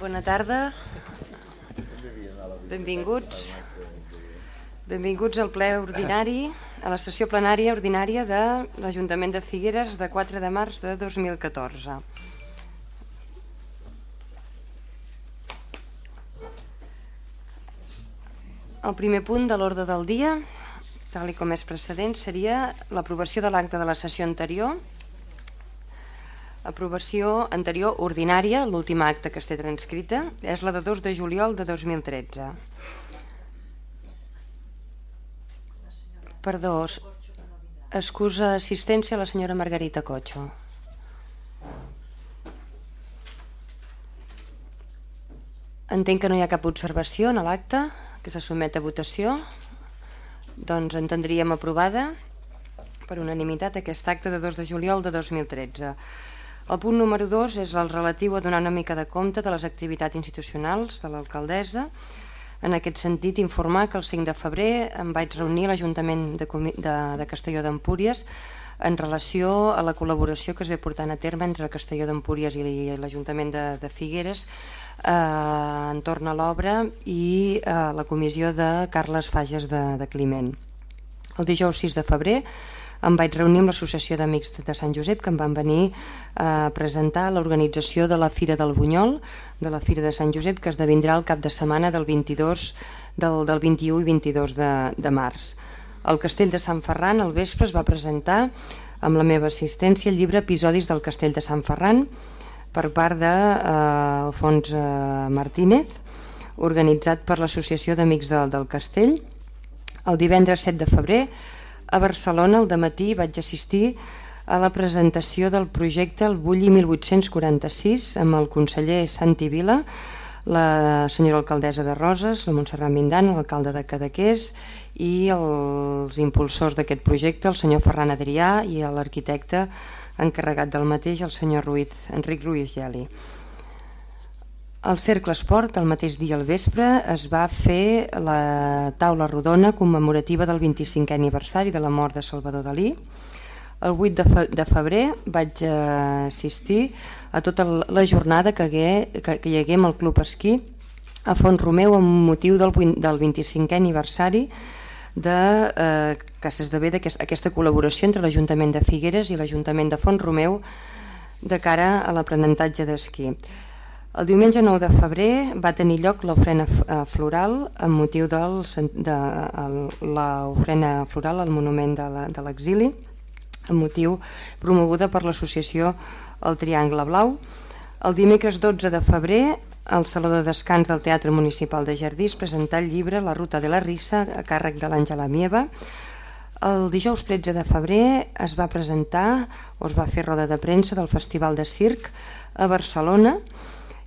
Bona tarda. Benvinguts. Benvinguts al ple ordinari, a la sessió plenària ordinària de l'Ajuntament de Figueres de 4 de març de 2014. El primer punt de l'ordre del dia, tal com és precedent, seria l'aprovació de l'acte de la sessió anterior, aprovació anterior ordinària, l'última acte que esté transcrita, és la de 2 de juliol de 2013. Perdó, excusa d'assistència a la senyora Margarita Cocho. Entenc que no hi ha cap observació en l'acte que se somet a votació. Doncs entendríem aprovada per unanimitat aquest acte de 2 de juliol de 2013. El punt número 2 és el relatiu a donar una mica de compte de les activitats institucionals de l'alcaldessa. En aquest sentit, informar que el 5 de febrer em vaig reunir a l'Ajuntament de, de, de Castelló d'Empúries en relació a la col·laboració que es ve portant a terme entre Castelló d'Empúries i l'Ajuntament de, de Figueres eh, entorn a l'obra i eh, la comissió de Carles Fages de, de Climent. El dijous 6 de febrer em vaig reunir amb l'Associació d'Amics de Sant Josep que em van venir a presentar l'organització de la Fira del Bunyol, de la Fira de Sant Josep, que esdevindrà el cap de setmana del 22 del, del 21 i 22 de, de març. El Castell de Sant Ferran al vespre es va presentar amb la meva assistència el llibre Episodis del Castell de Sant Ferran, per part d'Alfons de, eh, eh, Martínez, organitzat per l'Associació d'Amics del, del Castell. El divendres 7 de febrer, a Barcelona, al matí vaig assistir a la presentació del projecte El Bulli 1846 amb el conseller Santi Vila, la senyora alcaldessa de Roses, la Montserrat Mindan, l'alcalde de Cadaqués i els impulsors d'aquest projecte, el senyor Ferran Adrià i l'arquitecte encarregat del mateix el senyor Ruiz, Enric Ruiz Geli. Al Cercle Esport, el mateix dia al vespre, es va fer la taula rodona commemorativa del 25è aniversari de la mort de Salvador Dalí. El 8 de, fe de febrer vaig assistir a tota la jornada que, hagué, que, que hi hagué amb el Club Esquí a Font Romeu amb motiu del, del 25è aniversari de, eh, que s'esdevé aquesta col·laboració entre l'Ajuntament de Figueres i l'Ajuntament de Font Romeu de cara a l'aprenentatge d'esquí. El diumenge 9 de febrer va tenir lloc l'ofrena eh, floral amb motiu del, de l'ofrena floral al monument de l'exili, amb motiu promoguda per l'associació El Triangle Blau. El dimecres 12 de febrer al Saló de Descans del Teatre Municipal de Jardís presentar el llibre La ruta de la rissa a càrrec de l'Àngela Mieva. El dijous 13 de febrer es va presentar o es va fer roda de premsa del Festival de Circ a Barcelona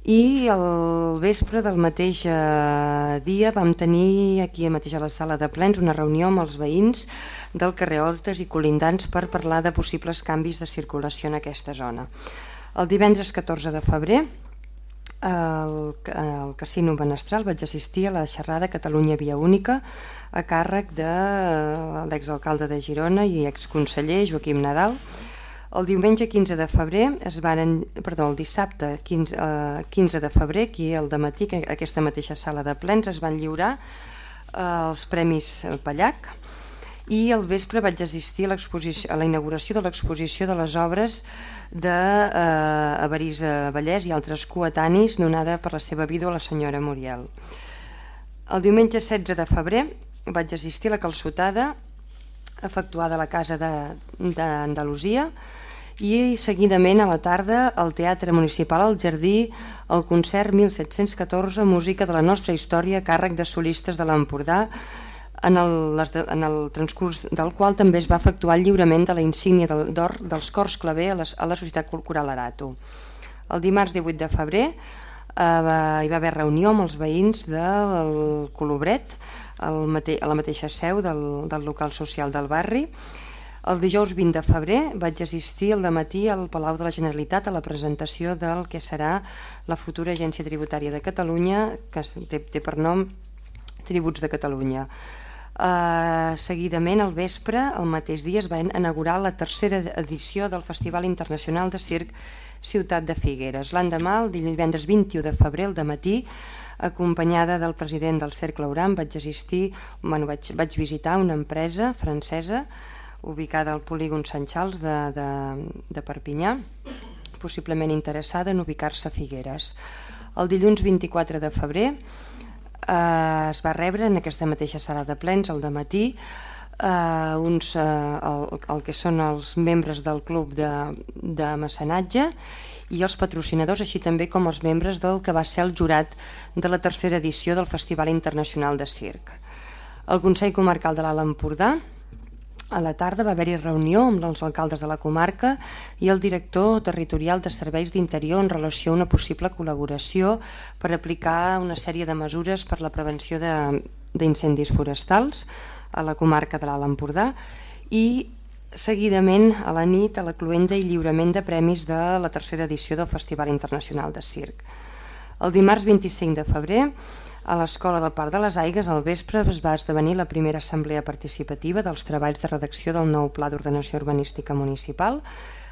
i el vespre del mateix eh, dia vam tenir aquí mateix a la sala de plens una reunió amb els veïns del carrer Oltes i Colindants per parlar de possibles canvis de circulació en aquesta zona. El divendres 14 de febrer al, al Casino Benestral vaig assistir a la xerrada Catalunya Via Única a càrrec de eh, l'exalcalde de Girona i exconseller Joaquim Nadal. El diumenge 15 de febrer es varen, perdó, el dissabte 15, eh, 15 de febrer, aquí al matí, aquesta mateixa sala de plens, es van lliurar eh, els Premis Pallac, i al vespre vaig assistir a, a la inauguració de l'exposició de les obres d'Avarís eh, Vallès i altres coetanis donada per la seva vídua la senyora Muriel. El diumenge 16 de febrer vaig assistir a la calçotada efectuada a la Casa d'Andalusia i seguidament a la tarda al Teatre Municipal al Jardí el concert 1714 Música de la nostra història càrrec de solistes de l'Empordà en el, en el transcurs del qual també es va efectuar el lliurament de la insígnia d'or dels cors claver a, les, a la Societat Cultural Arato. El dimarts 18 de febrer eh, hi va haver reunió amb els veïns del Colobret a la mateixa seu del, del local social del barri. El dijous 20 de febrer vaig assistir al matí al Palau de la Generalitat a la presentació del que serà la futura Agència Tributària de Catalunya, que té, té per nom Tributs de Catalunya. Uh, seguidament, al vespre, el mateix dia, es va inaugurar la tercera edició del Festival Internacional de Circ ciutat de Figueres. L'endemà, el divendres 21 de febrer, de matí, acompanyada del president del Cercle Uram, vaig assistir, bueno, vaig, vaig visitar una empresa francesa ubicada al polígon Sant Charles de, de, de Perpinyà, possiblement interessada en ubicar-se a Figueres. El dilluns 24 de febrer eh, es va rebre en aquesta mateixa sala de plens, al matí, eh, uns, eh, el, el que són els membres del club de, de mecenatge i els patrocinadors, així també com els membres del que va ser el jurat de la tercera edició del Festival Internacional de Circ. El Consell Comarcal de l'Alt Empordà a la tarda va haver-hi reunió amb els alcaldes de la comarca i el director territorial de serveis d'interior en relació a una possible col·laboració per aplicar una sèrie de mesures per la prevenció d'incendis forestals a la comarca de l'Alt Empordà i seguidament a la nit a la cluenda i lliurament de premis de la tercera edició del Festival Internacional de Circ. El dimarts 25 de febrer, a l'Escola del Parc de les Aigues, al vespre es va esdevenir la primera assemblea participativa dels treballs de redacció del nou Pla d'Ordenació Urbanística Municipal.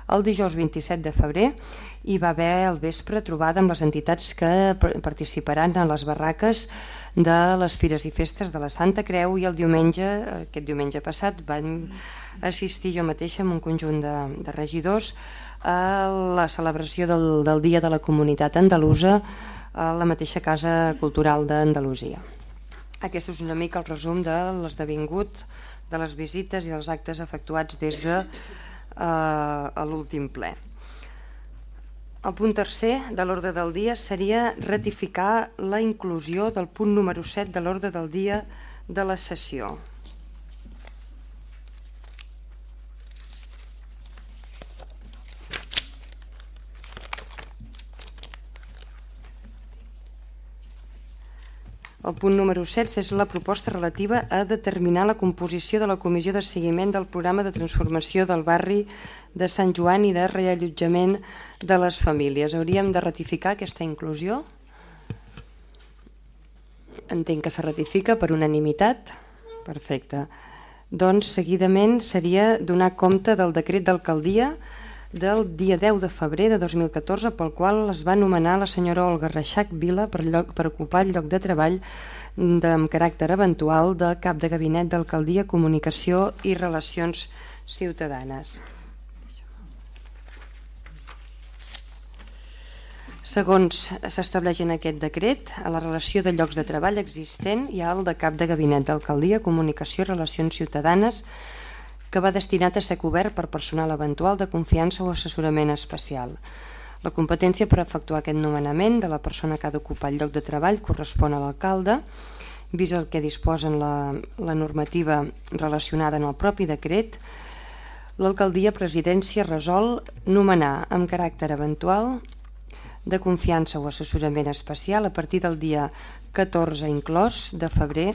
El dijous 27 de febrer hi va haver el vespre trobada amb les entitats que participaran en les barraques de les Fires i Festes de la Santa Creu i el diumenge, aquest diumenge passat, van assistir jo mateixa amb un conjunt de, de regidors a la celebració del, del Dia de la Comunitat Andalusa a la mateixa Casa Cultural d'Andalusia. Aquest és una mica el resum de l'esdevingut, de les visites i dels actes efectuats des de eh, l'últim ple. El punt tercer de l'ordre del dia seria ratificar la inclusió del punt número 7 de l'ordre del dia de la sessió. El punt número 7 és la proposta relativa a determinar la composició de la Comissió de Seguiment del Programa de Transformació del Barri de Sant Joan i de reallotjament de les famílies. Hauríem de ratificar aquesta inclusió? Entenc que se ratifica per unanimitat. Perfecte. Doncs seguidament seria donar compte del decret d'alcaldia del dia 10 de febrer de 2014 pel qual es va nomenar la senyora Olga Reixac Vila per, lloc, per ocupar el lloc de treball de, amb caràcter eventual de cap de gabinet d'alcaldia, comunicació i relacions ciutadanes. Segons s'estableix en aquest decret, a la relació de llocs de treball existent hi ha el de cap de gabinet d'alcaldia, comunicació i relacions ciutadanes, que va destinat a ser cobert per personal eventual de confiança o assessorament especial. La competència per efectuar aquest nomenament de la persona que ha d'ocupar el lloc de treball correspon a l'alcalde, vist el que disposen la, la normativa relacionada en el propi decret, l'alcaldia presidència resol nomenar amb caràcter eventual de confiança o assessorament especial a partir del dia 14 inclòs de febrer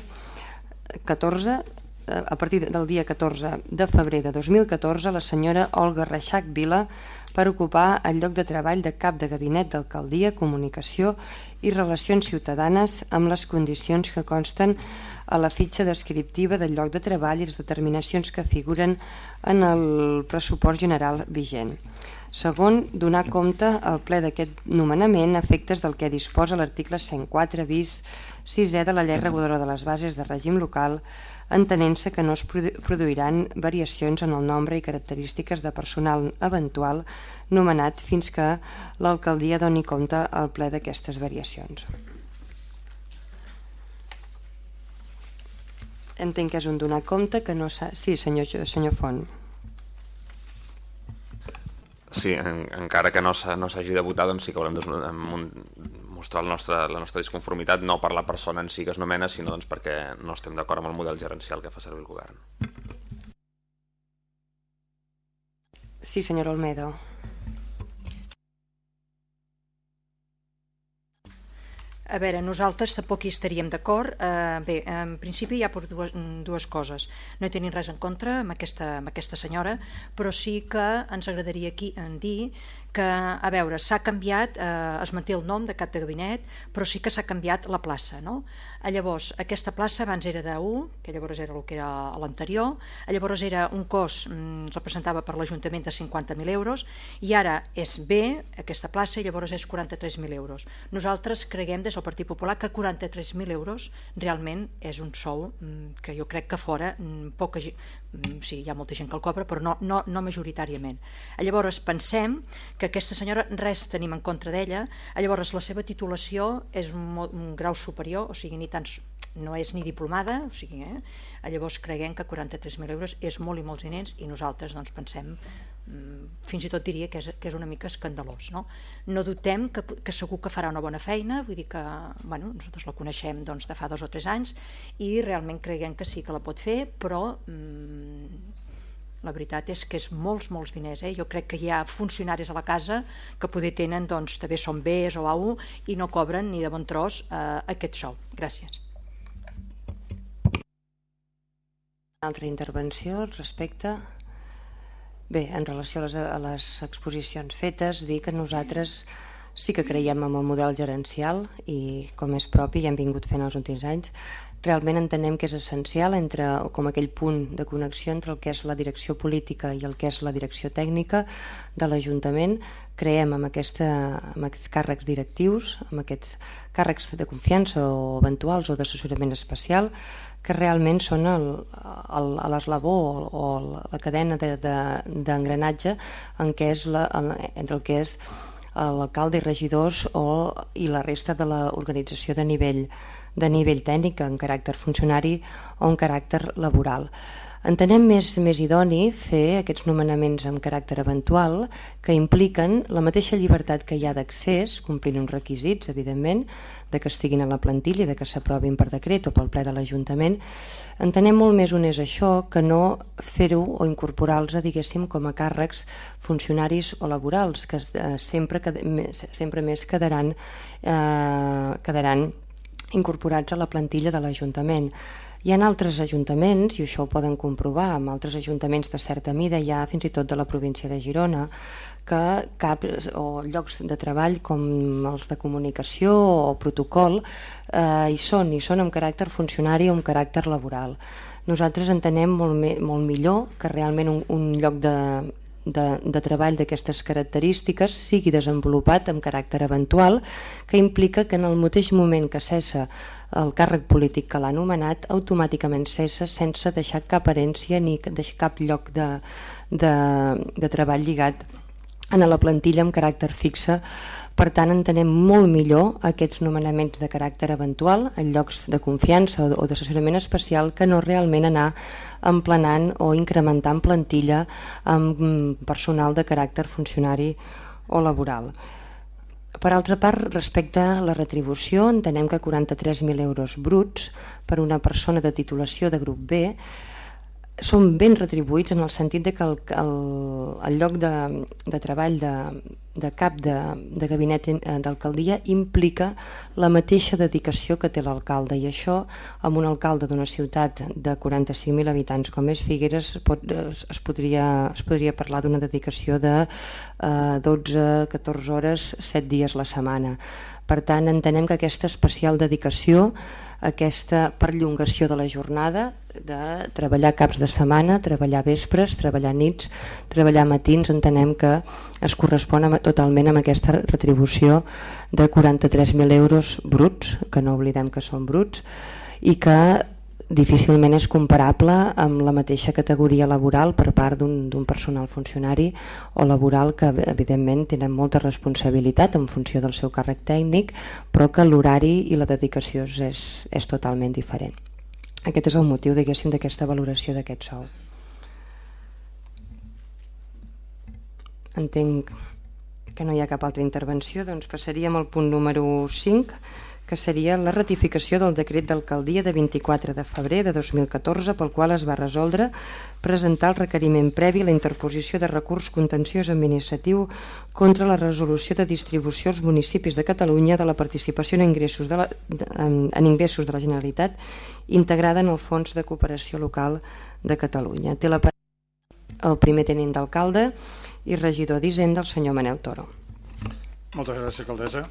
14 a partir del dia 14 de febrer de 2014 la senyora Olga Reixac Vila per ocupar el lloc de treball de cap de gabinet d'alcaldia, comunicació i relacions ciutadanes amb les condicions que consten a la fitxa descriptiva del lloc de treball i les determinacions que figuren en el pressupost general vigent. Segon, donar compte al ple d'aquest nomenament efectes del que disposa l'article 104 bis 6è de la llei reguladora de les bases de règim local entenent-se que no es produiran variacions en el nombre i característiques de personal eventual nomenat fins que l'alcaldia doni compte al ple d'aquestes variacions. Entenc que és un donar compte que no s'ha... Sí, senyor, senyor Font. Sí, en, encara que no s'hagi de votar, doncs sí que haurem de mostrar la nostra, la nostra disconformitat no per la persona en si que es nomena, sinó doncs, perquè no estem d'acord amb el model gerencial que fa servir el govern. Sí, senyor Olmedo. A veure, nosaltres tampoc hi estaríem d'acord. Uh, bé, en principi hi ha per dues, dues coses. No hi tenim res en contra amb aquesta, amb aquesta senyora, però sí que ens agradaria aquí en dir que, a veure, s'ha canviat, eh, es manté el nom de cap de gabinet, però sí que s'ha canviat la plaça, no? Llavors, aquesta plaça abans era de 1, que llavors era el que era l'anterior, llavors era un cos, mm, representava per l'Ajuntament de 50.000 euros, i ara és B, aquesta plaça, i llavors és 43.000 euros. Nosaltres creguem des del Partit Popular que 43.000 euros realment és un sou mm, que jo crec que fora mm, poca sí, hi ha molta gent que el cobra, però no, no, no majoritàriament. Llavors pensem que aquesta senyora res tenim en contra d'ella, llavors la seva titulació és un, un grau superior, o sigui, ni tan, no és ni diplomada, o sigui, eh? llavors creguem que 43.000 euros és molt i molts diners i nosaltres doncs, pensem mm, fins i tot diria que és, que és una mica escandalós. No, no dubtem que, que segur que farà una bona feina, vull dir que bueno, nosaltres la coneixem doncs, de fa dos o tres anys i realment creguem que sí que la pot fer, però mm, la veritat és que és molts, molts diners. Eh? Jo crec que hi ha funcionaris a la casa que poder tenen, doncs, també són Bs o A1 i no cobren ni de bon tros eh, aquest sou. Gràcies. Altra intervenció respecte... Bé, en relació a les, a les exposicions fetes, dir que nosaltres sí que creiem en el model gerencial i com és propi, ja hem vingut fent els últims anys, realment entenem que és essencial entre, com aquell punt de connexió entre el que és la direcció política i el que és la direcció tècnica de l'Ajuntament. Creiem amb, aquesta, amb aquests càrrecs directius, amb aquests càrrecs de confiança o eventuals o d'assessorament especial, que realment són l'eslabó o, o la cadena d'engranatge de, de, en què és la, en, entre el que és l'alcalde i regidors o, i la resta de l'organització de nivell de nivell tècnic en caràcter funcionari o en caràcter laboral. Entenem més, més idoni fer aquests nomenaments amb caràcter eventual que impliquen la mateixa llibertat que hi ha d'accés, complint uns requisits, evidentment, de que estiguin a la plantilla de que s'aprovin per decret o pel ple de l'Ajuntament. Entenem molt més on és això que no fer-ho o incorporar-los, diguéssim, com a càrrecs funcionaris o laborals, que eh, sempre, sempre més quedaran, eh, quedaran incorporats a la plantilla de l'Ajuntament. Hi ha altres ajuntaments, i això ho poden comprovar, amb altres ajuntaments de certa mida, ja fins i tot de la província de Girona, que cap, o llocs de treball com els de comunicació o protocol eh, hi són, hi són amb caràcter funcionari o amb caràcter laboral. Nosaltres entenem molt, me, molt millor que realment un, un lloc de, de, de treball d'aquestes característiques sigui desenvolupat amb caràcter eventual, que implica que en el mateix moment que cessa el càrrec polític que l'ha nomenat, automàticament cessa sense deixar cap herència ni deixar cap lloc de, de, de treball lligat en la plantilla amb caràcter fixe per tant, entenem molt millor aquests nomenaments de caràcter eventual en llocs de confiança o d'assessorament especial que no realment anar emplenant o incrementant plantilla amb mm, personal de caràcter funcionari o laboral. Per altra part, respecte a la retribució, entenem que 43.000 euros bruts per una persona de titulació de grup B són ben retribuïts en el sentit de que el, el, el lloc de, de treball de, de cap de, de gabinet eh, d'alcaldia implica la mateixa dedicació que té l'alcalde. I això amb un alcalde d'una ciutat de 45.000 habitants com és Figueres pot, es, es, podria, es podria parlar d'una dedicació de eh, 12-14 hores 7 dies la setmana. Per tant entenem que aquesta especial dedicació aquesta perllongació de la jornada, de treballar caps de setmana, treballar vespres, treballar nits, treballar matins, entenem que es correspon amb, totalment amb aquesta retribució de 43.000 euros bruts, que no oblidem que són bruts, i que difícilment és comparable amb la mateixa categoria laboral per part d'un personal funcionari o laboral que evidentment tenen molta responsabilitat en funció del seu càrrec tècnic però que l'horari i la dedicació és, és totalment diferent. Aquest és el motiu d'aquesta valoració d'aquest sou. Entenc que no hi ha cap altra intervenció, doncs passaríem al punt número 5 que seria la ratificació del decret d'alcaldia de 24 de febrer de 2014 pel qual es va resoldre presentar el requeriment previ a la interposició de recurs contenciós administratiu contra la resolució de distribució als municipis de Catalunya de la participació en ingressos de la, en, en ingressos de la Generalitat integrada en el Fons de Cooperació Local de Catalunya. Té la el primer tenint d'alcalde i regidor d'Hisenda, el senyor Manel Toro. Moltes gràcies, alcaldessa.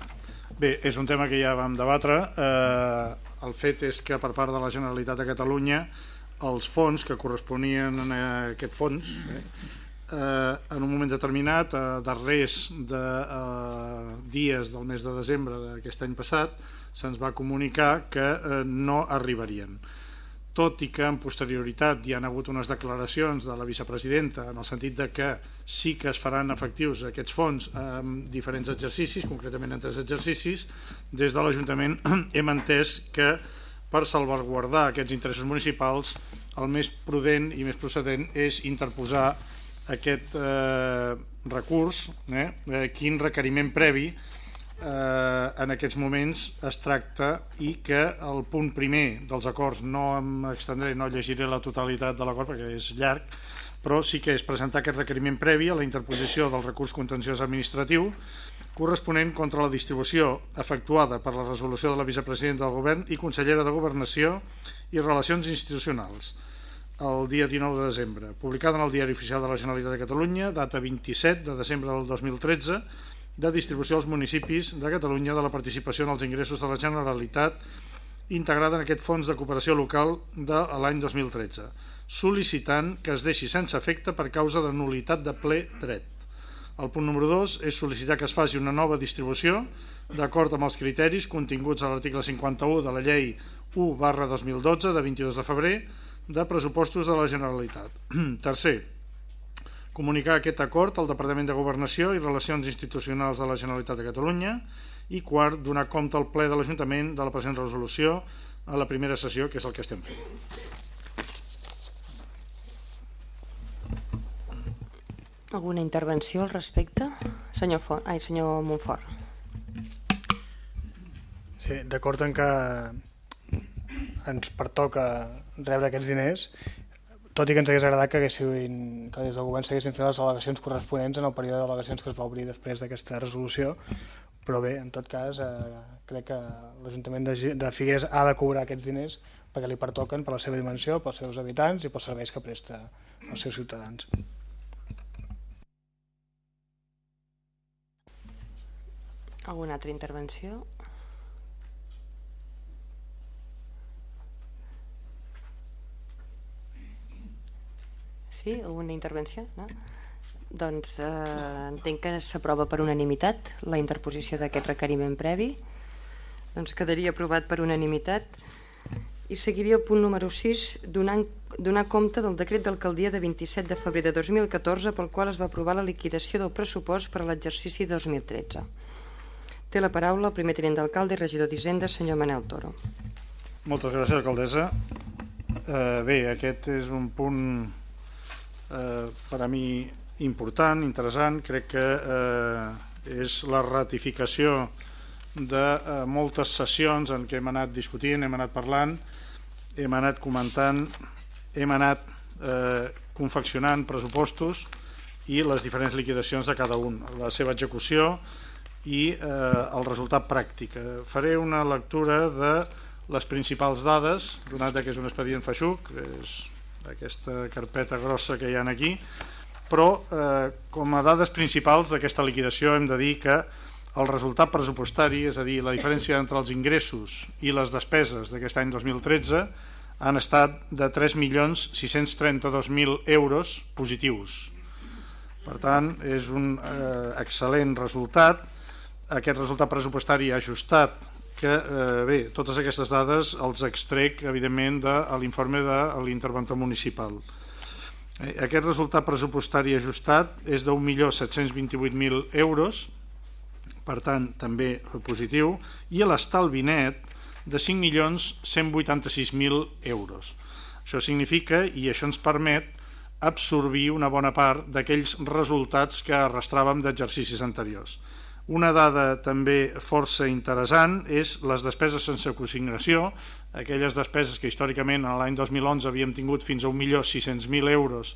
Bé, és un tema que ja vam debatre. Eh, el fet és que per part de la Generalitat de Catalunya els fons que corresponien a aquest fons eh, en un moment determinat, eh, darrers de eh, dies del mes de desembre d'aquest any passat, se'ns va comunicar que eh, no arribarien tot i que en posterioritat hi han hagut unes declaracions de la vicepresidenta en el sentit de que sí que es faran efectius aquests fons en diferents exercicis, concretament en tres exercicis, des de l'Ajuntament hem entès que per salvaguardar aquests interessos municipals el més prudent i més procedent és interposar aquest eh, recurs, eh, eh quin requeriment previ eh, en aquests moments es tracta i que el punt primer dels acords no em extendré, no llegiré la totalitat de l'acord perquè és llarg, però sí que és presentar aquest requeriment previ a la interposició del recurs contenciós administratiu corresponent contra la distribució efectuada per la resolució de la vicepresidenta del govern i consellera de Governació i Relacions Institucionals el dia 19 de desembre, publicada en el Diari Oficial de la Generalitat de Catalunya, data 27 de desembre del 2013, de distribució als municipis de Catalunya de la participació en els ingressos de la Generalitat integrada en aquest fons de cooperació local de l'any 2013, sol·licitant que es deixi sense efecte per causa de nulitat de ple dret. El punt número 2 és sol·licitar que es faci una nova distribució d'acord amb els criteris continguts a l'article 51 de la llei 1 barra 2012 de 22 de febrer de pressupostos de la Generalitat. Tercer, comunicar aquest acord al Departament de Governació i Relacions Institucionals de la Generalitat de Catalunya i quart, donar compte al ple de l'Ajuntament de la present resolució a la primera sessió, que és el que estem fent. Alguna intervenció al respecte? Senyor, Font, ai, senyor Montfort. Sí, d'acord en que ens pertoca rebre aquests diners tot i que ens hagués agradat que, haguessin, que des del govern s'haguessin fet les al·legacions corresponents en el període d'al·legacions que es va obrir després d'aquesta resolució, però bé, en tot cas, eh, crec que l'Ajuntament de, de Figueres ha de cobrar aquests diners perquè li pertoquen per la seva dimensió, pels seus habitants i pels serveis que presta als seus ciutadans. Alguna altra intervenció? Sí? Alguna intervenció? No? Doncs eh, entenc que s'aprova per unanimitat la interposició d'aquest requeriment previ. Doncs quedaria aprovat per unanimitat. I seguiria el punt número 6, donant, donar compte del decret d'alcaldia de 27 de febrer de 2014 pel qual es va aprovar la liquidació del pressupost per a l'exercici 2013. Té la paraula el primer tenent d'alcalde i regidor d'Hisenda, senyor Manel Toro. Moltes gràcies, alcaldessa. Eh, bé, aquest és un punt eh, per a mi important, interessant, crec que eh, és la ratificació de eh, moltes sessions en què hem anat discutint, hem anat parlant, hem anat comentant, hem anat eh, confeccionant pressupostos i les diferents liquidacions de cada un, la seva execució i eh, el resultat pràctic. Eh, faré una lectura de les principals dades, donat que és un expedient feixuc, és aquesta carpeta grossa que hi ha aquí, però eh, com a dades principals d'aquesta liquidació hem de dir que el resultat pressupostari, és a dir, la diferència entre els ingressos i les despeses d'aquest any 2013 han estat de 3.632.000 euros positius. Per tant, és un eh, excel·lent resultat. Aquest resultat pressupostari ajustat que, eh, bé, totes aquestes dades els extrec, evidentment, de l'informe de l'interventor municipal. Eh, aquest resultat pressupostari ajustat és d'un milió 728.000 euros, per tant, també positiu, i l'estalvi net de 5.186.000 euros. Això significa, i això ens permet, absorbir una bona part d'aquells resultats que arrastràvem d'exercicis anteriors. Una dada també força interessant és les despeses sense consignació, aquelles despeses que històricament en l'any 2011 havíem tingut fins a 1.600.000 euros,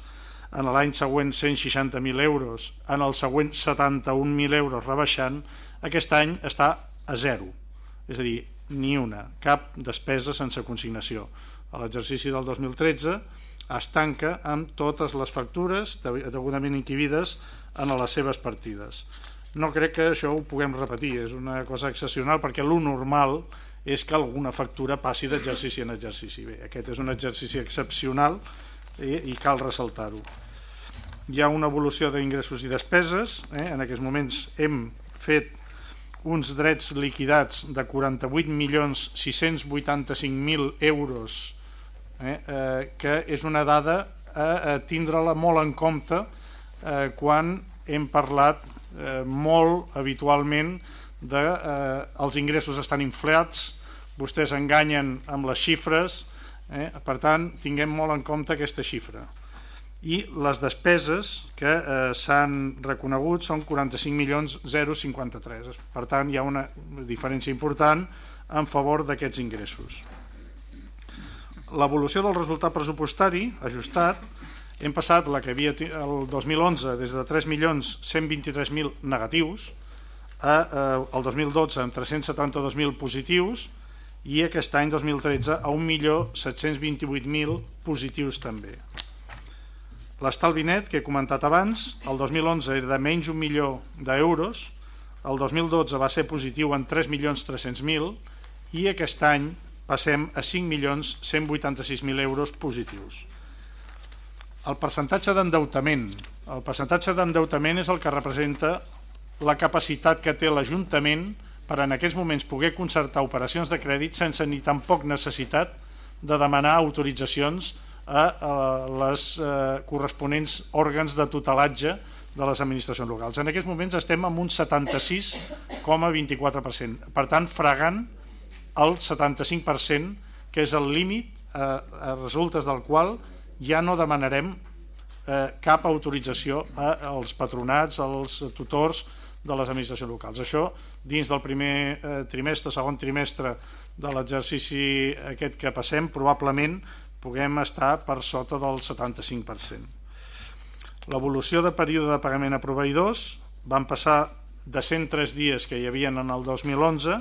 en l'any següent 160.000 euros, en el següent 71.000 euros rebaixant, aquest any està a zero, és a dir, ni una, cap despesa sense consignació. A l'exercici del 2013 es tanca amb totes les factures degudament inquibides en les seves partides. No crec que això ho puguem repetir, és una cosa excepcional perquè lo normal és que alguna factura passi d'exercici en exercici. Bé, aquest és un exercici excepcional i, i cal ressaltar-ho. Hi ha una evolució d'ingressos i despeses, eh? en aquests moments hem fet uns drets liquidats de 48.685.000 euros, eh? Eh, que és una dada a, a tindre-la molt en compte eh, quan hem parlat eh, molt habitualment de eh, els ingressos estan inflats, vostès enganyen amb les xifres, eh? per tant, tinguem molt en compte aquesta xifra i les despeses que eh, s'han reconegut són 45.053. Per tant, hi ha una diferència important en favor d'aquests ingressos. L'evolució del resultat pressupostari ajustat, hem passat la que havia el 2011 des de 3.123.000 negatius a, eh, el 2012 amb 372.000 positius i aquest any 2013 a 1.728.000 positius també. L'estalvi net, que he comentat abans, el 2011 era de menys un milió d'euros, el 2012 va ser positiu en 3.300.000 i aquest any passem a 5.186.000 euros positius. El percentatge d'endeutament. El percentatge d'endeutament és el que representa la capacitat que té l'Ajuntament per en aquests moments poder concertar operacions de crèdit sense ni tampoc necessitat de demanar autoritzacions a, les eh, corresponents òrgans de tutelatge de les administracions locals. En aquests moments estem amb un 76,24%, per tant fregant el 75%, que és el límit eh, a resultes del qual ja no demanarem eh, cap autorització als patronats, als tutors de les administracions locals. Això dins del primer eh, trimestre, segon trimestre de l'exercici aquest que passem, probablement puguem estar per sota del 75%. L'evolució de període de pagament a proveïdors van passar de 103 dies que hi havia en el 2011,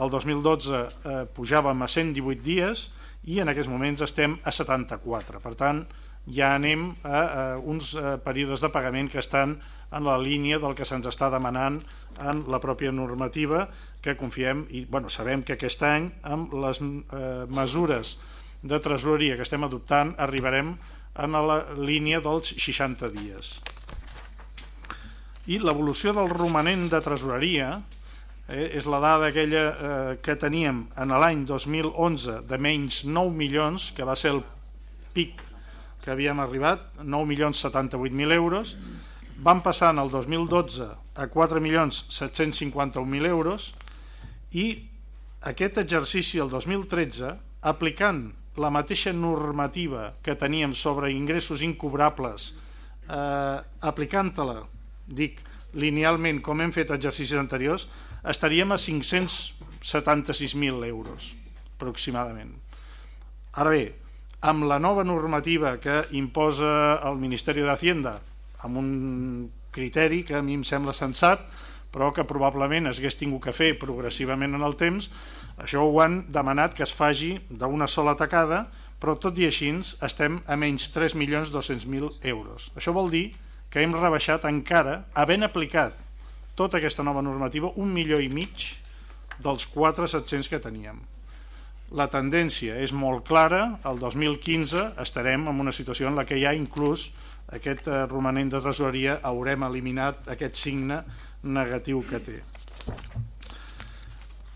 el 2012 eh, pujàvem a 118 dies i en aquests moments estem a 74. Per tant, ja anem a, a uns a, eh, períodes de pagament que estan en la línia del que se'ns està demanant en la pròpia normativa que confiem i bueno, sabem que aquest any amb les eh, mesures de tresoreria que estem adoptant arribarem en la línia dels 60 dies. I l'evolució del romanent de tresoreria eh, és la dada aquella eh, que teníem en l'any 2011 de menys 9 milions, que va ser el pic que havíem arribat, 9 milions 78.000 euros, van passar en el 2012 a 4 milions 751.000 euros i aquest exercici, el 2013, aplicant la mateixa normativa que teníem sobre ingressos incobrables, eh, aplicant-la, dic, linealment, com hem fet exercicis anteriors, estaríem a 576.000 euros, aproximadament. Ara bé, amb la nova normativa que imposa el Ministeri d'Hacienda, amb un criteri que a mi em sembla sensat, però que probablement es hagués tingut que fer progressivament en el temps, això ho han demanat que es faci d'una sola tacada, però tot i així estem a menys 3.200.000 euros. Això vol dir que hem rebaixat encara, havent aplicat tota aquesta nova normativa, un milió i mig dels 4.700 que teníem. La tendència és molt clara, el 2015 estarem en una situació en la que ja inclús aquest eh, romanent de tresoreria haurem eliminat aquest signe negatiu que té.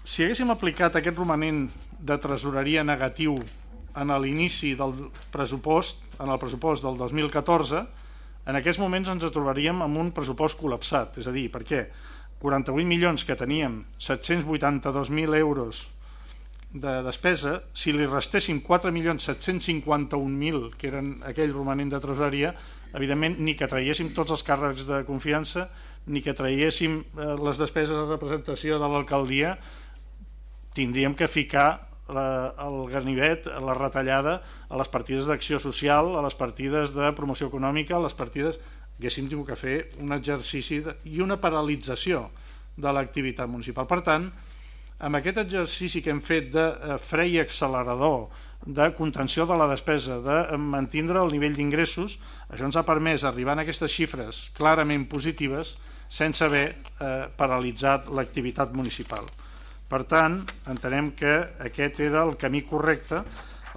Si haguéssim aplicat aquest romanent de tresoreria negatiu en l'inici del pressupost, en el pressupost del 2014, en aquests moments ens trobaríem amb un pressupost col·lapsat, és a dir, perquè 48 milions que teníem, 782.000 euros de despesa, si li restéssim 4.751.000, que eren aquell romanent de tresoreria, evidentment ni que traiéssim tots els càrrecs de confiança, ni que traiéssim eh, les despeses de representació de l'alcaldia, tindríem que ficar la, el ganivet, la retallada a les partides d'acció social, a les partides de promoció econòmica, a les partides haguéssim tingut que fer un exercici de, i una paralització de l'activitat municipal. Per tant, amb aquest exercici que hem fet de eh, fre i accelerador, de contenció de la despesa, de mantindre el nivell d'ingressos, això ens ha permès arribar a aquestes xifres clarament positives sense haver eh, paralitzat l'activitat municipal. Per tant, entenem que aquest era el camí correcte,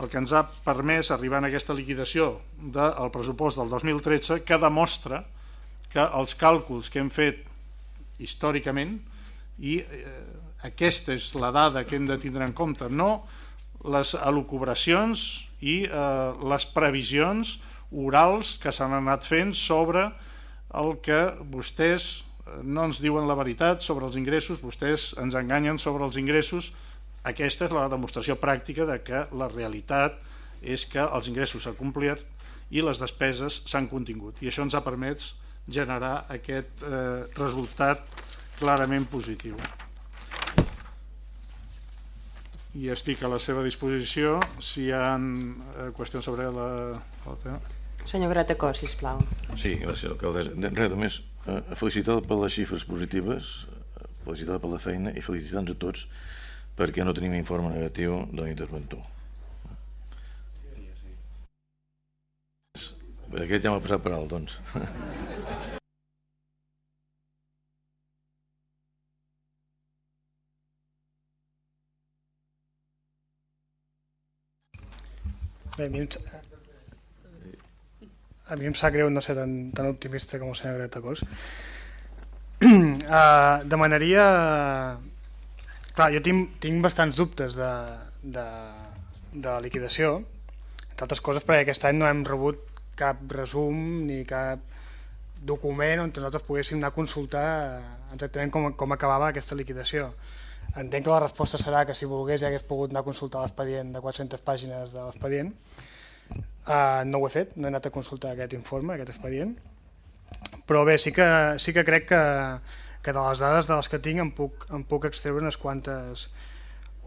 el que ens ha permès arribar a aquesta liquidació del pressupost del 2013, que demostra que els càlculs que hem fet històricament i eh, aquesta és la dada que hem de tindre en compte, no les elucubracions i eh, les previsions orals que s'han anat fent sobre el que vostès no ens diuen la veritat sobre els ingressos, vostès ens enganyen sobre els ingressos. Aquesta és la demostració pràctica de que la realitat és que els ingressos s'han complert i les despeses s'han contingut. I això ens ha permès generar aquest eh, resultat clarament positiu i estic a la seva disposició si hi ha eh, qüestions sobre la. Senyor Gratacó, sisplau. Sí, gràcies, alcaldessa. Res, només eh, felicitar per les xifres positives, eh, felicitar per la feina i felicitar-nos a tots perquè no tenim informe negatiu de l'interventor. Aquest ja m'ha passat per alt, doncs. Bé, a mi a mi em sap greu no ser tan, tan optimista com el senyor Greta Cos. uh, demanaria... Clar, jo tinc, tinc bastants dubtes de, de, de liquidació, entre altres coses perquè aquest any no hem rebut cap resum ni cap document on nosaltres poguéssim anar a consultar exactament com, com acabava aquesta liquidació. Entenc que la resposta serà que si volgués ja hagués pogut anar a consultar l'expedient de 400 pàgines de l'expedient. Uh, no ho he fet, no he anat a consultar aquest informe, aquest expedient. Però bé, sí que, sí que crec que, que de les dades de les que tinc em puc, em puc extreure unes quantes,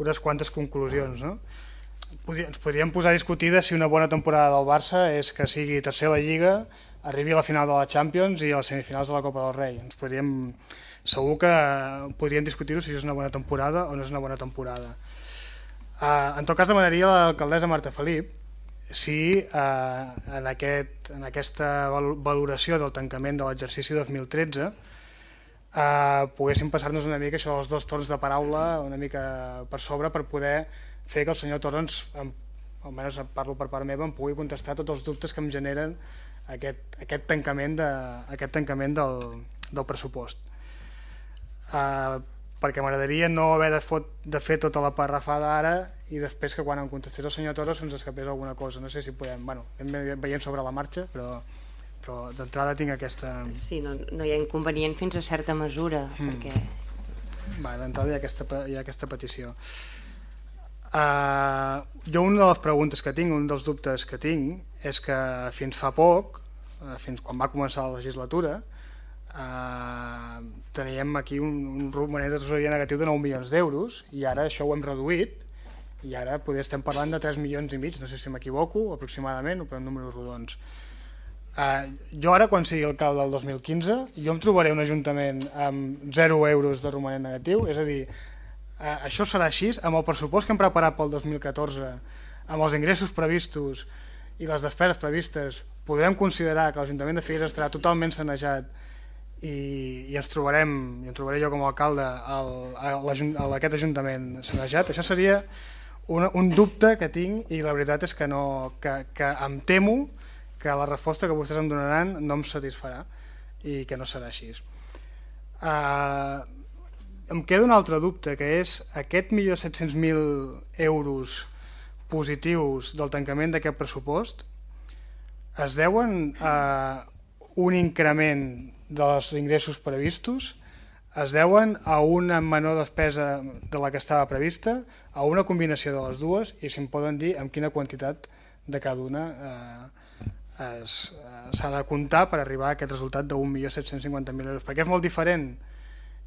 unes quantes conclusions. No? Podria, ens podríem posar a discutir si una bona temporada del Barça és que sigui tercer a la Lliga, arribi a la final de la Champions i a les semifinals de la Copa del Rei. Ens podríem segur que podríem discutir-ho si és una bona temporada o no és una bona temporada. Uh, en tot cas demanaria a l'alcaldessa Marta Felip si uh, en, aquest, en aquesta valoració del tancament de l'exercici 2013 uh, poguéssim passar-nos una mica això dels dos torns de paraula una mica per sobre per poder fer que el senyor Torrens, almenys parlo per part meva, em pugui contestar tots els dubtes que em generen aquest, aquest tancament, de, aquest tancament del, del pressupost. Uh, perquè m'agradaria no haver de, fot, de fer tota la parrafada ara i després que quan em contestés el senyor Toro se'ns escapés alguna cosa. No sé si podem... Bueno, hem veient sobre la marxa, però, però d'entrada tinc aquesta... Sí, no, no hi ha inconvenient fins a certa mesura, mm. perquè... Va, d'entrada hi, ha aquesta, hi ha aquesta petició. Uh, jo una de les preguntes que tinc, un dels dubtes que tinc, és que fins fa poc, uh, fins quan va començar la legislatura, Uh, teníem aquí un, un romanent de tresoreria negatiu de 9 milions d'euros i ara això ho hem reduït i ara poder estem parlant de 3 milions i mig, no sé si m'equivoco, aproximadament, o per números rodons. Uh, jo ara, quan sigui alcalde del 2015, jo em trobaré un ajuntament amb 0 euros de romanent negatiu, és a dir, uh, això serà així, amb el pressupost que hem preparat pel 2014, amb els ingressos previstos i les despeses previstes, podrem considerar que l'Ajuntament de Figueres estarà totalment sanejat i, i ens trobarem, i em trobaré jo com a alcalde al, a, a aquest Ajuntament sanejat, això seria un, un dubte que tinc i la veritat és que, no, que, que em temo que la resposta que vostès em donaran no em satisfarà i que no serà així. Uh, em queda un altre dubte, que és aquest millor 700.000 euros positius del tancament d'aquest pressupost es deuen a un increment dels ingressos previstos es deuen a una menor despesa de la que estava prevista, a una combinació de les dues i si em poden dir amb quina quantitat de cada una eh, s'ha de comptar per arribar a aquest resultat de 1.750.000 euros. Perquè és molt diferent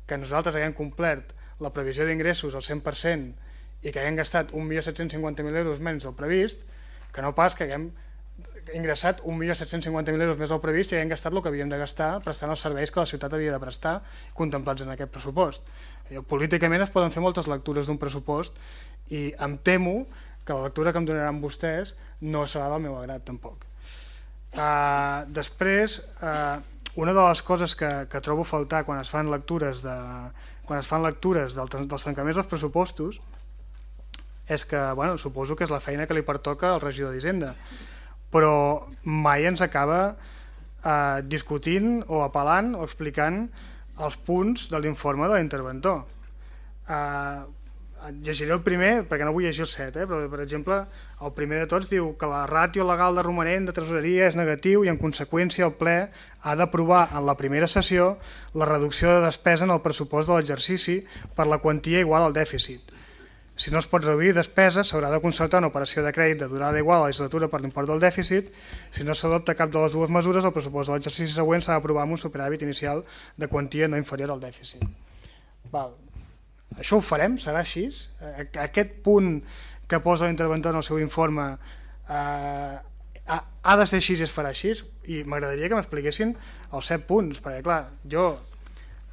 que nosaltres haguem complert la previsió d'ingressos al 100% i que haguem gastat 1.750.000 euros menys del previst, que no pas que haguem ingressat 1.750.000 euros més del previst i hem gastat el que havíem de gastar prestant els serveis que la ciutat havia de prestar contemplats en aquest pressupost. políticament es poden fer moltes lectures d'un pressupost i em temo que la lectura que em donaran vostès no serà del meu agrat tampoc. Uh, després, uh, una de les coses que, que trobo faltar quan es fan lectures de, quan es fan lectures del, dels tancaments dels pressupostos és que, bueno, suposo que és la feina que li pertoca al regidor d'Hisenda, però mai ens acaba eh, discutint o apel·lant o explicant els punts de l'informe de l'interventor. Eh, llegiré el primer, perquè no vull llegir el set, eh? però per exemple, el primer de tots diu que la ràtio legal de romanent de tresoreria és negatiu i en conseqüència el ple ha d'aprovar en la primera sessió la reducció de despesa en el pressupost de l'exercici per la quantia igual al dèficit. Si no es pot reduir despesa, s'haurà de concertar una operació de crèdit de durada igual a la legislatura per l'import del dèficit. Si no s'adopta cap de les dues mesures, el pressupost de l'exercici següent s'ha d'aprovar amb un superàvit inicial de quantia no inferior al dèficit. Val. Això ho farem? Serà així? Aquest punt que posa l'interventor en el seu informe eh, ha de ser així i es farà així? I m'agradaria que m'expliquessin els set punts, perquè clar, jo,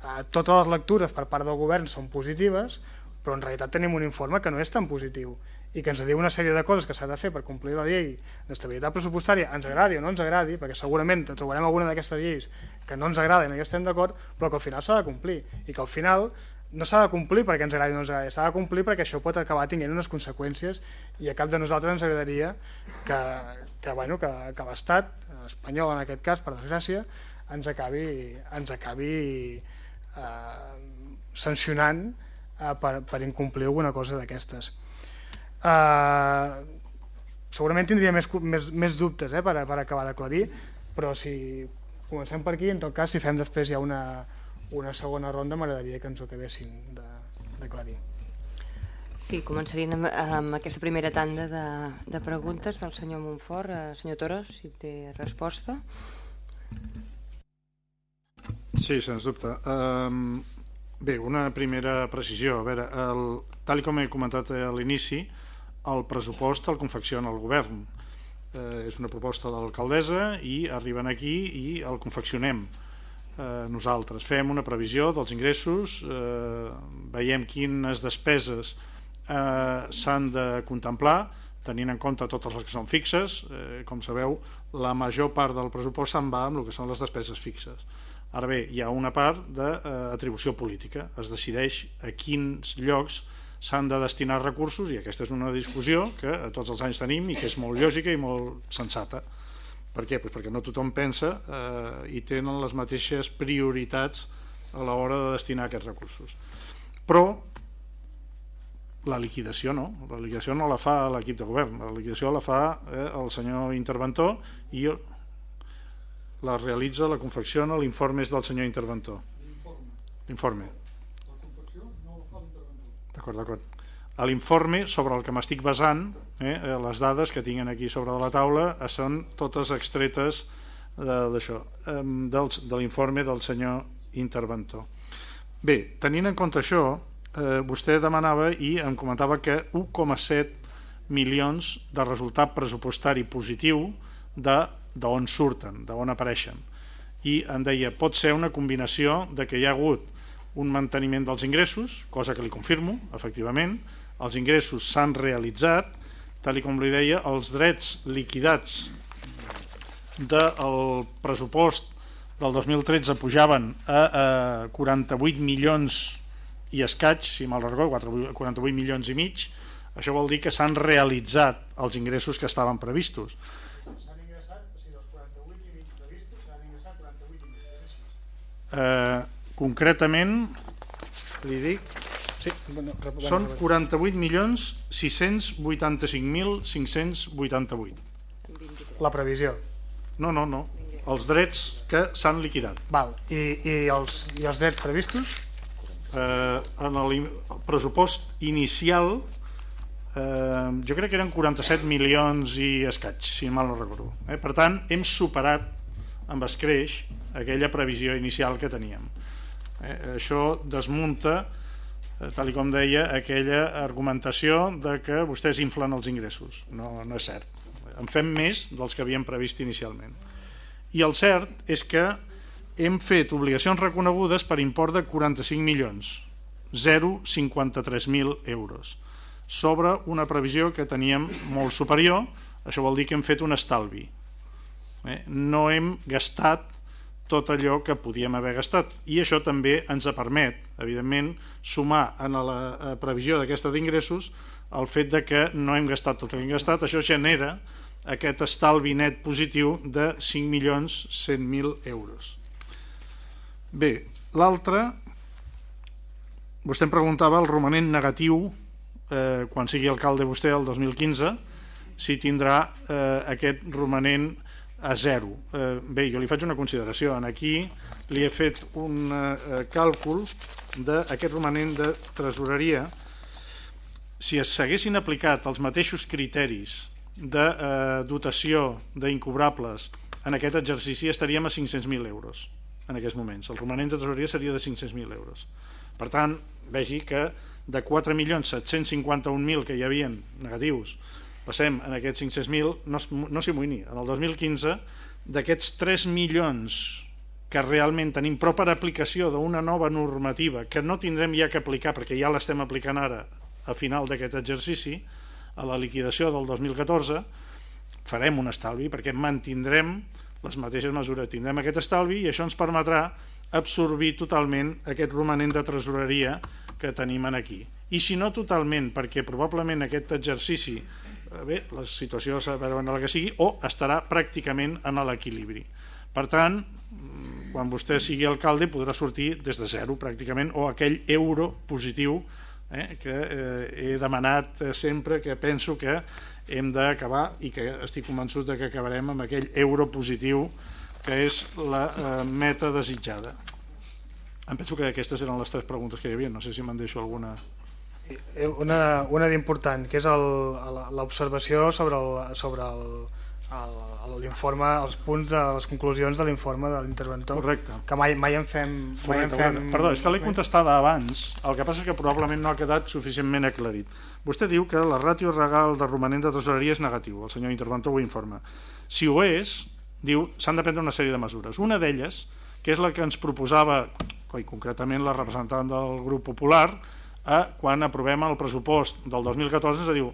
eh, totes les lectures per part del govern són positives, però en realitat tenim un informe que no és tan positiu i que ens diu una sèrie de coses que s'ha de fer per complir la llei d'estabilitat pressupostària, ens agradi o no ens agradi, perquè segurament trobarem alguna d'aquestes lleis que no ens agrada i no hi estem d'acord, però que al final s'ha de complir. I que al final no s'ha de complir perquè ens agradi o no ens agradi, s'ha de complir perquè això pot acabar tinguent unes conseqüències i a cap de nosaltres ens agradaria que, que, bueno, que, que l'Estat, espanyol en aquest cas, per desgràcia, ens acabi, ens acabi eh, sancionant eh, per, per incomplir alguna cosa d'aquestes. Eh, segurament tindria més, més, més dubtes eh, per, per acabar d'aclarir, però si comencem per aquí, en tot cas, si fem després ja una, una segona ronda, m'agradaria que ens ho acabessin d'aclarir. Sí, començarien amb, amb aquesta primera tanda de, de preguntes del senyor Montfort. Eh, senyor Toros, si té resposta. Sí, sens dubte. Um, Bé, una primera precisió. A veure, el, tal com he comentat a l'inici, el pressupost el confecciona el govern. Eh, és una proposta de l'alcaldessa i arriben aquí i el confeccionem eh, nosaltres. Fem una previsió dels ingressos, eh, veiem quines despeses eh, s'han de contemplar, tenint en compte totes les que són fixes. Eh, com sabeu, la major part del pressupost se'n va amb el que són les despeses fixes Ara bé, hi ha una part d'atribució política. Es decideix a quins llocs s'han de destinar recursos i aquesta és una discussió que a tots els anys tenim i que és molt lògica i molt sensata. Per què? Pues perquè no tothom pensa eh, i tenen les mateixes prioritats a l'hora de destinar aquests recursos. Però la liquidació no, la liquidació no la fa l'equip de govern, la liquidació la fa eh, el senyor interventor i la realitza, la confecciona, l'informe és del senyor interventor. L'informe. D'acord, d'acord. L'informe sobre el que m'estic basant, eh, eh, les dades que tinguin aquí sobre de la taula, eh, són totes extretes d'això, eh, de l'informe del senyor interventor. Bé, tenint en compte això, eh, vostè demanava i em comentava que 1,7 milions de resultat pressupostari positiu de d'on surten, d'on apareixen. I em deia, pot ser una combinació de que hi ha hagut un manteniment dels ingressos, cosa que li confirmo, efectivament, els ingressos s'han realitzat, tal com li deia, els drets liquidats del pressupost del 2013 pujaven a, a 48 milions i escaig, si mal recordo, 48 milions i mig, això vol dir que s'han realitzat els ingressos que estaven previstos. Eh, concretament, li dic, sí, bueno, són 48 milions 685.588. La previsió. No, no, no. Els drets que s'han liquidat. Val. I, i, els, I els drets previstos? Eh, en el pressupost inicial eh, jo crec que eren 47 milions i escaig, si mal no recordo. Eh? Per tant, hem superat amb escreix aquella previsió inicial que teníem. Eh, això desmunta, eh, tal com deia, aquella argumentació de que vostès inflen els ingressos. No, no és cert. En fem més dels que havíem previst inicialment. I el cert és que hem fet obligacions reconegudes per import de 45 milions 0,53.000 euros sobre una previsió que teníem molt superior, això vol dir que hem fet un estalvi. Eh? No hem gastat tot allò que podíem haver gastat i això també ens permet, evidentment, sumar en la eh, previsió d'aquesta d'ingressos el fet de que no hem gastat tot el que hem gastat, això genera aquest estalvi net positiu de 5.100.000 euros. Bé, l'altre, vostè em preguntava el romanent negatiu eh, quan sigui alcalde vostè el 2015 si tindrà eh, aquest romanent a zero. Eh, bé, jo li faig una consideració. En aquí li he fet un eh, càlcul d'aquest romanent de tresoreria. Si es s'haguessin aplicat els mateixos criteris de eh, dotació d'incobrables en aquest exercici estaríem a 500.000 euros en aquests moments. El romanent de tresoreria seria de 500.000 euros. Per tant, vegi que de 4.751.000 que hi havien negatius passem en aquests 500.000, no, no s'hi amoïni, en el 2015, d'aquests 3 milions que realment tenim, però per aplicació d'una nova normativa que no tindrem ja que aplicar, perquè ja l'estem aplicant ara a final d'aquest exercici, a la liquidació del 2014, farem un estalvi perquè mantindrem les mateixes mesures, tindrem aquest estalvi i això ens permetrà absorbir totalment aquest romanent de tresoreria que tenim aquí. I si no totalment, perquè probablement aquest exercici bé, la situació veure en la que sigui, o estarà pràcticament en l'equilibri. Per tant, mm, quan vostè sigui alcalde podrà sortir des de zero pràcticament, o aquell euro positiu eh, que eh, he demanat eh, sempre, que penso que hem d'acabar i que estic convençut de que acabarem amb aquell euro positiu que és la eh, meta desitjada. Em penso que aquestes eren les tres preguntes que hi havia, no sé si me'n deixo alguna... Eh, una, una d'important, que és l'observació sobre el, sobre l'informe, els punts de les conclusions de l'informe de l'interventor. Correcte. Que mai, mai en fem... Mai en fem... Perdó, és que l'he contestada abans, el que passa és que probablement no ha quedat suficientment aclarit. Vostè diu que la ràtio regal de romanent de tesoreria és negatiu, el senyor interventor ho informa. Si ho és, diu, s'han de prendre una sèrie de mesures. Una d'elles, que és la que ens proposava, i concretament la representant del grup popular, a quan aprovem el pressupost del 2014, és a dir,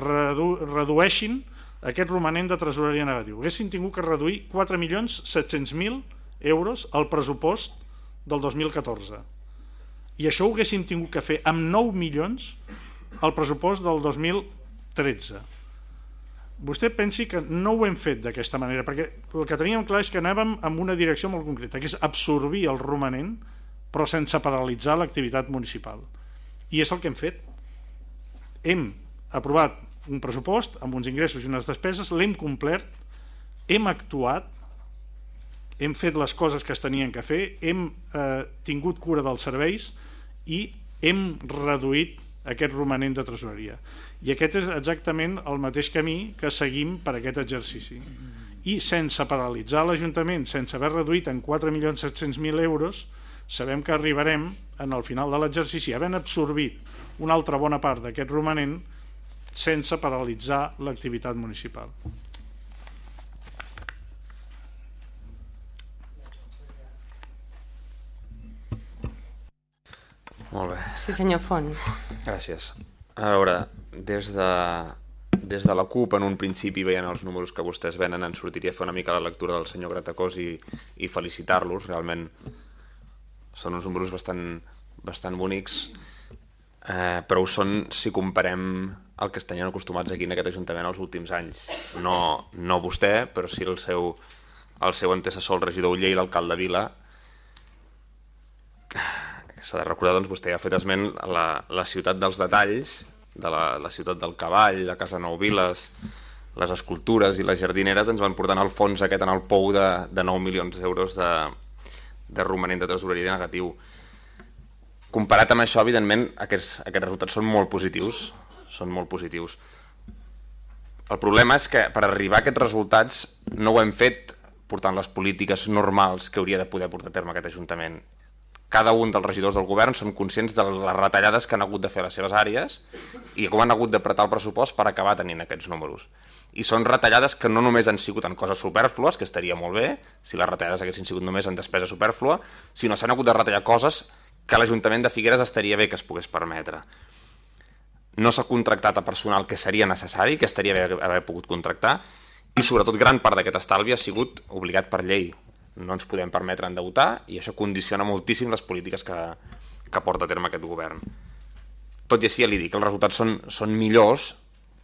redu redueixin aquest romanent de tresoreria negatiu. Haguessin tingut que reduir 4.700.000 euros al pressupost del 2014. I això ho haguessin tingut que fer amb 9 milions al pressupost del 2013. Vostè pensi que no ho hem fet d'aquesta manera, perquè el que teníem clar és que anàvem amb una direcció molt concreta, que és absorbir el romanent, però sense paralitzar l'activitat municipal. I és el que hem fet. Hem aprovat un pressupost amb uns ingressos i unes despeses, l'hem complert, hem actuat, hem fet les coses que es tenien que fer, hem eh, tingut cura dels serveis i hem reduït aquest romanent de tresoreria. I aquest és exactament el mateix camí que seguim per aquest exercici. I sense paralitzar l'Ajuntament, sense haver reduït en 4.700.000 euros, sabem que arribarem en el final de l'exercici havent absorbit una altra bona part d'aquest romanent sense paralitzar l'activitat municipal. Molt bé. Sí, senyor Font. Gràcies. A veure, des de, des de la CUP en un principi veient els números que vostès venen ens sortiria a fer una mica la lectura del senyor Gratacós i, i felicitar-los, realment són uns números bastant, bastant bonics, eh, però ho són si comparem el que estan acostumats aquí en aquest Ajuntament els últims anys. No, no vostè, però sí el seu, el seu antecessor, el regidor Uller i l'alcalde Vila. S'ha de recordar, doncs, vostè ja ha fet esment la, la ciutat dels detalls, de la, la ciutat del cavall, de Casa Nou Viles, les escultures i les jardineres ens van portant al fons aquest en el pou de, de 9 milions d'euros de, de romanent de tresoreria negatiu. Comparat amb això, evidentment, aquests, aquests resultats són molt positius, són molt positius. El problema és que per arribar a aquests resultats no ho hem fet portant les polítiques normals que hauria de poder portar a terme aquest Ajuntament. Cada un dels regidors del govern són conscients de les retallades que han hagut de fer a les seves àrees i com han hagut d'apretar el pressupost per acabar tenint aquests números i són retallades que no només han sigut en coses superflues, que estaria molt bé, si les retallades haguessin sigut només en despesa superflua, sinó s'han hagut de retallar coses que l'Ajuntament de Figueres estaria bé que es pogués permetre. No s'ha contractat a personal que seria necessari, que estaria bé haver pogut contractar, i sobretot gran part d'aquest estalvi ha sigut obligat per llei. No ens podem permetre endeutar i això condiciona moltíssim les polítiques que, que porta a terme aquest govern. Tot i així ja li dic, els resultats són, són millors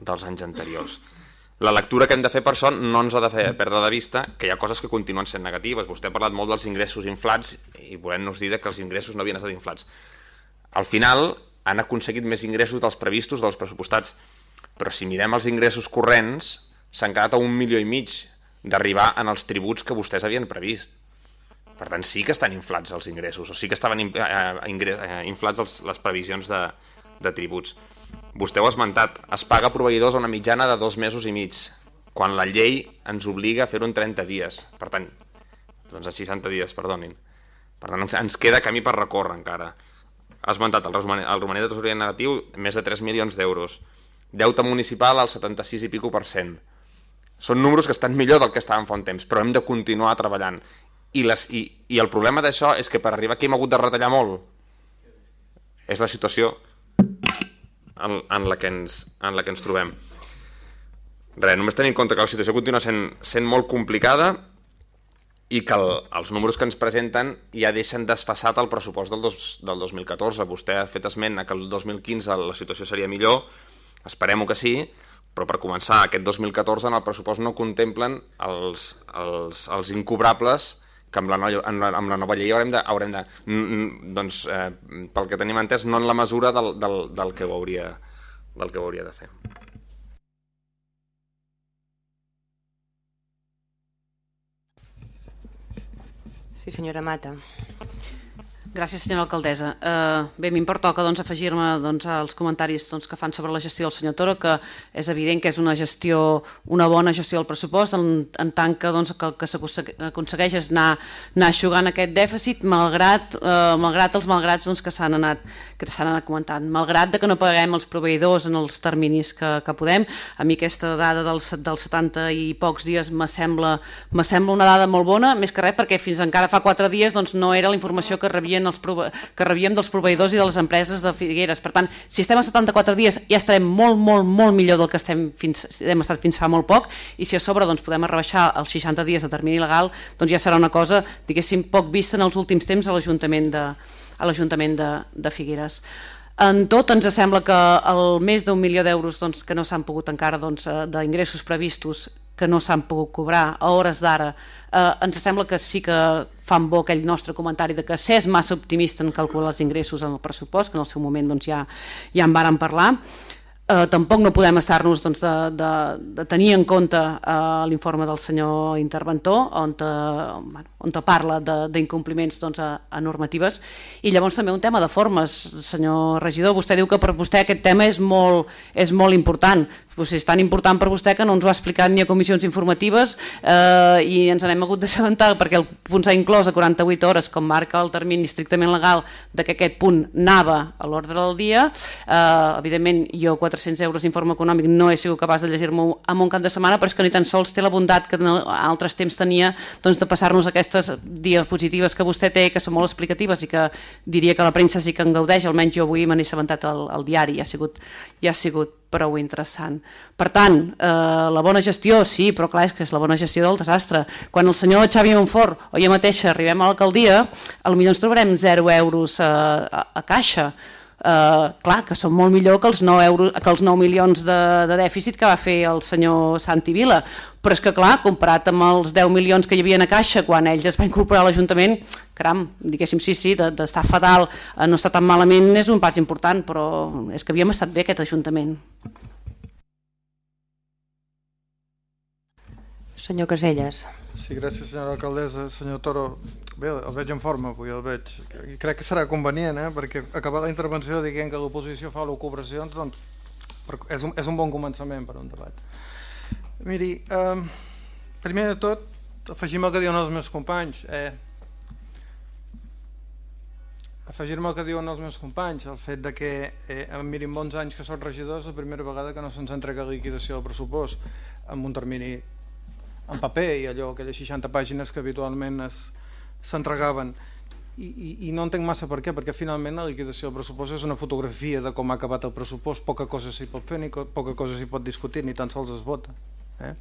dels anys anteriors. La lectura que hem de fer per això no ens ha de fer perdre de vista que hi ha coses que continuen sent negatives. Vostè ha parlat molt dels ingressos inflats i volem-nos dir que els ingressos no havien estat inflats. Al final han aconseguit més ingressos dels previstos dels pressupostats, però si mirem els ingressos corrents s'han quedat a un milió i mig d'arribar en els tributs que vostès havien previst. Per tant, sí que estan inflats els ingressos, o sí que estaven eh, eh, inflats els, les previsions de, de tributs. Vostè ho ha esmentat, es paga a proveïdors a una mitjana de dos mesos i mig, quan la llei ens obliga a fer-ho en 30 dies. Per tant, doncs a 60 dies, perdonin. Per tant, ens queda camí per recórrer encara. Ha esmentat el, el romanent de tesoreria negatiu, més de 3 milions d'euros. Deute municipal al 76 i pico per cent. Són números que estan millor del que estaven fa un temps, però hem de continuar treballant. I, les, i, i el problema d'això és que per arribar aquí hem hagut de retallar molt. És la situació en, en, la, que ens, en la que ens trobem. Res, només tenint en compte que la situació continua sent, sent molt complicada i que el, els números que ens presenten ja deixen desfassat el pressupost del, dos, del 2014. Vostè ha fet esment que el 2015 la situació seria millor, esperem que sí, però per començar, aquest 2014 en el pressupost no contemplen els, els, els incobrables que amb la, nova, amb la nova llei haurem de, haurem de doncs, eh, pel que tenim entès, no en la mesura del, del, del, que ho hauria, del que ho hauria de fer. Sí, senyora Mata. Gràcies, senyora alcaldessa. Uh, bé, a mi em pertoca doncs, afegir-me doncs, als comentaris doncs, que fan sobre la gestió del senyor Toro, que és evident que és una gestió, una bona gestió del pressupost, en, en tant que, doncs, que el que s'aconsegueix és anar, anar aixugant aquest dèficit, malgrat, uh, malgrat els malgrats doncs, que s'han anat, que anat comentant. Malgrat de que no paguem els proveïdors en els terminis que, que podem, a mi aquesta dada dels, dels 70 i pocs dies me sembla, me sembla una dada molt bona, més que res perquè fins encara fa 4 dies doncs, no era la informació que rebien rebien els prove... que rebíem dels proveïdors i de les empreses de Figueres. Per tant, si estem a 74 dies ja estarem molt, molt, molt millor del que estem fins, hem estat fins fa molt poc i si a sobre doncs, podem rebaixar els 60 dies de termini legal, doncs ja serà una cosa, diguéssim, poc vista en els últims temps a l'Ajuntament de, a l'Ajuntament de, de Figueres. En tot ens sembla que el més d'un milió d'euros doncs, que no s'han pogut encara doncs, eh, d'ingressos previstos que no s'han pogut cobrar a hores d'ara eh, ens sembla que sí que fan bo aquell nostre comentari de que s'és massa optimista en calcular els ingressos en el pressupost, que en el seu moment doncs, ja, ja en varen parlar. Eh, tampoc no podem estar-nos doncs, de, de, de tenir en compte eh, l'informe del senyor interventor on, te, bueno, on parla d'incompliments doncs, a, a normatives. I llavors també un tema de formes senyor regidor, vostè diu que per vostè aquest tema és molt, és molt important doncs és tan important per vostè que no ens ho ha explicat ni a comissions informatives eh, i ens n'hem hagut d'assabentar perquè el punt s'ha inclòs a 48 hores com marca el termini estrictament legal de que aquest punt anava a l'ordre del dia. Eh, evidentment jo 400 euros d'informe econòmic no he sigut capaç de llegir-me en un cap de setmana però és que ni tan sols té la bondat que en altres temps tenia doncs, de passar-nos aquestes diapositives que vostè té que són molt explicatives i que diria que la premsa sí que en gaudeix almenys jo avui me n'he assabentat al, diari i ha sigut, ja ha sigut prou interessant. Per tant, eh, la bona gestió, sí, però clar, és que és la bona gestió del desastre. Quan el senyor Xavi Monfort o jo mateixa arribem a l'alcaldia, potser ens trobarem 0 euros a, a, a caixa, Uh, clar, que són molt millor que els 9, euros, que els 9 milions de, de dèficit que va fer el senyor Santi Vila. Però és que clar, comparat amb els 10 milions que hi havia a Caixa quan ells es va incorporar a l'Ajuntament caram, diguéssim sí, sí, d'estar fatal a no estar tan malament és un pas important però és que havíem estat bé aquest Ajuntament. Senyor Caselles Sí, gràcies senyora alcaldessa. Senyor Toro, bé, el veig en forma avui, el veig. I crec que serà convenient, eh? perquè acabar la intervenció dient que l'oposició fa l'ocupacions, doncs és un, és un bon començament per un debat. Miri, eh, primer de tot, afegim el que diuen els meus companys. Eh, afegir-me el que diuen els meus companys, el fet de que, eh, mirin, bons anys que són regidors, la primera vegada que no se'ns entrega liquidació del pressupost amb un termini en paper i allò, aquelles 60 pàgines que habitualment s'entregaven. i, i, i no entenc massa per què, perquè finalment la liquidació del pressupost és una fotografia de com ha acabat el pressupost, poca cosa s'hi pot fer, ni co poca cosa s'hi pot discutir, ni tan sols es vota. Eh?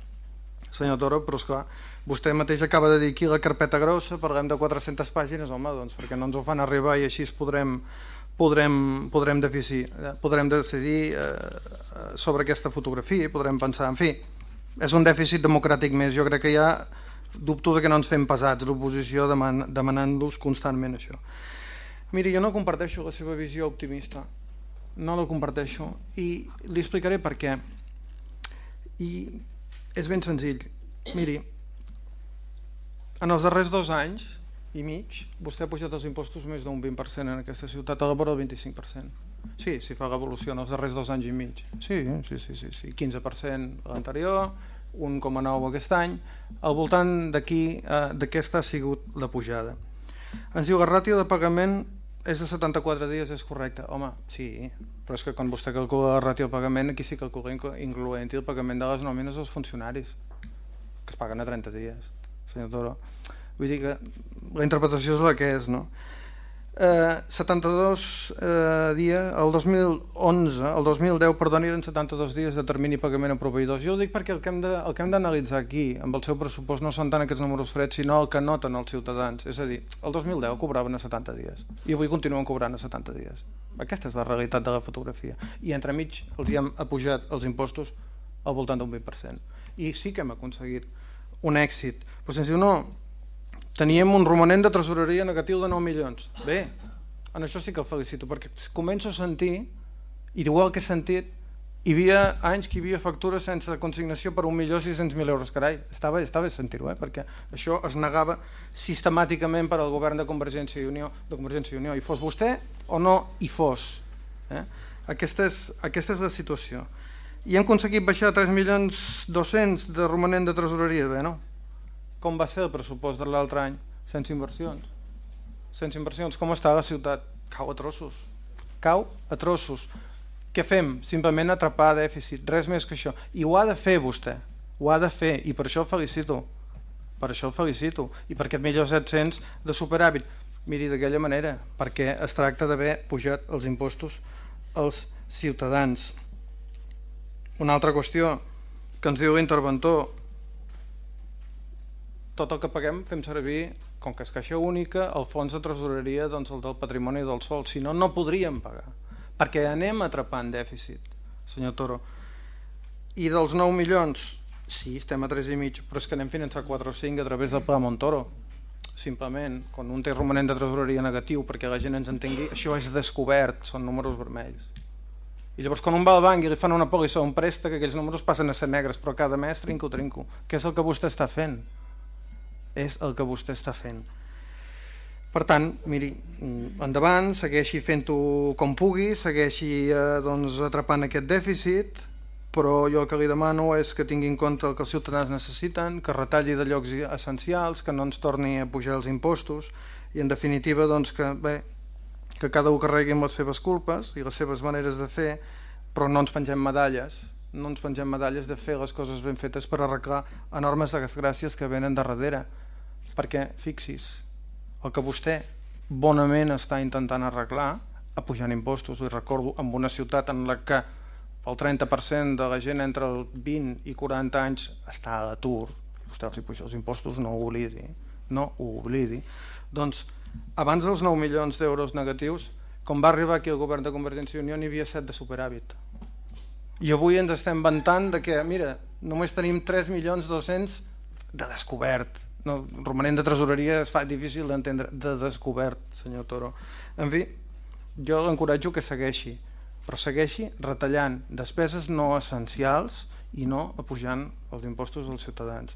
Senyor Toro, però esclar, vostè mateix acaba de dir aquí la carpeta grossa, parlem de 400 pàgines, home, doncs perquè no ens ho fan arribar i així es podrem, podrem, podrem, deficir, eh, podrem decidir eh, sobre aquesta fotografia i podrem pensar, en fi, és un dèficit democràtic més, jo crec que ja dubto que no ens fem pesats l'oposició deman demanant-los constantment això. Miri, jo no comparteixo la seva visió optimista, no la comparteixo i li explicaré per què. I és ben senzill. Miri, en els darrers dos anys i mig, vostè ha pujat els impostos més d'un 20% en aquesta ciutat, a la vora del 25%. Sí, si fa l'evolució en els darrers dos anys i mig. Sí, sí, sí, sí, sí. 15% l'anterior, 1,9 aquest any, al voltant d'aquí eh, d'aquesta ha sigut la pujada. Ens diu la ràtio de pagament és de 74 dies, és correcte. Home, sí, però és que quan vostè calcula la ràtio de pagament, aquí sí que calcula incloent el pagament de les nòmines dels funcionaris, que es paguen a 30 dies, senyor Toro. Vull dir que la interpretació és la que és, no? Eh, 72 eh, dies, el 2011, el 2010, perdoni, eren 72 dies de termini pagament a proveïdors. Jo ho dic perquè el que hem d'analitzar aquí, amb el seu pressupost, no són tant aquests números freds, sinó el que noten els ciutadans. És a dir, el 2010 cobraven a 70 dies i avui continuen cobrant a 70 dies. Aquesta és la realitat de la fotografia. I entremig els hi hem apujat els impostos al voltant d'un 20%. I sí que hem aconseguit un èxit. Però diu, no, teníem un romanent de tresoreria negatiu de 9 milions. Bé, en això sí que el felicito, perquè començo a sentir, i igual que he sentit, hi havia anys que hi havia factures sense consignació per 1.600.000 euros, carai, estava, estava sentir-ho, eh? perquè això es negava sistemàticament per al govern de Convergència i Unió, de Convergència i Unió, i fos vostè o no hi fos. Eh? Aquesta, és, aquesta és la situació. I hem aconseguit baixar 3.200.000 de romanent de tresoreria, bé, no? Com va ser el pressupost de l'altre any? Sense inversions. Sense inversions, com està la ciutat? cau a trossos. Cau a trossos. Què fem? simplement atrapar dèficit, res més que això. I ho ha de fer vostè. Ho ha de fer. I per això el felicito. Per això el felicito. I per aquest millor 700 de superàvit. Miri d'aquella manera perquè es tracta d'haver pujat els impostos als ciutadans. Una altra qüestió que ens diu l'interventor tot el que paguem fem servir, com que és caixa única, el fons de tresoreria doncs, el del patrimoni del sol, si no, no podríem pagar, perquè anem atrapant dèficit, senyor Toro. I dels 9 milions, sí, estem a 3,5, però és que anem finançar 4 o 5 a través del Pla Montoro. Simplement, quan un té romanent de tresoreria negatiu, perquè la gent ens entengui, això és descobert, són números vermells. I llavors quan un va al banc i li fan una pòlissa o un préstec, aquells números passen a ser negres, però cada mes trinco, trinco. Què és el que vostè està fent? És el que vostè està fent. Per tant, miri, endavant, segueixi fent-ho com pugui, segueixi eh, doncs, atrapant aquest dèficit, però jo el que li demano és que tingui en compte el que els ciutadans necessiten, que retalli de llocs essencials, que no ens torni a pujar els impostos i en definitiva doncs, que, bé, que cada un carregui amb les seves culpes i les seves maneres de fer, però no ens pengem medalles, no ens pengem medalles de fer les coses ben fetes per arreglar enormes desgràcies que venen de darrere perquè fixis el que vostè bonament està intentant arreglar apujant impostos, i recordo amb una ciutat en la que el 30% de la gent entre el 20 i 40 anys està a l'atur vostè els puja els impostos, no ho oblidi no ho oblidi doncs abans dels 9 milions d'euros negatius com va arribar aquí el govern de Convergència i Unió n'hi havia 7 de superàvit. I avui ens estem vantant de que mira, només tenim 3 milions 200 de descobert no, romanent de tresoreria es fa difícil d'entendre de descobert, senyor Toro. En fi, jo l'encoratjo que segueixi, però segueixi retallant despeses no essencials i no apujant els impostos als ciutadans.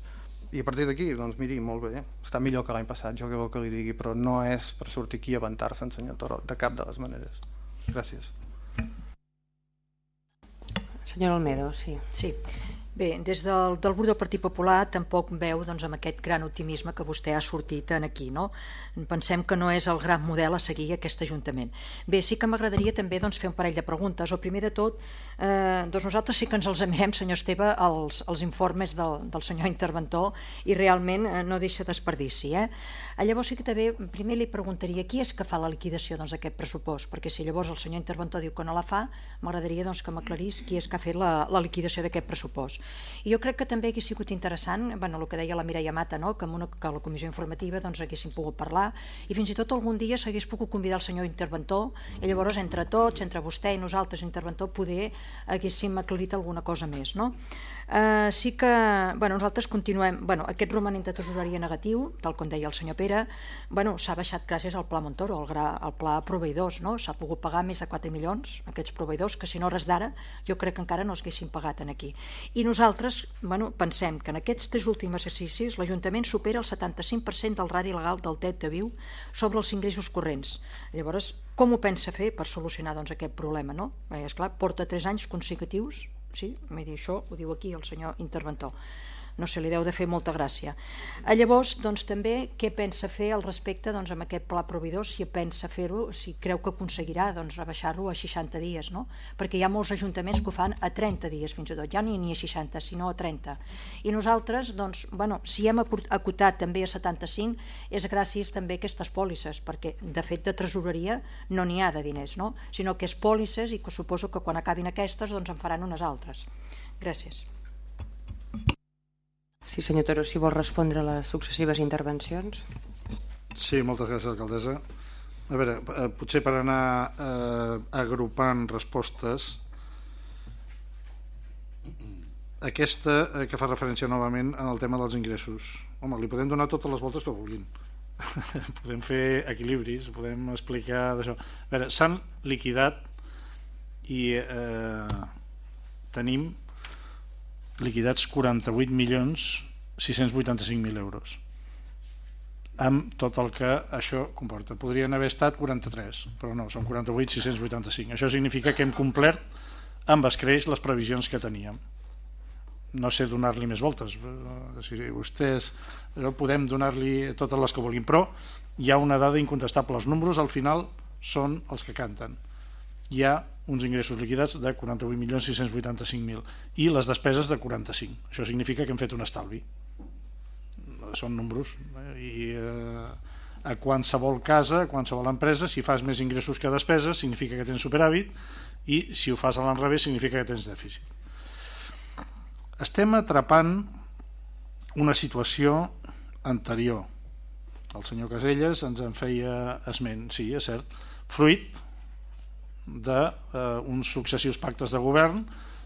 I a partir d'aquí, doncs miri, molt bé, està millor que l'any passat, jo que vol que li digui, però no és per sortir aquí a avantar-se, senyor Toro, de cap de les maneres. Gràcies. Senyor Olmedo, sí. Sí. Bé, des del, del grup del Partit Popular tampoc veu doncs, amb aquest gran optimisme que vostè ha sortit en aquí. No? Pensem que no és el gran model a seguir aquest Ajuntament. Bé, sí que m'agradaria també doncs, fer un parell de preguntes. O primer de tot, eh, doncs nosaltres sí que ens els mirem, senyor Esteve, els, els informes del, del senyor interventor i realment eh, no deixa desperdici. Eh? eh? Llavors sí que també, primer li preguntaria qui és que fa la liquidació doncs, d'aquest doncs, pressupost, perquè si llavors el senyor interventor diu que no la fa, m'agradaria doncs, que m'aclarís qui és que ha fet la, la liquidació d'aquest pressupost. I jo crec que també hauria sigut interessant, bueno, el que deia la Mireia Mata, no? que, amb una, que la comissió informativa doncs, haguéssim pogut parlar i fins i tot algun dia s'hagués pogut convidar el senyor interventor i llavors entre tots, entre vostè i nosaltres interventor, poder haguéssim aclarit alguna cosa més. No? Eh, sí que bueno, nosaltres continuem, bueno, aquest romanent de tesoreria negatiu, tal com deia el senyor Pere, bueno, s'ha baixat gràcies al Pla Montoro, al, gra, al Pla Proveïdors, no? s'ha pogut pagar més de 4 milions aquests proveïdors, que si no res d'ara jo crec que encara no es haguessin pagat en aquí. I nosaltres bueno, pensem que en aquests tres últims exercicis l'Ajuntament supera el 75% del radi legal del deute viu sobre els ingressos corrents. Llavors, com ho pensa fer per solucionar doncs, aquest problema? No? Perquè, esclar, porta tres anys consecutius sí? Vull dir, això ho diu aquí el senyor interventor no se li deu de fer molta gràcia. A llavors, doncs, també, què pensa fer al respecte doncs, amb aquest pla proveïdor, si pensa fer-ho, si creu que aconseguirà doncs, rebaixar-lo a 60 dies, no? perquè hi ha molts ajuntaments que ho fan a 30 dies fins i tot, ja ni, ni a 60, sinó a 30. I nosaltres, doncs, bueno, si hem acotat també a 75, és gràcies també a aquestes pòlisses, perquè de fet de tresoreria no n'hi ha de diners, no? sinó que és pòlisses i que suposo que quan acabin aquestes doncs en faran unes altres. Gràcies. Sí, senyor Toro, si vol respondre a les successives intervencions. Sí, moltes gràcies, alcaldessa. A veure, eh, potser per anar eh, agrupant respostes, aquesta eh, que fa referència novament en el tema dels ingressos. Home, li podem donar totes les voltes que vulguin. podem fer equilibris, podem explicar d'això. A veure, s'han liquidat i eh, tenim liquidats 48 milions 685.000 euros amb tot el que això comporta. Podrien haver estat 43, però no, són 48, 685. Això significa que hem complert amb escreix les previsions que teníem. No sé donar-li més voltes. Si vostès podem donar-li totes les que vulguin, però hi ha una dada incontestable. Els números al final són els que canten hi ha uns ingressos liquidats de 48.685.000 i les despeses de 45. Això significa que hem fet un estalvi. Són números. Eh? I eh, a qualsevol casa, a qualsevol empresa, si fas més ingressos que despeses, significa que tens superàvit i si ho fas a l'enrevés, significa que tens dèficit. Estem atrapant una situació anterior. El senyor Caselles ens en feia esment, sí, és cert, fruit d'uns eh, successius pactes de govern,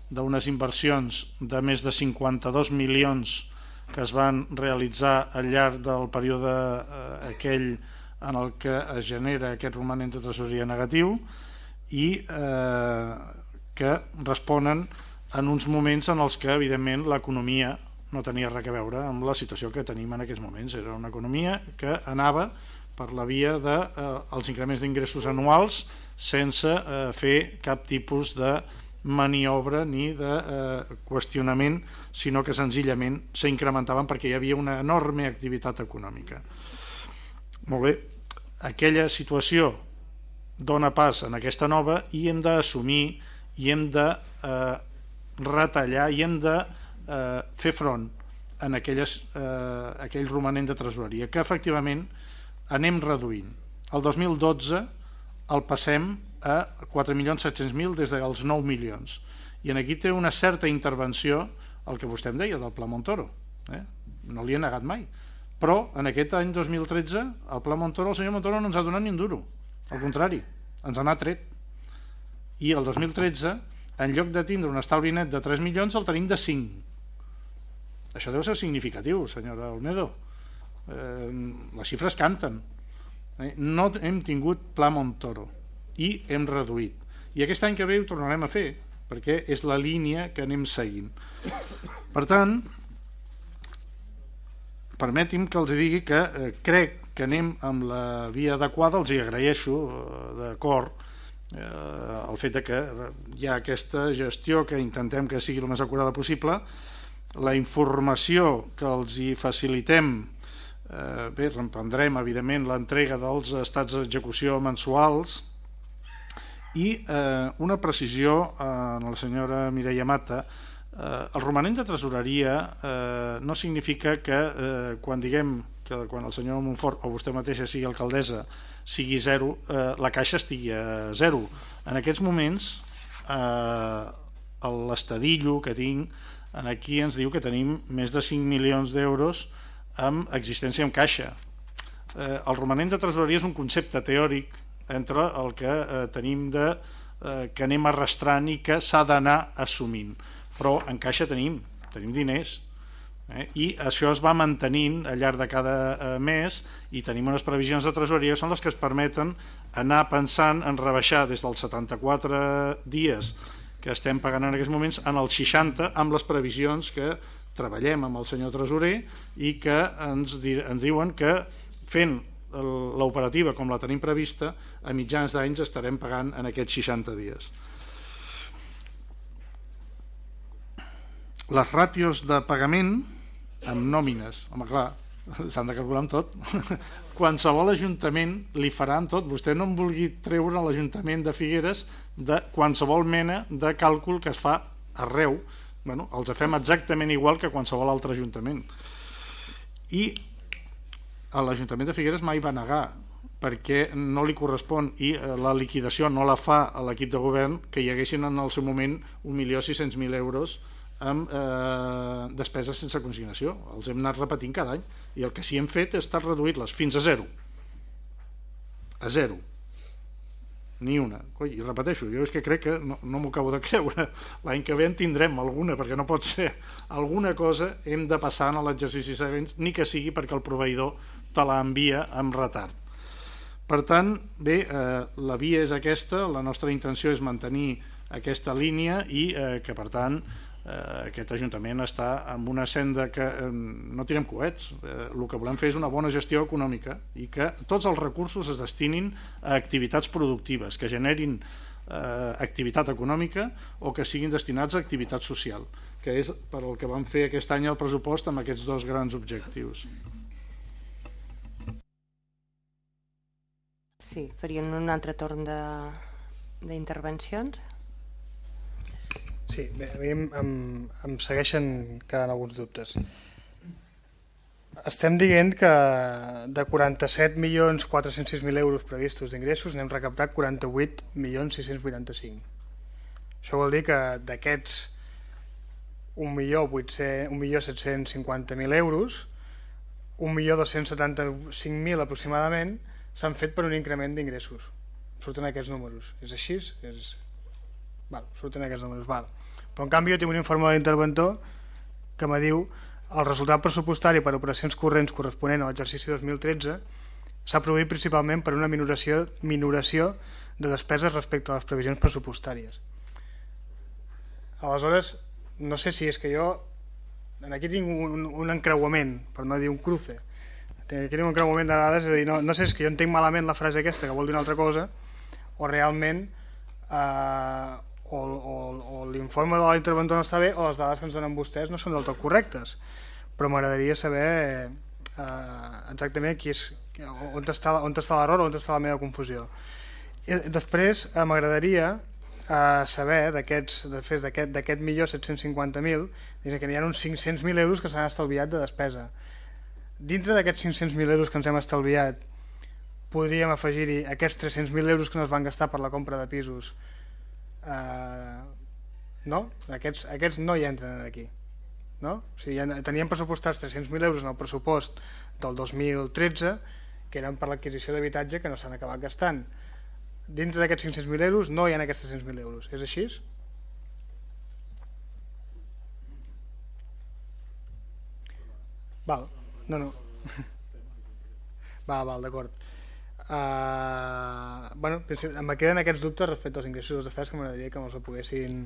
d'unes inversions de més de 52 milions que es van realitzar al llarg del període eh, aquell en el que es genera aquest romanent de tresoreria negatiu i eh, que responen en uns moments en els que evidentment l'economia no tenia res a veure amb la situació que tenim en aquests moments. Era una economia que anava per la via dels de, eh, increments d'ingressos anuals sense eh, fer cap tipus de maniobra ni de eh, qüestionament, sinó que senzillament s'incrementaven perquè hi havia una enorme activitat econòmica. Molt bé, aquella situació dona pas en aquesta nova i hem d'assumir i hem de eh, retallar i hem de eh, fer front en aquelles, eh, aquell romanent de tresoreria que efectivament anem reduint. El 2012 el passem a 4.700.000 des dels 9 milions. I en aquí té una certa intervenció el que vostè em deia del Pla Montoro. Eh? No li he negat mai. Però en aquest any 2013 el Pla Montoro, el senyor Montoro no ens ha donat ni un duro. Al contrari, ens ha tret. I el 2013, en lloc de tindre un estalvi net de 3 milions, el tenim de 5. Això deu ser significatiu, senyora Olmedo. Eh, les xifres canten. Eh? No hem tingut pla Montoro i hem reduït. I aquest any que ve ho tornarem a fer, perquè és la línia que anem seguint. Per tant, permeti'm que els digui que eh, crec que anem amb la via adequada, els hi agraeixo eh, d'acord eh, el fet de que hi ha aquesta gestió que intentem que sigui el més acurada possible, la informació que els hi facilitem eh, bé, reprendrem evidentment l'entrega dels estats d'execució mensuals i eh, una precisió eh, a la senyora Mireia Mata eh, el romanent de tresoreria eh, no significa que eh, quan diguem que quan el senyor Montfort o vostè mateixa sigui alcaldessa sigui zero, eh, la caixa estigui a zero. En aquests moments eh, l'estadillo que tinc aquí ens diu que tenim més de 5 milions d'euros amb existència en caixa. Eh, el romanent de tresoreria és un concepte teòric entre el que eh, tenim de eh, que anem arrastrant i que s'ha d'anar assumint. Però en caixa tenim, tenim diners, Eh? i això es va mantenint al llarg de cada eh, mes i tenim unes previsions de tresoreria que són les que es permeten anar pensant en rebaixar des dels 74 dies que estem pagant en aquests moments en els 60 amb les previsions que treballem amb el senyor tresorer i que ens, di ens diuen que fent l'operativa com la tenim prevista a mitjans d'anys estarem pagant en aquests 60 dies. Les ràtios de pagament amb nòmines, home clar, s'han de calcular amb tot. Qualsevol ajuntament li farà amb tot. Vostè no em vulgui treure l'Ajuntament de Figueres de qualsevol mena de càlcul que es fa arreu. Bueno, els fem exactament igual que qualsevol altre ajuntament. I l'Ajuntament de Figueres mai va negar perquè no li correspon i eh, la liquidació no la fa a l'equip de govern que hi haguessin en el seu moment 1.600.000 euros amb eh, despeses sense consignació. Els hem anat repetint cada any i el que sí hem fet és estar reduït-les fins a zero. A zero. Ni una. Coi, I repeteixo, jo és que crec que no, no m'ho acabo de creure. L'any que ve en tindrem alguna, perquè no pot ser alguna cosa hem de passar en l'exercici següent, ni que sigui perquè el proveïdor te l'envia amb retard. Per tant, bé, eh, la via és aquesta, la nostra intenció és mantenir aquesta línia i eh, que, per tant, eh, aquest Ajuntament està en una senda que eh, no tirem coets, eh, el que volem fer és una bona gestió econòmica i que tots els recursos es destinin a activitats productives, que generin eh, activitat econòmica o que siguin destinats a activitat social, que és per al que vam fer aquest any el pressupost amb aquests dos grans objectius. Sí, farien un altre torn d'intervencions. Sí, bé, a mi em, em, em segueixen quedant alguns dubtes. Estem dient que de 47.406.000 euros previstos d'ingressos n'hem recaptat 48.685. Això vol dir que d'aquests 1.750.000 euros, 1.275.000 aproximadament s'han fet per un increment d'ingressos. Surten aquests números. És així? És... Val, surten aquests números. Val. Però en canvi jo tinc un informe d'interventor que me diu el resultat pressupostari per operacions corrents corresponent a l'exercici 2013 s'ha produït principalment per una minoració, minoració de despeses respecte a les previsions pressupostàries. Aleshores, no sé si és que jo... Aquí tinc un, un encreuament, per no dir un cruce. Aquí tinc un encreuament de dades, és a dir, no, no sé si és que jo entenc malament la frase aquesta que vol dir una altra cosa, o realment eh, o, o, o l'informe de l'interventor no està bé o les dades que ens donen vostès no són del tot correctes. Però m'agradaria saber eh, exactament qui és, on està, on està l'error o on està la meva confusió. I després eh, m'agradaria eh, saber d'aquests d'aquest milió 750.000 que hi ha uns 500.000 euros que s'han estalviat de despesa. Dintre d'aquests 500.000 euros que ens hem estalviat podríem afegir-hi aquests 300.000 euros que no es van gastar per la compra de pisos eh, no? Aquests, aquests no hi entren aquí no? O sigui, teníem pressupostats 300.000 euros en el pressupost del 2013 que eren per l'adquisició d'habitatge que no s'han acabat gastant dintre d'aquests 500.000 euros no hi ha aquests 300.000 euros és així? val, no no val, val, d'acord Uh, bueno, em queden aquests dubtes respecte als ingressos i les despeses que m'agradaria que me'ls poguessin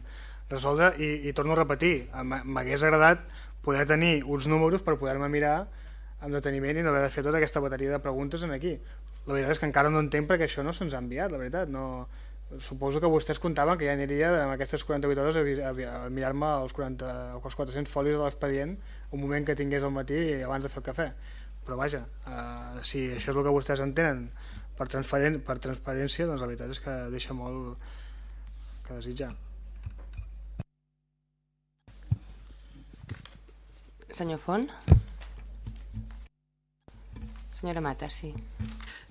resoldre i, i torno a repetir, m'hagués agradat poder tenir uns números per poder-me mirar amb deteniment i no haver de fer tota aquesta bateria de preguntes en aquí. La veritat és que encara no entenc perquè això no se'ns ha enviat, la veritat. No, suposo que vostès comptaven que ja aniria en aquestes 48 hores a, a, a mirar-me els, 40, els 400 folis de l'expedient un moment que tingués al matí abans de fer el cafè però vaja, uh, si això és el que vostès entenen per, per transparència doncs la veritat és que deixa molt que desitjar Senyor Font? Senyora Mata, sí.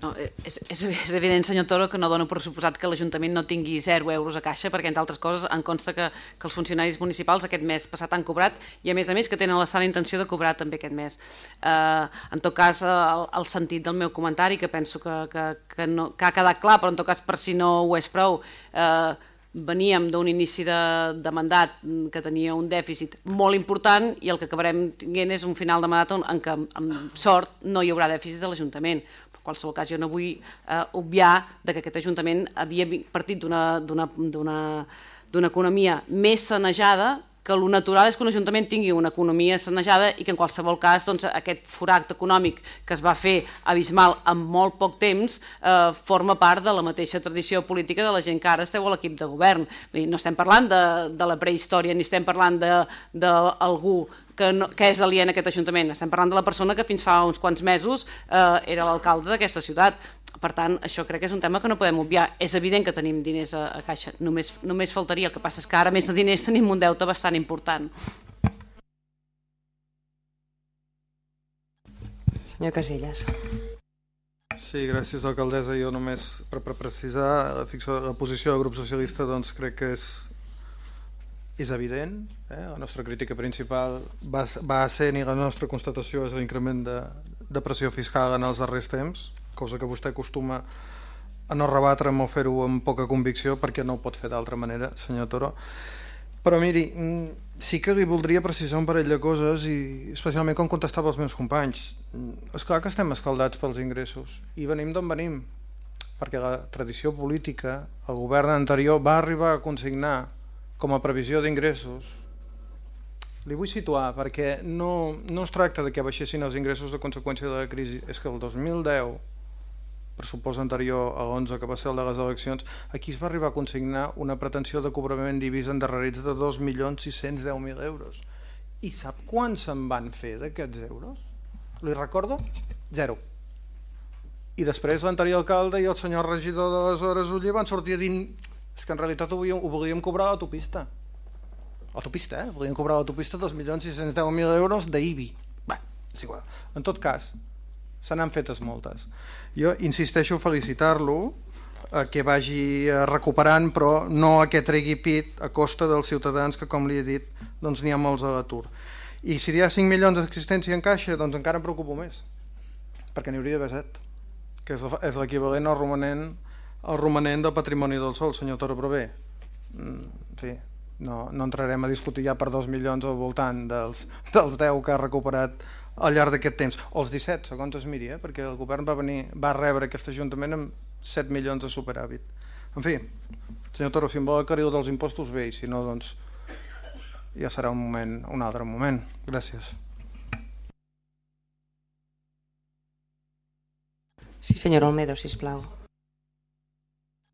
No, eh, és, és, és evident, senyor Toro, que no dono per suposat que l'Ajuntament no tingui 0 euros a caixa, perquè, entre altres coses, en consta que, que els funcionaris municipals aquest mes passat han cobrat i, a més a més, que tenen la sana intenció de cobrar també aquest mes. Eh, en tot cas, el, el sentit del meu comentari, que penso que, que, que, no, que ha quedat clar, però en tot cas, per si no ho és prou, eh, veníem d'un inici de, de mandat que tenia un dèficit molt important i el que acabarem tinguent és un final de mandat en què, amb sort, no hi haurà dèficit de l'Ajuntament. En qualsevol cas, jo no vull eh, obviar de que aquest Ajuntament havia partit d'una economia més sanejada que el natural és que un ajuntament tingui una economia sanejada i que en qualsevol cas doncs, aquest forat econòmic que es va fer abismal en molt poc temps eh, forma part de la mateixa tradició política de la gent que ara esteu a l'equip de govern. Dir, no estem parlant de, de la prehistòria ni estem parlant d'algú que, no, que és alien a aquest Ajuntament. Estem parlant de la persona que fins fa uns quants mesos eh, era l'alcalde d'aquesta ciutat. Per tant, això crec que és un tema que no podem obviar. És evident que tenim diners a, a caixa, només, només faltaria. El que passa és que ara, més de diners, tenim un deute bastant important. Senyor Casillas. Sí, gràcies, alcaldessa. Jo només, per, per precisar, la, fixo, la posició del grup socialista doncs, crec que és, és evident. Eh? La nostra crítica principal va, va ser, ni la nostra constatació, és l'increment de, de pressió fiscal en els darrers temps cosa que vostè acostuma a no rebatre'm o fer-ho amb poca convicció perquè no ho pot fer d'altra manera, senyor Toro. Però miri, mm, sí que li voldria precisar un parell de coses i especialment com contestava els meus companys. Mm, és clar que estem escaldats pels ingressos i venim d'on venim, perquè la tradició política, el govern anterior va arribar a consignar com a previsió d'ingressos li vull situar perquè no, no es tracta de que baixessin els ingressos de conseqüència de la crisi, és que el 2010 pressupost anterior a l'11 que va ser el de les eleccions, aquí es va arribar a consignar una pretensió de cobrament divisa endarrerits de 2.610.000 euros. I sap quan se'n van fer d'aquests euros? Li recordo? Zero. I després l'anterior alcalde i el senyor regidor de les Hores Uller van sortir dir és que en realitat ho volíem, ho volíem cobrar a l'autopista. Autopista, eh? Volíem cobrar a l'autopista 2.610.000 euros d'IBI. Bé, és igual. En tot cas, se n'han fetes moltes. Jo insisteixo a felicitar-lo a que vagi eh, recuperant però no a que tregui pit a costa dels ciutadans que com li he dit doncs n'hi ha molts a l'atur. I si hi ha 5 milions d'existència en caixa doncs encara em preocupo més perquè n'hi hauria d'haver 7 que és l'equivalent al romanent al romanent del patrimoni del sol senyor Toro però bé mm, fi, no, no entrarem a discutir ja per 2 milions al voltant dels, dels 10 que ha recuperat al llarg d'aquest temps, o els 17 segons es miri, eh? perquè el govern va, venir, va rebre aquest Ajuntament amb 7 milions de superàvit. En fi, senyor Toro, si em vol carril dels impostos bé, i si no doncs ja serà un moment un altre moment, gràcies. Sí senyor Olmedo, sisplau.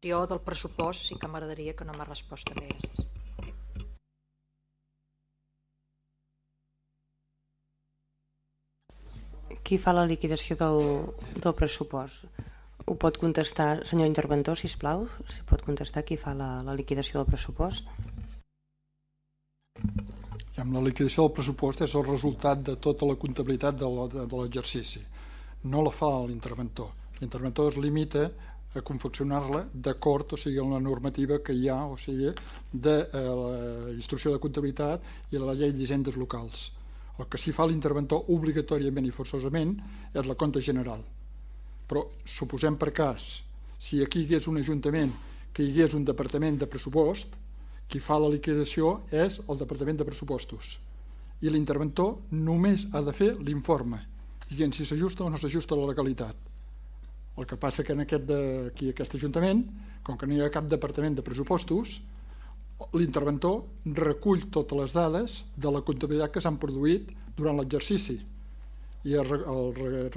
Jo del pressupost sí que m'agradaria que no m'ha respost també, gràcies qui fa la liquidació del, del pressupost? Ho pot contestar, senyor interventor, si plau, si pot contestar qui fa la, la liquidació del pressupost? I amb la liquidació del pressupost és el resultat de tota la comptabilitat de l'exercici. No la fa l'interventor. L'interventor es limita a confeccionar-la d'acord, o sigui, amb la normativa que hi ha, o sigui, de eh, la instrucció de comptabilitat i la llei d'hisendes locals. El que s'hi fa l'interventor obligatòriament i forçosament és la compta general. Però suposem per cas, si aquí hi hagués un ajuntament que hi hagués un departament de pressupost, qui fa la liquidació és el departament de pressupostos. I l'interventor només ha de fer l'informe, dient si s'ajusta o no s'ajusta la legalitat. El que passa que en aquest, aquí, aquest ajuntament, com que no hi ha cap departament de pressupostos, l'interventor recull totes les dades de la comptabilitat que s'han produït durant l'exercici i el, el, el,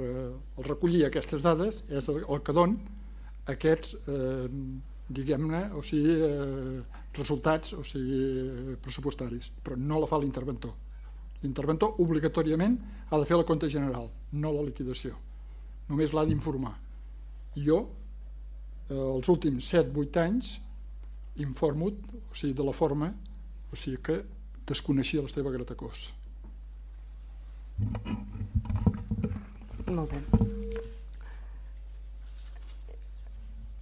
recollir aquestes dades és el, el que don aquests eh, diguem-ne, o sigui, eh, resultats o sigui, pressupostaris, però no la fa l'interventor. L'interventor obligatòriament ha de fer la compta general, no la liquidació. Només l'ha d'informar. Jo, eh, els últims 7-8 anys, informo o sigui, de la forma o sigui que desconeixia l'Esteve Gratacós. Molt bé.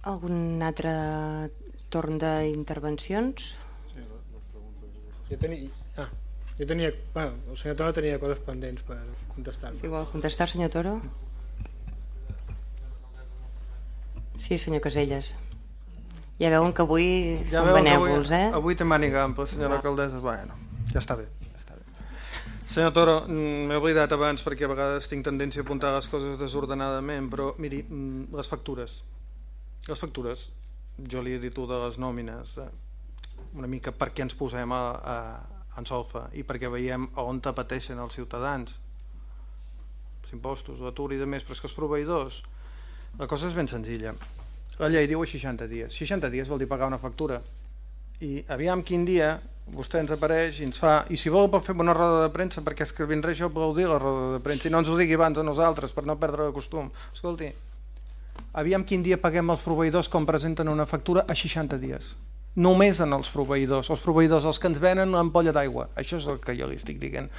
Algun altre torn d'intervencions? Jo tenia... Ah, jo tenia... Bueno, el senyor Toro tenia coses pendents per contestar-me. Si vol contestar, senyor Toro. Sí, senyor Caselles. Ja veuen que avui Ja són avui, benèvols, eh? avui té màniga ampla, senyora alcaldessa. Bueno, ja està bé. Ja està bé. Senyor Toro, mm, m'he oblidat abans perquè a vegades tinc tendència a apuntar les coses desordenadament, però miri, mm, les factures. Les factures, jo li he dit de les nòmines, eh, una mica per què ens posem a, a, en solfa i perquè veiem on pateixen els ciutadans els impostos, l'atur i de més, però és que els proveïdors la cosa és ben senzilla la llei diu a 60 dies. 60 dies vol dir pagar una factura. I aviam quin dia vostè ens apareix i ens fa i si vol fer una roda de premsa perquè és que vindré jo a aplaudir la roda de premsa i no ens ho digui abans a nosaltres per no perdre el costum. Escolti, aviam quin dia paguem els proveïdors com presenten una factura a 60 dies. Només en els proveïdors, els proveïdors els que ens venen una ampolla d'aigua, això és el que jo li estic dient.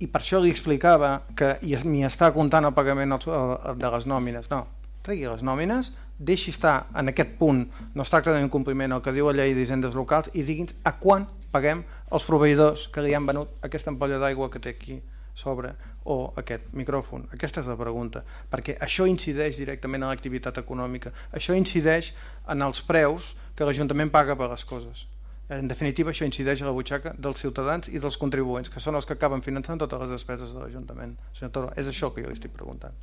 I per això li explicava que m'hi està comptant el pagament de les nòmines. No, tregui les nòmines deixi estar en aquest punt no es tracta d'incompliment el que diu la llei d'hisendes locals i digui'ns a quan paguem els proveïdors que li han venut aquesta ampolla d'aigua que té aquí sobre o aquest micròfon? Aquesta és la pregunta, perquè això incideix directament en l'activitat econòmica, això incideix en els preus que l'Ajuntament paga per les coses. En definitiva, això incideix a la butxaca dels ciutadans i dels contribuents, que són els que acaben finançant totes les despeses de l'Ajuntament. Senyor Toro, és això que jo li estic preguntant.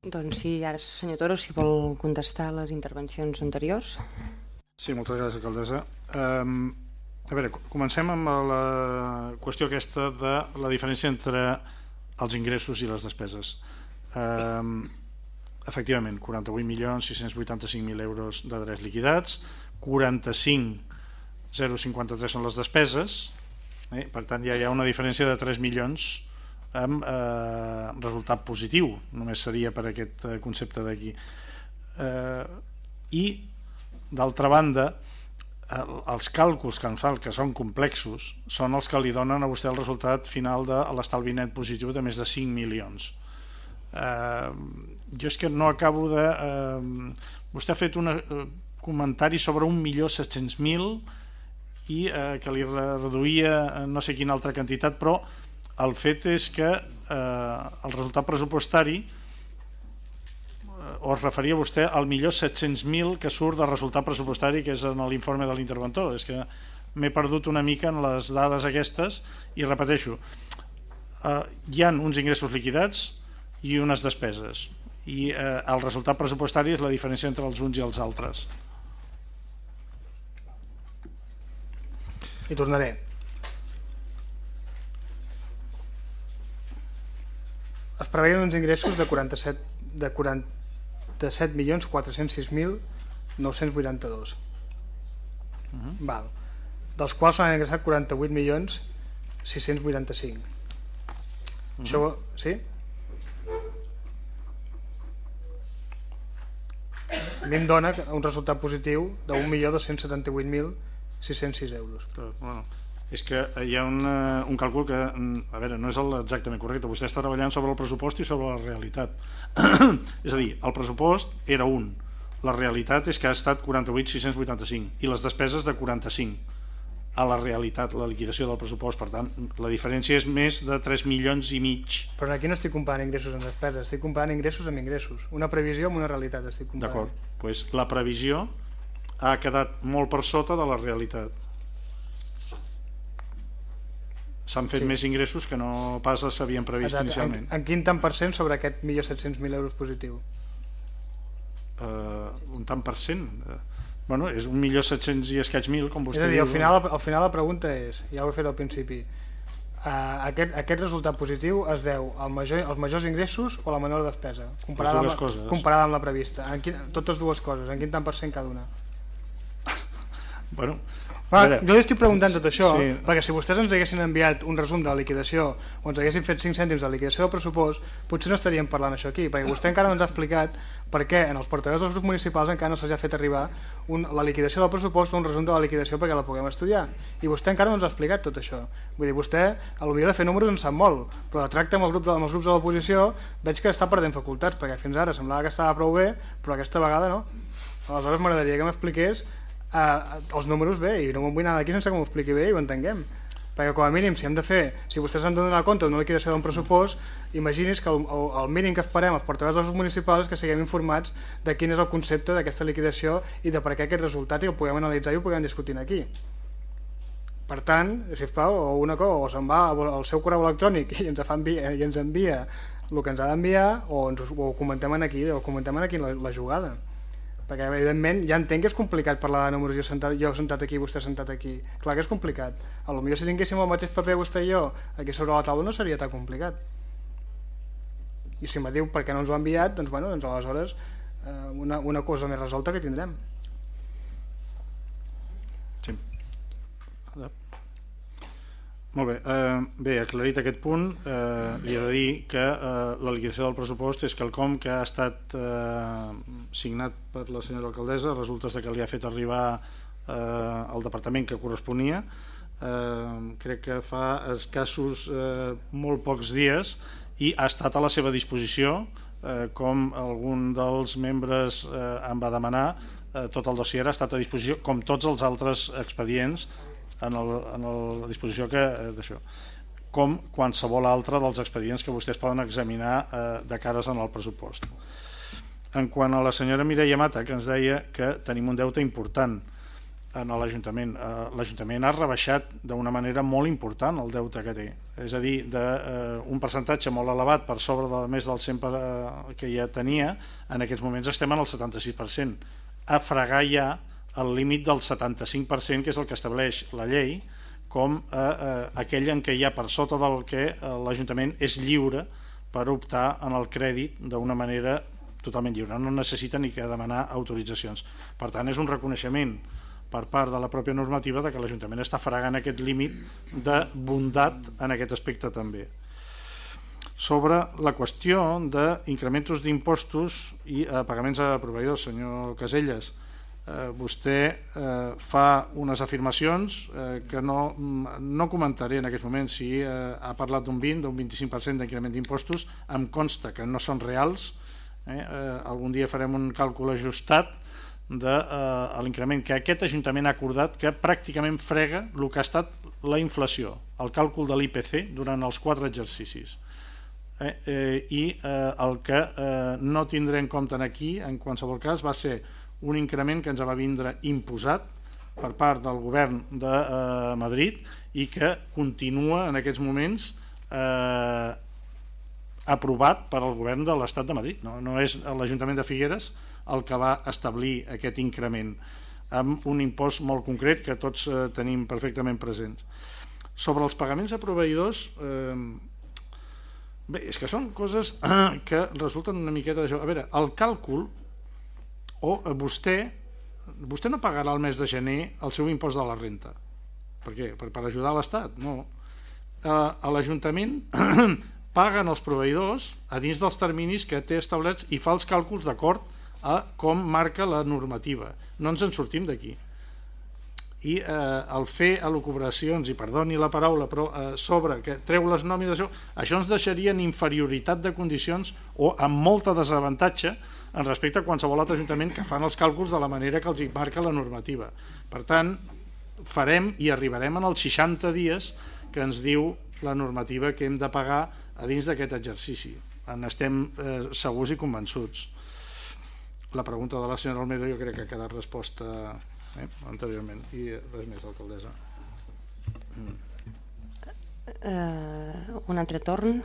Doncs sí, ara, senyor Toro, si vol contestar les intervencions anteriors. Sí, moltes gràcies, alcaldessa. Um, a veure, comencem amb la qüestió aquesta de la diferència entre els ingressos i les despeses. Um, efectivament, 48.685.000 euros de drets liquidats, 45.053 són les despeses, eh? per tant ja hi ha una diferència de 3 milions amb eh, resultat positiu, només seria per aquest eh, concepte d'aquí. Eh, I, d'altra banda, els càlculs que en fa, que són complexos, són els que li donen a vostè el resultat final de l'estalvi net positiu de més de 5 milions. Eh, jo és que no acabo de... Eh, vostè ha fet un eh, comentari sobre 1.700.000 i eh, que li reduïa no sé quina altra quantitat, però el fet és que eh, el resultat pressupostari o es referia vostè al millor 700.000 que surt del resultat pressupostari que és en l'informe de l'interventor. És que m'he perdut una mica en les dades aquestes i repeteixo eh, hi han uns ingressos liquidats i unes despeses. I eh, el resultat pressupostari és la diferència entre els uns i els altres. I tornaré es preveien uns ingressos de 47 de 40 47.406.982 uh -huh. Val. dels quals s'han ingressat 48.685 uh -huh. això, sí? a mi em dona un resultat positiu de 1.278.606 euros Però, bueno, és que hi ha un, un càlcul que, a veure, no és el exactament correcte. Vostè està treballant sobre el pressupost i sobre la realitat. és a dir, el pressupost era un. La realitat és que ha estat 48.685 i les despeses de 45 a la realitat, la liquidació del pressupost. Per tant, la diferència és més de 3 milions i mig. Però aquí no estic comparant ingressos amb despeses, estic comparant ingressos amb ingressos. Una previsió amb una realitat estic comparant. D'acord, pues la previsió ha quedat molt per sota de la realitat s'han fet sí. més ingressos que no pas s'havien previst Exacte. inicialment. En, en quin tant per cent sobre aquest 1.700.000 euros positiu? Uh, un tant per cent? Uh, bueno, és un milió 700 i escaig mil, com vostè és a dir, diu. Al final, al final la pregunta és, ja ho he fet al principi, Uh, aquest, aquest resultat positiu es deu al major, als majors ingressos o a la menor despesa, comparada, amb, coses. comparada amb la prevista. En quin, totes dues coses, en quin tant per cent cada una? Bueno, Va, veure, jo li estic preguntant tot això sí. perquè si vostès ens haguessin enviat un resum de la liquidació o ens haguessin fet 5 cèntims de liquidació del pressupost, potser no estaríem parlant això aquí, perquè vostè encara no ens ha explicat per què en els portaveus dels grups municipals encara no se'ls ha fet arribar un, la liquidació del pressupost o un resum de la liquidació perquè la puguem estudiar. I vostè encara no ens ha explicat tot això. Vull dir, vostè, a l'hora de fer números en sap molt, però de tracte amb, el grup de, amb els grups de l'oposició veig que està perdent facultats, perquè fins ara semblava que estava prou bé, però aquesta vegada no. Aleshores m'agradaria que m'expliqués eh, els números bé i no me'n vull anar d'aquí sense que m'ho expliqui bé i ho entenguem. Perquè com a mínim si hem de fer si vostès han de donar compte d'una liquidació d'un pressupost imagini's que el, el, el mínim que esperem els portaveus dels municipals que siguem informats de quin és el concepte d'aquesta liquidació i de per què aquest resultat i el puguem analitzar i ho puguem discutir aquí. Per tant, sisplau, o una cosa, o se'n va al seu correu electrònic i ens, fa envia, i ens envia el que ens ha d'enviar o, ens, o ho comentem aquí, o comentem aquí la, la jugada perquè evidentment ja entenc que és complicat parlar de números jo sentat, jo sentat aquí, vostè sentat aquí. Clar que és complicat, a lo millor si tinguéssim el mateix paper vostè i jo aquí sobre la taula no seria tan complicat. I si me diu per què no ens ho ha enviat doncs bueno, doncs aleshores eh, una, una cosa més resolta que tindrem Sí. Molt bé, eh, bé, aclarit aquest punt, eh, li he de dir que eh, la liquidació del pressupost és quelcom que ha estat eh, signat per la senyora alcaldessa, resultes de que li ha fet arribar eh, al departament que corresponia, eh, crec que fa escassos eh, molt pocs dies i ha estat a la seva disposició eh, com algun dels membres eh, em va demanar eh, tot el dossier ha estat a disposició com tots els altres expedients en, el, en el, la disposició que eh, d'això com qualsevol altre dels expedients que vostès poden examinar eh, de cares en el pressupost. En quant a la senyora Mireia Mata, que ens deia que tenim un deute important en l'Ajuntament, eh, l'Ajuntament ha rebaixat d'una manera molt important el deute que té, és a dir, d'un eh, percentatge molt elevat per sobre de més del 100 per, eh, que ja tenia, en aquests moments estem en el 76%. A fregar ja el límit del 75%, que és el que estableix la llei, com eh, eh, aquell en què hi ha per sota del que eh, l'Ajuntament és lliure per optar en el crèdit d'una manera totalment lliure, no necessita ni que demanar autoritzacions. Per tant, és un reconeixement per part de la pròpia normativa de que l'Ajuntament està fregant aquest límit de bondat en aquest aspecte també. Sobre la qüestió d'incrementos d'impostos i eh, pagaments a proveïdors, senyor Caselles, eh, vostè eh, fa unes afirmacions eh, que no, no comentaré en aquest moment si eh, ha parlat d'un 20, d'un 25% d'increment d'impostos, em consta que no són reals, eh, eh, algun dia farem un càlcul ajustat de eh, l'increment que aquest Ajuntament ha acordat que pràcticament frega el que ha estat la inflació, el càlcul de l'IPC durant els quatre exercicis. Eh, eh, I eh, el que eh, no tindré en compte aquí, en qualsevol cas, va ser un increment que ens va vindre imposat per part del govern de eh, Madrid i que continua en aquests moments eh, aprovat per al govern de l'Estat de Madrid. No, no és l'Ajuntament de Figueres el que va establir aquest increment amb un impost molt concret que tots eh, tenim perfectament presents. Sobre els pagaments a proveïdors, eh, bé, és que són coses eh, que resulten una miqueta d'això. A veure, el càlcul, o eh, vostè, vostè no pagarà el mes de gener el seu impost de la renta. Per què? Per, per ajudar l'Estat? No. Eh, a l'Ajuntament paguen els proveïdors a dins dels terminis que té establerts i fa els càlculs d'acord a com marca la normativa. No ens en sortim d'aquí. I eh, el fer elucubracions, i perdoni la paraula, però eh, sobre que treu les nòmines, això, això ens deixaria en inferioritat de condicions o amb molta desavantatge en respecte a qualsevol altre ajuntament que fan els càlculs de la manera que els marca la normativa. Per tant, farem i arribarem en els 60 dies que ens diu la normativa que hem de pagar a dins d'aquest exercici. En estem eh, segurs i convençuts. La pregunta de la senyora Almeida jo crec que ha quedat resposta eh, anteriorment. I res més, alcaldessa. Eh, un altre torn.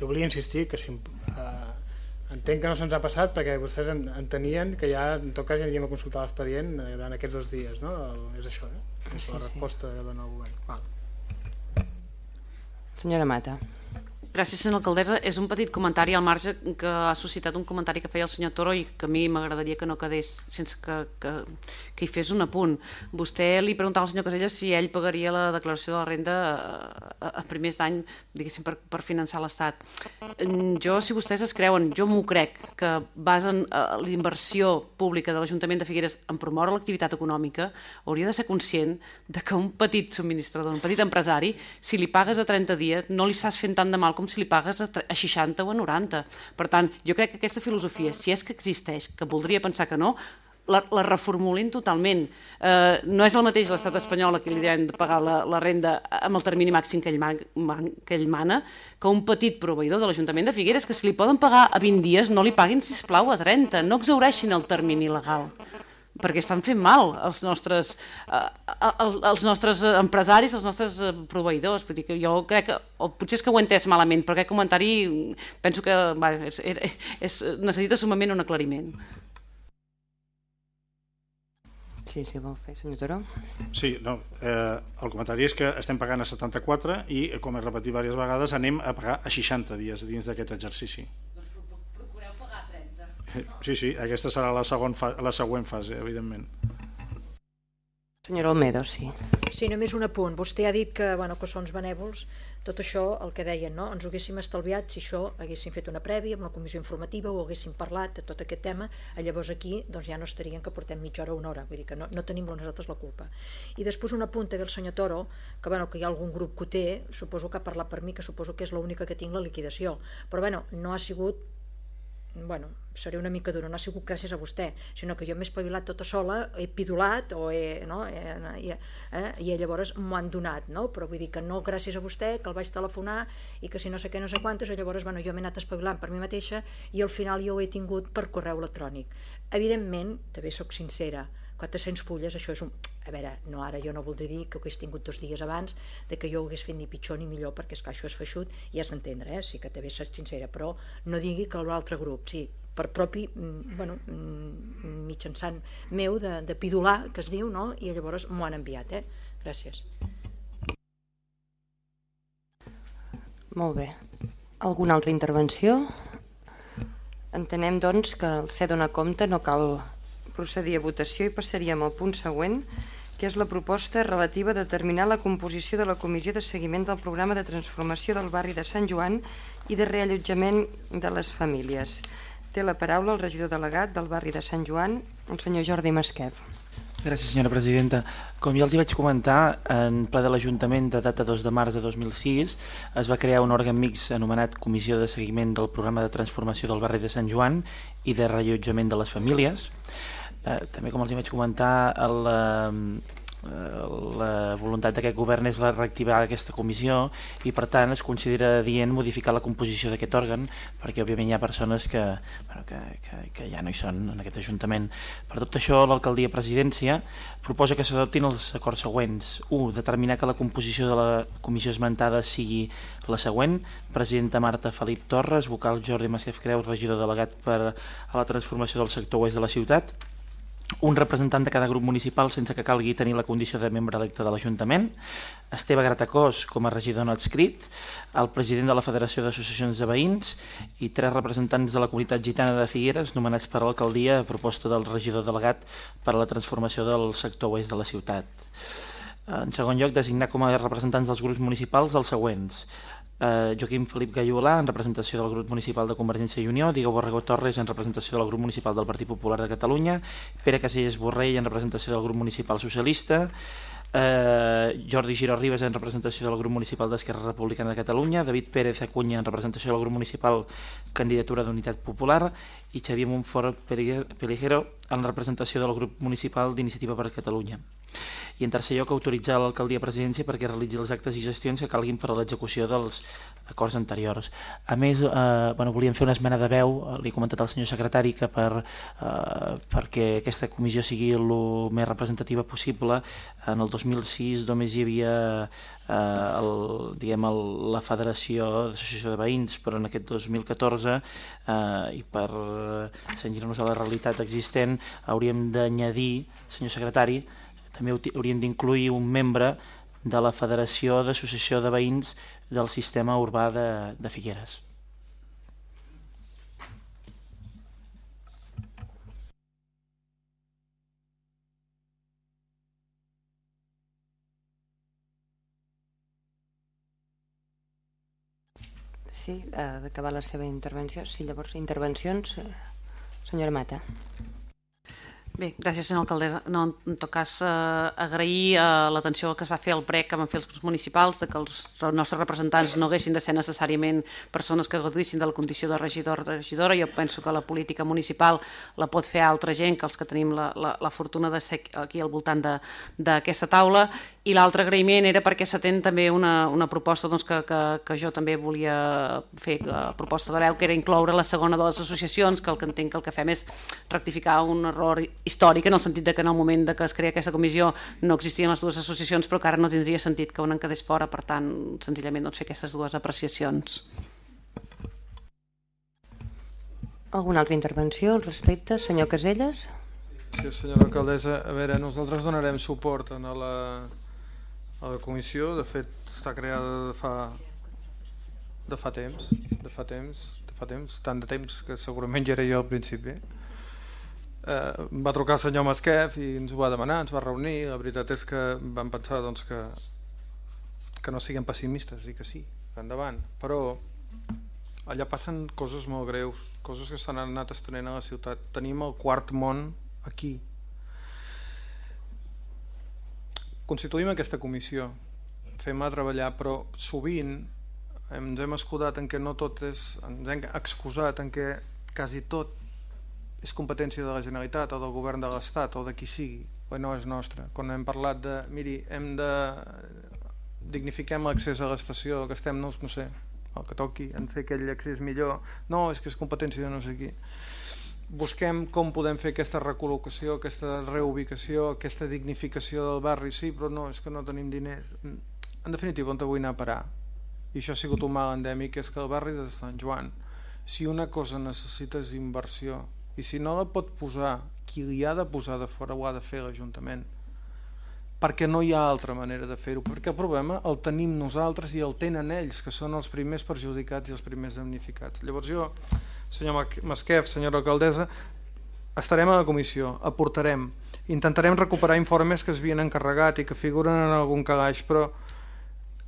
Jo volia insistir que si, eh, entenc que no se'ns ha passat perquè vostès en, entenien que ja en tot cas ja aniríem a consultar l'expedient eh, durant aquests dos dies, no? El, és això, eh? És la resposta que dona el govern. Val. Senyora Mata. Gràcies, senyora alcaldessa. És un petit comentari al marge que ha suscitat un comentari que feia el senyor Toro i que a mi m'agradaria que no quedés sense que, que, que hi fes un apunt. Vostè li preguntava al senyor Caselles si ell pagaria la declaració de la renda a, a primers d'any, diguéssim, per, per finançar l'Estat. Jo, si vostès es creuen, jo m'ho crec, que basen eh, l'inversió pública de l'Ajuntament de Figueres en promoure l'activitat econòmica, hauria de ser conscient de que un petit subministrador, un petit empresari, si li pagues a 30 dies, no li estàs fent tant de mal com com si li pagues a, a 60 o a 90. Per tant, jo crec que aquesta filosofia, si és que existeix, que voldria pensar que no, la, la reformulin totalment. Eh, no és el mateix l'estat espanyol a qui li diuen de pagar la, la renda amb el termini màxim que ell, man, man, que ell mana que un petit proveïdor de l'Ajuntament de Figueres que si li poden pagar a 20 dies no li paguin, si plau a 30. No exaureixin el termini legal perquè estan fent mal els nostres, eh, eh, els, els nostres empresaris, els nostres eh, proveïdors. Vull dir que jo crec que, o potser és que ho he entès malament, però aquest comentari penso que va, és, és, necessita sumament un aclariment. Sí, sí, vol fer, senyor Toro. Sí, no, eh, el comentari és que estem pagant a 74 i, com he repetit diverses vegades, anem a pagar a 60 dies dins d'aquest exercici. Sí, sí, aquesta serà la, segon fa la següent fase, evidentment. Senyora Olmedo, sí. Sí, només un apunt. Vostè ha dit que, bueno, que són benèvols. Tot això, el que deien, no? ens ho haguéssim estalviat si això haguéssim fet una prèvia amb la comissió informativa o haguéssim parlat de tot aquest tema, llavors aquí doncs ja no estarien que portem mitja hora o una hora, vull dir que no, no tenim nosaltres la culpa. I després un apunt també el senyor Toro, que, bueno, que hi ha algun grup que ho té, suposo que ha parlat per mi, que suposo que és l'única que tinc la liquidació, però bueno, no ha sigut bueno, seré una mica dura, no ha sigut gràcies a vostè, sinó que jo m'he espavilat tota sola, he pidulat o he, no, he, i, eh, i llavors m'ho han donat, no? però vull dir que no gràcies a vostè, que el vaig telefonar i que si no sé què, no sé quantes, llavors bueno, jo m'he anat espavilant per mi mateixa i al final jo ho he tingut per correu electrònic. Evidentment, també sóc sincera, 400 fulles, això és un... A veure, no ara jo no voldria dir que ho hagués tingut dos dies abans de que jo ho hagués fet ni pitjor ni millor, perquè és que això és feixut i has d'entendre, eh? sí que també ser sincera, però no digui que l'altre grup, sí, per propi, mm, bueno, mm, mitjançant meu de, de pidolar, que es diu, no? i llavors m'ho han enviat, eh? Gràcies. Molt bé. Alguna altra intervenció? Entenem, doncs, que el ser dona compte no cal procedir a votació i passaríem al punt següent, que és la proposta relativa a determinar la composició de la Comissió de Seguiment del Programa de Transformació del barri de Sant Joan i de reallotjament de les famílies. Té la paraula el regidor delegat del barri de Sant Joan, el senyor Jordi Masquef. Gràcies, senyora presidenta. Com ja els hi vaig comentar, en ple de l'Ajuntament de data 2 de març de 2006 es va crear un òrgan mix anomenat Comissió de Seguiment del Programa de Transformació del barri de Sant Joan i de reallotjament de les famílies eh, també com els vaig comentar el, eh, la voluntat d'aquest govern és la reactivar aquesta comissió i per tant es considera dient modificar la composició d'aquest òrgan perquè òbviament hi ha persones que, bueno, que, que, que ja no hi són en aquest Ajuntament. Per tot això l'alcaldia presidència proposa que s'adoptin els acords següents. 1. Determinar que la composició de la comissió esmentada sigui la següent. Presidenta Marta Felip Torres, vocal Jordi Masquef Creus, regidor delegat per a la transformació del sector oest de la ciutat un representant de cada grup municipal sense que calgui tenir la condició de membre electe de l'Ajuntament, Esteve Gratacós com a regidor no adscrit, el president de la Federació d'Associacions de Veïns i tres representants de la comunitat gitana de Figueres nomenats per l'alcaldia a proposta del regidor delegat per a la transformació del sector oest de la ciutat. En segon lloc, designar com a representants dels grups municipals els següents eh, Joaquim Felip Gaiolà en representació del grup municipal de Convergència i Unió, Diego Borrego Torres en representació del grup municipal del Partit Popular de Catalunya, Pere Casellas Borrell en representació del grup municipal socialista, eh, Jordi Giró Ribes en representació del grup municipal d'Esquerra Republicana de Catalunya, David Pérez Acuña en representació del grup municipal Candidatura d'Unitat Popular i Xavier Montfort Peligero en representació del grup municipal d'Iniciativa per Catalunya. I en tercer lloc autoritzar l'alcaldia presidència perquè realitzi els actes i gestions que calguin per a l'execució dels acords anteriors. A més, eh, bueno, volíem fer una esmena de veu, eh, li he comentat al senyor secretari que per, eh, perquè aquesta comissió sigui el més representativa possible, en el 2006 només hi havia eh, el, diguem, el, la Federació d'Associació de Veïns, però en aquest 2014 eh, i per senyir-nos a la realitat existent hauríem d'anyadir, senyor secretari, també hauríem d'incluir un membre de la Federació d'Associació de Veïns del sistema urbà de, de Figueres. Sí, d'acabar la seva intervenció. Sí, llavors, intervencions, eh, senyora Mata. Bé, gràcies, senyora alcaldessa. No, en tot cas, eh, agrair eh, l'atenció que es va fer al prec que van fer els grups municipals, de que els nostres representants no haguessin de ser necessàriament persones que gaudissin de la condició de regidor o regidora. Jo penso que la política municipal la pot fer altra gent que els que tenim la, la, la fortuna de ser aquí al voltant d'aquesta taula. I l'altre agraïment era perquè s'atén també una, una proposta doncs, que, que, que jo també volia fer, la proposta de veu, que era incloure la segona de les associacions, que el que entenc que el que fem és rectificar un error històric en el sentit de que en el moment de que es crea aquesta comissió no existien les dues associacions però que ara no tindria sentit que una en quedés fora per tant senzillament doncs, fer aquestes dues apreciacions Alguna altra intervenció al respecte? Senyor Caselles? Sí, senyora alcaldessa. A veure, nosaltres donarem suport a la, a la comissió. De fet, està creada de fa, de fa temps, de fa temps, de fa temps, tant de temps que segurament ja era jo al principi. Eh, va trucar el senyor Masquef i ens ho va demanar, ens va reunir. La veritat és que vam pensar doncs, que, que no siguem pessimistes i que sí, que endavant. Però allà passen coses molt greus coses que s'han anat estenent a la ciutat. Tenim el quart món aquí constituïm aquesta comissió fem a treballar però sovint ens hem escudat en què no tot és ens hem excusat en què quasi tot és competència de la Generalitat o del govern de l'Estat o de qui sigui, o no és nostra. Quan hem parlat de, miri, hem de dignifiquem l'accés a l'estació, que estem, no, no sé, el que toqui, en fer aquell accés millor, no, és que és competència de no sé qui. Busquem com podem fer aquesta recol·locació, aquesta reubicació, aquesta dignificació del barri, sí, però no, és que no tenim diners. En definitiva, on vull anar a parar? I això ha sigut un mal endèmic, és que el barri de Sant Joan, si una cosa necessita és inversió, i si no la pot posar qui li ha de posar de fora ho ha de fer l'Ajuntament perquè no hi ha altra manera de fer-ho perquè el problema el tenim nosaltres i el tenen ells que són els primers perjudicats i els primers damnificats llavors jo, senyor Masquef senyora alcaldessa estarem a la comissió, aportarem. Intentarem recuperar informes que es havien encarregat i que figuren en algun calaix però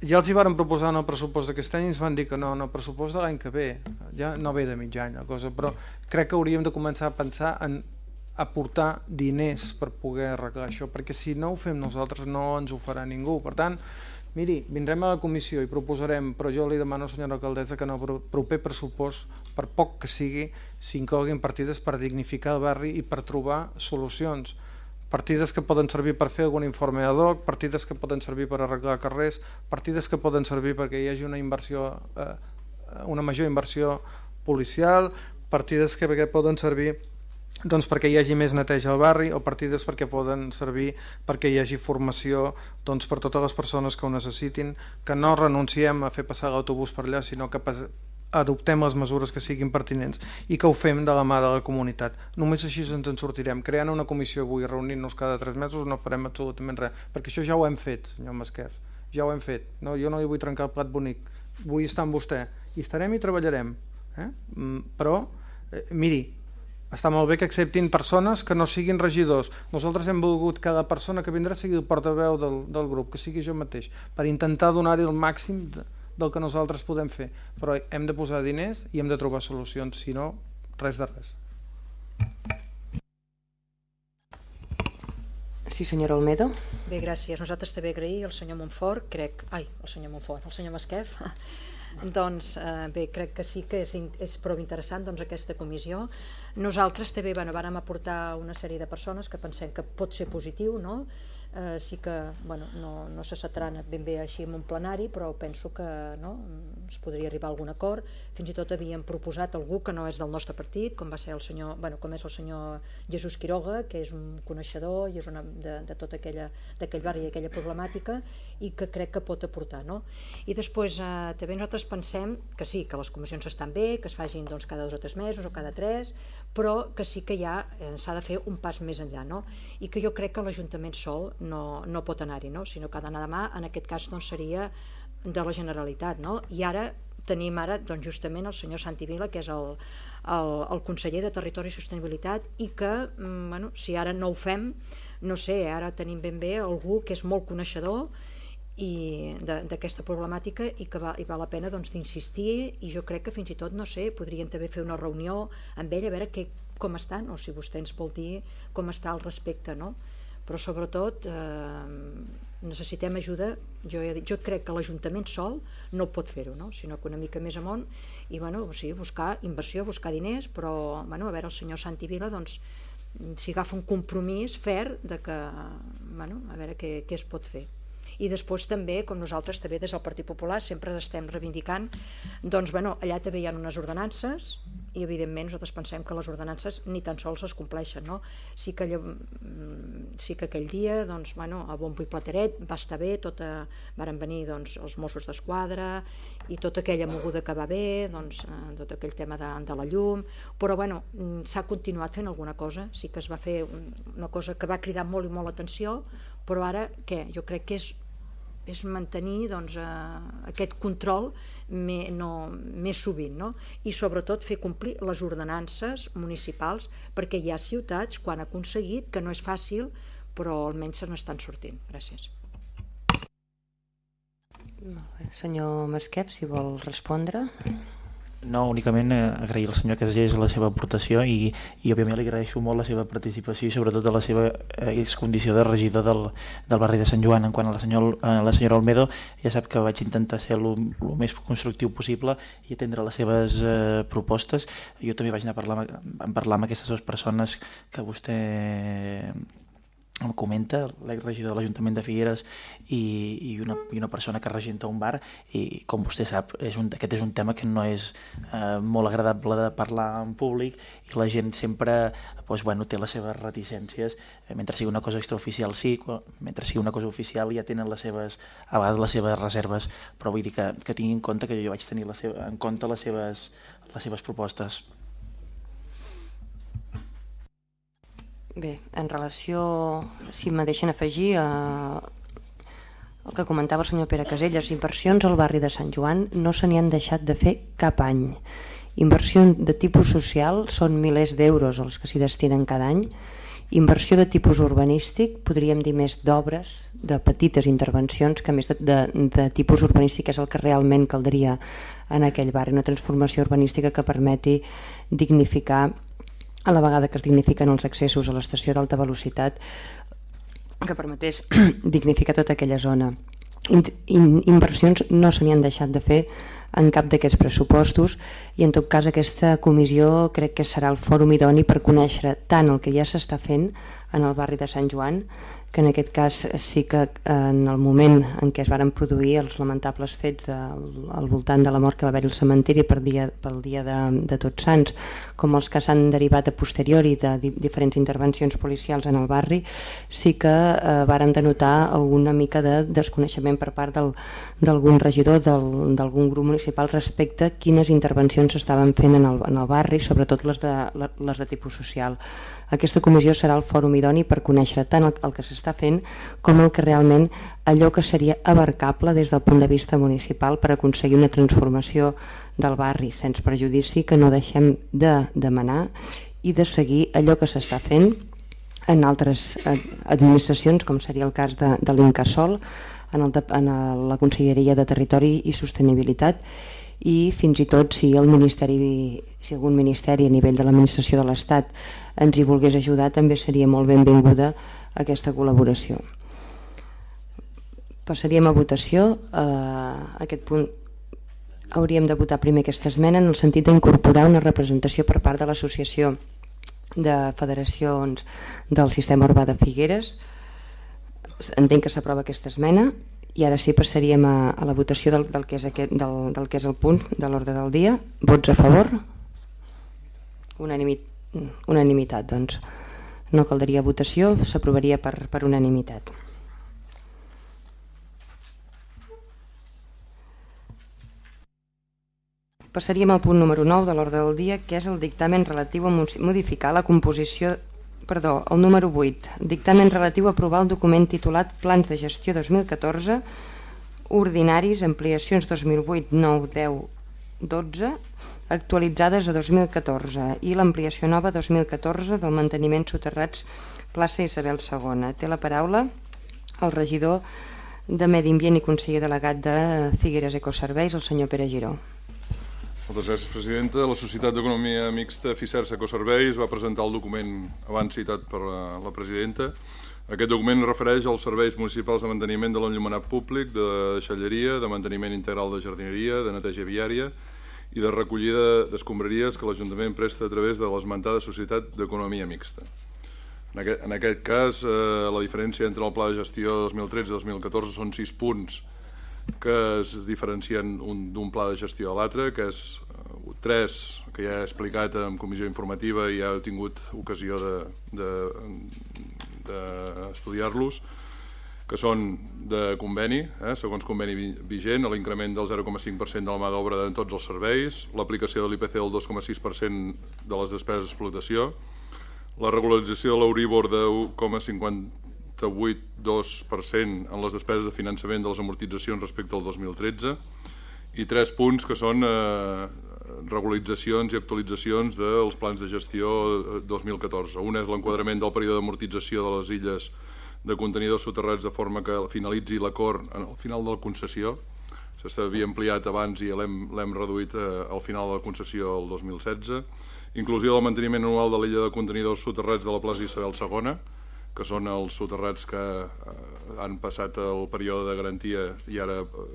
ja els hi varen proposar en el pressupost d'aquest any i ens van dir que no, en el pressupost de l'any que ve ja no ve de mig any la cosa, però crec que hauríem de començar a pensar en aportar diners per poder arreglar això, perquè si no ho fem nosaltres no ens ho farà ningú, per tant miri, vindrem a la comissió i proposarem, però jo li demano senyora alcaldessa que en el proper pressupost per poc que sigui, s'incloguin partides per dignificar el barri i per trobar solucions. Partides que poden servir per fer algun informe ad hoc, partides que poden servir per arreglar carrers, partides que poden servir perquè hi hagi una inversió eh, una major inversió policial, partides que poden servir doncs perquè hi hagi més neteja al barri o partides perquè poden servir perquè hi hagi formació doncs, per totes les persones que ho necessitin, que no renunciem a fer passar l'autobús per allà, sinó que adoptem les mesures que siguin pertinents i que ho fem de la mà de la comunitat. Només així ens en sortirem. Creant una comissió avui, reunint-nos cada tres mesos, no farem absolutament res, perquè això ja ho hem fet, senyor Masquef, ja ho hem fet. No, jo no hi vull trencar el plat bonic, vull estar amb vostè. I estarem i treballarem. Eh? Mm, però, eh, miri, està molt bé que acceptin persones que no siguin regidors. Nosaltres hem volgut que cada persona que vindrà sigui el portaveu del, del grup, que sigui jo mateix, per intentar donar-hi el màxim de, del que nosaltres podem fer, però hem de posar diners i hem de trobar solucions, si no, res de res. Sí, senyora Olmedo. Bé, gràcies. Nosaltres també agrair al senyor Montfort, crec... Ai, el senyor Montfort, el senyor Masquef. doncs eh, bé, crec que sí que és, és prou interessant doncs, aquesta comissió. Nosaltres també bueno, vàrem aportar una sèrie de persones que pensem que pot ser positiu, no? Eh, sí que bueno, no, no se s'ha ben bé així en un plenari, però penso que no, es podria arribar a algun acord. Fins i tot havíem proposat algú que no és del nostre partit, com va ser el senyor, bueno, com és el senyor Jesús Quiroga, que és un coneixedor i és una, de, de tot aquella, d'aquell barri i aquella problemàtica i que crec que pot aportar. No? I després eh, també nosaltres pensem que sí, que les comissions estan bé, que es facin doncs, cada dos o tres mesos o cada tres, però que sí que ja eh, s'ha de fer un pas més enllà no? i que jo crec que l'Ajuntament sol no, no pot anar-hi, no? sinó que ha d'anar demà, en aquest cas doncs, seria de la Generalitat. No? I ara tenim ara doncs, justament el senyor Santi Vila, que és el, el, el conseller de Territori i Sostenibilitat, i que, mm, bueno, si ara no ho fem, no sé, ara tenim ben bé algú que és molt coneixedor i d'aquesta problemàtica i que va, i val la pena doncs, d'insistir i jo crec que fins i tot, no sé, podrien també fer una reunió amb ell a veure què, com estan o si vostè ens vol dir com està al respecte, no? però sobretot eh, necessitem ajuda jo, he dit, jo crec que l'Ajuntament sol no pot fer-ho, no? sinó que una mica més amunt i bueno, o sigui, buscar inversió, buscar diners però bueno, a veure el senyor Santi Vila doncs, si agafa un compromís fer de que bueno, a veure què, què es pot fer i després també, com nosaltres també des del Partit Popular sempre estem reivindicant doncs bueno, allà també hi ha unes ordenances i evidentment nosaltres pensem que les ordenances ni tan sols es compleixen no? sí, que, mm, sí que aquell dia doncs, bueno, a bombo i plateret va estar bé tota, varen venir doncs, els Mossos d'Esquadra i tota aquella moguda que va bé doncs, eh, tot aquell tema de, de la llum però bueno, mm, s'ha continuat fent alguna cosa sí que es va fer una cosa que va cridar molt i molt l'atenció però ara què? Jo crec que és és mantenir doncs, eh, aquest control me, no, més sovint no? i sobretot fer complir les ordenances municipals perquè hi ha ciutats quan ha aconseguit que no és fàcil però almenys se n'estan sortint. Gràcies. Senyor Masquep, si vol respondre. No, únicament eh, agrair al senyor Caselles la seva aportació i, i òbviament li agraeixo molt la seva participació i sobretot la seva eh, condició de regidor del, del barri de Sant Joan. En quant a la, senyor, a la senyora Olmedo, ja sap que vaig intentar ser el més constructiu possible i atendre les seves eh, propostes. Jo també vaig anar a parlar, a parlar amb aquestes dues persones que vostè em comenta l'exregidor de l'Ajuntament de Figueres i, i, una, i una persona que regenta un bar i com vostè sap és un, aquest és un tema que no és eh, molt agradable de parlar en públic i la gent sempre doncs, bueno, té les seves reticències. Eh, mentre sigui una cosa extraoficial sí, mentre sigui una cosa oficial ja tenen les seves, a vegades les seves reserves però vull dir que, que tingui en compte que jo vaig tenir la seva, en compte les seves, les seves propostes Bé, en relació, si me deixen afegir, eh, el que comentava el senyor Pere Caselles, inversions al barri de Sant Joan no se n'hi han deixat de fer cap any. Inversions de tipus social són milers d'euros els que s'hi destinen cada any. Inversió de tipus urbanístic, podríem dir més d'obres, de petites intervencions, que més de, de, de tipus urbanístic és el que realment caldria en aquell barri, una transformació urbanística que permeti dignificar a la vegada que es dignifiquen els accessos a l'estació d'alta velocitat que permetés dignificar tota aquella zona. In, in, inversions no se n'hi han deixat de fer en cap d'aquests pressupostos i en tot cas aquesta comissió crec que serà el fòrum idoni per conèixer tant el que ja s'està fent en el barri de Sant Joan que en aquest cas sí que en el moment en què es varen produir els lamentables fets de, al voltant de la mort que va haver al cementiri per dia, pel dia de, de Tots Sants, com els que s'han derivat a posteriori de di diferents intervencions policials en el barri, sí que eh, vàrem denotar alguna mica de desconeixement per part d'algun regidor d'algun grup municipal respecte a quines intervencions s'estaven fent en el, en el barri, sobretot les de, les de tipus social. Aquesta comissió serà el fòrum idoni per conèixer tant el, el que s'està fent com el que realment allò que seria abarcable des del punt de vista municipal per aconseguir una transformació del barri, sense prejudici que no deixem de demanar i de seguir allò que s'està fent en altres eh, administracions, com seria el cas de, de l'Incasol, en, el, en la Conselleria de Territori i Sostenibilitat, i fins i tot si el ministeri si algun ministeri a nivell de l'administració de l'Estat ens hi volgués ajudar també seria molt benvinguda aquesta col·laboració. Passaríem a votació. A aquest punt hauríem de votar primer aquesta esmena en el sentit d'incorporar una representació per part de l'associació de federacions del sistema urbà de Figueres. Entenc que s'aprova aquesta esmena. I ara sí passaríem a, a la votació del, del, que és aquest, del, del que és el punt de l'ordre del dia. Vots a favor? Unanimit, unanimitat, doncs. No caldria votació, s'aprovaria per, per unanimitat. Passaríem al punt número 9 de l'ordre del dia, que és el dictamen relatiu a modificar la composició perdó, el número 8, dictamen relatiu a aprovar el document titulat Plans de gestió 2014, ordinaris, ampliacions 2008, 9, 10, 12, actualitzades a 2014 i l'ampliació nova 2014 del manteniment soterrats plaça Isabel II. Té la paraula el regidor de Medi Ambient i conseller delegat de Figueres Ecoserveis, el senyor Pere Giró. Moltes gràcies, presidenta. La Societat d'Economia Mixta Ficers Ecoserveis va presentar el document abans citat per la, presidenta. Aquest document refereix als serveis municipals de manteniment de l'enllumenat públic, de deixalleria, de manteniment integral de jardineria, de neteja viària i de recollida d'escombraries que l'Ajuntament presta a través de l'esmentada Societat d'Economia Mixta. En aquest, en aquest cas, eh, la diferència entre el Pla de Gestió 2013-2014 són sis punts que es diferencien d'un pla de gestió a l'altre, que és uh, tres que ja he explicat en comissió informativa i ja he tingut ocasió d'estudiar-los, de, de, que són de conveni, eh, segons conveni vigent, l'increment del 0,5% de la mà d'obra en tots els serveis, l'aplicació de l'IPC del 2,6% de les despeses d'explotació, la regularització de l'Euribor de 1,50 0,82% en les despeses de finançament de les amortitzacions respecte al 2013 i tres punts que són eh, regularitzacions i actualitzacions dels plans de gestió 2014. Un és l'enquadrament del període d'amortització de les illes de contenidors soterrats de forma que finalitzi l'acord al final de la concessió. S'havia ampliat abans i l'hem reduït eh, al final de la concessió el 2016. Inclusió del manteniment anual de l'illa de contenidors soterrats de la plaça Isabel II, que són els soterrats que eh, han passat el període de garantia i ara eh,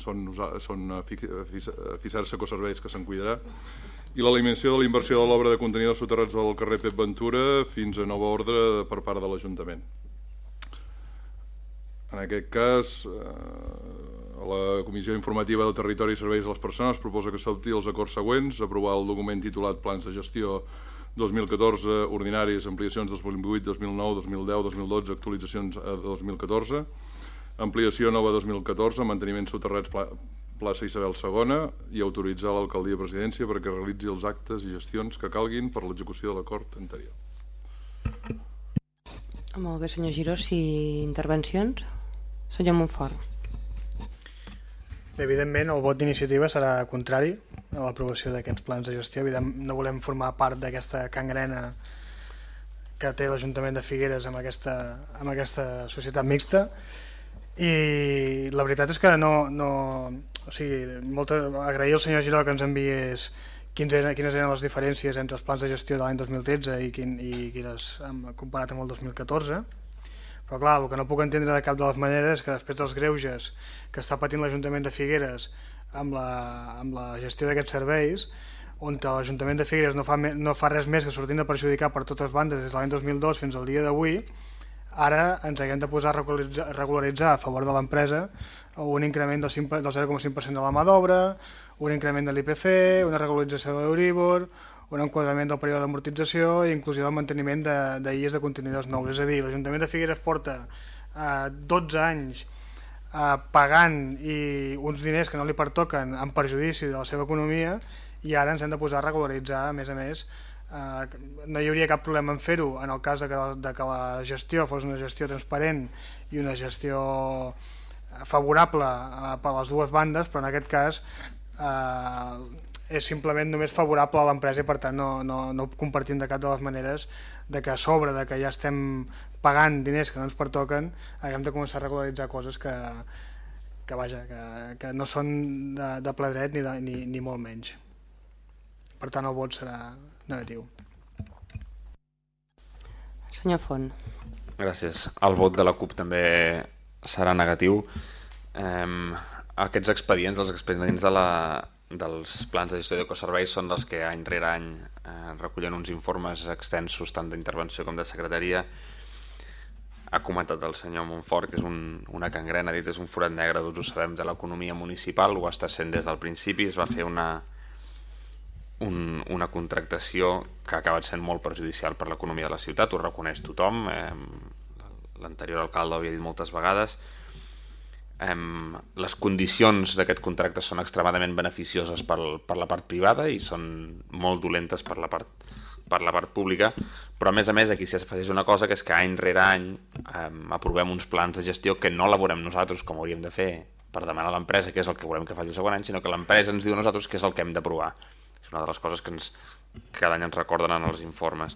són, són Fisar Secoserveis que se'n cuidarà, i l'eliminació de la inversió de l'obra de contenidors soterrats del carrer Pep Ventura fins a nova ordre per part de l'Ajuntament. En aquest cas, eh, la Comissió Informativa del Territori i Serveis de les Persones proposa que s'adopti els acords següents, aprovar el document titulat Plans de Gestió 2014 ordinaris, ampliacions 2008, 2009, 2010, 2012, actualitzacions a 2014, ampliació nova 2014, manteniment soterrats pla, plaça Isabel II i autoritzar l'alcaldia presidència perquè realitzi els actes i gestions que calguin per l'execució de l'acord anterior. Molt bé, senyor Giró, si intervencions? Senyor Montfort. Evidentment, el vot d'iniciativa serà contrari a l'aprovació d'aquests plans de gestió. Evident, no volem formar part d'aquesta cangrena que té l'Ajuntament de Figueres amb aquesta, amb aquesta societat mixta i la veritat és que no, no o sigui, molta, agrair al senyor Giró que ens enviés quins eren, quines eren les diferències entre els plans de gestió de l'any 2013 i, quin, i quines comparat amb el 2014 però clar, el que no puc entendre de cap de les maneres que després dels greuges que està patint l'Ajuntament de Figueres amb la, amb la gestió d'aquests serveis, on l'Ajuntament de Figueres no fa, no fa res més que sortint de perjudicar per totes bandes des de l'any 2002 fins al dia d'avui, ara ens haguem de posar a regularitzar, regularitzar a favor de l'empresa un increment del, del 0,5% de la mà d'obra, un increment de l'IPC, una regularització de l'Euribor, un enquadrament del període d'amortització i inclusió del manteniment d'illes de, de contenidors nous. És a dir, l'Ajuntament de Figueres porta eh, 12 anys eh, pagant i uns diners que no li pertoquen en perjudici de la seva economia i ara ens hem de posar a regularitzar, a més a més, eh, no hi hauria cap problema en fer-ho en el cas de que, de que la gestió fos una gestió transparent i una gestió favorable eh, per les dues bandes, però en aquest cas eh, és simplement només favorable a l'empresa i per tant no, no, no compartim de cap de les maneres de que a sobre de que ja estem pagant diners que no ens pertoquen haguem de començar a regularitzar coses que, que, vaja, que, que no són de, de ple dret ni, de, ni, ni molt menys. Per tant el vot serà negatiu. Senyor Font. Gràcies. El vot de la CUP també serà negatiu. Eh, aquests expedients, els expedients de la, dels plans de gestió d'ecoserveis són els que any rere any eh, recullen uns informes extensos tant d'intervenció com de secretaria. Ha comentat el senyor Montfort, que és un, una cangrena, ha dit és un forat negre, tots ho sabem, de l'economia municipal, ho està sent des del principi, es va fer una, un, una contractació que ha acabat sent molt perjudicial per l'economia de la ciutat, ho reconeix tothom, eh, l'anterior alcalde ho havia dit moltes vegades, eh, les condicions d'aquest contracte són extremadament beneficioses per, per la part privada i són molt dolentes per la part per la part pública, però a més a més aquí s'hi afegeix una cosa que és que any rere any eh, aprovem uns plans de gestió que no elaborem nosaltres com hauríem de fer per demanar a l'empresa que és el que volem que faci el següent any, sinó que l'empresa ens diu a nosaltres que és el que hem d'aprovar. És una de les coses que ens, cada any ens recorden en els informes.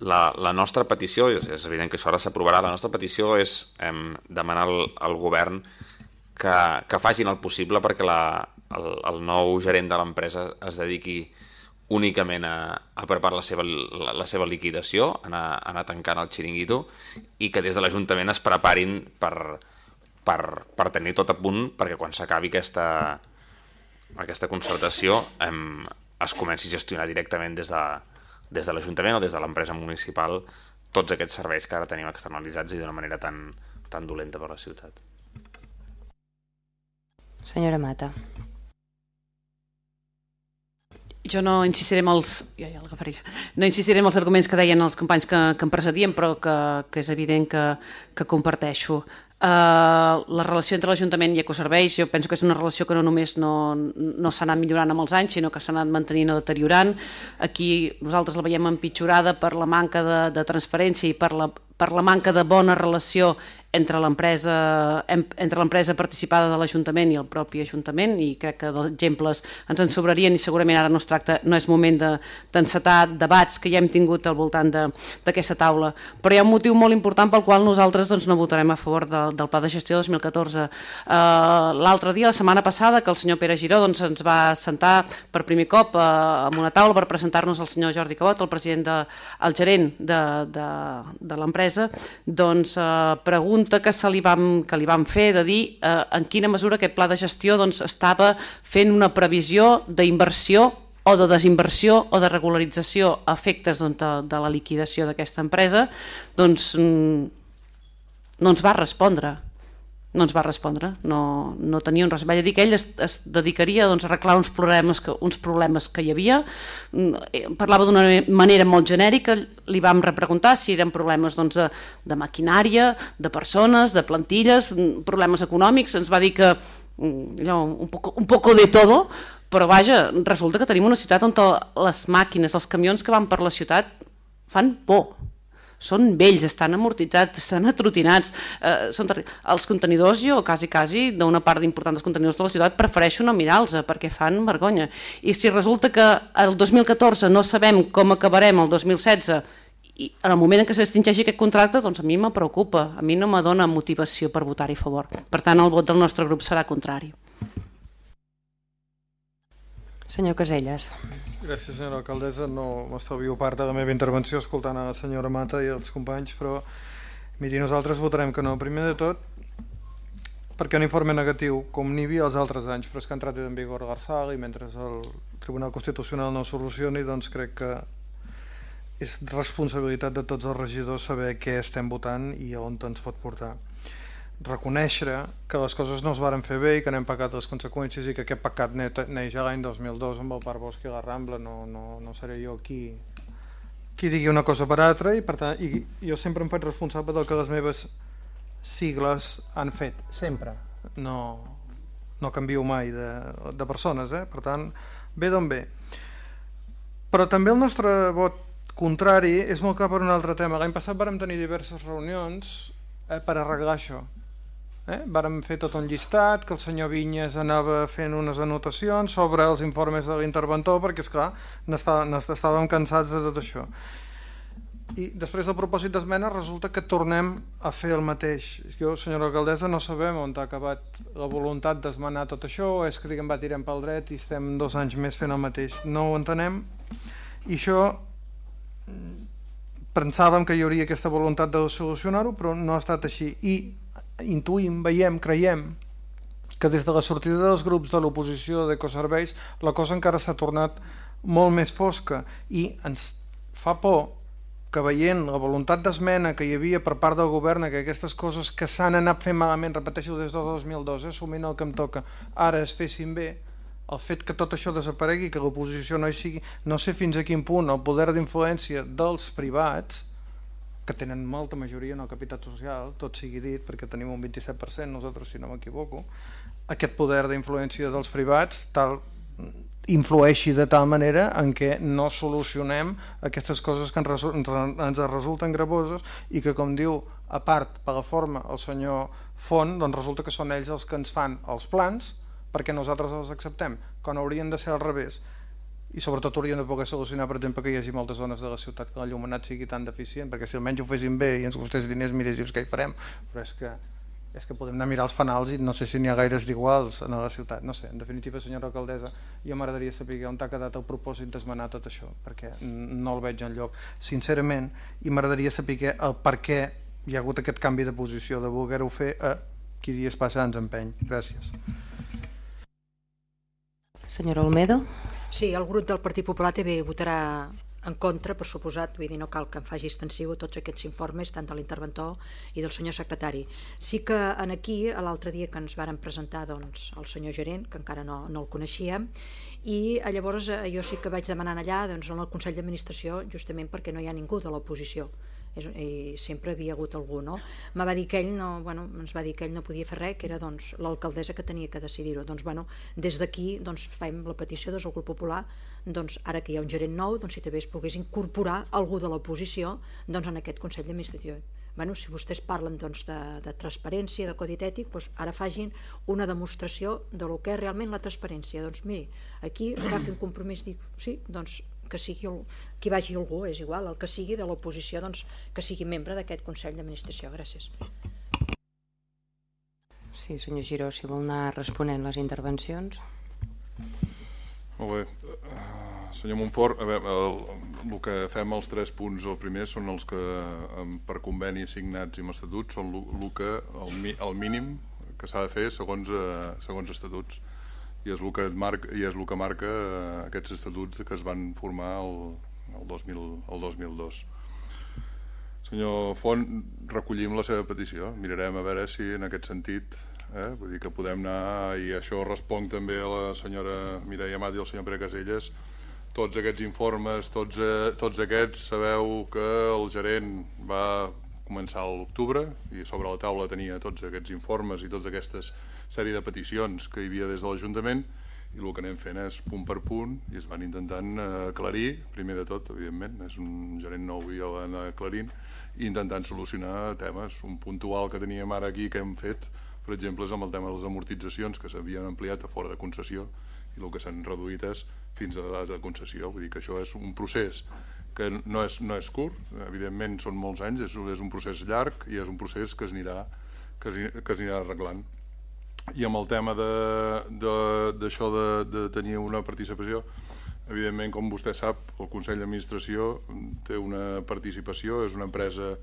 La, la nostra petició, és, és evident que això ara s'aprovarà, la nostra petició és eh, demanar al, al govern que, que facin el possible perquè la, el, el nou gerent de l'empresa es dediqui únicament a, a preparar la seva, la, la seva liquidació, anar, anar tancant el xiringuito, i que des de l'Ajuntament es preparin per, per, per tenir tot a punt perquè quan s'acabi aquesta, aquesta concertació em, es comenci a gestionar directament des de, des de l'Ajuntament o des de l'empresa municipal tots aquests serveis que ara tenim externalitzats i d'una manera tan, tan dolenta per la ciutat. Senyora Mata. Jo no insistiré en els, ja, ja no insistiré en els arguments que deien els companys que, que em precedien, però que, que és evident que, que comparteixo. Uh, la relació entre l'Ajuntament i Ecoserveis jo penso que és una relació que no només no, no s'ha anat millorant amb els anys, sinó que s'ha anat mantenint o deteriorant. Aquí nosaltres la veiem empitjorada per la manca de, de transparència i per la, per la manca de bona relació entre l'empresa entre l'empresa participada de l'Ajuntament i el propi Ajuntament i crec que d'exemples ens en sobrarien i segurament ara no es tracta, no és moment d'encetar de, debats que ja hem tingut al voltant d'aquesta taula, però hi ha un motiu molt important pel qual nosaltres doncs, no votarem a favor de, del Pla de Gestió 2014. Uh, L'altre dia, la setmana passada, que el senyor Pere Giró doncs, ens va sentar per primer cop uh, en una taula per presentar-nos el senyor Jordi Cabot, el president de, el gerent de, de, de l'empresa, doncs uh, pregunta pregunta que, se li vam, que li vam fer de dir eh, en quina mesura aquest pla de gestió doncs, estava fent una previsió d'inversió o de desinversió o de regularització a efectes doncs, de, de la liquidació d'aquesta empresa, doncs mm, no ens va respondre no ens va respondre, no, no tenia un res. Va dir que ell es, es dedicaria doncs, a arreglar uns problemes, que, uns problemes que hi havia, mm, eh, parlava d'una manera molt genèrica, li vam repreguntar si eren problemes doncs, de, de maquinària, de persones, de plantilles, mm, problemes econòmics, ens va dir que mm, allò, un, poco, un poco de todo, però vaja, resulta que tenim una ciutat on les màquines, els camions que van per la ciutat fan por, són vells, estan amortitzats, estan atrotinats, eh, són els contenidors, jo quasi, quasi, d'una part important dels contenidors de la ciutat, prefereixo no mirar-los eh, perquè fan vergonya. I si resulta que el 2014 no sabem com acabarem el 2016 i en el moment en què s'extingeixi aquest contracte, doncs a mi me preocupa, a mi no me dona motivació per votar-hi a favor. Per tant, el vot del nostre grup serà contrari. Senyor Caselles. Gràcies, senyora alcaldessa. No m'estalvio part de la meva intervenció escoltant a la senyora Mata i els companys, però miri, nosaltres votarem que no. Primer de tot, perquè un informe negatiu, com n'hi havia els altres anys, però és que ha entrat en vigor l'Arsal i mentre el Tribunal Constitucional no solucioni, doncs crec que és responsabilitat de tots els regidors saber què estem votant i on ens pot portar reconèixer que les coses no es varen fer bé i que n'hem pagat les conseqüències i que aquest pecat neix a l'any 2002 amb el Parc Bosc i la Rambla. No, no, no seré jo qui, qui digui una cosa per altra i per tant i jo sempre em faig responsable del que les meves sigles han fet, sempre. No, no canvio mai de, de persones eh? per tant, bé d'on ve. Però també el nostre vot contrari és molt cap per un altre tema. L'any passat vàrem tenir diverses reunions eh, per arreglar això Eh? Vàrem fer tot un llistat, que el senyor Vinyes anava fent unes anotacions sobre els informes de l'interventor, perquè, és clar estàvem cansats de tot això. I després del propòsit d'esmena resulta que tornem a fer el mateix. Jo, senyora alcaldessa, no sabem on ha acabat la voluntat d'esmenar tot això, és que diguem, va, tirem pel dret i estem dos anys més fent el mateix. No ho entenem. I això pensàvem que hi hauria aquesta voluntat de solucionar-ho, però no ha estat així. I intuïm, veiem, creiem que des de la sortida dels grups de l'oposició d'Ecoserveis la cosa encara s'ha tornat molt més fosca i ens fa por que veient la voluntat d'esmena que hi havia per part del govern que aquestes coses que s'han anat fent malament, repeteixo des del 2012, assumint el que em toca, ara es fessin bé, el fet que tot això desaparegui, que l'oposició no hi sigui, no sé fins a quin punt el poder d'influència dels privats, que tenen molta majoria en el capital social, tot sigui dit, perquè tenim un 27%, nosaltres si no m'equivoco, aquest poder d'influència dels privats tal, influeixi de tal manera en què no solucionem aquestes coses que ens, ens resulten gravoses i que, com diu, a part, per la forma, el senyor Font, doncs resulta que són ells els que ens fan els plans perquè nosaltres els acceptem, quan haurien de ser al revés. I sobretot haurien de poder solucionar, per exemple, que hi hagi moltes zones de la ciutat que l'allumenat sigui tan deficient, perquè si almenys ho fessin bé i ens costés diners, mires, dius què hi farem, però és que és que podem anar a mirar els fanals i no sé si n'hi ha gaires d'iguals a la ciutat, no sé, en definitiva senyora alcaldessa, jo m'agradaria saber on ha quedat el propòsit d'esmenar tot això perquè no el veig en lloc, sincerament i m'agradaria saber el per què hi ha hagut aquest canvi de posició de voler-ho fer a qui dies passa ens empeny. Gràcies. Senyora Olmedo. Sí, el grup del Partit Popular també votarà en contra, per suposat, vull dir, no cal que em faci extensiu tots aquests informes, tant de l'interventor i del senyor secretari. Sí que en aquí, l'altre dia que ens varen presentar doncs, el senyor gerent, que encara no, no el coneixíem, i llavors eh, jo sí que vaig demanar allà doncs, en el Consell d'Administració justament perquè no hi ha ningú de l'oposició és, i sempre havia hagut algú, no? Me va dir que ell no, bueno, ens va dir que ell no podia fer res, que era doncs, l'alcaldessa que tenia que decidir-ho. Doncs, bueno, des d'aquí doncs, fem la petició des del grup popular, doncs, ara que hi ha un gerent nou, doncs, si també es pogués incorporar algú de l'oposició doncs, en aquest Consell d'Administració. Bueno, si vostès parlen doncs, de, de transparència, de codi ètic, doncs ara fagin una demostració de lo que és realment la transparència. Doncs miri, aquí va fer un compromís, dic, sí, doncs que sigui el, qui vagi algú, és igual, el que sigui de l'oposició, doncs, que sigui membre d'aquest Consell d'Administració. Gràcies. Sí, senyor Giró, si vol anar responent les intervencions. Molt bé. Uh, senyor Montfort, a veure, el, el que fem els tres punts, el primer són els que per conveni assignats i amb estatuts són el, que, el, el mínim que s'ha de fer segons, uh, segons estatuts i és el que, marca, i és el que marca eh, aquests estatuts que es van formar el, el, 2000, el 2002. Senyor Font, recollim la seva petició. Mirarem a veure si en aquest sentit eh, vull dir que podem anar, i això responc també a la senyora Mireia Mat i al senyor Pere Caselles, tots aquests informes, tots, eh, tots aquests, sabeu que el gerent va començar a l'octubre i sobre la taula tenia tots aquests informes i totes aquestes sèrie de peticions que hi havia des de l'Ajuntament i el que anem fent és punt per punt i es van intentant eh, aclarir, primer de tot, evidentment, és un gerent nou i el van aclarint, i intentant solucionar temes. Un puntual que teníem ara aquí que hem fet, per exemple, és amb el tema de les amortitzacions que s'havien ampliat a fora de concessió i el que s'han reduït és fins a data de concessió. Vull dir que això és un procés que no és, no és curt, evidentment són molts anys, és, és un procés llarg i és un procés que es anirà, que es, que es anirà arreglant i amb el tema d'això de, de, de, de tenir una participació evidentment com vostè sap el Consell d'Administració té una participació és una empresa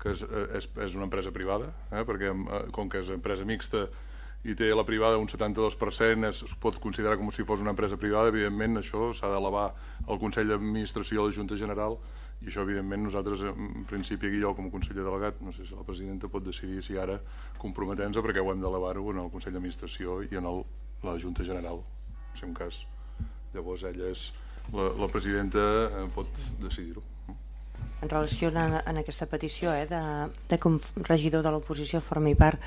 que és, és, és una empresa privada eh? perquè eh, com que és empresa mixta i té la privada un 72% es, es pot considerar com si fos una empresa privada evidentment això s'ha d'elevar al Consell d'Administració de la Junta General i això evidentment nosaltres en principi aquí jo com a conseller delegat no sé si la presidenta pot decidir si ara comprometem-nos perquè ho hem d'elevar-ho en el Consell d'Administració i en el, la Junta General. Si un cas. Llavors ella és la, la presidenta eh, pot decidir-ho. En relació en, en aquesta petició eh, de, de que un regidor de l'oposició formi part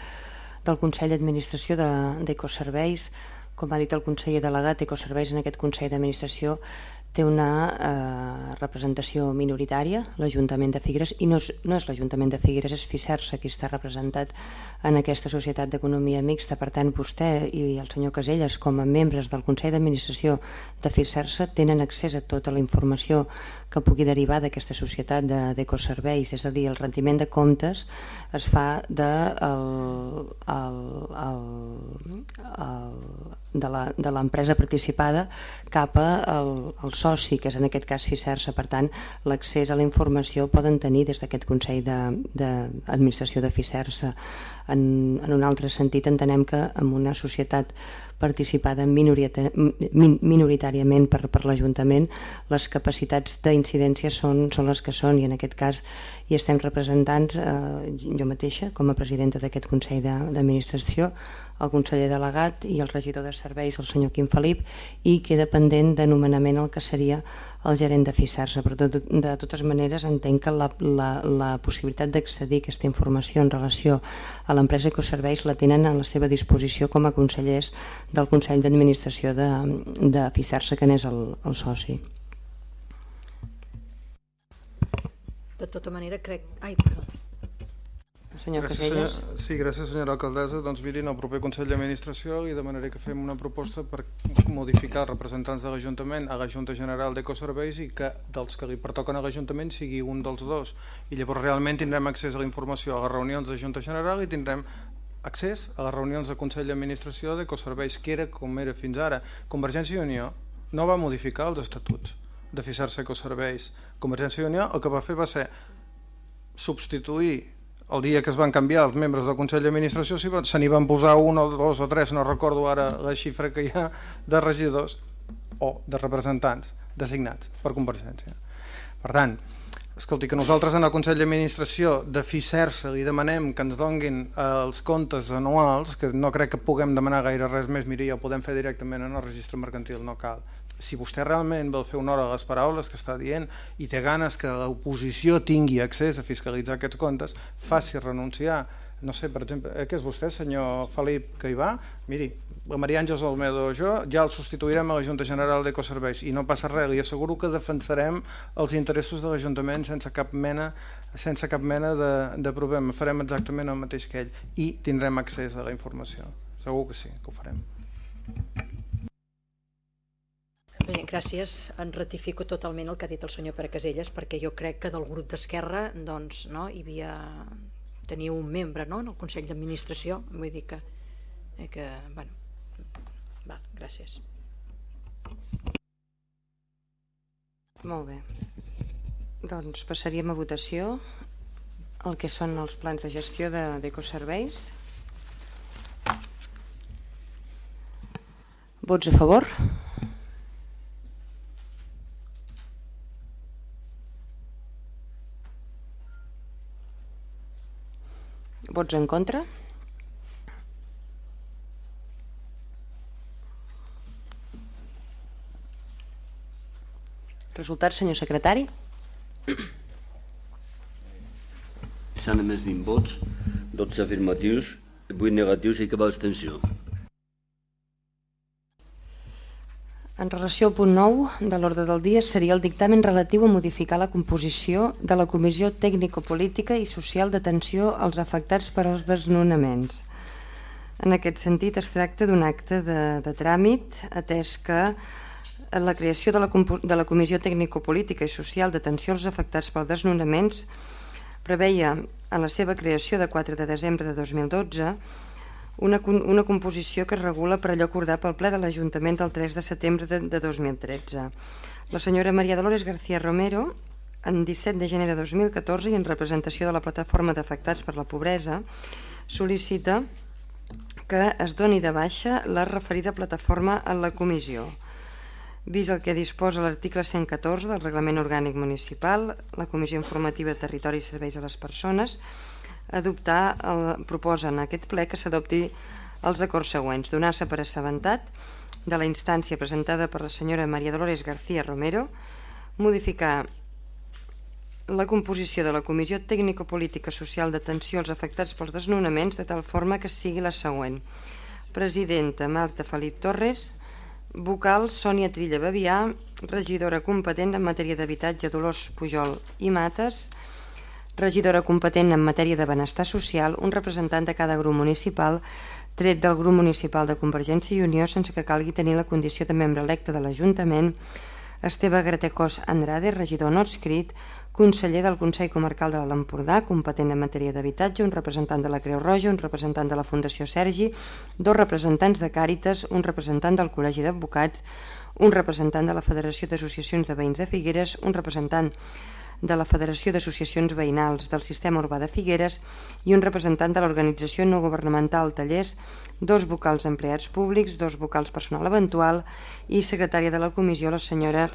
del Consell d'Administració d'Ecoserveis de, com ha dit el conseller delegat, Ecoserveis en aquest Consell d'Administració té una eh, representació minoritària, l'Ajuntament de Figueres, i no és, no és l'Ajuntament de Figueres, és Ficersa qui està representat en aquesta societat d'economia mixta. Per tant, vostè i el senyor Caselles, com a membres del Consell d'Administració de Ficersa, tenen accés a tota la informació que pugui derivar d'aquesta societat d'ecoserveis, de, és a dir, el rendiment de comptes es fa de, el, el, el, el, de l'empresa participada cap al, al soci, que és en aquest cas FICERSA. Per tant, l'accés a la informació poden tenir des d'aquest Consell d'Administració de, de, de FICERSA. En, en un altre sentit, entenem que en una societat participada minoritàriament per, per l'Ajuntament, les capacitats d'incidència són, són les que són i en aquest cas hi estem representants, eh, jo mateixa com a presidenta d'aquest Consell d'Administració, el conseller delegat i el regidor de serveis, el senyor Quim Felip, i queda pendent de nomenament el que seria el gerent de FISARSA. Però de, de totes maneres entenc que la, la, la possibilitat d'accedir a aquesta informació en relació a l'empresa Ecoserveis la tenen a la seva disposició com a consellers del Consell d'Administració de, de FISARSA, que n'és el, el soci. De tota manera, crec... Ai, perdó. Senyor gràcies, Caselles. Senyor, sí, gràcies senyora alcaldessa. Doncs mirin, el proper Consell d'Administració li demanaré que fem una proposta per modificar representants de l'Ajuntament a la Junta General d'Ecoserveis i que dels que li pertoquen a l'Ajuntament sigui un dels dos. I llavors realment tindrem accés a la informació a les reunions de Junta General i tindrem accés a les reunions de Consell d'Administració d'Ecoserveis, que era com era fins ara. Convergència i Unió no va modificar els estatuts de fixar-se Ecoserveis. Convergència i Unió el que va fer va ser substituir el dia que es van canviar els membres del Consell d'Administració se n'hi van posar un o dos o tres, no recordo ara la xifra que hi ha de regidors o de representants designats per Convergència. Per tant, escolti, que nosaltres en el Consell d'Administració de FICERSA li demanem que ens donguin els comptes anuals, que no crec que puguem demanar gaire res més, miri, ja ho podem fer directament en el registre mercantil, no cal si vostè realment vol fer honor a les paraules que està dient i té ganes que l'oposició tingui accés a fiscalitzar aquests comptes, faci renunciar. No sé, per exemple, eh, què és vostè, senyor Felip, que hi va? Miri, la Maria Àngels Almedo o jo ja el substituirem a la Junta General d'Ecoserveis i no passa res, li asseguro que defensarem els interessos de l'Ajuntament sense cap mena sense cap mena de, de problema. Farem exactament el mateix que ell i tindrem accés a la informació. Segur que sí, que ho farem. Bé, gràcies. En ratifico totalment el que ha dit el senyor Pere Caselles perquè jo crec que del grup d'Esquerra doncs, no, hi havia tenia un membre no, en el Consell d'Administració. Vull dir que, eh, que bueno, va, gràcies. Molt bé. Doncs passaríem a votació el que són els plans de gestió d'ecoserveis. De, vots a favor Vots en contra? Resultat, senyor secretari? S'han emès 20 vots, 12 afirmatius, 8 negatius i cap abstenció. En relació al punt 9 de l'ordre del dia seria el dictamen relatiu a modificar la composició de la Comissió Tècnico-Política i Social d'Atenció als afectats per als desnonaments. En aquest sentit es tracta d'un acte de, de tràmit, atès que la creació de la, de la Comissió Tècnico-Política i Social d'Atenció als afectats pels desnonaments preveia en la seva creació de 4 de desembre de 2012 una, una composició que es regula per allò acordat pel ple de l'Ajuntament del 3 de setembre de, de 2013. La senyora Maria Dolores García Romero, en 17 de gener de 2014 i en representació de la plataforma d'afectats per la pobresa, sol·licita que es doni de baixa la referida plataforma en la comissió. Vist el que disposa l'article 114 del Reglament Orgànic Municipal, la Comissió Informativa de Territori i Serveis a les Persones adoptar, el, proposa en aquest ple que s'adopti els acords següents. Donar-se per assabentat de la instància presentada per la senyora Maria Dolores García Romero, modificar la composició de la Comissió Tècnico-Política Social d'Atenció als afectats pels desnonaments de tal forma que sigui la següent. Presidenta Marta Felip Torres, vocal Sònia Trilla Bavià, regidora competent en matèria d'habitatge Dolors Pujol i Mates, competent en matèria de benestar social, un representant de cada grup municipal, tret del grup municipal de Convergència i Unió sense que calgui tenir la condició de membre electe de l'Ajuntament, Esteve Gratecós Andrade, regidor no escrit, conseller del Consell Comarcal de l'Empordà, competent en matèria d'habitatge, un representant de la Creu Roja, un representant de la Fundació Sergi, dos representants de Càritas, un representant del Col·legi d'Advocats, un representant de la Federació d'Associacions de Veïns de Figueres, un representant de la Federació d'Associacions Veïnals del Sistema Urbà de Figueres i un representant de l'organització no governamental Tallers, dos vocals empleats públics, dos vocals personal eventual i secretària de la comissió la senyora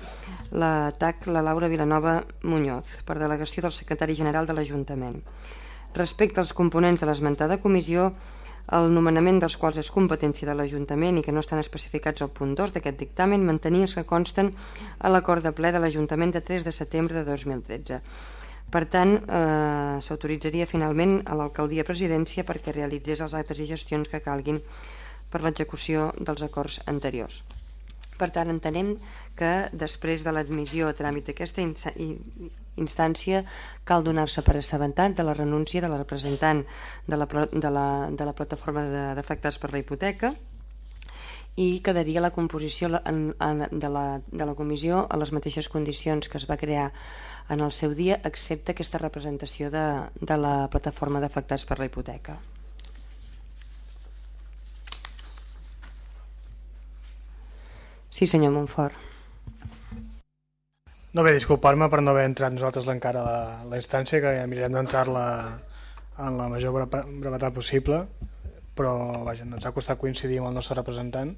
la TAC, la Laura Vilanova Muñoz, per delegació del secretari general de l'Ajuntament. Respecte als components de l'esmentada comissió, el nomenament dels quals és competència de l'Ajuntament i que no estan especificats al punt 2 d'aquest dictamen, mantenir els que consten a l'acord de ple de l'Ajuntament de 3 de setembre de 2013. Per tant, eh, s'autoritzaria finalment a l'alcaldia presidència perquè realitzés els actes i gestions que calguin per l'execució dels acords anteriors. Per tant, entenem que després de l'admissió a tràmit d'aquesta instància cal donar-se per assabentat de la renúncia de la representant de la, de la, de la plataforma d'afectats per la hipoteca i quedaria la composició en, en, de, la, de la comissió a les mateixes condicions que es va crear en el seu dia, excepte aquesta representació de, de la plataforma d'afectats per la hipoteca. Sí, senyor Montfort. No bé, disculpar-me per no haver entrat nosaltres encara la, la instància, que ja mirarem d'entrar-la en la major brevetat possible, però vaja, ens ha costat coincidir amb el nostre representant,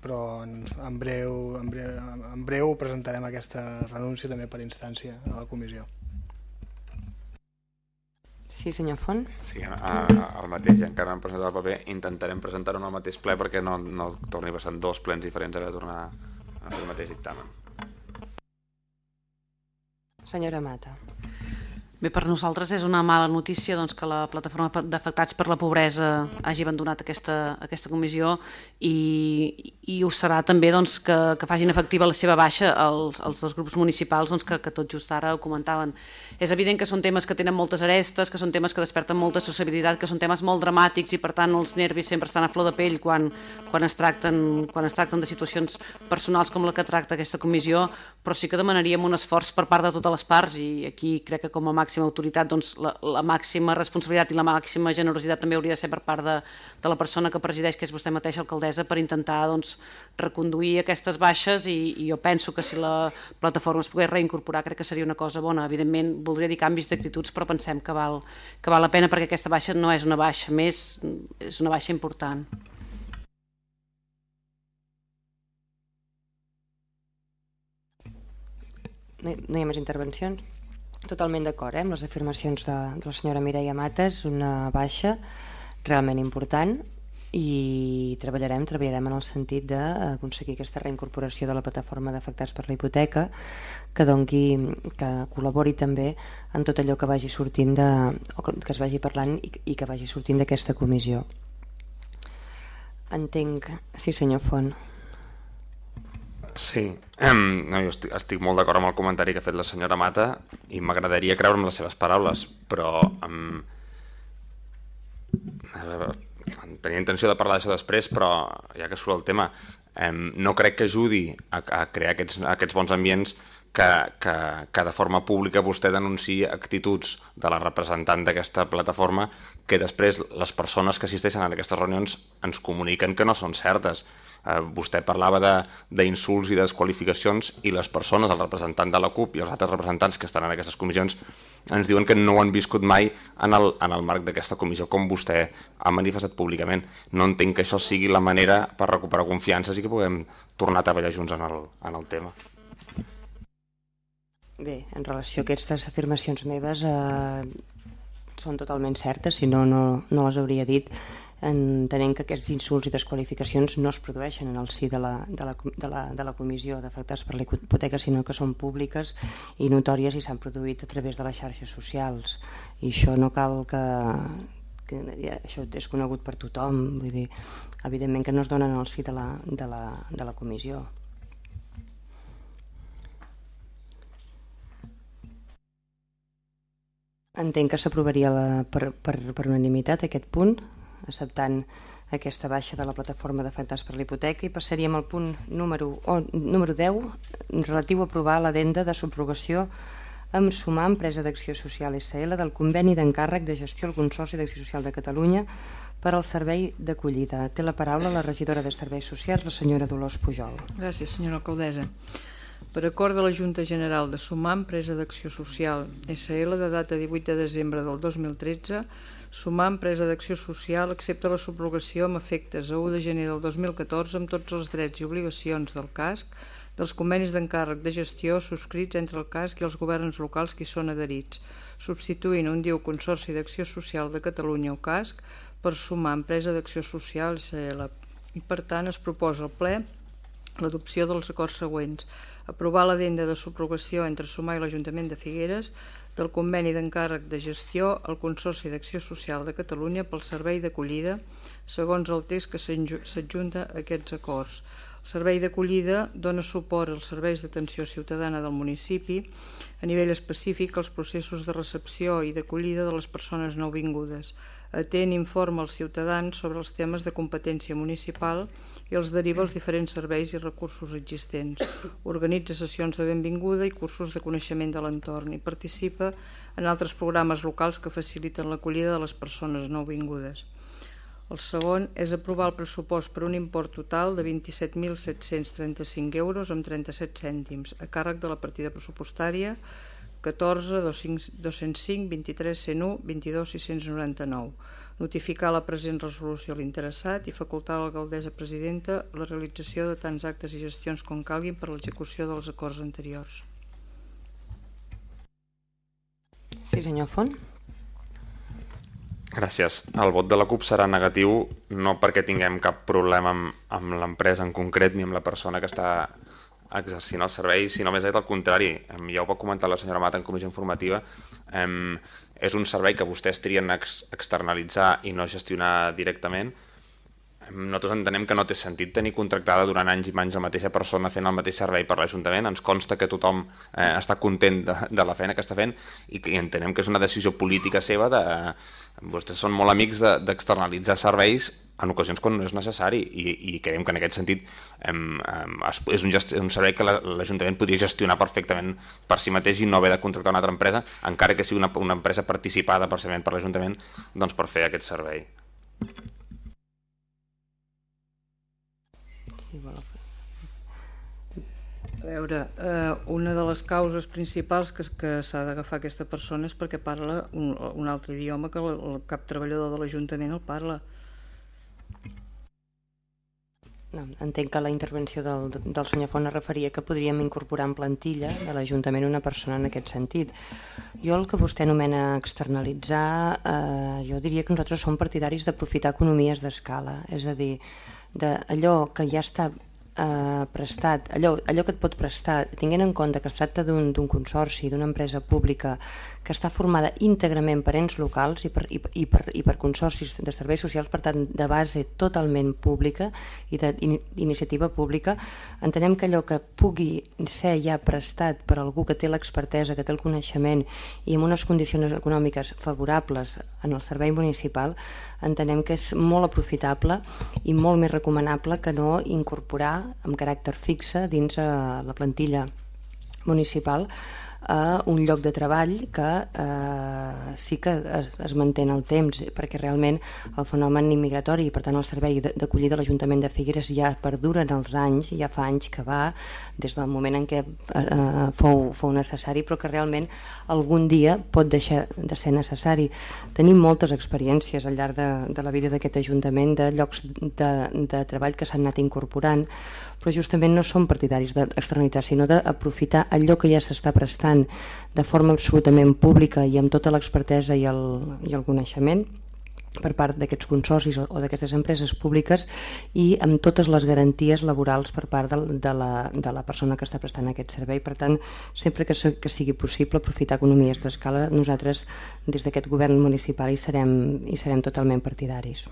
però en, en, breu, en, breu, en breu presentarem aquesta renúncia també per instància a la comissió. Sí, senyor Font. Sí, a, el mateix, encara no hem presentat el paper, intentarem presentar-ho en el mateix ple perquè no, no torni a passar dos plens diferents a de tornar a fer el mateix dictamen. Senyora Mata. Bé, per nosaltres és una mala notícia doncs, que la plataforma d'afectats per la pobresa hagi abandonat aquesta, aquesta comissió i, i ho serà també doncs, que, que facin efectiva la seva baixa els, els dos grups municipals doncs, que, que tot just ara ho comentaven. És evident que són temes que tenen moltes arestes, que són temes que desperten molta sociabilitat, que són temes molt dramàtics i per tant els nervis sempre estan a flor de pell quan, quan, es, tracten, quan es tracten de situacions personals com la que tracta aquesta comissió, però sí que demanaríem un esforç per part de totes les parts i aquí crec que com a màxim màxima autoritat, doncs la, la màxima responsabilitat i la màxima generositat també hauria de ser per part de, de la persona que presideix, que és vostè mateixa, alcaldessa, per intentar doncs, reconduir aquestes baixes i, i jo penso que si la plataforma es pogués reincorporar crec que seria una cosa bona. Evidentment, voldria dir canvis d'actituds, però pensem que val, que val la pena perquè aquesta baixa no és una baixa més, és una baixa important. No hi ha més intervencions? Totalment d'acord eh, amb les afirmacions de, de la senyora Mireia Mates, una baixa realment important i treballarem, treballarem en el sentit d'aconseguir aquesta reincorporació de la plataforma d'afectats per la hipoteca que dongui, que col·labori també en tot allò que vagi sortint de, o que es vagi parlant i, i que vagi sortint d'aquesta comissió. Entenc... Sí, senyor Font. Sí, no, jo estic, estic molt d'acord amb el comentari que ha fet la senyora Mata i m'agradaria creure amb les seves paraules, però um, tenia intenció de parlar d'això després, però ja que surt el tema, um, no crec que ajudi a, a crear aquests, aquests bons ambients que, que, que de forma pública vostè denunciï actituds de la representant d'aquesta plataforma que després les persones que assisteixen a aquestes reunions ens comuniquen que no són certes eh, vostè parlava d'insults i desqualificacions i les persones, el representant de la CUP i els altres representants que estan en aquestes comissions ens diuen que no ho han viscut mai en el, en el marc d'aquesta comissió, com vostè ha manifestat públicament. No entenc que això sigui la manera per recuperar confiances i que puguem tornar a treballar junts en el, en el tema. Bé, en relació a aquestes afirmacions meves eh, són totalment certes, si no, no, no les hauria dit entenent que aquests insults i desqualificacions no es produeixen en el si de la, de la, de la, de la comissió d'afectats per la hipoteca, sinó que són públiques i notòries i s'han produït a través de les xarxes socials. I això no cal que, que ja, això és conegut per tothom, vull dir, evidentment que no es donen al si de la, de la, de la comissió. Entenc que s'aprovaria per, per, per unanimitat aquest punt acceptant aquesta baixa de la plataforma d'afectats per l'hipoteca i passaríem al punt número, oh, número 10 relatiu a aprovar l'adenda de subrogació amb sumar empresa d'acció social SL del conveni d'encàrrec de gestió al Consorci d'Acció Social de Catalunya per al servei d'acollida. Té la paraula la regidora de Serveis Socials, la senyora Dolors Pujol. Gràcies, senyora alcaldessa. Per acord de la Junta General de Sumar, empresa d'acció social SL de data 18 de desembre del 2013, Sumar, empresa d'acció social, accepta la subrogació amb efectes a 1 de gener del 2014 amb tots els drets i obligacions del casc dels convenis d'encàrrec de gestió subscrits entre el casc i els governs locals que hi són adherits, substituint un diu Consorci d'Acció Social de Catalunya o casc per sumar empresa d'acció social SL. I per tant es proposa al ple l'adopció dels acords següents aprovar l'adenda de subrogació entre Sumar i l'Ajuntament de Figueres del conveni d'encàrrec de gestió al Consorci d'Acció Social de Catalunya pel servei d'acollida segons el text que s'adjunta a aquests acords. El servei d'acollida dona suport als serveis d'atenció ciutadana del municipi a nivell específic als processos de recepció i d'acollida de les persones nouvingudes, atén i informa els ciutadans sobre els temes de competència municipal i els deriva als diferents serveis i recursos existents. Organitza sessions de benvinguda i cursos de coneixement de l'entorn i participa en altres programes locals que faciliten l'acollida de les persones nouvingudes. El segon és aprovar el pressupost per un import total de 27.735 euros amb 37 cèntims a càrrec de la partida pressupostària 14 205 23 101 22 699 notificar la present resolució a l'interessat i facultar a l'alcaldessa presidenta la realització de tants actes i gestions com calguin per a l'execució dels acords anteriors. Sí, senyor Font. Gràcies. El vot de la CUP serà negatiu no perquè tinguem cap problema amb, amb l'empresa en concret ni amb la persona que està exercint el servei, sinó més aviat al contrari. Ja ho va comentar la senyora Mata en comissió informativa, eh, és un servei que vostès trien ex externalitzar i no gestionar directament, nosaltres entenem que no té sentit tenir contractada durant anys i anys la mateixa persona fent el mateix servei per l'Ajuntament, ens consta que tothom eh, està content de, de la feina que està fent i, i entenem que és una decisió política seva de... Vostès són molt amics d'externalitzar de, serveis en ocasions quan no és necessari i, i creiem que en aquest sentit em, em, és un, gest, un servei que l'Ajuntament podria gestionar perfectament per si mateix i no haver de contractar una altra empresa, encara que sigui una, una empresa participada per l'Ajuntament doncs per fer aquest servei. A veure, eh, una de les causes principals que, que s'ha d'agafar aquesta persona és perquè parla un, un altre idioma que el, el cap treballador de l'Ajuntament el parla. No, entenc que la intervenció del, del senyor Font es referia que podríem incorporar en plantilla de l'Ajuntament una persona en aquest sentit. Jo el que vostè anomena externalitzar, eh, jo diria que nosaltres som partidaris d'aprofitar economies d'escala, és a dir, d'allò que ja està eh, prestat, allò, allò que et pot prestar, tinguent en compte que es tracta d'un consorci, d'una empresa pública que està formada íntegrament per ens locals i per, i, i, per, i per consorcis de serveis socials, per tant, de base totalment pública i d'iniciativa pública, entenem que allò que pugui ser ja prestat per algú que té l'expertesa, que té el coneixement i amb unes condicions econòmiques favorables en el servei municipal, entenem que és molt aprofitable i molt més recomanable que no incorporar amb caràcter fixe dins eh, la plantilla municipal a un lloc de treball que eh, sí que es, es manté en el temps perquè realment el fenomen immigratori i per tant el servei d'acollida de l'Ajuntament de Figueres ja perdura en els anys, ja fa anys que va des del moment en què eh, fou, fou necessari però que realment algun dia pot deixar de ser necessari. Tenim moltes experiències al llarg de, de la vida d'aquest Ajuntament de llocs de, de treball que s'han anat incorporant però justament no som partidaris d'externalitzar, sinó d'aprofitar allò que ja s'està prestant de forma absolutament pública i amb tota l'expertesa i, el, i el coneixement per part d'aquests consorcis o, o d'aquestes empreses públiques i amb totes les garanties laborals per part de, de, la, de la persona que està prestant aquest servei. Per tant, sempre que, que sigui possible aprofitar economies d'escala, nosaltres des d'aquest govern municipal hi serem, hi serem totalment partidaris.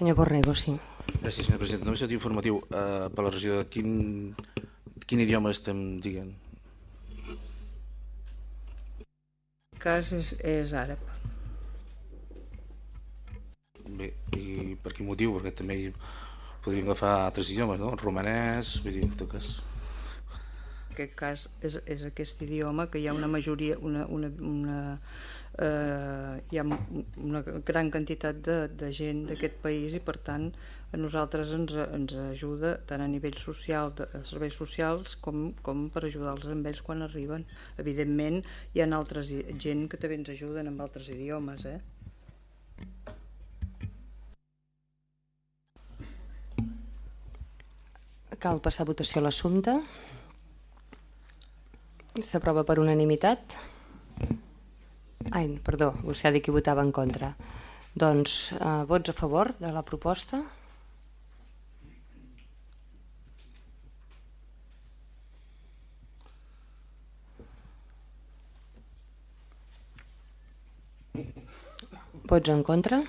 Senyor Borrego, sí. Gràcies, senyor president. Només un informatiu eh, per la regió de quin, quin idioma estem dient? El cas és, és àrab. Bé, i per quin motiu? Perquè també podríem agafar altres idiomes, no? Romanès, vull dir, en tot cas... Aquest cas és, és aquest idioma que hi ha una majoria, una, una, una eh, hi ha una gran quantitat de, de gent d'aquest país i per tant a nosaltres ens, ens ajuda tant a nivell social, de serveis socials, com, com per ajudar-los amb ells quan arriben. Evidentment, hi ha altres gent que també ens ajuden amb altres idiomes, eh? Cal passar a votació l'assumpte. S'aprova per unanimitat. Ai, perdó, vostè ha dit que votava en contra. Doncs, eh, vots a favor de la proposta? Vots en contra?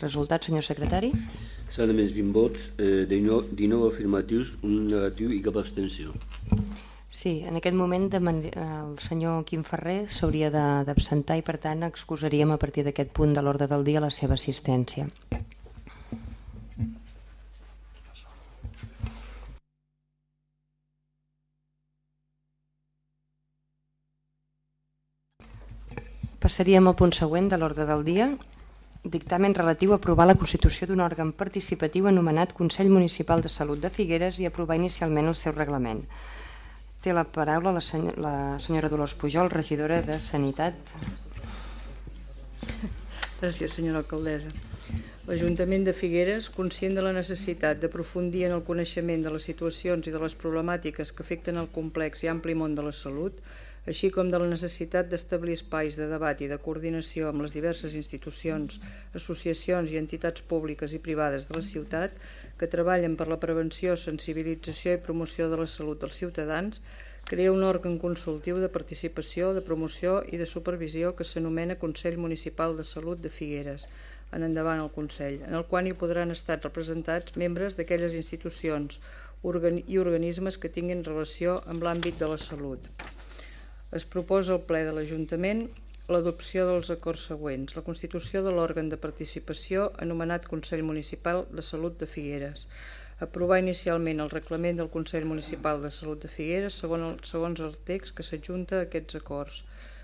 Resultat, senyor secretari? S'han emès 20 vots, eh, 19, 19 afirmatius, un negatiu i cap abstenció. Sí, en aquest moment el senyor Quim Ferrer s'hauria d'absentar i per tant excusaríem a partir d'aquest punt de l'ordre del dia la seva assistència. Passaríem al punt següent de l'ordre del dia, dictamen relatiu a aprovar la constitució d'un òrgan participatiu anomenat Consell Municipal de Salut de Figueres i aprovar inicialment el seu reglament. Té la paraula la, senyor, la senyora Dolors Pujol, regidora de Sanitat. Gràcies, senyora alcaldessa. L'Ajuntament de Figueres, conscient de la necessitat d'aprofundir en el coneixement de les situacions i de les problemàtiques que afecten el complex i ampli món de la salut, així com de la necessitat d'establir espais de debat i de coordinació amb les diverses institucions, associacions i entitats públiques i privades de la ciutat que treballen per la prevenció, sensibilització i promoció de la salut dels ciutadans, crea un òrgan consultiu de participació, de promoció i de supervisió que s'anomena Consell Municipal de Salut de Figueres, en endavant el Consell, en el qual hi podran estar representats membres d'aquelles institucions i organismes que tinguin relació amb l'àmbit de la salut es proposa al ple de l'Ajuntament l'adopció dels acords següents. La constitució de l'òrgan de participació anomenat Consell Municipal de Salut de Figueres. Aprovar inicialment el reglament del Consell Municipal de Salut de Figueres segons el, segons el text que s'adjunta a aquests acords.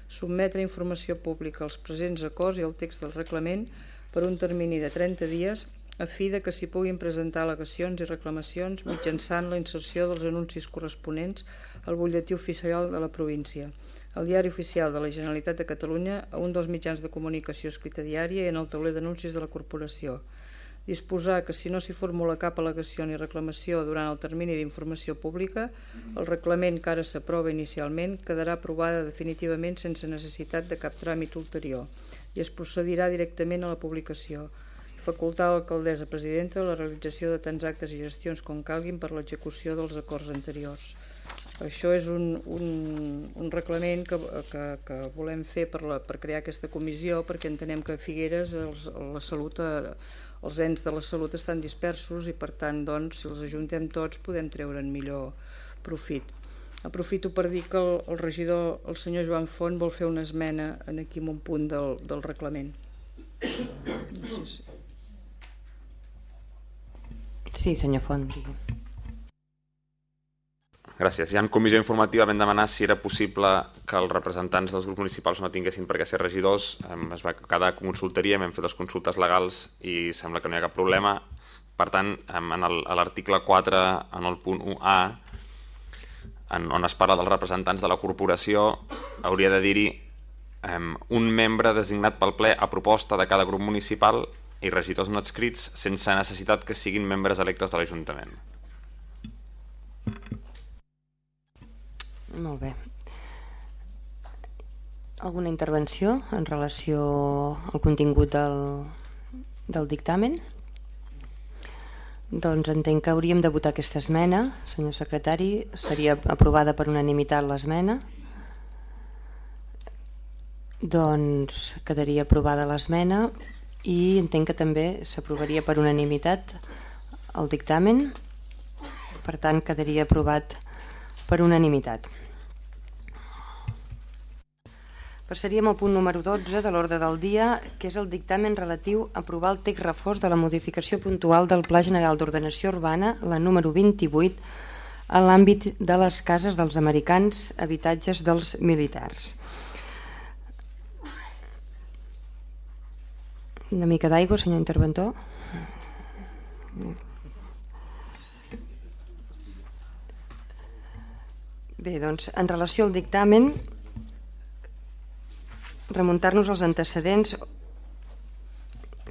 Submetre informació pública als presents acords i el text del reglament per un termini de 30 dies a fi de que s'hi puguin presentar al·legacions i reclamacions mitjançant la inserció dels anuncis corresponents al butlletí oficial de la província, al diari oficial de la Generalitat de Catalunya, a un dels mitjans de comunicació escrita diària i en el tauler d'anuncis de la corporació. Disposar que si no s'hi formula cap al·legació ni reclamació durant el termini d'informació pública, el reglament que ara s'aprova inicialment quedarà aprovada definitivament sense necessitat de cap tràmit ulterior i es procedirà directament a la publicació. Facultar a l'alcaldessa presidenta la realització de tants actes i gestions com calguin per l'execució dels acords anteriors. Això és un, un, un reglament que, que, que volem fer per, la, per crear aquesta comissió perquè entenem que a Figueres els, la salut, eh, els ens de la salut estan dispersos i per tant doncs, si els ajuntem tots podem treure'n millor profit. Aprofito per dir que el, el regidor, el senyor Joan Font, vol fer una esmena en aquí en un punt del, del reglament. No sé si... Sí, senyor Font. Gràcies. Ja en comissió informativa vam demanar si era possible que els representants dels grups municipals no tinguessin per què ser regidors. Es va quedar consultaria, hem fet les consultes legals i sembla que no hi ha cap problema. Per tant, en l'article 4, en el punt 1A, en, on es parla dels representants de la corporació, hauria de dir-hi um, un membre designat pel ple a proposta de cada grup municipal i regidors no adscrits sense necessitat que siguin membres electes de l'Ajuntament. Molt bé. Alguna intervenció en relació al contingut del, del dictamen? Doncs entenc que hauríem de votar aquesta esmena, senyor secretari. Seria aprovada per unanimitat l'esmena. Doncs quedaria aprovada l'esmena i entenc que també s'aprovaria per unanimitat el dictamen. Per tant, quedaria aprovat per unanimitat. Passaríem al punt número 12 de l'ordre del dia, que és el dictamen relatiu a aprovar el text reforç de la modificació puntual del Pla General d'Ordenació Urbana, la número 28, en l'àmbit de les cases dels americans, habitatges dels militars. Una mica d'aigua, senyor interventor. Bé, doncs, en relació al dictamen, remuntar-nos als antecedents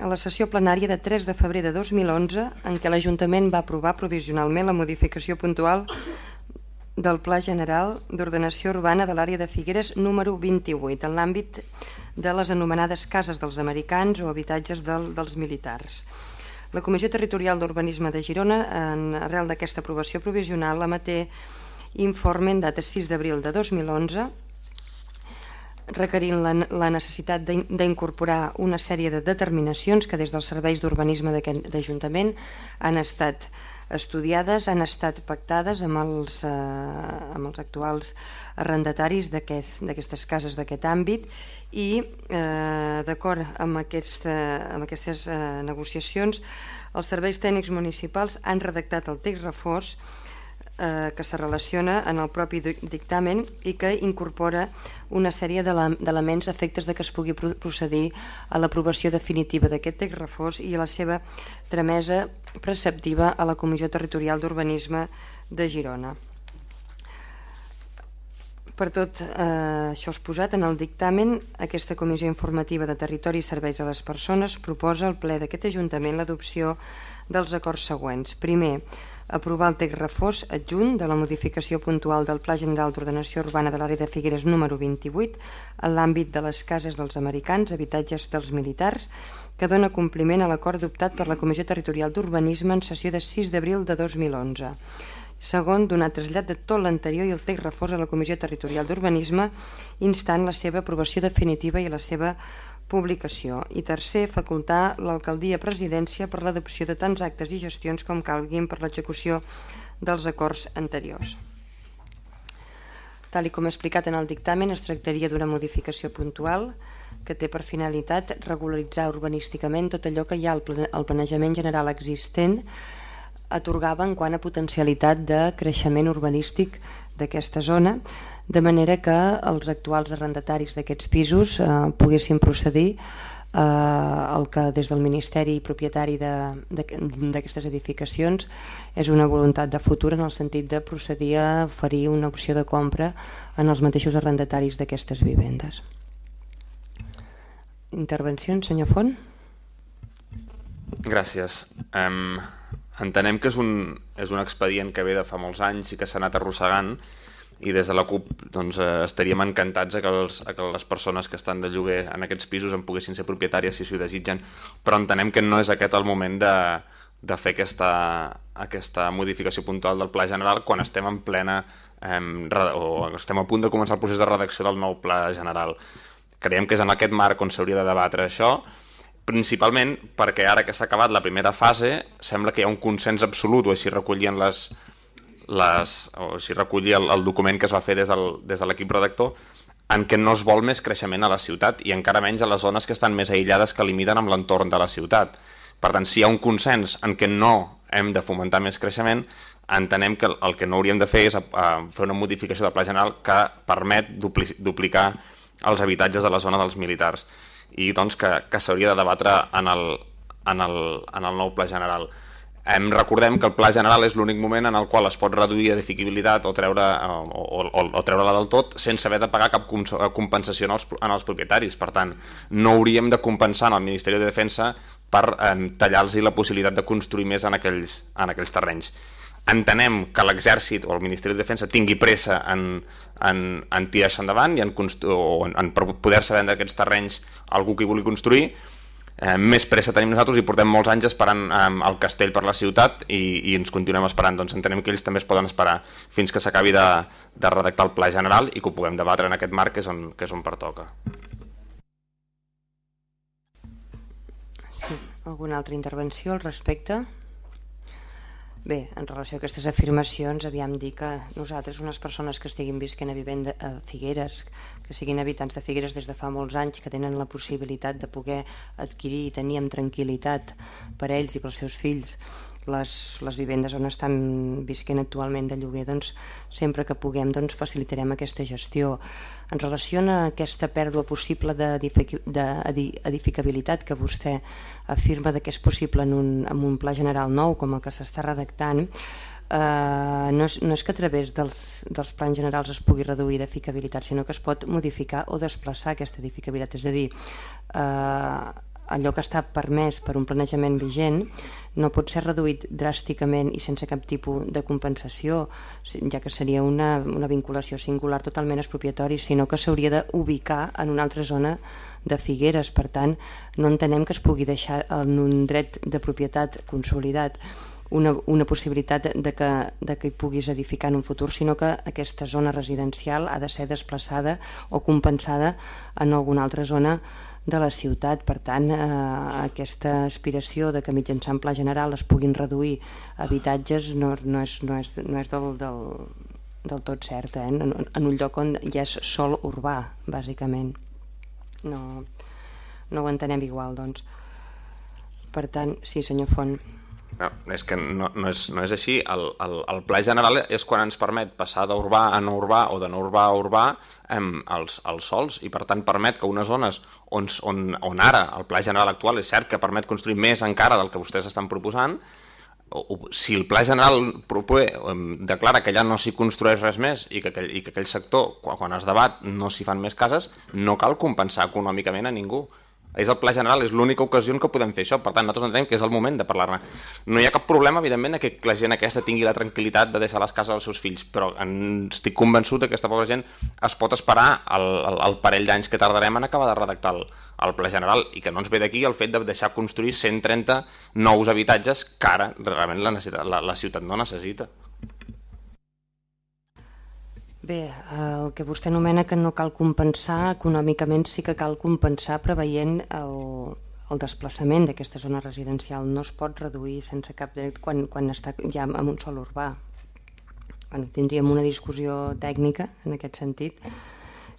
a la sessió plenària de 3 de febrer de 2011 en què l'Ajuntament va aprovar provisionalment la modificació puntual del Pla General d'Ordenació Urbana de l'àrea de Figueres número 28 en l'àmbit de les anomenades cases dels americans o habitatges del, dels militars. La Comissió Territorial d'Urbanisme de Girona, en arrel d'aquesta aprovació provisional, la maté informe en data 6 d'abril de 2011 requerint la, la necessitat d'incorporar una sèrie de determinacions que des dels serveis d'urbanisme d'aquest d'Ajuntament han estat estudiades, han estat pactades amb els, eh, amb els actuals arrendataris d'aquestes aquest, cases d'aquest àmbit i eh, d'acord amb, aquest, amb aquestes eh, negociacions els serveis tècnics municipals han redactat el text reforç eh, que se relaciona en el propi dictamen i que incorpora una sèrie d'elements efectes de que es pugui procedir a l'aprovació definitiva d'aquest text reforç i a la seva tramesa preceptiva a la Comissió Territorial d'Urbanisme de Girona. Per tot eh, això exposat en el dictamen, aquesta Comissió Informativa de Territori i Serveis a les Persones proposa al ple d'aquest Ajuntament l'adopció dels acords següents. Primer, aprovar el text reforç adjunt de la modificació puntual del Pla General d'Ordenació Urbana de l'àrea de Figueres número 28 en l'àmbit de les cases dels americans, habitatges dels militars, que dona compliment a l'acord adoptat per la Comissió Territorial d'Urbanisme en sessió de 6 d'abril de 2011. Segon, donar trasllat de tot l'anterior i el text reforç a la Comissió Territorial d'Urbanisme instant la seva aprovació definitiva i la seva publicació. I tercer, facultar l'alcaldia presidència per l'adopció de tants actes i gestions com calguin per l'execució dels acords anteriors. Tal com he explicat en el dictamen, es tractaria d'una modificació puntual que té per finalitat regularitzar urbanísticament tot allò que hi ha al planejament general existent atorgava en quant a potencialitat de creixement urbanístic d'aquesta zona, de manera que els actuals arrendataris d'aquests pisos eh, poguessin procedir eh, el que des del Ministeri propietari d'aquestes edificacions és una voluntat de futur en el sentit de procedir a oferir una opció de compra en els mateixos arrendataris d'aquestes vivendes. Intervencions, senyor Font? Gràcies. Um, entenem que és un, és un expedient que ve de fa molts anys i que s'ha anat arrossegant des de la CUP doncs, eh, estaríem encantats a que, els, a que les persones que estan de lloguer en aquests pisos en poguessin ser propietàries si s'ho desitgen, però entenem que no és aquest el moment de, de fer aquesta, aquesta modificació puntual del Pla General quan estem en plena eh, o estem a punt de començar el procés de redacció del nou Pla General. Creiem que és en aquest marc on s'hauria de debatre això, principalment perquè ara que s'ha acabat la primera fase sembla que hi ha un consens absolut, o així recollien les, les, o si recollir el, el document que es va fer des, del, des de l'equip redactor en què no es vol més creixement a la ciutat i encara menys a les zones que estan més aïllades que limiten amb l'entorn de la ciutat. Per tant, si hi ha un consens en què no hem de fomentar més creixement, entenem que el que no hauríem de fer és a fer una modificació del pla general que permet dupli, duplicar els habitatges de la zona dels militars i doncs que, que s'hauria de debatre en el, en, el, en el nou pla general. Em recordem que el pla general és l'únic moment en el qual es pot reduir edificabilitat o treure o, o, o treure-la del tot sense haver de pagar cap compensació en els, en els propietaris. Per tant, no hauríem de compensar en el Ministeri de Defensa per eh, tallar-los la possibilitat de construir més en aquells, en aquells terrenys. Entenem que l'exèrcit o el Ministeri de Defensa tingui pressa en, en, en tirar-se endavant i en, en, en poder-se vendre aquests terrenys a algú que hi vulgui construir, eh, més pressa tenim nosaltres i portem molts anys esperant eh, el castell per la ciutat i, i ens continuem esperant, doncs entenem que ells també es poden esperar fins que s'acabi de, de redactar el pla general i que ho puguem debatre en aquest marc que és on, que és on pertoca. Sí. Alguna altra intervenció al respecte? Bé, en relació a aquestes afirmacions, aviam dir que nosaltres, unes persones que estiguin visquent a vivent a Figueres, que siguin habitants de Figueres des de fa molts anys, que tenen la possibilitat de poder adquirir i tenir amb tranquil·litat per ells i pels seus fills les, les vivendes on estan visquent actualment de lloguer, doncs sempre que puguem doncs, facilitarem aquesta gestió. En relació a aquesta pèrdua possible d'edificabilitat que vostè afirma que és possible en un, en un pla general nou com el que s'està redactant, eh, no, és, no és que a través dels, dels plans generals es pugui reduir d'edificabilitat, sinó que es pot modificar o desplaçar aquesta edificabilitat. És a dir, eh, allò que està permès per un planejament vigent no pot ser reduït dràsticament i sense cap tipus de compensació, ja que seria una, una vinculació singular totalment expropiatori, sinó que s'hauria d'ubicar en una altra zona de Figueres. Per tant, no entenem que es pugui deixar en un dret de propietat consolidat una, una possibilitat de que, de que hi puguis edificar en un futur, sinó que aquesta zona residencial ha de ser desplaçada o compensada en alguna altra zona de la ciutat. Per tant, eh, aquesta aspiració de que mitjançant pla general es puguin reduir habitatges no, no, és, no, és, no és del, del, del tot cert, eh? en, en un lloc on ja és sol urbà, bàsicament. No, no ho entenem igual, doncs. Per tant, sí, senyor Font. No, és que no, no, és, no és així. El, el, el pla general és quan ens permet passar d'urbà a no urbà o de no urbà a urbà em, els, els sols i per tant permet que unes zones on, on, on ara el pla general actual és cert que permet construir més encara del que vostès estan proposant, o, o, si el pla general proper declara que ja no s'hi construeix res més i que, aquell, i que aquell sector, quan, quan es debat, no s'hi fan més cases, no cal compensar econòmicament a ningú és el pla general, és l'única ocasió en què podem fer això, per tant nosaltres entenem que és el moment de parlar-ne. No hi ha cap problema, evidentment, que la gent aquesta tingui la tranquil·litat de deixar les cases als seus fills, però estic convençut que aquesta pobra gent es pot esperar el, el, el parell d'anys que tardarem en acabar de redactar el, el pla general i que no ens ve d'aquí el fet de deixar construir 130 nous habitatges que ara realment la, la, la ciutat no necessita. Bé, el que vostè anomena que no cal compensar, econòmicament sí que cal compensar preveient el, el desplaçament d'aquesta zona residencial. No es pot reduir sense cap dret quan, quan està ja en un sol urbà. Bueno, tindríem una discussió tècnica en aquest sentit,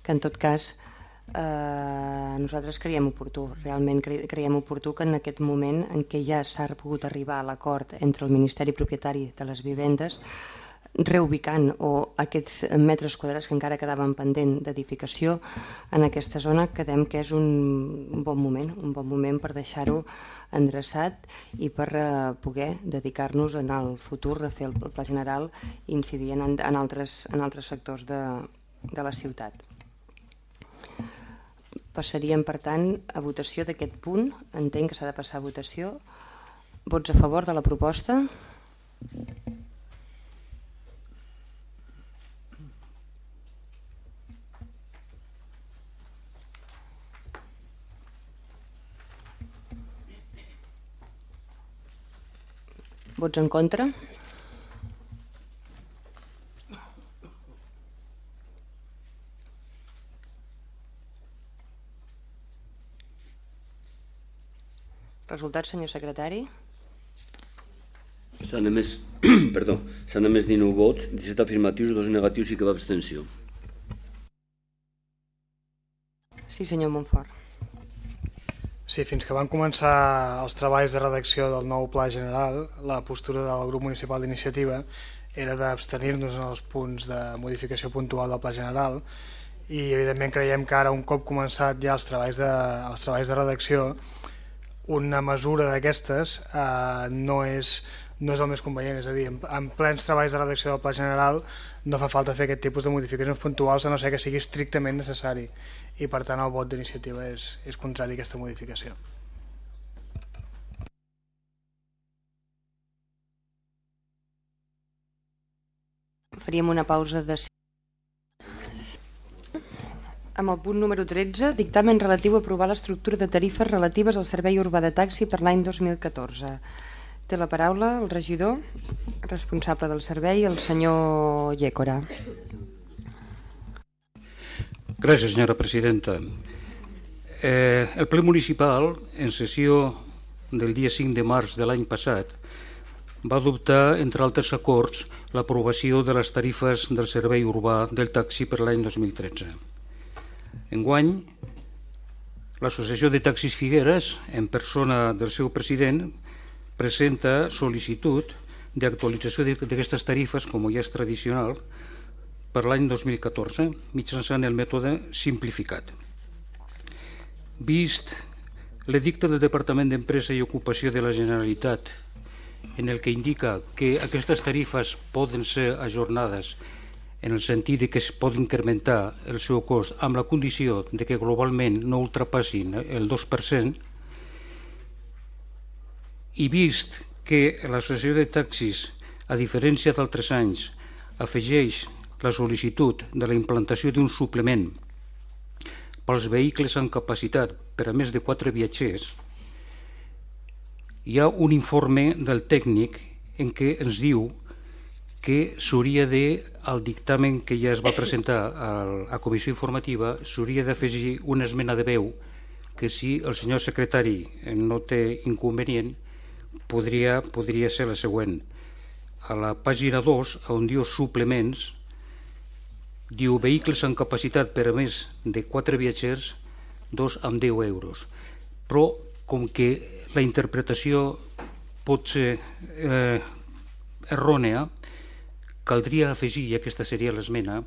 que en tot cas eh, nosaltres creiem oportú, realment creiem oportú que en aquest moment en què ja s'ha pogut arribar a l'acord entre el Ministeri Propietari de les Vivendes reubicant o aquests metres quadrats que encara quedaven pendent d'edificació en aquesta zona, quedem que és un bon moment, un bon moment per deixar-ho endreçat i per eh, poder dedicar-nos en el futur de fer el pla general i incidir en, en, altres, en altres sectors de, de la ciutat. Passaríem, per tant, a votació d'aquest punt. Entenc que s'ha de passar a votació. Vots a favor de la proposta? Vots en contra? Resultat, senyor secretari? S'han emès, perdó, s'han emès 19 vots, 17 afirmatius, 2 negatius i cap abstenció. Sí, senyor Montfort. Sí, fins que van començar els treballs de redacció del nou pla general, la postura del grup municipal d'iniciativa era d'abstenir-nos en els punts de modificació puntual del pla general i evidentment creiem que ara un cop començat ja els treballs de, els treballs de redacció una mesura d'aquestes eh, no, és, no és el més convenient, és a dir, en, en plens treballs de redacció del pla general no fa falta fer aquest tipus de modificacions puntuals a no ser que sigui estrictament necessari i per tant el vot d'iniciativa és, és contrari a aquesta modificació. Faríem una pausa de... Amb el punt número 13, dictamen relatiu a aprovar l'estructura de tarifes relatives al Servei Urbà de Taxi per l'any 2014. Té la paraula el regidor responsable del servei, el senyor Llécora. Gràcies, senyora presidenta. Eh, el ple municipal, en sessió del dia 5 de març de l'any passat, va adoptar, entre altres acords, l'aprovació de les tarifes del servei urbà del taxi per l'any 2013. Enguany, l'Associació de Taxis Figueres, en persona del seu president, presenta sol·licitud d'actualització d'aquestes tarifes, com ja és tradicional, per l'any 2014, mitjançant el mètode simplificat. Vist l'edicte del Departament d'Empresa i Ocupació de la Generalitat, en el que indica que aquestes tarifes poden ser ajornades en el sentit que es pot incrementar el seu cost amb la condició de que globalment no ultrapassin el 2%, i vist que l'associació de taxis, a diferència d'altres anys, afegeix la sol·licitud de la implantació d'un suplement pels vehicles amb capacitat per a més de 4 viatgers, hi ha un informe del tècnic en què ens diu que s'hauria de, al dictamen que ja es va presentar a comissió informativa, s'hauria d'afegir una esmena de veu que si el senyor secretari no té inconvenient podria, podria ser la següent. A la pàgina 2, on diu suplements, diu vehicles amb capacitat per a més de 4 viatgers, dos amb 10 euros. Però com que la interpretació pot ser eh, errònea, caldria afegir, i aquesta seria l'esmena,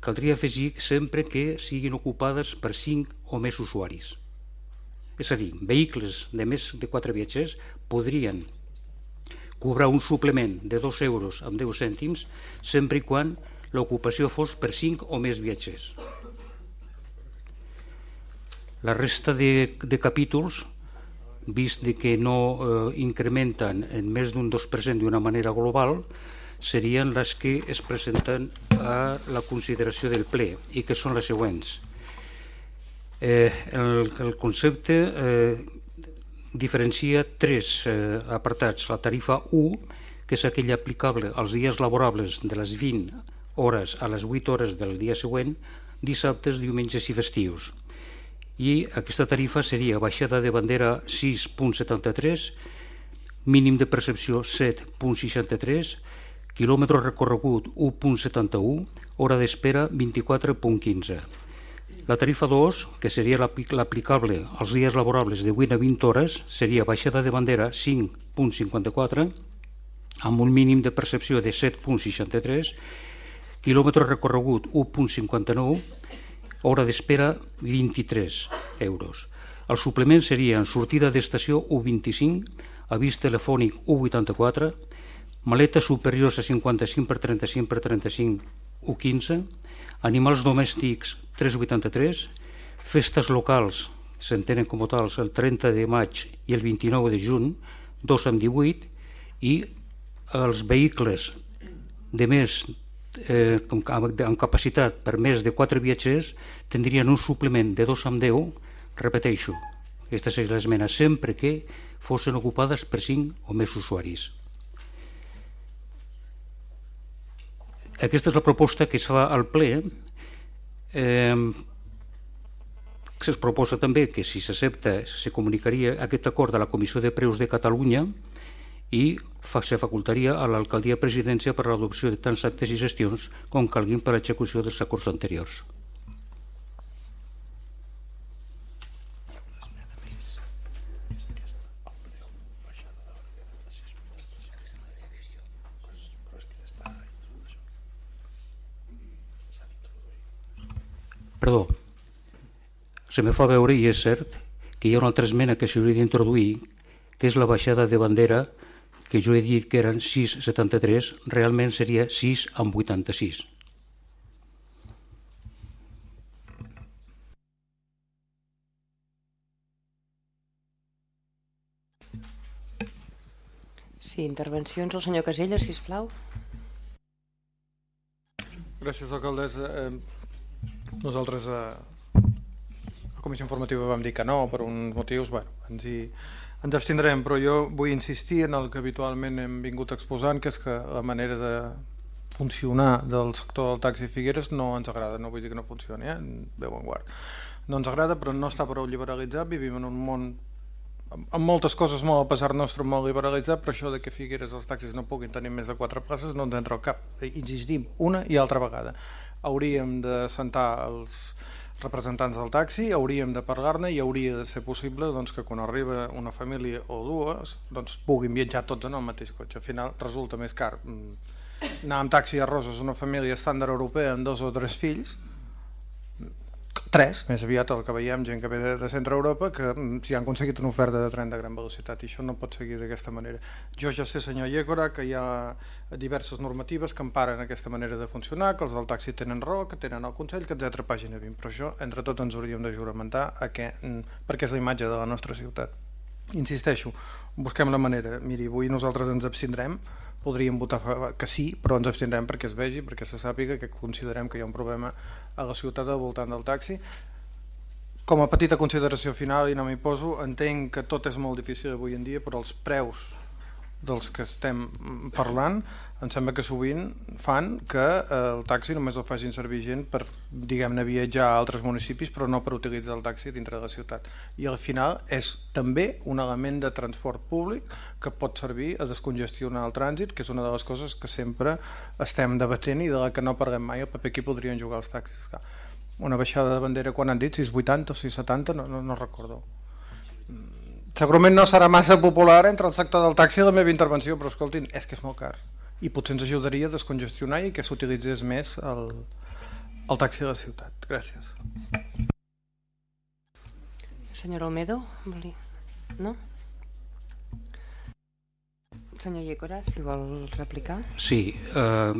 caldria afegir sempre que siguin ocupades per 5 o més usuaris. És a dir, vehicles de més de 4 viatgers podrien cobrar un suplement de 2 euros amb 10 cèntims sempre i quan l'ocupació fos per 5 o més viatgers. La resta de, de capítols, vist de que no eh, incrementen en més d'un 2% d'una manera global, serien les que es presenten a la consideració del ple i que són les següents. Eh, el, el concepte eh, diferencia tres eh, apartats. La tarifa 1, que és aquella aplicable als dies laborables de les 20 hores a les 8 hores del dia següent, dissabtes, diumenges i festius. I aquesta tarifa seria baixada de bandera 6.73, mínim de percepció 7.63, quilòmetre recorregut 1.71, hora d'espera 24.15. La tarifa 2, que seria l'aplicable als dies laborables de 8 a 20 hores, seria baixada de bandera 5.54, amb un mínim de percepció de 7.63, quilòmetre recorregut 1.59, hora d'espera 23 euros. El suplement seria en sortida d'estació 1.25, avís telefònic 1.84, maletes superiors a 55 per 35 per 35 o 15, animals domèstics 383, festes locals s'entenen com a tals el 30 de maig i el 29 de juny, 2 amb 18, i els vehicles de més eh, amb capacitat per més de 4 viatgers tindrien un suplement de 2 amb 10, repeteixo, aquesta és l'esmena, sempre que fossin ocupades per 5 o més usuaris. Aquesta és la proposta que es fa al ple. Eh, es proposa també que si s'accepta se comunicaria aquest acord a la Comissió de Preus de Catalunya i se facultaria a l'alcaldia presidència per l'adopció de tants actes i gestions com calguin per a l'execució dels acords anteriors. Perdó, se me fa veure, i és cert, que hi ha una altra esmena que s'hauria d'introduir, que és la baixada de bandera, que jo he dit que eren 6,73, realment seria 6 amb 86. Sí, intervencions al senyor Casella, si plau. Gràcies, alcaldessa. Eh, nosaltres a, a comissió informativa vam dir que no, per uns motius, bueno, ens hi ens abstindrem, però jo vull insistir en el que habitualment hem vingut exposant, que és que la manera de funcionar del sector del taxi Figueres no ens agrada, no vull dir que no funcioni, eh? veu en guard. No ens agrada, però no està prou liberalitzat, vivim en un món amb moltes coses molt a pesar nostre molt liberalitzat, però això de que Figueres els taxis no puguin tenir més de quatre places no ens entra al cap. Insistim una i altra vegada. Hauríem de sentar els, representants del taxi, hauríem de parlar-ne i hauria de ser possible doncs, que quan arriba una família o dues doncs, puguin viatjar tots en el mateix cotxe. Al final resulta més car mm, anar amb taxi a Roses, una família estàndard europea amb dos o tres fills, tres, més aviat el que veiem gent que ve de, de centre Europa que mm, si han aconseguit una oferta de tren de gran velocitat i això no pot seguir d'aquesta manera. Jo ja sé senyor Iecora que hi ha diverses normatives que emparen aquesta manera de funcionar, que els del taxi tenen raó que tenen el Consell, que etc pàgina 20 però això entre tots ens hauríem de juramentar a què, mm, perquè és la imatge de la nostra ciutat. Insisteixo, busquem la manera. Miri, avui nosaltres ens abstindrem. Podríem votar que sí, però ens abstindrem perquè es vegi, perquè se sàpiga que considerem que hi ha un problema a la ciutat al voltant del taxi. Com a petita consideració final, i no m'hi poso, entenc que tot és molt difícil avui en dia, però els preus dels que estem parlant em sembla que sovint fan que eh, el taxi només el facin servir gent per diguem-ne viatjar a altres municipis però no per utilitzar el taxi dintre de la ciutat. I al final és també un element de transport públic que pot servir a descongestionar el trànsit que és una de les coses que sempre estem debatent i de la que no parlem mai el paper que podrien jugar els taxis una baixada de bandera quan han dit 680 o 670 no, no, no recordo. Segurament no serà massa popular entre el sector del taxi la meva intervenció però escoltin, és que és molt car i potser ens ajudaria a descongestionar i que s'utilitzés més el, el taxi de la ciutat. Gràcies. Senyor Olmedo, vol no? Senyor Llécora, si vol replicar. Sí, eh,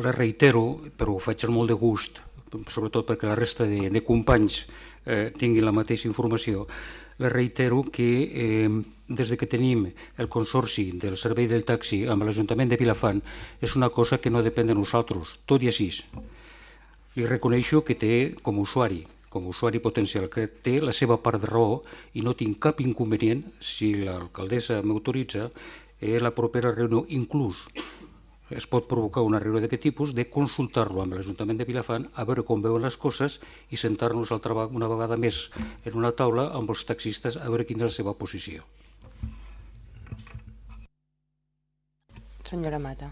le reitero, però ho faig amb molt de gust, sobretot perquè la resta de, de companys eh, tinguin la mateixa informació, le reitero que eh, des de que tenim el consorci del servei del taxi amb l'Ajuntament de Vilafant és una cosa que no depèn de nosaltres, tot i així. Li reconeixo que té, com a usuari, com a usuari potencial, que té la seva part de raó i no tinc cap inconvenient, si l'alcaldessa m'autoritza, eh, la propera reunió, inclús es pot provocar una reunió d'aquest tipus, de consultar-lo amb l'Ajuntament de Vilafant, a veure com veuen les coses i sentar-nos una vegada més en una taula amb els taxistes a veure quina és la seva posició. Senyora Mata.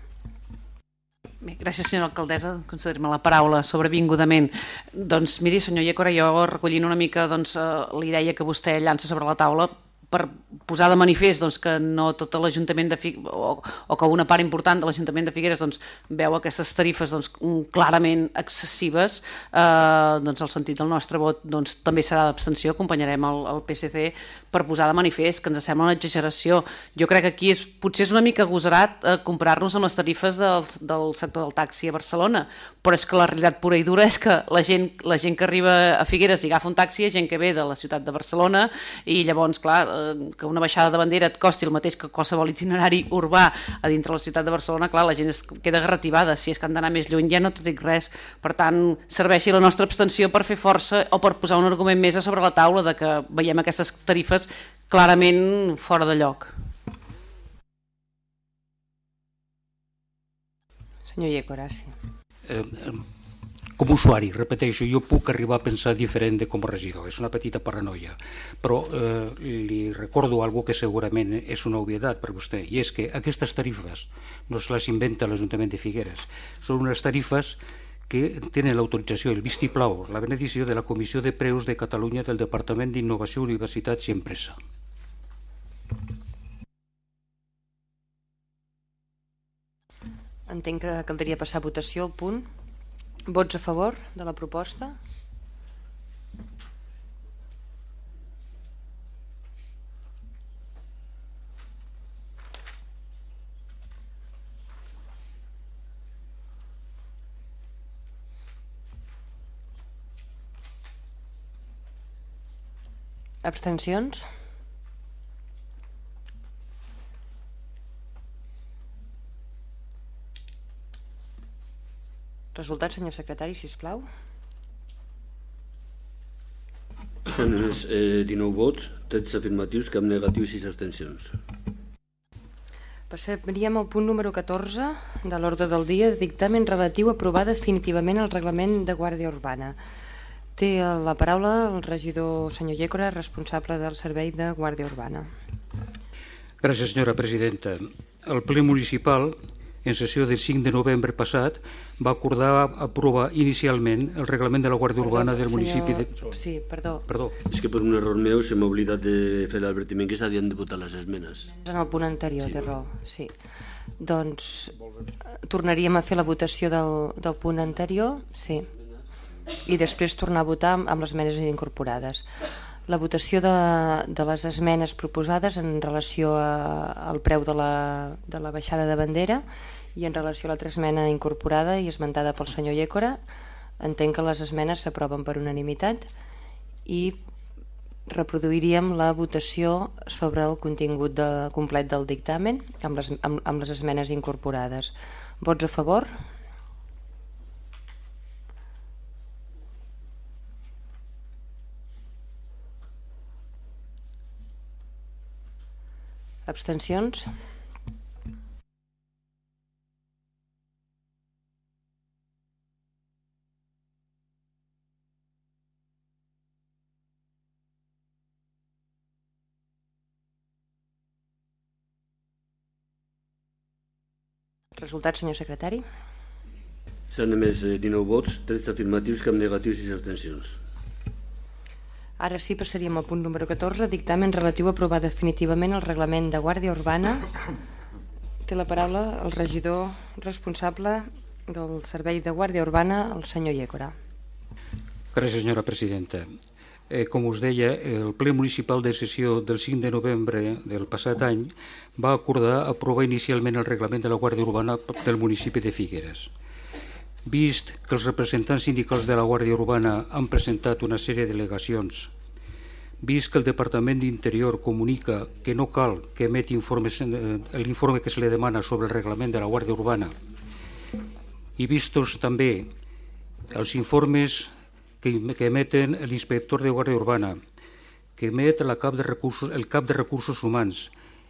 Bé, gràcies, senyora alcaldessa, concedir-me la paraula sobrevingudament. Doncs miri, senyor Iecora, jo recollint una mica doncs, eh, la idea que vostè llança sobre la taula, per posar de manifest doncs, que no tot l'Ajuntament de Figueres o, o que una part important de l'Ajuntament de Figueres doncs, veu aquestes tarifes doncs, clarament excessives eh, doncs el sentit del nostre vot doncs, també serà d'abstenció, acompanyarem el, el PSC per posar de manifest que ens sembla una exageració. Jo crec que aquí és, potser és una mica agosarat eh, comparar-nos amb les tarifes del, del sector del taxi a Barcelona, però és que la realitat pura i dura és que la gent, la gent que arriba a Figueres i agafa un taxi és gent que ve de la ciutat de Barcelona i llavors, clar, eh, que una baixada de bandera et costi el mateix que qualsevol itinerari urbà a dintre la ciutat de Barcelona, clar, la gent es queda garrativada, si és que han d'anar més lluny ja no t'ho dic res, per tant, serveixi la nostra abstenció per fer força o per posar un argument més a sobre la taula de que veiem aquestes tarifes clarament fora de lloc. Senyor Iecora, sí. Eh, com a usuari, repeteixo, jo puc arribar a pensar diferent de com a regidor, és una petita paranoia, però eh, li recordo algo que segurament és una obvietat per vostè, i és que aquestes tarifes no se les inventa l'Ajuntament de Figueres, són unes tarifes que tenen l'autorització, el vistiplau, la benedició de la Comissió de Preus de Catalunya del Departament d'Innovació, Universitats i Empresa. Entenc que caldria passar a votació al punt. Vots a favor de la proposta? Abstencions? Resultat, senyor secretari, si us plau. S'han emès eh, 19 vots, 13 afirmatius, cap negatiu i 6 abstencions. Passaríem al punt número 14 de l'ordre del dia, dictamen relatiu a aprovar definitivament el reglament de Guàrdia Urbana. Té la paraula el regidor senyor Llécora, responsable del Servei de Guàrdia Urbana. Gràcies, senyora presidenta. El ple municipal en sessió del 5 de novembre passat, va acordar aprovar inicialment el reglament de la Guàrdia Urbana del municipi de... Sí, perdó. Perdó. És que per un error meu se m'ha oblidat de fer l'advertiment que s'havien de votar les esmenes. En el punt anterior, té raó, sí. Doncs tornaríem a fer la votació del, del punt anterior, sí. I després tornar a votar amb, amb les esmenes incorporades. La votació de, de les esmenes proposades en relació a, al preu de la, de la baixada de bandera i en relació a l'altra esmena incorporada i esmentada pel senyor Llécora, entenc que les esmenes s'aproven per unanimitat i reproduiríem la votació sobre el contingut de, complet del dictamen amb les, amb, amb les esmenes incorporades. Vots a favor? Abstencions? Resultat, senyor secretari? S'han eh, 19 vots, 13 afirmatius, cap negatius i 6 abstencions. Ara sí passaríem al punt número 14, dictamen relatiu a aprovar definitivament el reglament de Guàrdia Urbana. Té la paraula el regidor responsable del Servei de Guàrdia Urbana, el senyor Llécora. Gràcies, senyora presidenta. Eh, com us deia, el ple municipal de sessió del 5 de novembre del passat any va acordar aprovar inicialment el reglament de la Guàrdia Urbana del municipi de Figueres. Vist que els representants sindicals de la Guàrdia Urbana han presentat una sèrie de delegacions, vist que el Departament d'Interior comunica que no cal que emeti eh, l'informe que se li demana sobre el reglament de la Guàrdia Urbana, i vistos també els informes que, que emeten l'inspector de Guàrdia Urbana, que emet la cap de recursos, el cap de recursos humans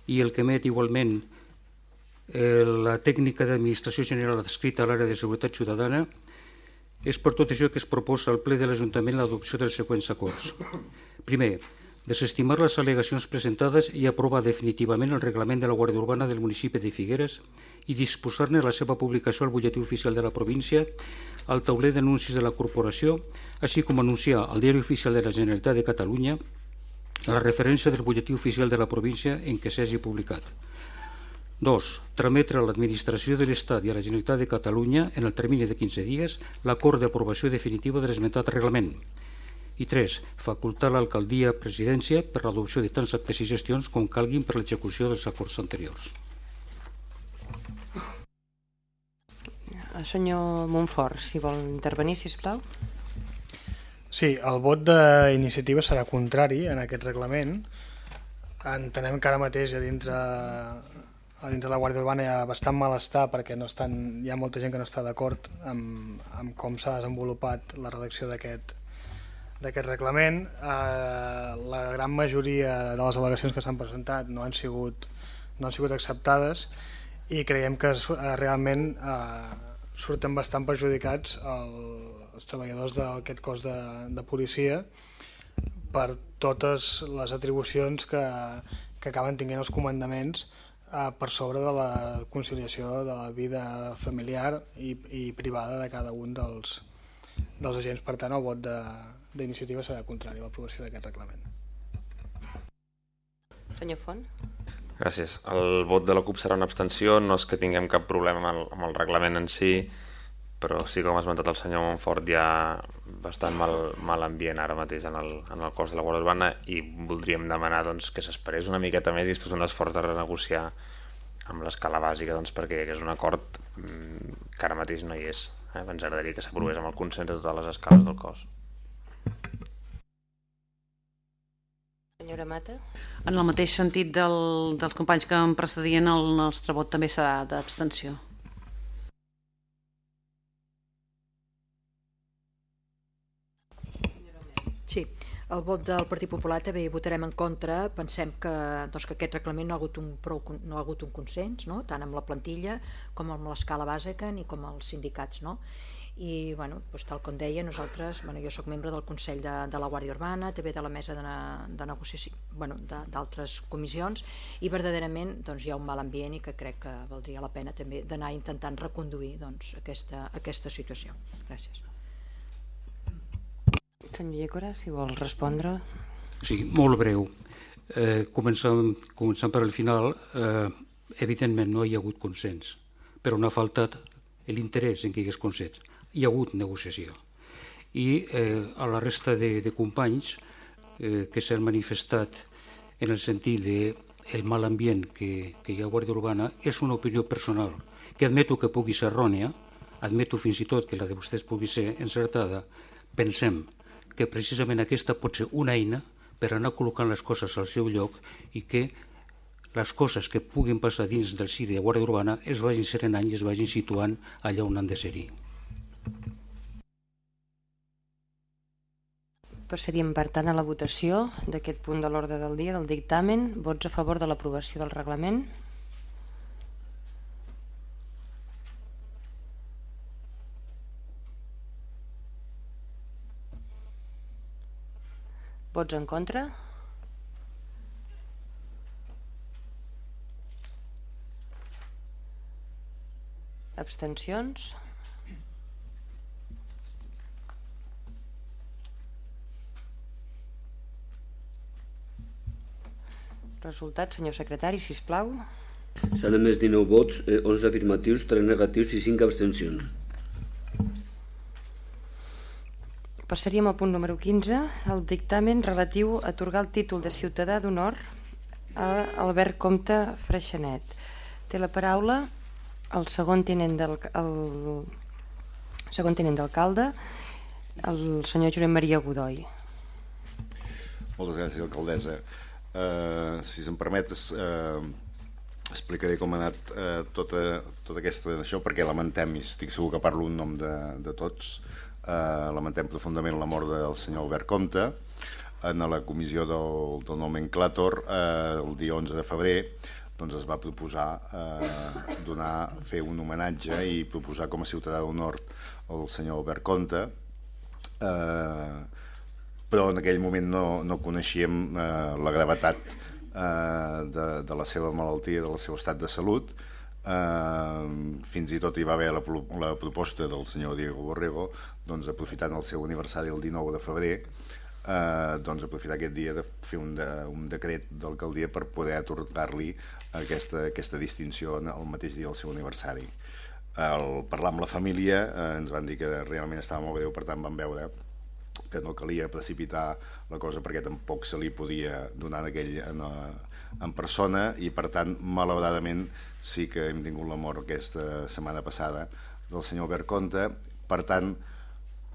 i el que emet igualment eh, la tècnica d'administració general adscrita a l'àrea de seguretat ciutadana, és per tot això que es proposa al ple de l'Ajuntament l'adopció dels següents acords. Primer, desestimar les al·legacions presentades i aprovar definitivament el reglament de la Guàrdia Urbana del municipi de Figueres i disposar-ne la seva publicació al butlletí oficial de la província, al tauler d'anuncis de la corporació, així com anunciar al diari oficial de la Generalitat de Catalunya la referència del butlletí oficial de la província en què s'hagi publicat. 2. Trametre a l'Administració de l'Estat i a la Generalitat de Catalunya, en el termini de 15 dies, l'acord d'aprovació definitiva de l'esmentat reglament. I 3. Facultar l'alcaldia presidència per l'adopció de tants actes i gestions com calguin per l'execució dels acords anteriors. El senyor Montfort, si vol intervenir, si plau. Sí, el vot d'iniciativa serà contrari en aquest reglament. Entenem que ara mateix a dintre, a dintre la Guàrdia Urbana hi ha bastant malestar perquè no estan, hi ha molta gent que no està d'acord amb, amb com s'ha desenvolupat la redacció d'aquest d'aquest reglament. Eh, la gran majoria de les al·legacions que s'han presentat no han sigut, no han sigut acceptades i creiem que eh, realment eh, surten bastant perjudicats el, els treballadors d'aquest cos de, de policia per totes les atribucions que, que acaben tinguent els comandaments eh, per sobre de la conciliació de la vida familiar i, i privada de cada un dels, dels agents. Per tant, el vot d'iniciativa serà contrari a l'aprovació d'aquest reglament. Senyor Font. Gràcies. El vot de la CUP serà una abstenció. No és que tinguem cap problema amb el, amb el reglament en si, però sí com ha esmentat el senyor Montfort hi ha bastant mal, mal ambient ara mateix en el, en el cos de la Guàrdia Urbana i voldríem demanar doncs, que s'esperés una miqueta més i es fes un esforç de renegociar amb l'escala bàsica doncs, perquè és un acord mm, que ara mateix no hi és. Eh? Ens agradaria que s'aprovés amb el consens de totes les escales del cos. Senyora Mata. En el mateix sentit del, dels companys que em precedien, el nostre vot també serà d'abstenció. Sí, el vot del Partit Popular també hi votarem en contra. Pensem que, doncs, que aquest reglament no ha hagut un, prou, no ha hagut un consens, no? tant amb la plantilla com amb l'escala bàsica ni com els sindicats. No? I bueno, doncs, tal com deia nosaltres, bueno, jo sóc membre del Consell de, de la Guàrdia Urbana també de la mesa de, de negociació bueno, d'altres comissions i verdaderament doncs, hi ha un mal ambient i que crec que valdria la pena també d'anar intentant reconduir doncs, aquesta, aquesta situació. Gràcies. Senyor Llecora, si vol respondre. Sí, molt breu. Eh, començant, començant per al final eh, evidentment no hi ha hagut consens però no ha faltat l'interès en què hi hagués consens hi ha hagut negociació. I eh, a la resta de, de companys eh, que s'han manifestat en el sentit de el mal ambient que, que hi ha a Guàrdia Urbana és una opinió personal, que admeto que pugui ser errònia, admeto fins i tot que la de vostès pugui ser encertada, pensem que precisament aquesta pot ser una eina per anar col·locant les coses al seu lloc i que les coses que puguin passar dins del CID de Guàrdia Urbana es vagin serenant i es vagin situant allà on han de ser-hi. Passaríem, per tant, a la votació d'aquest punt de l'ordre del dia del dictamen. Vots a favor de l'aprovació del reglament? Vots en contra? Abstencions? Resultat, senyor secretari, si plau. S'han emès 19 vots, 11 eh, afirmatius, 3 negatius i 5 abstencions. Passaríem al punt número 15, el dictamen relatiu a atorgar el títol de ciutadà d'honor a Albert Comte Freixenet. Té la paraula el segon tinent del, el segon tinent d'alcalde, el senyor Josep Maria Godoy. Moltes gràcies, alcaldessa. Eh, si se'm permetes, eh, explicaré com ha anat eh, tota, tota aquesta d'això, perquè lamentem, i estic segur que parlo en nom de, de tots, eh, lamentem profundament la mort del senyor Albert Comte, en la comissió del, del nomenclàtor eh, el dia 11 de febrer doncs es va proposar eh, donar, fer un homenatge i proposar com a ciutadà d'honor el senyor Albert Comte eh, però en aquell moment no, no coneixíem eh, la gravetat eh, de, de la seva malaltia, del seu estat de salut. Eh, fins i tot hi va haver la, la proposta del senyor Diego Borrego, doncs, aprofitant el seu aniversari el 19 de febrer, eh, doncs, aprofitar aquest dia de fer un, de, un decret d'alcaldia per poder atorgar-li aquesta, aquesta distinció el mateix dia del seu aniversari. Al parlar amb la família eh, ens van dir que realment estava molt greu, per tant vam veure que no calia precipitar la cosa perquè tampoc se li podia donar en, aquell, en, en persona i per tant malauradament sí que hem tingut la mort aquesta setmana passada del senyor Albert Conte per tant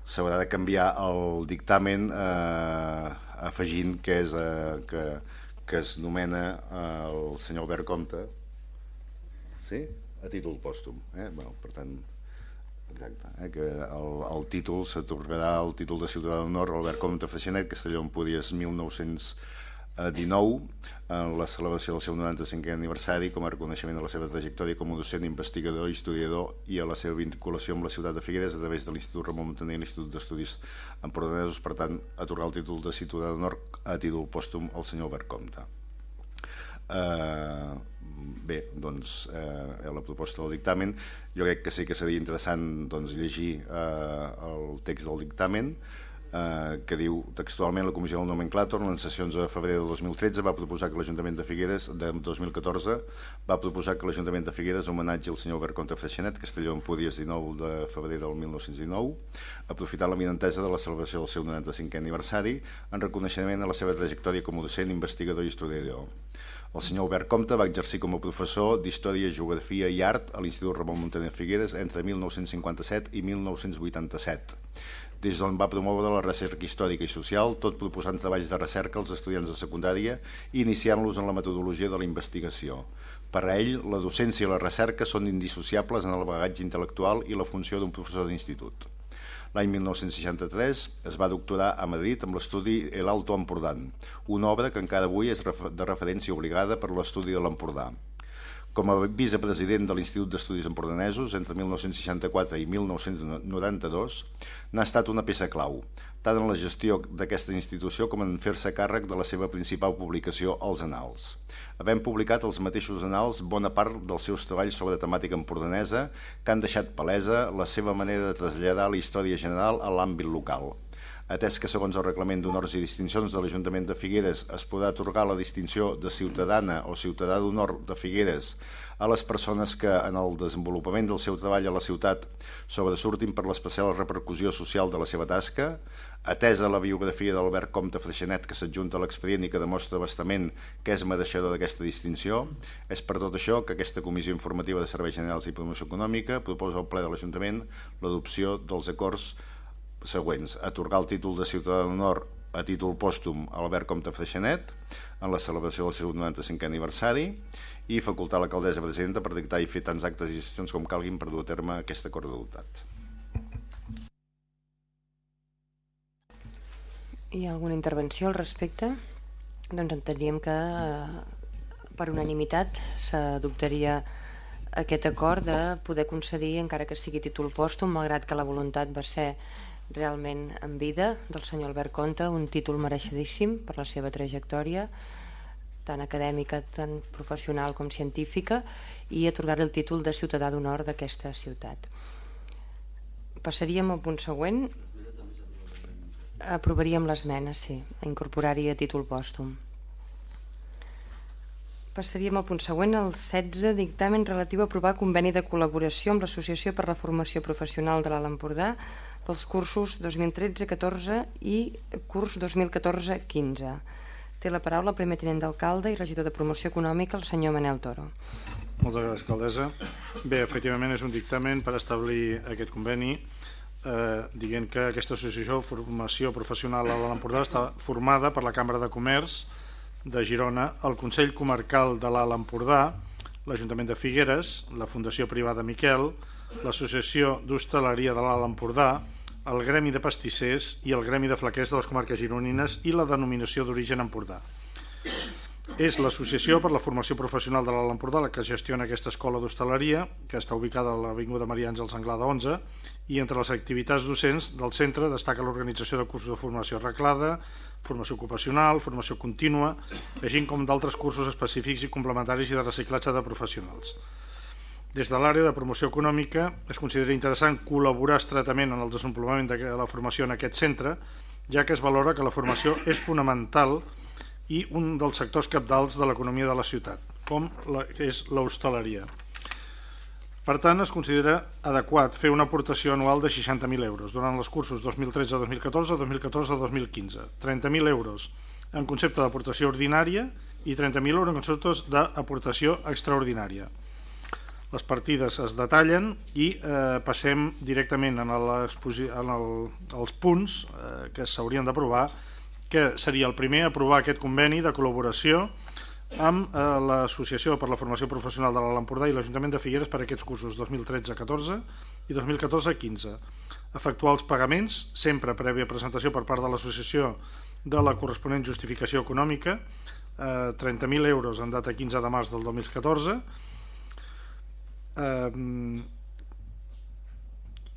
s'haurà de canviar el dictamen eh, afegint que és eh, que, que es nomena eh, el senyor Albert Comte sí? a títol pòstum eh? bueno, per tant Exacte, eh, que el, el títol s'atorgarà el títol de ciutadà d'honor Albert Comte Freixenet, Castelló Empúries 1919 en la celebració del seu 95è aniversari com a reconeixement de la seva trajectòria com a docent, investigador, historiador i a la seva vinculació amb la ciutat de Figueres a través de l'Institut Ramon Montaner i l'Institut d'Estudis Empordanesos, per tant, atorgar el títol de ciutadà d'honor a títol pòstum al senyor Albert Comte. Eh, bé, doncs, eh, la proposta del dictamen. Jo crec que sí que seria interessant doncs, llegir eh, el text del dictamen, eh, que diu textualment la Comissió del Nomenclàtor en sessions de febrer de 2013 va proposar que l'Ajuntament de Figueres de 2014 va proposar que l'Ajuntament de Figueres homenatge al senyor Berconte Freixenet Castelló Empúries 19 de febrer del 1919 aprofitant la minentesa de la celebració del seu 95è aniversari en reconeixement a la seva trajectòria com a docent, investigador i historiador el senyor Albert Comte va exercir com a professor d'Història, Geografia i Art a l'Institut Ramon Montaner Figueres entre 1957 i 1987, des d'on va promoure la recerca històrica i social, tot proposant treballs de recerca als estudiants de secundària i iniciant-los en la metodologia de la investigació. Per a ell, la docència i la recerca són indissociables en el bagatge intel·lectual i la funció d'un professor d'institut. L'any 1963 es va doctorar a Madrid amb l'estudi El Alto Empordà, una obra que encara avui és de referència obligada per l'estudi de l'Empordà. Com a vicepresident de l'Institut d'Estudis Empordanesos entre 1964 i 1992, n'ha estat una peça clau, tant en la gestió d'aquesta institució com en fer-se càrrec de la seva principal publicació, Els Anals. Havem publicat els mateixos anals bona part dels seus treballs sobre temàtica empordanesa que han deixat palesa la seva manera de traslladar la història general a l'àmbit local atès que segons el reglament d'honors i distincions de l'Ajuntament de Figueres es podrà atorgar la distinció de ciutadana o ciutadà d'honor de Figueres a les persones que en el desenvolupament del seu treball a la ciutat sobresurtin per l'especial repercussió social de la seva tasca, atesa la biografia d'Albert Comte Freixenet que s'adjunta a l'expedient i que demostra bastament que és mereixedor d'aquesta distinció, és per tot això que aquesta Comissió Informativa de Serveis Generals i Promoció Econòmica proposa al ple de l'Ajuntament l'adopció dels acords següents. Atorgar el títol de ciutadà d'honor a títol pòstum a Albert Comte Freixenet en la celebració del seu 95è aniversari i facultar l'alcaldessa presidenta per dictar i fer tants actes i gestions com calguin per dur a terme aquest acord d'adoptat. Hi ha alguna intervenció al respecte? Doncs entendríem que eh, per unanimitat s'adoptaria aquest acord de poder concedir, encara que sigui títol pòstum, malgrat que la voluntat va ser realment en vida del senyor Albert Conte, un títol mereixedíssim per la seva trajectòria, tant acadèmica, tant professional com científica, i atorgar-li el títol de ciutadà d'honor d'aquesta ciutat. Passaríem al punt següent. Aprovaríem l'esmena, sí, incorporar-hi a títol pòstum. Passaríem al punt següent, el 16, dictamen relatiu a aprovar conveni de col·laboració amb l'Associació per la Formació Professional de l'Alt Empordà pels cursos 2013-14 i curs 2014-15. Té la paraula el primer tinent d'alcalde i regidor de promoció econòmica, el senyor Manel Toro. Moltes gràcies, alcaldessa. Bé, efectivament és un dictamen per establir aquest conveni eh, dient que aquesta associació de formació professional a l'Empordà està formada per la Cambra de Comerç de Girona, el Consell Comarcal de l'Alt Empordà, l'Ajuntament de Figueres, la Fundació Privada Miquel, l'Associació d'Hostaleria de l'Alt Empordà, el Gremi de Pastissers i el Gremi de Flaquers de les comarques gironines i la denominació d'origen Empordà. És l'Associació per la Formació Professional de l'Alt Empordà la que gestiona aquesta escola d'hostaleria, que està ubicada a l'Avinguda Maria Àngels Anglada 11, i entre les activitats docents del centre destaca l'organització de cursos de formació arreglada, formació ocupacional, formació contínua, així com d'altres cursos específics i complementaris i de reciclatge de professionals. Des de l'àrea de promoció econòmica es considera interessant col·laborar estretament en el desenvolupament de la formació en aquest centre, ja que es valora que la formació és fonamental i un dels sectors capdals de l'economia de la ciutat, com la, és l'hostaleria. Per tant, es considera adequat fer una aportació anual de 60.000 euros durant els cursos 2013-2014, 2014-2015, 30.000 euros en concepte d'aportació ordinària i 30.000 euros en concepte d'aportació extraordinària les partides es detallen i eh, passem directament en, en el, els punts eh, que s'haurien d'aprovar, que seria el primer aprovar aquest conveni de col·laboració amb eh, l'Associació per la Formació Professional de l'Alt Empordà i l'Ajuntament de Figueres per a aquests cursos 2013-14 i 2014-15. Efectuar els pagaments, sempre prèvia presentació per part de l'associació de la corresponent justificació econòmica, eh, 30.000 euros en data 15 de març del 2014, eh,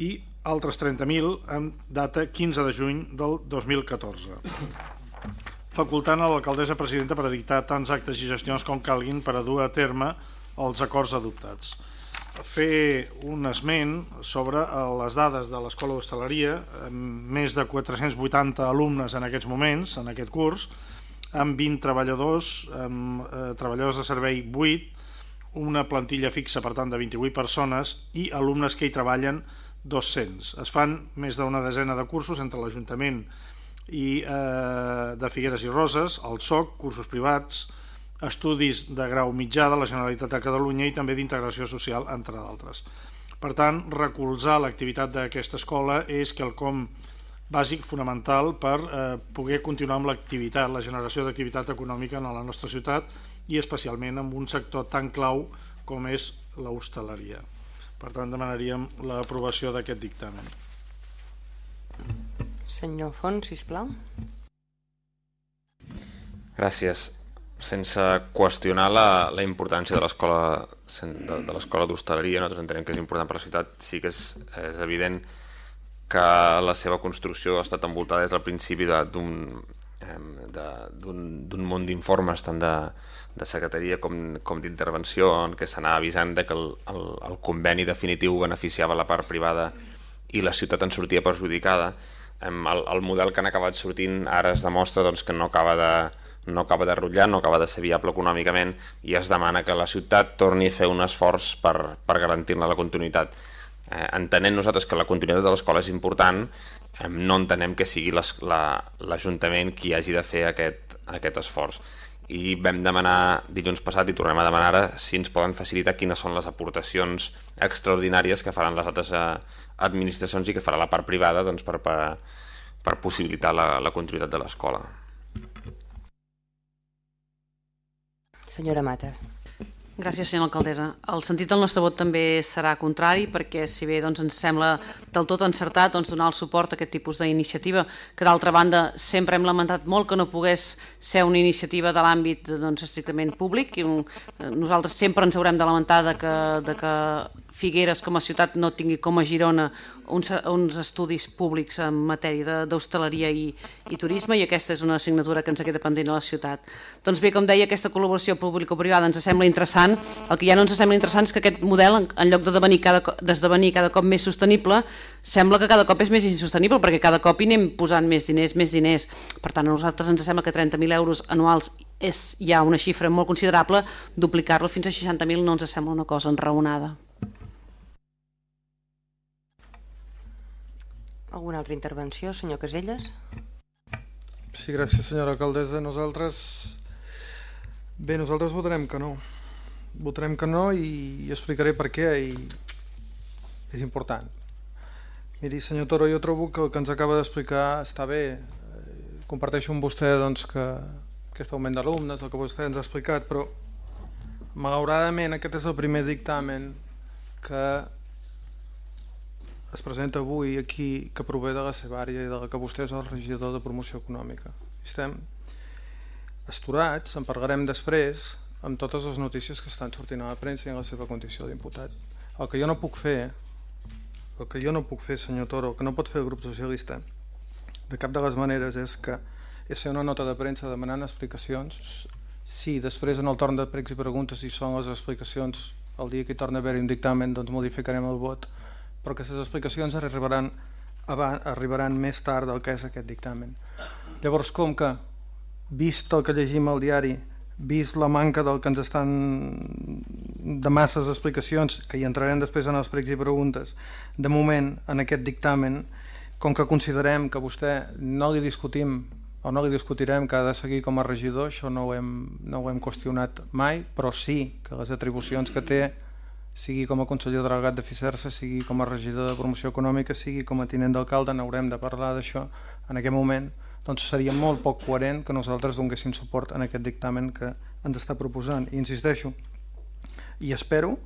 i altres 30.000 en data 15 de juny del 2014 facultant a l'alcaldessa presidenta per dictar tants actes i gestions com calguin per a dur a terme els acords adoptats. Fer un esment sobre eh, les dades de l'Escola d'Hostaleria, més de 480 alumnes en aquests moments, en aquest curs, amb 20 treballadors, amb eh, treballadors de servei 8, una plantilla fixa, per tant, de 28 persones i alumnes que hi treballen 200. Es fan més d'una desena de cursos entre l'Ajuntament i eh, de Figueres i Roses, el SOC, cursos privats, estudis de grau mitjà de la Generalitat de Catalunya i també d'integració social, entre d'altres. Per tant, recolzar l'activitat d'aquesta escola és quelcom bàsic, fonamental, per eh, poder continuar amb l'activitat, la generació d'activitat econòmica en la nostra ciutat i especialment amb un sector tan clau com és l'hostaleria. Per tant, demanaríem l'aprovació d'aquest dictamen. Senyor Font, sisplau. Gràcies. sense qüestionar la, la importància de l'escola de, de l'escola d'hostaleria, nosaltres entenem que és important per la ciutat, sí que és, és evident que la seva construcció ha estat envoltada des del principi d'un d'un munt d'informes tant de, de secretaria com, com d'intervenció en què s'anava avisant de que el, el, el conveni definitiu beneficiava la part privada i la ciutat en sortia perjudicada el, el model que han acabat sortint ara es demostra doncs, que no acaba de no acaba de rotllar, no acaba de ser viable econòmicament i es demana que la ciutat torni a fer un esforç per, per garantir-ne la continuïtat. Eh, entenent nosaltres que la continuïtat de l'escola és important, eh, no entenem que sigui l'Ajuntament la, qui hagi de fer aquest, aquest esforç i vam demanar dilluns passat i tornem a demanar ara si ens poden facilitar quines són les aportacions extraordinàries que faran les altres eh, administracions i que farà la part privada doncs, per, per, per possibilitar la, la continuïtat de l'escola. Senyora Mata. Gràcies, senyora alcaldessa. El sentit del nostre vot també serà contrari perquè si bé doncs, ens sembla del tot encertat doncs, donar el suport a aquest tipus d'iniciativa, que d'altra banda sempre hem lamentat molt que no pogués ser una iniciativa de l'àmbit doncs, estrictament públic i nosaltres sempre ens haurem de lamentar de que, de que Figueres com a ciutat no tingui com a Girona uns, uns estudis públics en matèria d'hostaleria i, i turisme i aquesta és una assignatura que ens queda pendent a la ciutat. Doncs bé, com deia, aquesta col·laboració público-privada ens sembla interessant. El que ja no ens sembla interessant és que aquest model, en, en lloc d'esdevenir cada, cada cop més sostenible, sembla que cada cop és més insostenible perquè cada cop hi anem posant més diners, més diners. Per tant, a nosaltres ens sembla que 30.000 euros anuals és ja una xifra molt considerable, duplicar-lo fins a 60.000 no ens sembla una cosa enraonada. Alguna altra intervenció, senyor Caselles? Sí, gràcies, senyora alcaldessa. Nosaltres... Bé, nosaltres votarem que no. Votarem que no i, i explicaré per què i és important. Miri, senyor Toro, jo trobo que el que ens acaba d'explicar està bé. Comparteixo amb vostè doncs, que aquest augment d'alumnes, el que vostè ens ha explicat, però malauradament aquest és el primer dictamen que es presenta avui aquí que prové de la seva àrea i de la que vostè és el regidor de promoció econòmica. Estem esturats, en parlarem després, amb totes les notícies que estan sortint a la premsa i en la seva condició d'imputat. El que jo no puc fer, el que jo no puc fer, senyor Toro, que no pot fer el grup socialista, de cap de les maneres és que és fer una nota de premsa demanant explicacions. Si després en el torn de pregs i preguntes si són les explicacions el dia que torna a haver un dictamen doncs modificarem el vot però aquestes explicacions arribaran, arribaran més tard del que és aquest dictamen. Llavors, com que, vist el que llegim al diari, vist la manca del que ens estan de masses explicacions, que hi entrarem després en els pregs i preguntes, de moment, en aquest dictamen, com que considerem que vostè no li discutim o no li discutirem que ha de seguir com a regidor, això no ho hem, no ho hem qüestionat mai, però sí que les atribucions que té sigui com a conseller delegat de FICERSA, sigui com a regidor de promoció econòmica, sigui com a tinent d'alcalde, n'haurem de parlar d'això en aquest moment, doncs seria molt poc coherent que nosaltres donéssim suport en aquest dictamen que ens està proposant. I insisteixo, i espero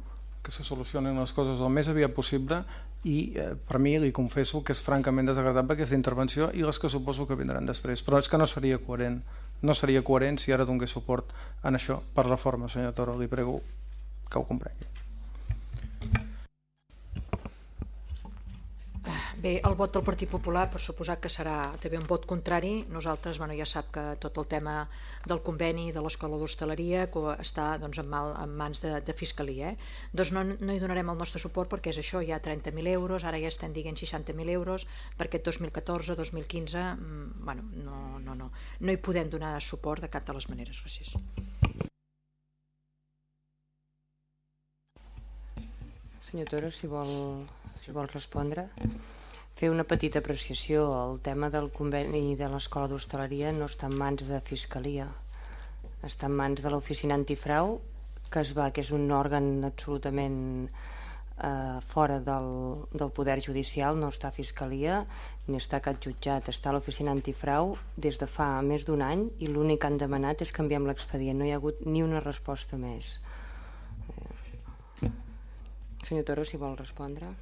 que se solucionen les coses el més aviat possible i eh, per mi li confesso que és francament desagradable aquesta intervenció i les que suposo que vindran després, però és que no seria coherent no seria coherent si ara donés suport en això per la forma, senyor Toro, li prego que ho comprengui. Bé, el vot del Partit Popular, per suposar que serà també un vot contrari. Nosaltres, bueno, ja sap que tot el tema del conveni de l'Escola d'Hostaleria està doncs, en, mal, en mans de, de Fiscalia. Eh? Doncs no, no hi donarem el nostre suport perquè és això, hi ha 30.000 euros, ara ja estem dient 60.000 euros, per aquest 2014-2015, mm, bueno, no, no, no, no hi podem donar suport de cap de les maneres. Gràcies. Senyor Toro, si vol, si vol respondre fer una petita apreciació. El tema del conveni de l'Escola d'Hostaleria no està en mans de Fiscalia, està en mans de l'Oficina Antifrau, que es va, que és un òrgan absolutament eh, fora del, del poder judicial, no està a Fiscalia ni està cap jutjat, està a l'Oficina Antifrau des de fa més d'un any i l'únic que han demanat és canviar l'expedient, no hi ha hagut ni una resposta més. Eh. Senyor Toro, si vol respondre.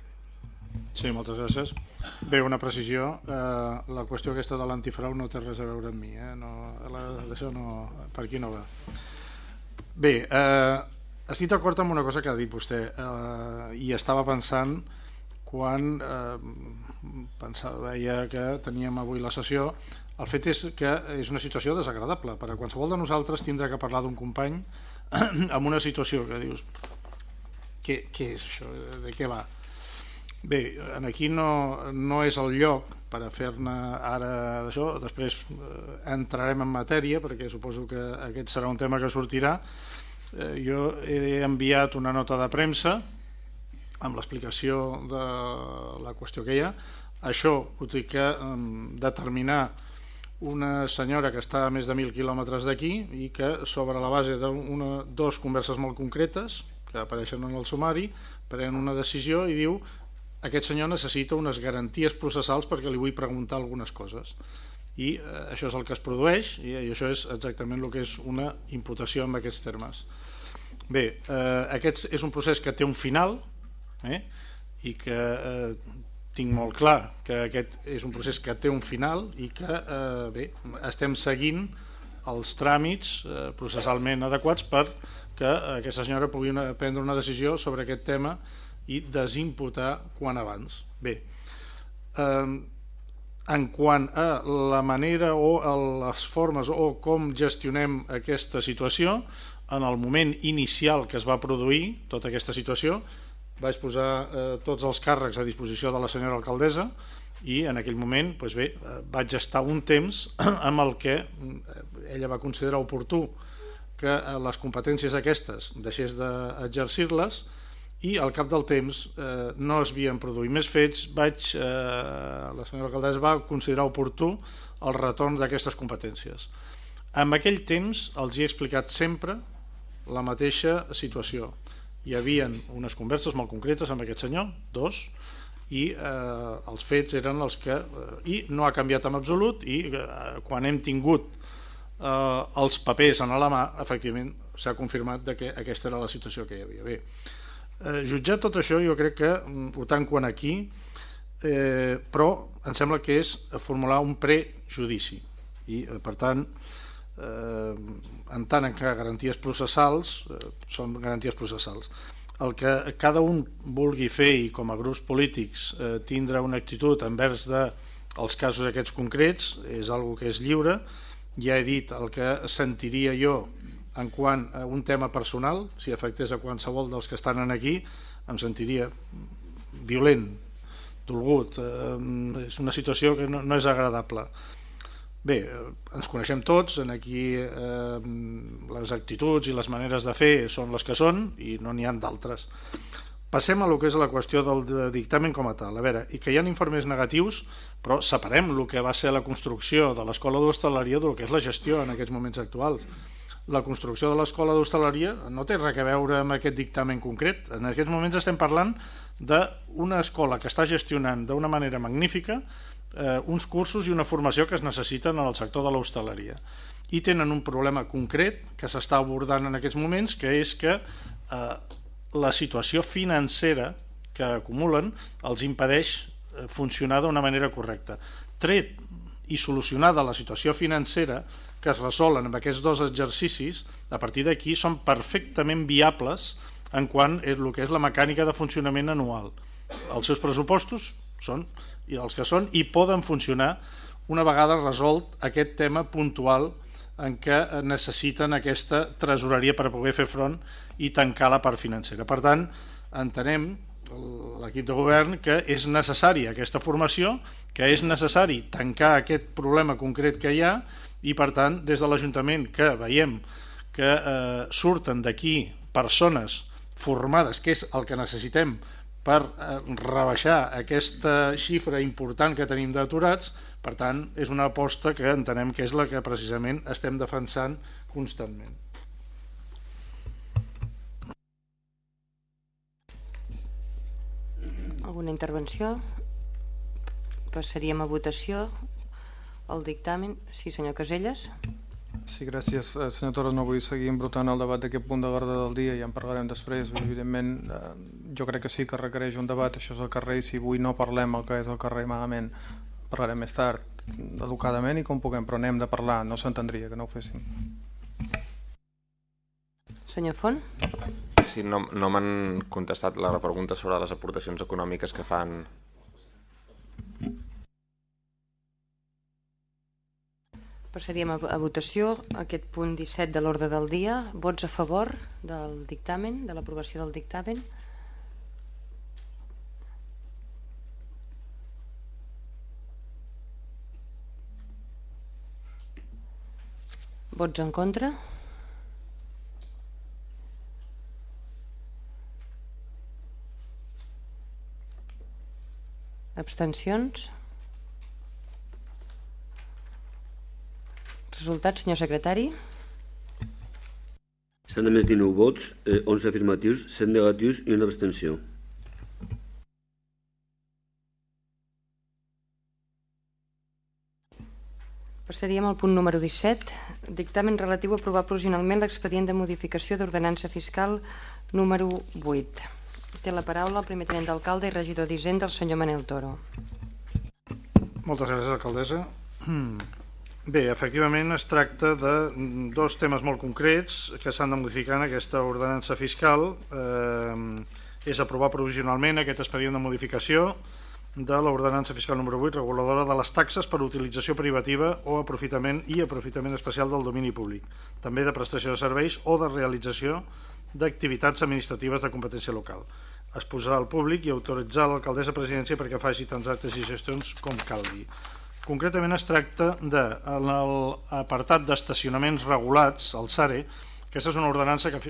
Sí, moltes gràcies. Bé, una precisió. Eh, la qüestió aquesta de l'antifrau no té res a veure amb mi. Eh? No, la, això no, per aquí no va. Bé, eh, estic d'acord amb una cosa que ha dit vostè eh, i estava pensant quan eh, pensava, veia que teníem avui la sessió el fet és que és una situació desagradable per a qualsevol de nosaltres tindrà que parlar d'un company amb una situació que dius què, què és això, de què va Bé, en aquí no, no és el lloc per a fer-ne ara d'això, després eh, entrarem en matèria perquè suposo que aquest serà un tema que sortirà. Eh, jo he enviat una nota de premsa amb l'explicació de la qüestió que hi ha. Això ho té que determinar una senyora que està a més de 1.000 quilòmetres d'aquí i que sobre la base de dos converses molt concretes que apareixen en el sumari pren una decisió i diu aquest senyor necessita unes garanties processals perquè li vull preguntar algunes coses. I eh, això és el que es produeix i, i això és exactament el que és una imputació en aquests termes. Bé, eh, aquest és un procés que té un final eh, i que eh, tinc molt clar que aquest és un procés que té un final i que eh, bé, estem seguint els tràmits eh, processalment adequats per que aquesta senyora pugui una, prendre una decisió sobre aquest tema i desimputar quan abans. Bé, eh, en quant a la manera o a les formes o com gestionem aquesta situació, en el moment inicial que es va produir tota aquesta situació, vaig posar eh, tots els càrrecs a disposició de la senyora alcaldessa i en aquell moment doncs bé, eh, vaig estar un temps amb el que eh, ella va considerar oportú que eh, les competències aquestes deixés d'exercir-les i al cap del temps eh, no es havien produït més fets, vaig, eh, la senyora alcaldessa va considerar oportú el retorn d'aquestes competències. En aquell temps els he explicat sempre la mateixa situació. Hi havien unes converses molt concretes amb aquest senyor, dos, i eh, els fets eren els que... Eh, I no ha canviat en absolut i eh, quan hem tingut eh, els papers en la mà, efectivament s'ha confirmat que aquesta era la situació que hi havia. Bé, eh, jutjat tot això jo crec que mm, ho tanco aquí eh, però em sembla que és formular un prejudici. I eh, per tant eh, en tant que garanties processals eh, són garanties processals. El que cada un vulgui fer i com a grups polítics eh, tindre una actitud envers de els casos aquests concrets és algo que és lliure. Ja he dit el que sentiria jo en quant a un tema personal, si afectés a qualsevol dels que estan aquí, em sentiria violent, dolgut, eh, és una situació que no, no és agradable. Bé, eh, ens coneixem tots, en aquí eh, les actituds i les maneres de fer són les que són i no n'hi han d'altres. Passem a lo que és la qüestió del dictamen com a tal. A veure, i que hi ha informes negatius, però separem el que va ser la construcció de l'escola d'hostaleria del que és la gestió en aquests moments actuals la construcció de l'escola d'hostaleria no té res a veure amb aquest dictamen concret. En aquests moments estem parlant d'una escola que està gestionant d'una manera magnífica eh, uns cursos i una formació que es necessiten en el sector de l'hostaleria. I tenen un problema concret que s'està abordant en aquests moments, que és que eh, la situació financera que acumulen els impedeix eh, funcionar d'una manera correcta. Tret i solucionada la situació financera, que es resolen amb aquests dos exercicis, a partir d'aquí són perfectament viables en quant és el que és la mecànica de funcionament anual. Els seus pressupostos són i els que són i poden funcionar una vegada resolt aquest tema puntual en què necessiten aquesta tresoreria per poder fer front i tancar la part financera. Per tant, entenem l'equip de govern que és necessària aquesta formació, que és necessari tancar aquest problema concret que hi ha i per tant des de l'Ajuntament que veiem que eh, surten d'aquí persones formades, que és el que necessitem per eh, rebaixar aquesta xifra important que tenim d'aturats, per tant és una aposta que entenem que és la que precisament estem defensant constantment. Alguna intervenció? Passaríem a votació el dictamen. Sí, senyor Caselles. Sí, gràcies. Eh, senyor Torres, no vull seguir embrutant el debat d'aquest punt de l'ordre del dia, ja en parlarem després. Evidentment, eh, jo crec que sí que requereix un debat, això és el carrer, i si avui no parlem el que és el carrer malament, parlarem més tard, educadament i com puguem, però anem de parlar, no s'entendria que no ho féssim. Senyor Font? Sí, no, no m'han contestat la pregunta sobre les aportacions econòmiques que fan Passaríem a, a votació aquest punt 17 de l'ordre del dia. Vots a favor del dictamen, de l'aprovació del dictamen. Vots en contra? Abstencions? Resultat, senyor secretari? S'han emès 19 vots, eh, 11 afirmatius, 7 negatius i una abstenció. Passaríem al punt número 17, dictamen relatiu a aprovar provisionalment l'expedient de modificació d'ordenança fiscal número 8. Té la paraula el primer tenent d'alcalde i regidor d'Hisenda, el senyor Manel Toro. Moltes gràcies, alcaldessa. Bé, efectivament es tracta de dos temes molt concrets que s'han de modificar en aquesta ordenança fiscal. Eh, és aprovar provisionalment aquest expedient de modificació de l'ordenança fiscal número 8 reguladora de les taxes per utilització privativa o aprofitament i aprofitament especial del domini públic, també de prestació de serveis o de realització d'activitats administratives de competència local. Es posarà al públic i autoritzar l'alcaldessa presidència perquè faci tants actes i gestions com calgui. Concretament es tracta de, en l'apartat d'estacionaments regulats, el SARE, aquesta és una ordenança que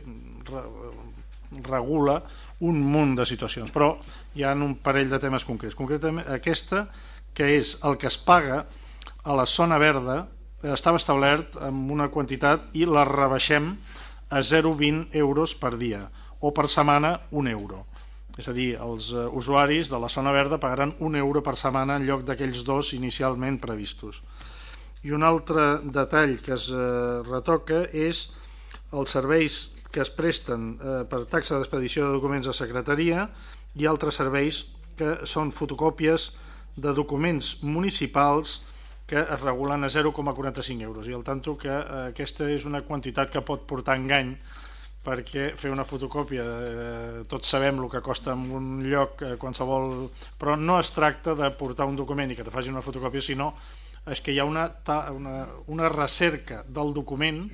regula un munt de situacions, però hi ha un parell de temes concrets. Concretament aquesta, que és el que es paga a la zona verda, estava establert amb una quantitat i la rebaixem a 0,20 euros per dia o per setmana un euro. És a dir, els uh, usuaris de la zona verda pagaran un euro per setmana en lloc d'aquells dos inicialment previstos. I un altre detall que es uh, retoca és els serveis que es presten eh, per taxa d'expedició de documents a secretaria i altres serveis que són fotocòpies de documents municipals que es regulen a 0,45 euros i el tanto que eh, aquesta és una quantitat que pot portar engany perquè fer una fotocòpia eh, tots sabem el que costa en un lloc eh, qualsevol però no es tracta de portar un document i que te facin una fotocòpia sinó és que hi ha una, una, una recerca del document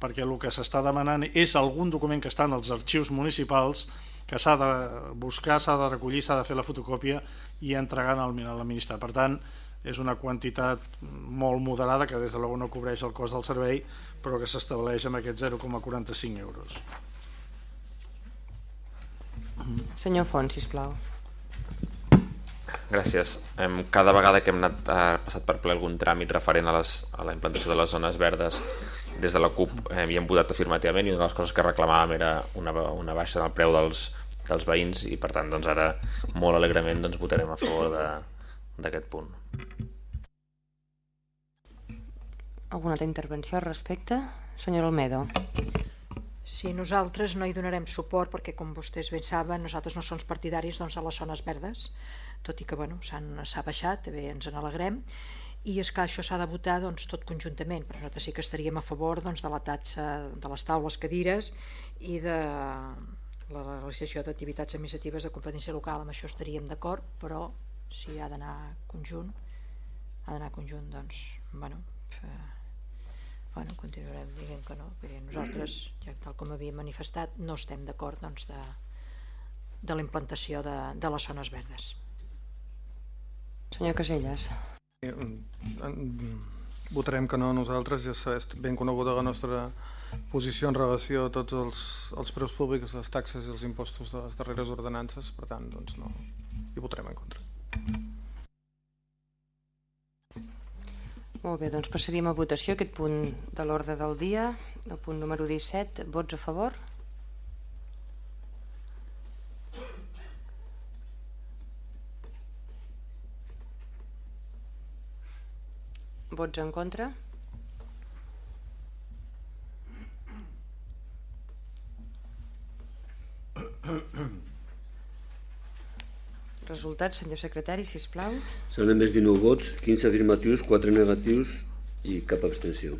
perquè el que s'està demanant és algun document que està en els arxius municipals que s'ha de buscar, s'ha de recollir, s'ha de fer la fotocòpia i entregar al l'administrat. Per tant, és una quantitat molt moderada que des de l'EU no cobreix el cost del servei, però que s'estableix amb aquests 0,45 euros. Senyor Font, sisplau. Gràcies. Cada vegada que hem anat, eh, passat per ple algun tràmit referent a, les, a la implantació de les zones verdes des de la CUP eh, hi hem votat afirmativament i una de les coses que reclamàvem era una, una baixa en el preu dels, dels veïns i per tant doncs, ara molt alegrement doncs, votarem a favor d'aquest punt. Alguna altra intervenció al respecte? Senyor Olmedo. Sí, nosaltres no hi donarem suport perquè, com vostès ben saben, nosaltres no som partidaris doncs, de les zones verdes, tot i que bueno, s'ha baixat, bé, ens en alegrem, i és que això s'ha de votar doncs, tot conjuntament, però nosaltres sí que estaríem a favor doncs, de la taxa de les taules cadires i de la realització d'activitats administratives de competència local, amb això estaríem d'acord, però si ha d'anar conjunt, ha d'anar conjunt, doncs, bueno, eh, bueno, continuarem dient que no, perquè nosaltres, ja tal com havíem manifestat, no estem d'acord doncs, de, de la implantació de, de les zones verdes. Senyor Caselles. Votarem que no nosaltres, ja és ben coneguda la nostra posició en relació a tots els, els preus públics, les taxes i els impostos de les darreres ordenances, per tant, doncs no, hi votarem en contra. Molt bé, doncs passaríem a votació aquest punt de l'ordre del dia, el punt número 17, vots a favor? Vots en contra? resultats, senyor secretari, si plau. S'han emès 19 vots, 15 afirmatius, 4 negatius i cap abstenció.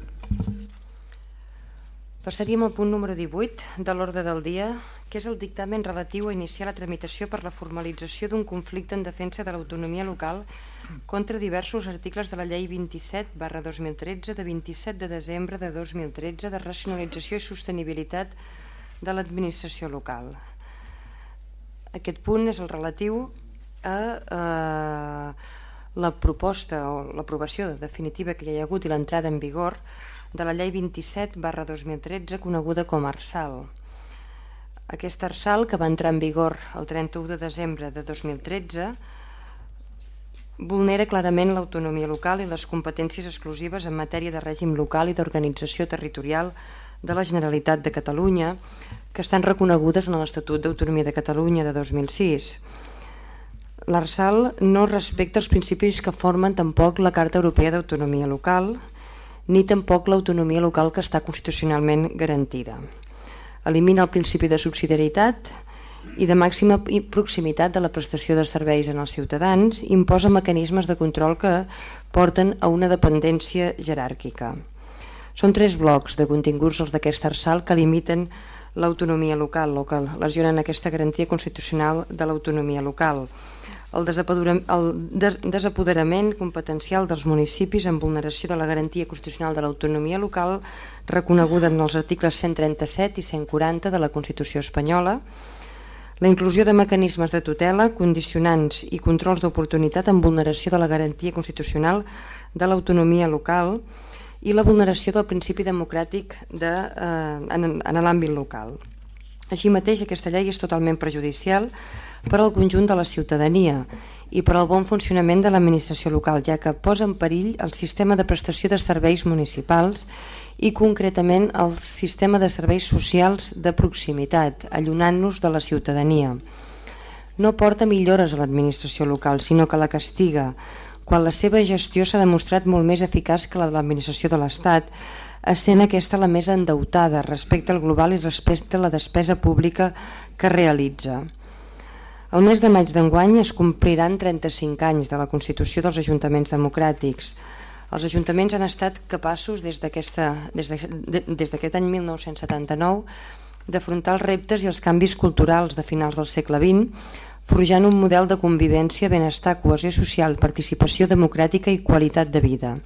Passaríem al punt número 18 de l'ordre del dia, que és el dictamen relatiu a iniciar la tramitació per la formalització d'un conflicte en defensa de l'autonomia local contra diversos articles de la llei 27 barra 2013 de 27 de desembre de 2013 de racionalització i sostenibilitat de l'administració local. Aquest punt és el relatiu a la proposta o l'aprovació definitiva que hi ha hagut i l'entrada en vigor de la llei 27 barra 2013 coneguda com ARSAL. Aquest ARSAL que va entrar en vigor el 31 de desembre de 2013 vulnera clarament l'autonomia local i les competències exclusives en matèria de règim local i d'organització territorial de la Generalitat de Catalunya que estan reconegudes en l'Estatut d'Autonomia de Catalunya de 2006. L'ARSAL no respecta els principis que formen tampoc la Carta Europea d'Autonomia Local ni tampoc l'autonomia local que està constitucionalment garantida. Elimina el principi de subsidiarietat i de màxima proximitat de la prestació de serveis en els ciutadans imposa mecanismes de control que porten a una dependència jeràrquica. Són tres blocs de continguts els d'aquest arsal que limiten l'autonomia local o que lesionen aquesta garantia constitucional de l'autonomia local. El, el desapoderament competencial dels municipis en vulneració de la garantia constitucional de l'autonomia local reconeguda en els articles 137 i 140 de la Constitució espanyola, la inclusió de mecanismes de tutela, condicionants i controls d'oportunitat en vulneració de la garantia constitucional de l'autonomia local i la vulneració del principi democràtic de, eh, en, en l'àmbit local. Així mateix, aquesta llei és totalment prejudicial per al conjunt de la ciutadania i per al bon funcionament de l'administració local, ja que posa en perill el sistema de prestació de serveis municipals i concretament el sistema de serveis socials de proximitat, allunant-nos de la ciutadania. No porta millores a l'administració local, sinó que la castiga, quan la seva gestió s'ha demostrat molt més eficaç que la de l'administració de l'Estat, essent aquesta la més endeutada respecte al global i respecte a la despesa pública que realitza. El mes de maig d'enguany es compliran 35 anys de la Constitució dels Ajuntaments Democràtics, els ajuntaments han estat capaços des d'aquest de, any 1979 d'afrontar els reptes i els canvis culturals de finals del segle XX, forjant un model de convivència, benestar, cohesió social, participació democràtica i qualitat de vida.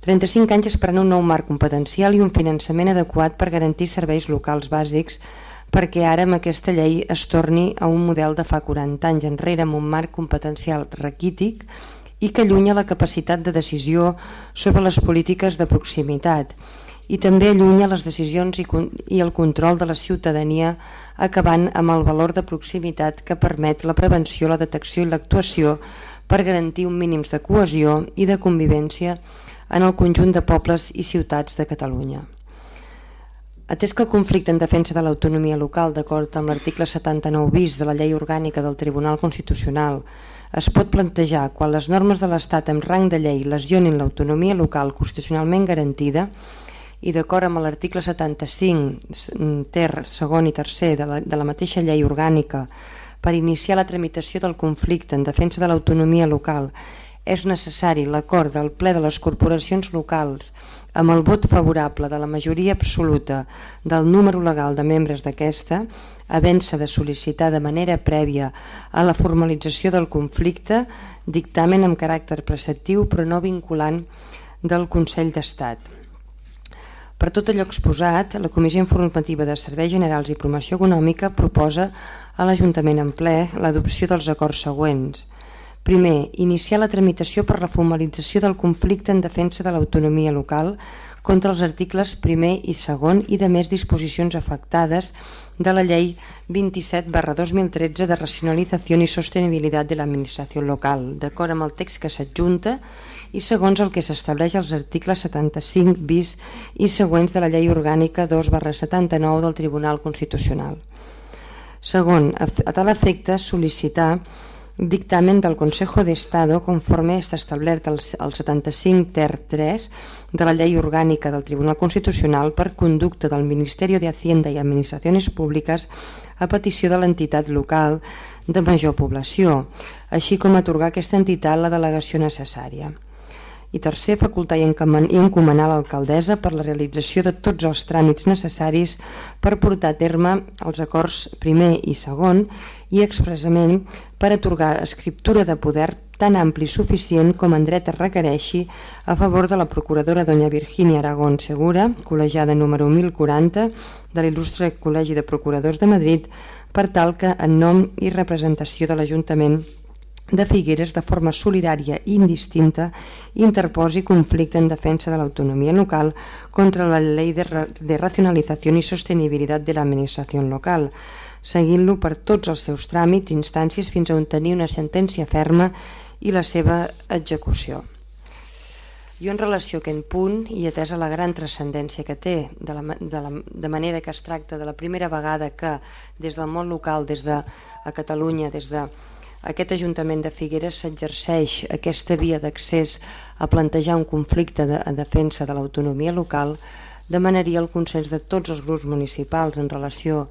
35 anys esperant un nou marc competencial i un finançament adequat per garantir serveis locals bàsics perquè ara amb aquesta llei es torni a un model de fa 40 anys. Enrere amb un marc competencial raquític i que allunya la capacitat de decisió sobre les polítiques de proximitat i també allunya les decisions i, i el control de la ciutadania acabant amb el valor de proximitat que permet la prevenció, la detecció i l'actuació per garantir un mínims de cohesió i de convivència en el conjunt de pobles i ciutats de Catalunya. Atès que el conflicte en defensa de l'autonomia local, d'acord amb l'article 79 bis de la Llei Orgànica del Tribunal Constitucional, es pot plantejar quan les normes de l'Estat amb rang de llei lesionin l'autonomia local constitucionalment garantida i d'acord amb l'article 75 ter, segon i tercer de la, de la mateixa llei orgànica per iniciar la tramitació del conflicte en defensa de l'autonomia local és necessari l'acord del ple de les corporacions locals amb el vot favorable de la majoria absoluta del número legal de membres d'aquesta, havent-se de sol·licitar de manera prèvia a la formalització del conflicte dictamen amb caràcter preceptiu però no vinculant del Consell d'Estat. Per tot allò exposat, la Comissió Informativa de Serveis Generals i Promoció Econòmica proposa a l'Ajuntament en ple l'adopció dels acords següents. Primer, iniciar la tramitació per la formalització del conflicte en defensa de l'autonomia local contra els articles primer i segon i de més disposicions afectades de la Llei 27 barra 2013 de racionalització i sostenibilitat de l'administració local, d'acord amb el text que s'adjunta i segons el que s'estableix als articles 75 bis i següents de la Llei Orgànica 2 barra 79 del Tribunal Constitucional. Segon, a tal efecte sol·licitar dictamen del Consejo de Estado conforme està establert el 75 ter 3 de la Llei Orgànica del Tribunal Constitucional per conducta del Ministeri de Hacienda i Administracions Públiques a petició de l'entitat local de major població, així com atorgar a aquesta entitat la delegació necessària. I tercer, facultar i encomanar l'alcaldessa per la realització de tots els tràmits necessaris per portar a terme els acords primer i segon i expressament per atorgar escriptura de poder tan ampli i suficient com en dret es requereixi a favor de la procuradora doña Virginia Aragón Segura, col·legiada número 1040 de l'il·lustre Col·legi de Procuradors de Madrid, per tal que en nom i representació de l'Ajuntament de Figueres de forma solidària i indistinta interposi conflicte en defensa de l'autonomia local contra la Ley de, de Racionalizació i Sostenibilitat de l'Administració Local, seguint-lo per tots els seus tràmits i instàncies fins a obtenir una sentència ferma i la seva execució. Jo en relació a aquest punt i atesa la gran transcendència que té de, la, de, la, de manera que es tracta de la primera vegada que des del món local, des de a Catalunya, des de aquest Ajuntament de Figueres s'exerceix aquesta via d'accés a plantejar un conflicte de, a defensa de l'autonomia local, demanaria el consens de tots els grups municipals en relació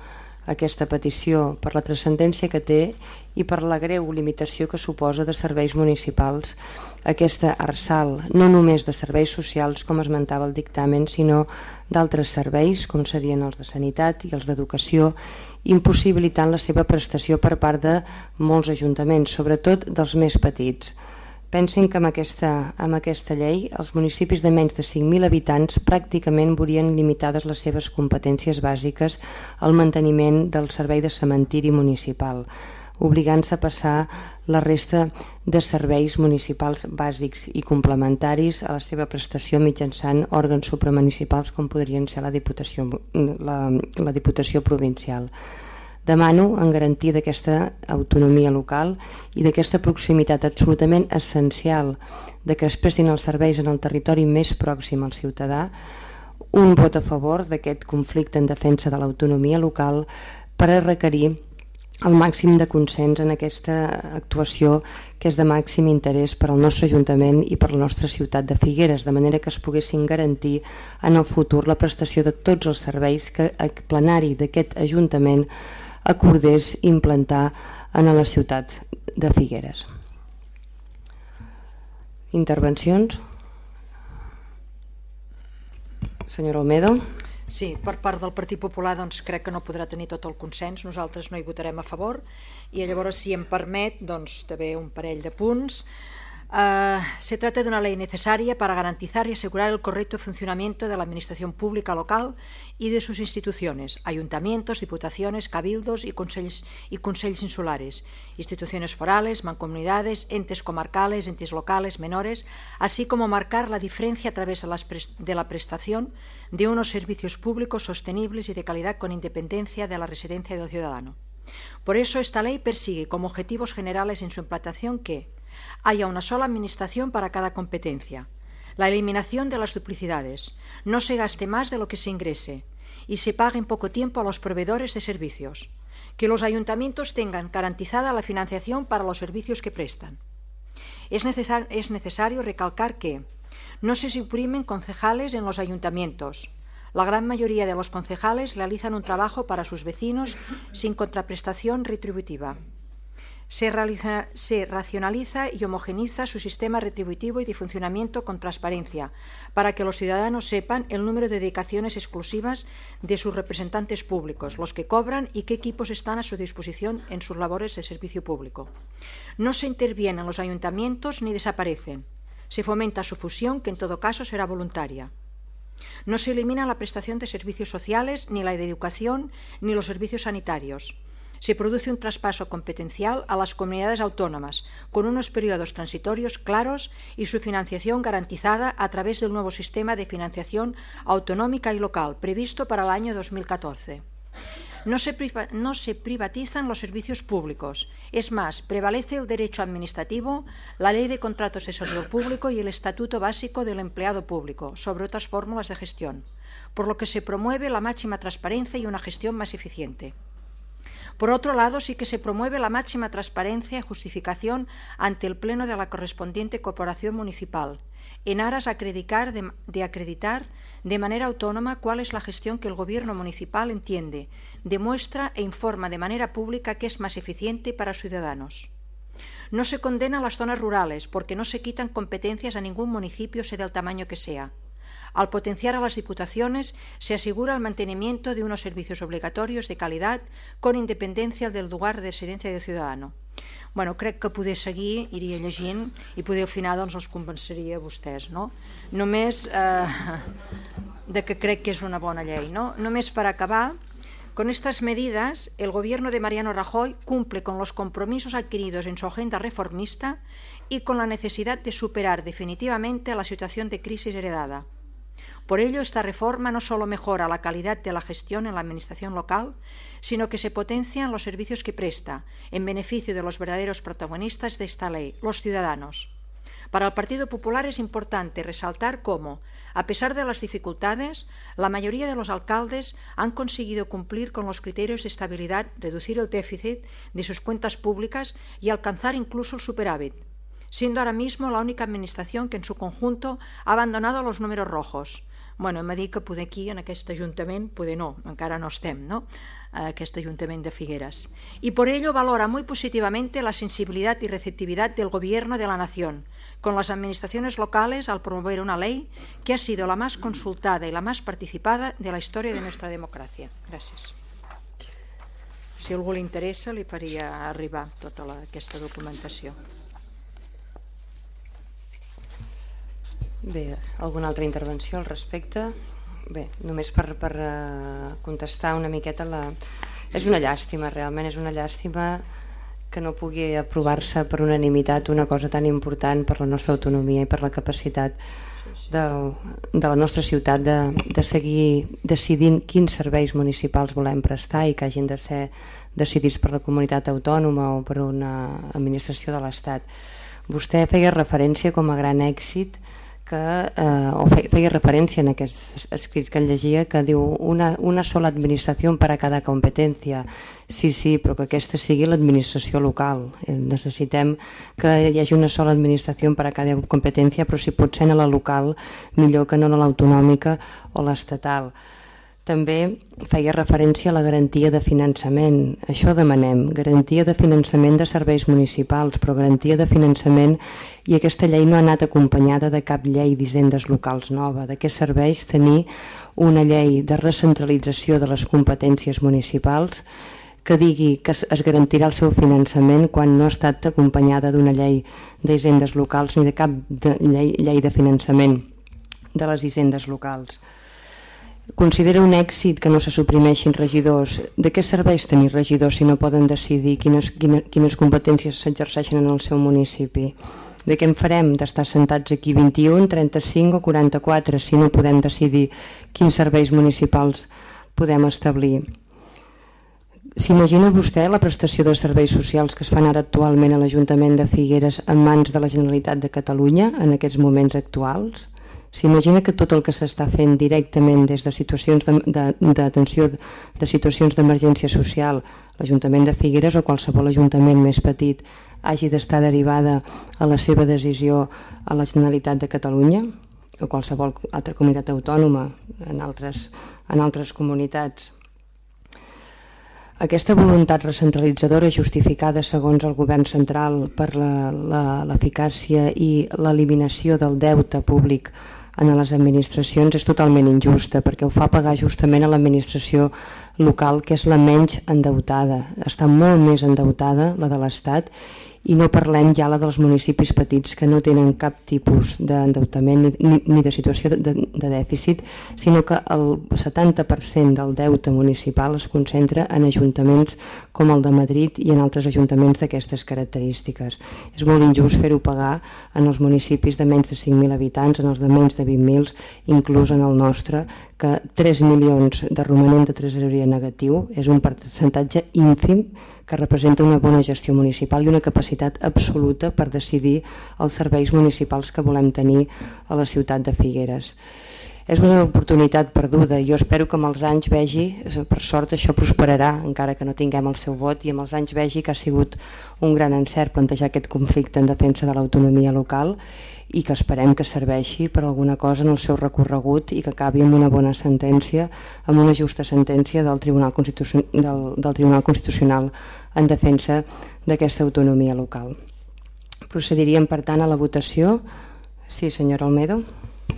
a aquesta petició per la transcendència que té i per la greu limitació que suposa de serveis municipals aquesta arsal, no només de serveis socials, com esmentava el dictamen, sinó d'altres serveis, com serien els de sanitat i els d'educació, impossibilitant la seva prestació per part de molts ajuntaments, sobretot dels més petits. Pensin que amb aquesta, amb aquesta llei els municipis de menys de 5.000 habitants pràcticament veurien limitades les seves competències bàsiques al manteniment del servei de cementiri municipal obligant-se a passar la resta de serveis municipals bàsics i complementaris a la seva prestació mitjançant òrgans supramunicipals com podrien ser la Diputació, la, la Diputació Provincial. Demano en garantia d'aquesta autonomia local i d'aquesta proximitat absolutament essencial de que es prestin els serveis en el territori més pròxim al ciutadà, un vot a favor d'aquest conflicte en defensa de l'autonomia local per a requerir el màxim de consens en aquesta actuació que és de màxim interès per al nostre Ajuntament i per la nostra ciutat de Figueres, de manera que es poguessin garantir en el futur la prestació de tots els serveis que el plenari d'aquest Ajuntament acordés implantar en la ciutat de Figueres. Intervencions? Senyora Olmedo. Sí, per part del Partit Popular doncs, crec que no podrà tenir tot el consens, nosaltres no hi votarem a favor i llavors si em permet doncs, també un parell de punts. Uh, se trata de una ley necesaria para garantizar y asegurar el correcto funcionamiento de la administración pública local y de sus instituciones, ayuntamientos, diputaciones, cabildos y consejos, y consejos insulares, instituciones forales, mancomunidades, entes comarcales, entes locales, menores, así como marcar la diferencia a través de la prestación de unos servicios públicos sostenibles y de calidad con independencia de la residencia del ciudadano. Por eso esta ley persigue como objetivos generales en su implantación que haya una sola administración para cada competencia, la eliminación de las duplicidades, no se gaste más de lo que se ingrese y se pague en poco tiempo a los proveedores de servicios, que los ayuntamientos tengan garantizada la financiación para los servicios que prestan. Es, es necesario recalcar que no se suprimen concejales en los ayuntamientos, la gran mayoría de los concejales realizan un trabajo para sus vecinos sin contraprestación retributiva se, racionaliza y homogeniza su sistema retributivo y de funcionamiento con transparencia, para que los ciudadanos sepan el número de dedicaciones exclusivas de sus representantes públicos, los que cobran y qué equipos están a su disposición en sus labores de servicio público. No se intervienen los ayuntamientos ni desaparecen. Se fomenta su fusión, que en todo caso será voluntaria. No se elimina la prestación de servicios sociales, ni la de educación, ni los servicios sanitarios se produce un traspaso competencial a las comunidades autónomas, con unos periodos transitorios claros y su financiación garantizada a través del nuevo sistema de financiación autonómica y local previsto para el año 2014. No se, no se, privatizan los servicios públicos. Es más, prevalece el derecho administrativo, la ley de contratos de sector público y el estatuto básico del empleado público sobre otras fórmulas de gestión, por lo que se promueve la máxima transparencia y una gestión más eficiente. Por otro lado, sí que se promueve la máxima transparencia y justificación ante el Pleno de la correspondiente corporación municipal, en aras acreditar de, acreditar de manera autónoma cuál es la gestión que el Gobierno municipal entiende, demuestra e informa de manera pública que es más eficiente para ciudadanos. No se condena a las zonas rurales porque no se quitan competencias a ningún municipio, sea del tamaño que sea. Al potenciar a las diputaciones, se asegura el mantenimiento de unos servicios obligatorios de calidad con independencia del lugar de residencia del ciudadano. Bueno, crec que poder seguir, iria llegint, i poder al final doncs, els convenceria a vostès. No? Només eh, de que crec que és una bona llei. No? Només per acabar, Con estas medidas, el gobierno de Mariano Rajoy cumple con los compromisos adquiridos en su agenda reformista y con la necesidad de superar definitivamente la situación de crisis heredada. Por ello, esta reforma no solo mejora la calidad de la gestión en la administración local, sino que se potencian los servicios que presta, en beneficio de los verdaderos protagonistas de esta ley, los ciudadanos. Para el Partido Popular es importante resaltar cómo, a pesar de las dificultades, la mayoría de los alcaldes han conseguido cumplir con los criterios de estabilidad, reducir el déficit de sus cuentas públicas y alcanzar incluso el superávit, siendo ahora mismo la única administración que en su conjunto ha abandonado los números rojos. Bueno, hem de dir que poder aquí, en aquest Ajuntament, poder no, encara no estem, no? aquest Ayuntamiento de Figueras. Y por ello valora muy positivamente la sensibilidad y receptividad del Gobierno de la Nación, con las administraciones locales al promover una ley que ha sido la más consultada y la más participada de la historia de nuestra democracia. Gràcies. Si a algú li interessa, li faria arribar tota la, aquesta documentació. Bé, alguna altra intervenció al respecte? Bé, només per, per uh, contestar una miqueta la... És una llàstima, realment, és una llàstima que no pugui aprovar-se per unanimitat una cosa tan important per la nostra autonomia i per la capacitat del, de la nostra ciutat de, de seguir decidint quins serveis municipals volem prestar i que hagin de ser decidits per la comunitat autònoma o per una administració de l'Estat. Vostè feia referència com a gran èxit que, eh, o feia referència en aquests escrits que llegia que diu una, una sola administració per a cada competència sí, sí, però que aquesta sigui l'administració local. Eh, necessitem que hi hagi una sola administració per a cada competència però si pot ser a la local millor que no a l'autonòmica o l'estatal també feia referència a la garantia de finançament. Això demanem, garantia de finançament de serveis municipals, però garantia de finançament i aquesta llei no ha anat acompanyada de cap llei d'hisendes locals nova. De què serveix tenir una llei de recentralització de les competències municipals que digui que es garantirà el seu finançament quan no ha estat acompanyada d'una llei d'hisendes locals ni de cap de llei, llei de finançament de les hisendes locals. Considera un èxit que no se suprimeixin regidors. De què serveix tenir regidors si no poden decidir quines, quines, quines competències s'exerceixen en el seu municipi? De què en farem d'estar sentats aquí 21, 35 o 44 si no podem decidir quins serveis municipals podem establir? S'imagina vostè la prestació de serveis socials que es fan ara actualment a l'Ajuntament de Figueres en mans de la Generalitat de Catalunya en aquests moments actuals? S'imagina que tot el que s'està fent directament des de situacions d'atenció, de, de, de situacions d'emergència social, l'Ajuntament de Figueres o qualsevol ajuntament més petit hagi d'estar derivada a la seva decisió a la Generalitat de Catalunya o qualsevol altra comunitat autònoma en altres, en altres comunitats. Aquesta voluntat recentralitzadora justificada segons el govern central per l'eficàcia i l'eliminació del deute públic en les administracions és totalment injusta perquè ho fa pagar justament a l'administració local que és la menys endeutada. Està molt més endeutada la de l'Estat i no parlem ja la dels municipis petits que no tenen cap tipus d'endeutament ni, ni de situació de, de, dèficit, sinó que el 70% del deute municipal es concentra en ajuntaments com el de Madrid i en altres ajuntaments d'aquestes característiques. És molt injust fer-ho pagar en els municipis de menys de 5.000 habitants, en els de menys de 20.000, inclús en el nostre, que 3 milions de romanent de tresoreria negatiu és un percentatge ínfim que representa una bona gestió municipal i una capacitat absoluta per decidir els serveis municipals que volem tenir a la ciutat de Figueres. és una oportunitat perduda. Jo espero que amb els anys vegi, per sort això prosperarà, encara que no tinguem el seu vot, i amb els anys vegi que ha sigut un gran encert plantejar aquest conflicte en defensa de l'autonomia local i que esperem que serveixi per alguna cosa en el seu recorregut i que acabi amb una bona sentència, amb una justa sentència del Tribunal, Constitucion del, del Tribunal Constitucional en defensa d'aquesta autonomia local. Procediríem, per tant, a la votació. Sí, senyora Almedo.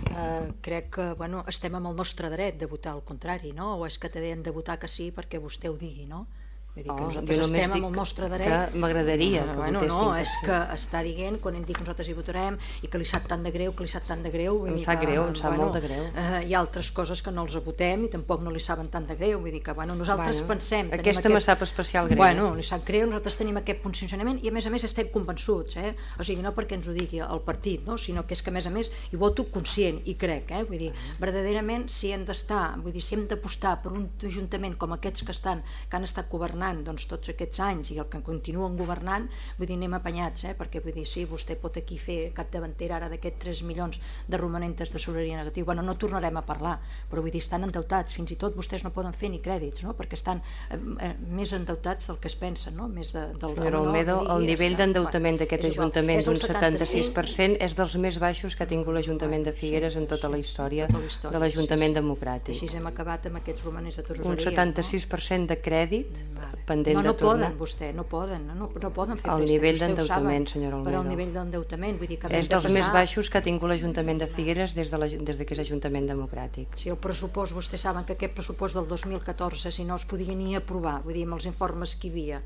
Uh, crec que bueno, estem amb el nostre dret de votar al contrari, no? o és que també hem de votar que sí perquè vostè ho digui, no? Vull dir que oh, nosaltres estem amb el nostre dret. Que m'agradaria que bueno, votessin no, és que està dient, quan hem dit que nosaltres hi votarem i que li sap tant de greu, que li sap tant de greu... vull Em sap que, greu, em sap molt de greu. Eh, hi ha altres coses que no els votem i tampoc no li saben tant de greu, vull dir que bueno, nosaltres Bueno, pensem... aquesta me sap especial greu. Bueno, li sap greu, nosaltres tenim aquest funcionament i a més a més estem convençuts, eh? o sigui, no perquè ens ho digui el partit, no? sinó que és que a més a més hi voto conscient i crec, eh? vull dir, verdaderament si hem d'estar, vull dir, si hem d'apostar per un ajuntament com aquests que estan, que han estat governant doncs, tots aquests anys i el que continuen governant, vull dir, anem apanyats, eh? perquè vull dir, sí, vostè pot aquí fer capdavantera ara d'aquests 3 milions de romanentes de sobraria negativa, bueno, no tornarem a parlar, però vull dir, estan endeutats, fins i tot vostès no poden fer ni crèdits, no? perquè estan eh, eh, més endeutats del que es pensen, no? més de, del Senyora no, Almedo, no, el nivell d'endeutament d'aquest. Ajuntament d'un 76% és dels més baixos que ha tingut l'Ajuntament de Figueres en tota la història de l'Ajuntament democràtic. Així hem acabat amb aquests romanents de Un tesoreria. 76% de crèdit pendent no, no de tornar. poden, vostè, no poden, no, no poden fer El préstecs, nivell vostè d'endeutament, senyora Però el Olmedo. nivell d'endeutament, vull dir que És de dels més passar- baixos que ha tingut l'Ajuntament de Figueres des, de la, des de que és Ajuntament democràtic. Si el pressupost, vostès saben que aquest pressupost del 2014, si no es podia ni aprovar, vull dir, amb els informes que hi havia,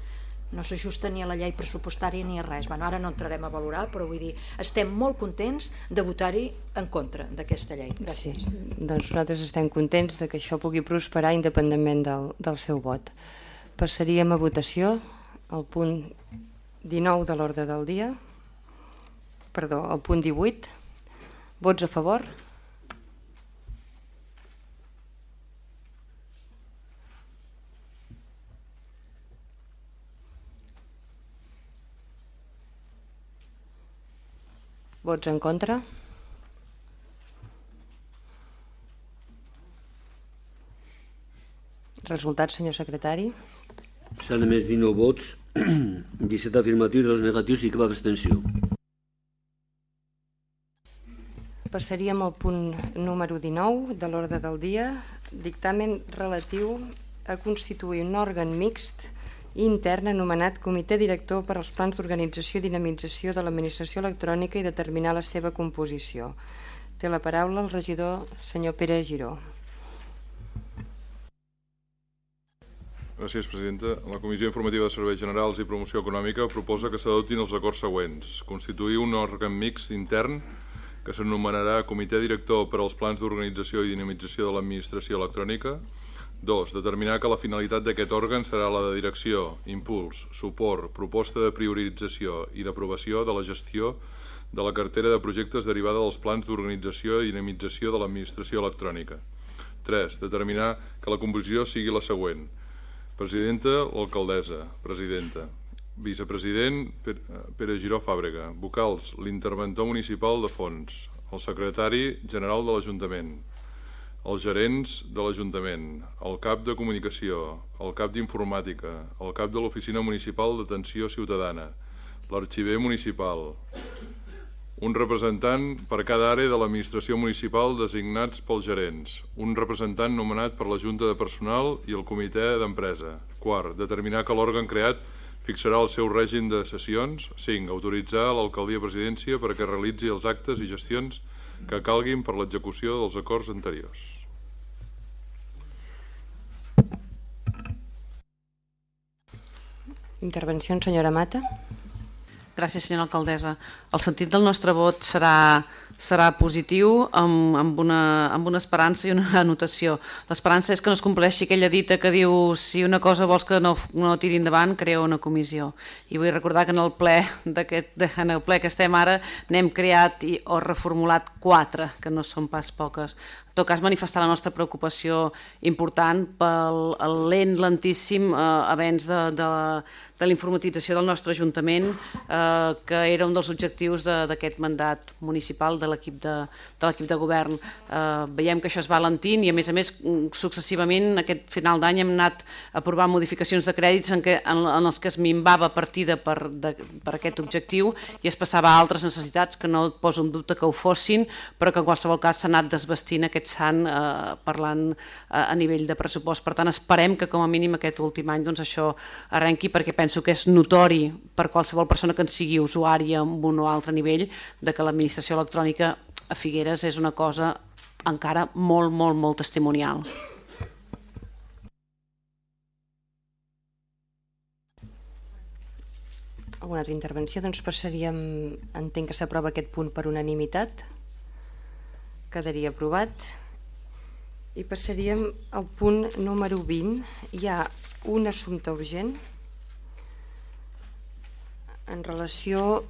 no s'ajusta ni a la llei pressupostària ni a res. Bueno, ara no entrarem a valorar, però vull dir, estem molt contents de votar-hi en contra d'aquesta llei. Gràcies. Sí. Doncs nosaltres estem contents de que això pugui prosperar independentment del, del seu vot. Passaríem a votació el punt 19 de l'ordre del dia. Perdó, el punt 18. Vots a favor? Vots en contra? Resultat, senyor secretari? S'han emès 19 vots, 17 afirmatius, 2 negatius i cap abstenció. Passaríem al punt número 19 de l'ordre del dia, dictamen relatiu a constituir un òrgan mixt intern anomenat Comitè Director per als plans d'organització i dinamització de l'administració electrònica i determinar la seva composició. Té la paraula el regidor senyor Pere Giró. Gràcies, presidenta. La Comissió Informativa de Serveis Generals i Promoció Econòmica proposa que s'adoptin els acords següents. Constituir un òrgan mixt intern que s'anomenarà Comitè Director per als Plans d'Organització i Dinamització de l'Administració Electrònica. 2. Determinar que la finalitat d'aquest òrgan serà la de direcció, impuls, suport, proposta de priorització i d'aprovació de la gestió de la cartera de projectes derivada dels plans d'organització i dinamització de l'administració electrònica. 3. Determinar que la composició sigui la següent. Presidenta, l'alcaldessa. Presidenta. Vicepresident, Per- Pere Giró Fàbrega. Vocals, l'interventor municipal de fons. El secretari general de l'Ajuntament. Els gerents de l'Ajuntament. El cap de comunicació. El cap d'informàtica. El cap de l'Oficina Municipal d'Atenció Ciutadana. L'arxiver municipal. Un representant per cada àrea de l'administració municipal designats pels gerents. Un representant nomenat per la Junta de Personal i el Comitè d'Empresa. Quart, determinar que l'òrgan creat fixarà el seu règim de sessions. 5. Autoritzar l'alcaldia presidència perquè realitzi els actes i gestions que calguin per l'execució dels acords anteriors. Intervenció, senyora Mata. Gràcies, senyora alcaldessa. El sentit del nostre vot serà, serà positiu amb, amb, una, amb una esperança i una anotació. L'esperança és que no es compleixi aquella dita que diu si una cosa vols que no, no tiri endavant, crea una comissió. I vull recordar que en el ple, en el ple que estem ara n'hem creat i, o reformulat quatre, que no són pas poques. Tot cas, manifestar la nostra preocupació important pel el lent, lentíssim eh, avenç de, de, de la informatització del nostre Ajuntament, eh, que era un dels objectius de- d'aquest mandat municipal de l'equip de, de de govern. Eh, veiem que això es va lentint i a més a més successivament aquest final d'any hem anat aprovant modificacions de crèdits en, què, en, en els que es minvava partida per, de, per aquest objectiu i es passava a altres necessitats que no poso en dubte que ho fossin, però que en qualsevol cas s'ha anat desvestint aquest sant eh, parlant eh, a nivell de pressupost. Per tant, esperem que com a mínim aquest últim any doncs, això arrenqui perquè penso que és notori per qualsevol persona que en sigui usuària en un o altre nivell de que l'administració electrònica a Figueres és una cosa encara molt, molt, molt testimonial. Alguna altra intervenció? Doncs passaríem, entenc que s'aprova aquest punt per unanimitat, quedaria aprovat. I passaríem al punt número 20. Hi ha un assumpte urgent en relació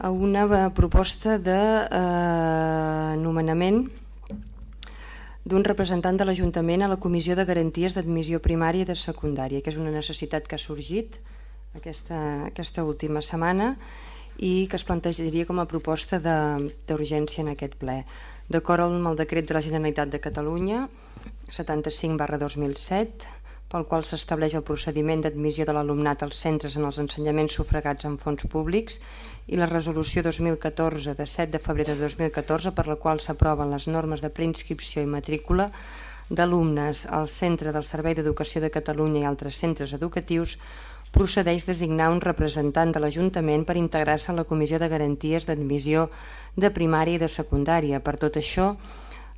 a una proposta de eh, nomenament d'un representant de l'Ajuntament a la Comissió de Garanties d'Admissió Primària i de Secundària, que és una necessitat que ha sorgit aquesta, aquesta última setmana i que es plantejaria com a proposta d'urgència en aquest ple. D'acord amb el decret de la Generalitat de Catalunya 75 barra 2007 pel qual s'estableix el procediment d'admissió de l'alumnat als centres en els ensenyaments sufragats amb fons públics i la resolució 2014 de 7 de febrer de 2014 per la qual s'aproven les normes de preinscripció i matrícula d'alumnes al Centre del Servei d'Educació de Catalunya i altres centres educatius procedeix designar un representant de l'Ajuntament per integrar-se en la Comissió de Garanties d'Admissió de Primària i de Secundària. Per tot això,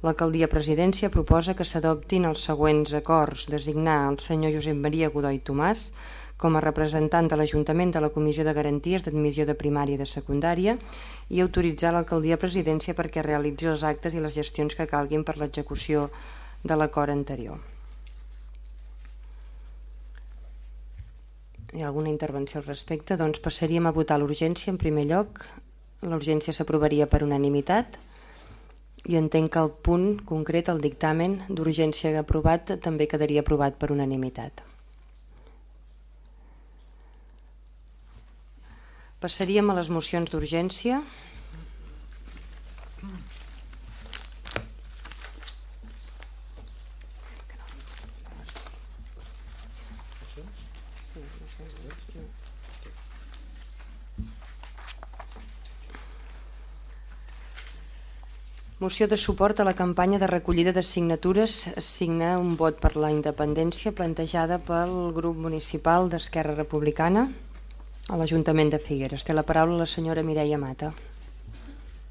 l'Alcaldia Presidència proposa que s'adoptin els següents acords. Designar el senyor Josep Maria Godoy Tomàs com a representant de l'Ajuntament de la Comissió de Garanties d'Admissió de Primària i de Secundària i autoritzar l'Alcaldia Presidència perquè realitzi els actes i les gestions que calguin per l'execució de l'acord anterior. Ha alguna intervenció al respecte? Doncs passaríem a votar l'urgència en primer lloc. L'urgència s'aprovaria per unanimitat i entenc que el punt concret, el dictamen d'urgència aprovat, també quedaria aprovat per unanimitat. Passaríem a les mocions d'urgència. Moció de suport a la campanya de recollida de signatures signa un vot per la independència plantejada pel grup municipal d'Esquerra Republicana a l'Ajuntament de Figueres. Té la paraula la senyora Mireia Mata.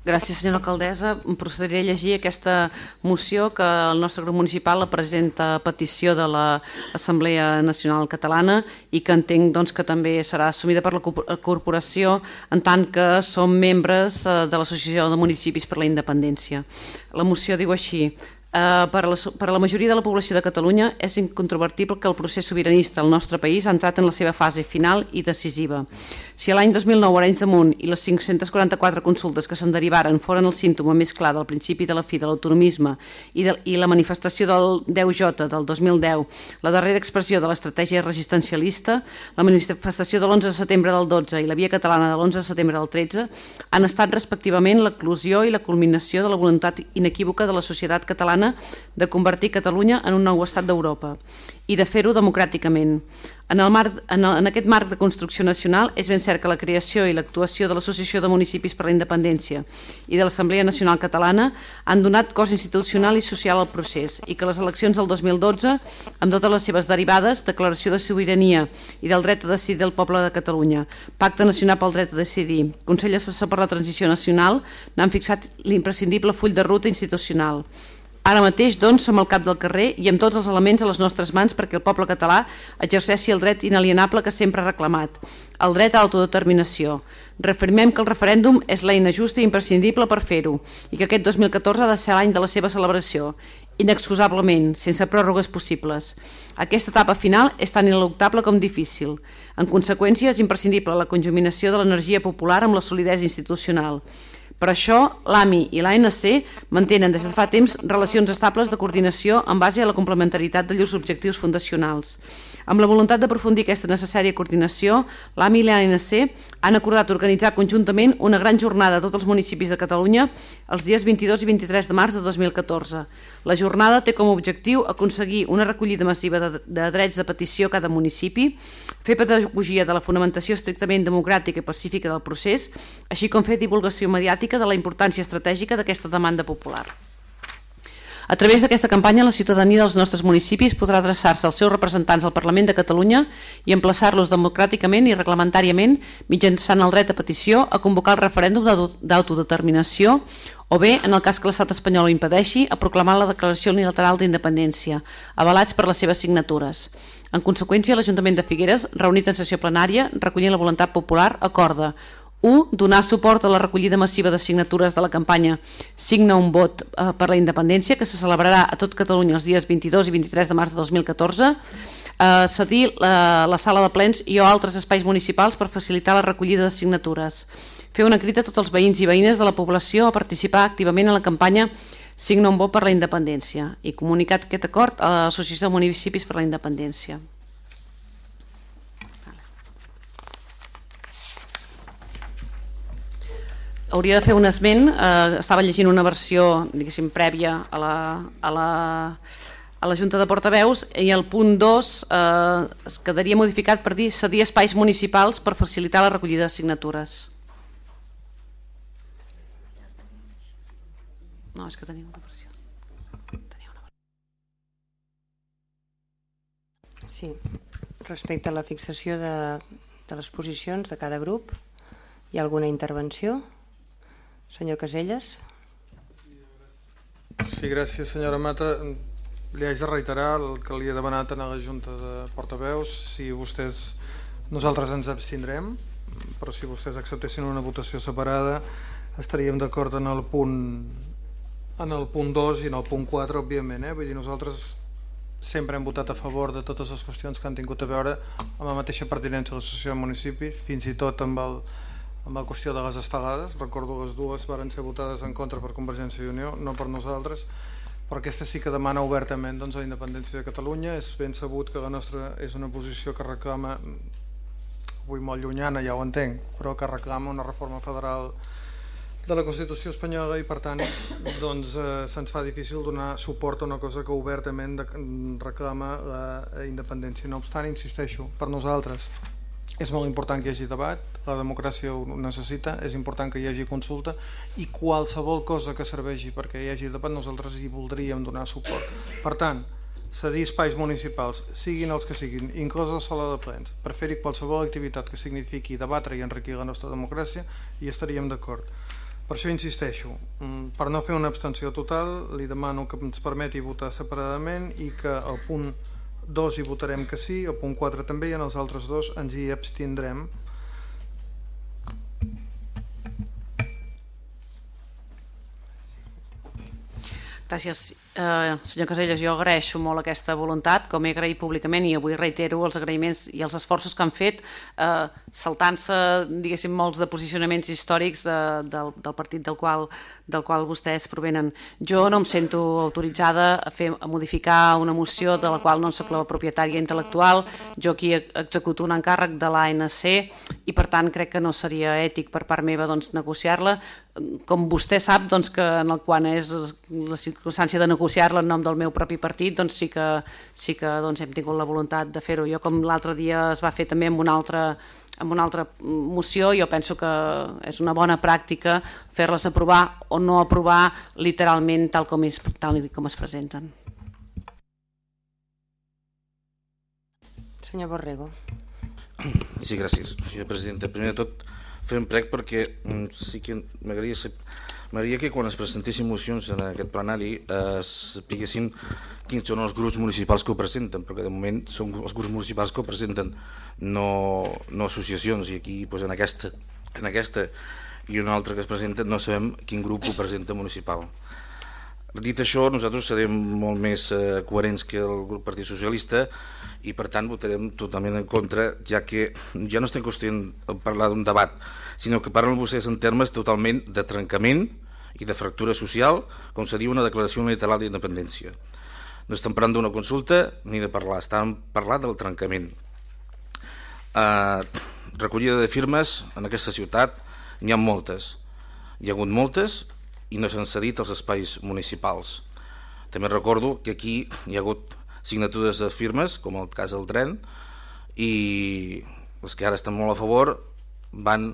Gràcies, senyora alcaldessa. Procediré a llegir aquesta moció que el nostre grup municipal la presenta a petició de l'Assemblea Nacional Catalana i que entenc doncs, que també serà assumida per la corporació en tant que som membres eh, de l'Associació de Municipis per la Independència. La moció diu així Uh, per, la, per a la majoria de la població de Catalunya és incontrovertible que el procés sobiranista al nostre país ha entrat en la seva fase final i decisiva. Si l'any 2009 Arenys de Munt i les 544 consultes que se'n derivaren foren el símptoma més clar del principi de la fi de l'autonomisme i, de, i la manifestació del 10J del 2010, la darrera expressió de l'estratègia resistencialista, la manifestació de l'11 de setembre del 12 i la via catalana de l'11 de setembre del 13 han estat respectivament l'eclusió i la culminació de la voluntat inequívoca de la societat catalana catalana de convertir Catalunya en un nou estat d'Europa i de fer-ho democràticament. En, el marc, en, el, en aquest marc de construcció nacional és ben cert que la creació i l'actuació de l'Associació de Municipis per la Independència i de l'Assemblea Nacional Catalana han donat cos institucional i social al procés i que les eleccions del 2012, amb totes les seves derivades, declaració de sobirania i del dret a decidir del poble de Catalunya, Pacte Nacional pel Dret a Decidir, Consell Assessor per la Transició Nacional, n'han fixat l'imprescindible full de ruta institucional Ara mateix, doncs, som al cap del carrer i amb tots els elements a les nostres mans perquè el poble català exerceixi el dret inalienable que sempre ha reclamat, el dret a l'autodeterminació. Refermem que el referèndum és l'eina justa i imprescindible per fer-ho i que aquest 2014 ha de ser l'any de la seva celebració, inexcusablement, sense pròrrogues possibles. Aquesta etapa final és tan ineluctable com difícil. En conseqüència, és imprescindible la conjuminació de l'energia popular amb la solidesa institucional Per això, l'AMI i l'ANC mantenen des de fa temps relacions estables de coordinació en base a la complementaritat de llurs objectius fundacionals. Amb la voluntat d'aprofundir aquesta necessària coordinació, l'AMI i l'ANC han acordat organitzar conjuntament una gran jornada a tots els municipis de Catalunya els dies 22 i 23 de març de 2014. La jornada té com a objectiu aconseguir una recollida massiva de, de drets de petició a cada municipi, fer pedagogia de la fonamentació estrictament democràtica i pacífica del procés, així com fer divulgació mediàtica de la importància estratègica d'aquesta demanda popular. A través d'aquesta campanya, la ciutadania dels nostres municipis podrà adreçar-se als seus representants al Parlament de Catalunya i emplaçar-los democràticament i reglamentàriament mitjançant el dret a petició a convocar el referèndum d'autodeterminació o bé, en el cas que l'estat espanyol ho impedeixi, a proclamar la declaració unilateral d'independència, avalats per les seves signatures. En conseqüència, l'Ajuntament de Figueres, reunit en sessió plenària, recollint la voluntat popular, acorda 1. Donar suport a la recollida massiva de signatures de la campanya Signa un vot eh, per la independència que se celebrarà a tot Catalunya els dies 22 i 23 de març de 2014 eh, cedir la, la sala de plens i o altres espais municipals per facilitar la recollida de signatures fer una crida a tots els veïns i veïnes de la població a participar activament en la campanya Signa un vot per la independència i comunicat aquest acord a l'Associació de Municipis per la Independència. Hauria de fer un esment, eh, estava llegint una versió diguéssim prèvia a la, a la, a la Junta de Portaveus i el punt 2 eh, es quedaria modificat per dir cedir espais municipals per facilitar la recollida de signatures. No, és que tenia una versió. Tenia una. Sí, respecte a la fixació de, de les posicions de cada grup, hi ha alguna intervenció? Senyor Caselles. Sí, gràcies, senyora Mata. Li haig de reiterar el que li he demanat a la Junta de Portaveus. Si vostès... Nosaltres ens abstindrem, però si vostès acceptessin una votació separada estaríem d'acord en el punt en el punt 2 i en el punt 4, òbviament. Eh? Vull dir, nosaltres sempre hem votat a favor de totes les qüestions que han tingut a veure amb la mateixa pertinença a l'associació de municipis, fins i tot amb el, amb la qüestió de les estelades, recordo les dues varen ser votades en contra per Convergència i Unió, no per nosaltres, però aquesta sí que demana obertament doncs, la independència de Catalunya. És ben sabut que la nostra és una posició que reclama, avui molt llunyana, ja ho entenc, però que reclama una reforma federal de la Constitució espanyola i per tant doncs, eh, se'ns fa difícil donar suport a una cosa que obertament reclama la independència. No obstant, insisteixo, per nosaltres és molt important que hi hagi debat, la democràcia ho necessita, és important que hi hagi consulta i qualsevol cosa que serveixi perquè hi hagi debat nosaltres hi voldríem donar suport. Per tant, cedir espais municipals, siguin els que siguin, inclòs la sala de plens, per fer-hi qualsevol activitat que signifiqui debatre i enriquir la nostra democràcia, hi estaríem d'acord. Per això insisteixo, mm, per no fer una abstenció total, li demano que ens permeti votar separadament i que el punt dos hi votarem que sí, el punt 4 també i en els altres dos ens hi abstindrem Gràcies. Uh, senyor Caselles, jo agraeixo molt aquesta voluntat, com he agraït públicament i avui reitero els agraïments i els esforços que han fet, uh, saltant-se, diguéssim, molts de posicionaments històrics de, del, del partit del qual, del qual vostès provenen. Jo no em sento autoritzada a, fer, a modificar una moció de la qual no soc la propietària intel·lectual, jo aquí executo un encàrrec de l'ANC i per tant crec que no seria ètic per part meva doncs, negociar-la, com vostè sap doncs, que en el quan és la circumstància de negociar negociar-la en nom del meu propi partit, doncs sí que, sí que doncs, hem tingut la voluntat de fer-ho. Jo, com l'altre dia es va fer també amb una altra amb una altra moció, jo penso que és una bona pràctica fer-les aprovar o no aprovar literalment tal com, és, tal com es presenten. Senyor Borrego. Sí, gràcies, senyora presidenta. Primer de tot, fer un prec perquè mm, sí que m'agradaria M'agradaria que quan es presentessin mocions en aquest plenari eh, sapiguessin quins són els grups municipals que ho presenten, perquè de moment són els grups municipals que ho presenten, no, no associacions, i aquí pues, en, aquesta, en aquesta i una altra que es presenta no sabem quin grup ho presenta municipal. Dit això, nosaltres serem molt més eh, coherents que el grup Partit Socialista i per tant votarem totalment en contra, ja que ja no estem de parlar d'un debat, sinó que parlen vostès en termes totalment de trencament i de fractura social, com se diu una declaració unilateral d'independència. No estem parlant d'una consulta ni de parlar, estem parlant del trencament. Eh, recollida de firmes en aquesta ciutat n'hi ha moltes. Hi ha hagut moltes i no s'han cedit als espais municipals. També recordo que aquí hi ha hagut signatures de firmes, com el cas del tren, i els que ara estan molt a favor van,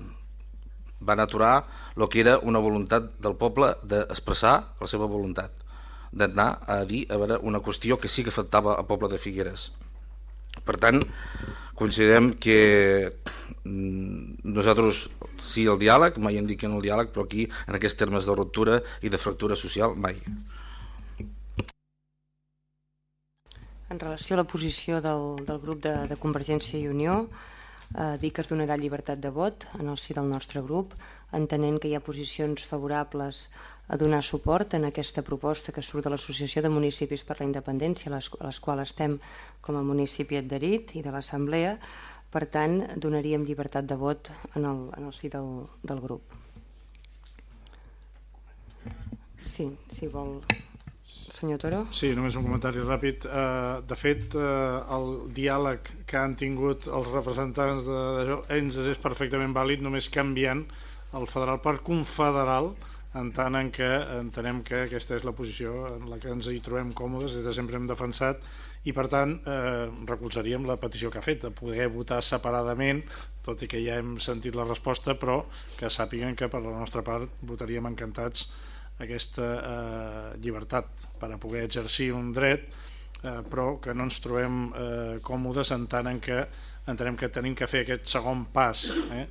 van aturar el que era una voluntat del poble d'expressar la seva voluntat, d'anar a dir a veure una qüestió que sí que afectava al poble de Figueres. Per tant, considerem que mm, nosaltres sí el diàleg, mai hem dit que no el diàleg, però aquí en aquests termes de ruptura i de fractura social, mai. En relació a la posició del, del grup de, de Convergència i Unió, eh, dir que es donarà llibertat de vot en el si del nostre grup, entenent que hi ha posicions favorables a donar suport en aquesta proposta que surt de l'Associació de Municipis per la Independència, a les, quals estem com a municipi adherit i de l'Assemblea, per tant, donaríem llibertat de vot en el, en el si del, del grup. Sí, si vol... Senyor Toro? Sí, només un comentari ràpid. Uh, de fet, uh, el diàleg que han tingut els representants de, de ens és perfectament vàlid, només canviant el federal per confederal, en tant en què entenem que aquesta és la posició en la que ens hi trobem còmodes, des de sempre hem defensat, i per tant eh, recolzaríem la petició que ha fet, de poder votar separadament, tot i que ja hem sentit la resposta, però que sàpiguen que per la nostra part votaríem encantats aquesta eh, llibertat per a poder exercir un dret eh, però que no ens trobem eh, còmodes en tant en què entenem que tenim que fer aquest segon pas eh,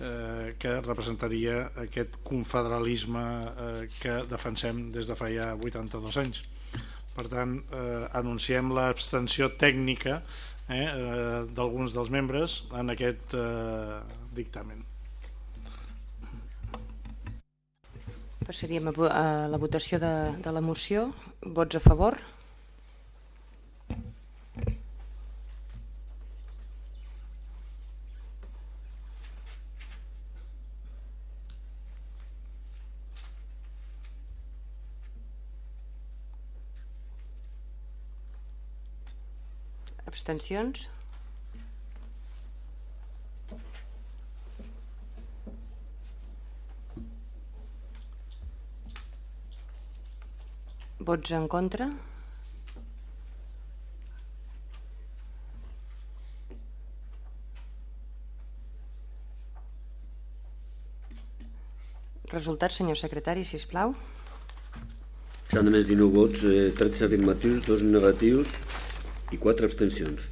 eh, que representaria aquest confederalisme eh, que defensem des de fa ja 82 anys. Per tant eh, anunciem l'abstenció tècnica eh, eh, d'alguns dels membres en aquest eh, dictamen Passaríem a, a la votació de, de la moció. Vots a favor? Abstencions? Vots en contra? Resultat, senyor secretari, si plau. S'han emès 19 vots, eh, 13 afirmatius, 2 negatius i 4 abstencions.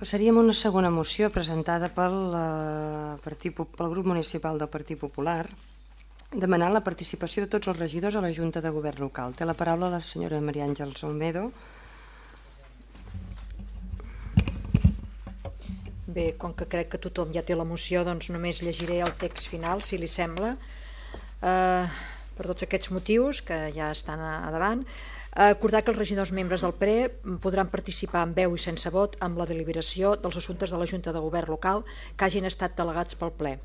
Passaríem a una segona moció presentada pel, eh, partit, pel grup municipal del Partit Popular demanant la participació de tots els regidors a la Junta de Govern local. Té la paraula la senyora Maria Àngels Olmedo. Bé, com que crec que tothom ja té la moció, doncs només llegiré el text final, si li sembla. Eh, per tots aquests motius, que ja estan a, a davant, eh, acordar que els regidors membres del PRE podran participar amb veu i sense vot amb la deliberació dels assumptes de la Junta de Govern local que hagin estat delegats pel ple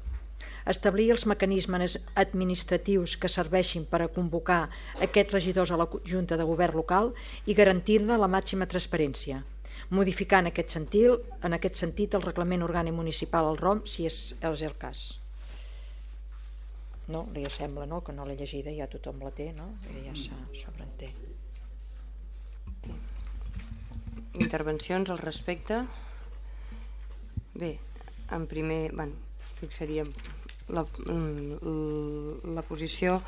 establir els mecanismes administratius que serveixin per a convocar aquests regidors a la Junta de Govern local i garantir-ne la màxima transparència, modificant en aquest sentit, en aquest sentit el reglament orgànic municipal al ROM si és, és el cas. No? Li sembla no? que no l'he llegida, ja tothom la té, no? Ja se sobreentén. Intervencions al respecte? Bé, en primer, bueno, fixaríem la, mm, la posició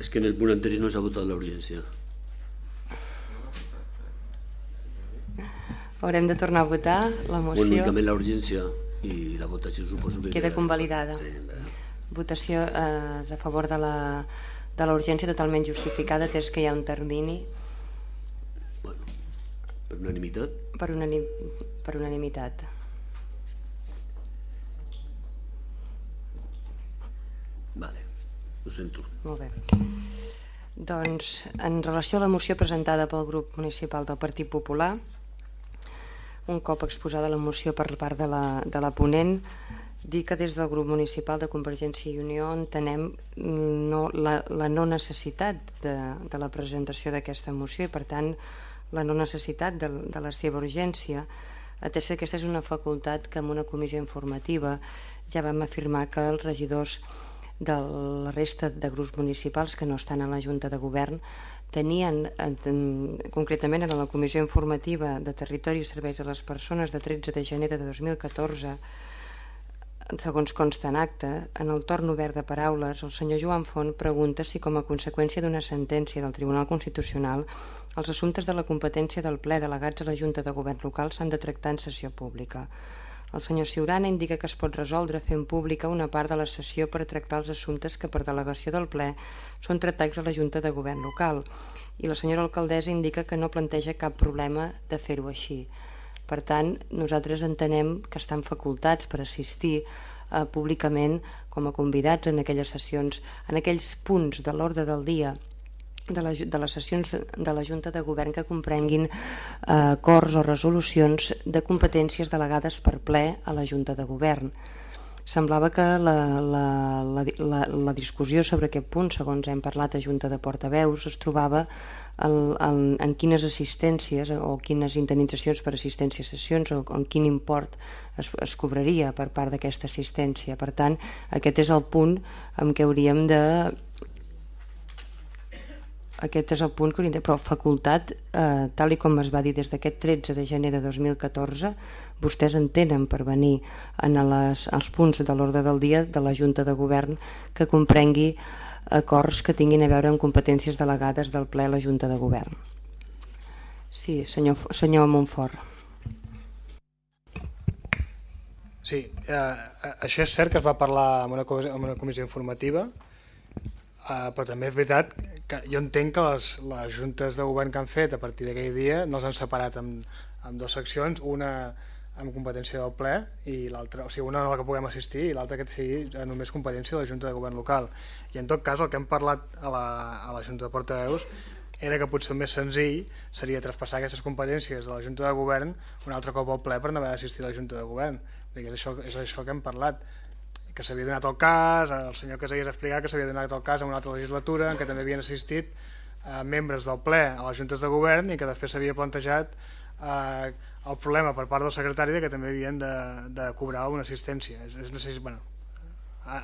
És que en el punt anterior no s'ha votat l'urgència. Haurem de tornar a votar la moció. Bueno, únicament l'urgència i la votació suposo que... Queda convalidada. Sí, votació eh, a favor de la de l'urgència totalment justificada, des que hi ha un termini. Bueno, per unanimitat? Per, unanim, per unanimitat. Vale, ho sento. Molt bé. Doncs, en relació a la moció presentada pel grup municipal del Partit Popular, un cop exposada la moció per part de la, de la ponent, dir que des del grup municipal de Convergència i Unió entenem no, la, la no necessitat de, de la presentació d'aquesta moció i per tant la no necessitat de, de la seva urgència atès que aquesta és una facultat que en una comissió informativa ja vam afirmar que els regidors de la resta de grups municipals que no estan a la Junta de Govern tenien, en, concretament en la Comissió Informativa de Territori i Serveis a les Persones de 13 de gener de 2014, segons consta en acte, en el torn obert de paraules, el senyor Joan Font pregunta si com a conseqüència d'una sentència del Tribunal Constitucional els assumptes de la competència del ple delegats a la Junta de Govern local s'han de tractar en sessió pública. El senyor Ciurana indica que es pot resoldre fent pública una part de la sessió per tractar els assumptes que per delegació del ple són tractats a la Junta de Govern local i la senyora alcaldessa indica que no planteja cap problema de fer-ho així. Per tant, nosaltres entenem que estan facultats per assistir eh, públicament com a convidats en aquelles sessions, en aquells punts de l'ordre del dia de, la, de les sessions de la Junta de Govern que comprenguin eh, acords o resolucions de competències delegades per ple a la Junta de Govern. Semblava que la, la, la, la, la discussió sobre aquest punt, segons hem parlat a Junta de Portaveus, es trobava en, en, en quines assistències o quines indemnitzacions per assistència a sessions o en quin import es, es cobraria per part d'aquesta assistència. Per tant, aquest és el punt en què hauríem de aquest és el punt que hauríem de... Però facultat, eh, tal i com es va dir des d'aquest 13 de gener de 2014, vostès entenen per venir en les, als punts de l'ordre del dia de la Junta de Govern que comprengui acords que tinguin a veure amb competències delegades del ple a la Junta de Govern. Sí, senyor, senyor Montfort. Sí, eh, això és cert que es va parlar en una, en una comissió informativa, Uh, però també és veritat que jo entenc que les, les juntes de govern que han fet a partir d'aquell dia no s'han separat en, en dues seccions, una amb competència del ple i l'altra, o sigui, una a la que puguem assistir i l'altra que sigui només competència de la Junta de Govern local. I en tot cas el que hem parlat a la, a la Junta de Portaveus era que potser més senzill seria traspassar aquestes competències de la Junta de Govern un altre cop al ple per no haver d'assistir a la Junta de Govern. Perquè és això, és això que hem parlat que s'havia donat el cas, el senyor Casellas ha explicat que s'havia donat el cas en una altra legislatura en què també havien assistit eh, membres del ple a les juntes de govern i que després s'havia plantejat eh, el problema per part del secretari de que també havien de, de cobrar una assistència. És, és, no sé si, bueno,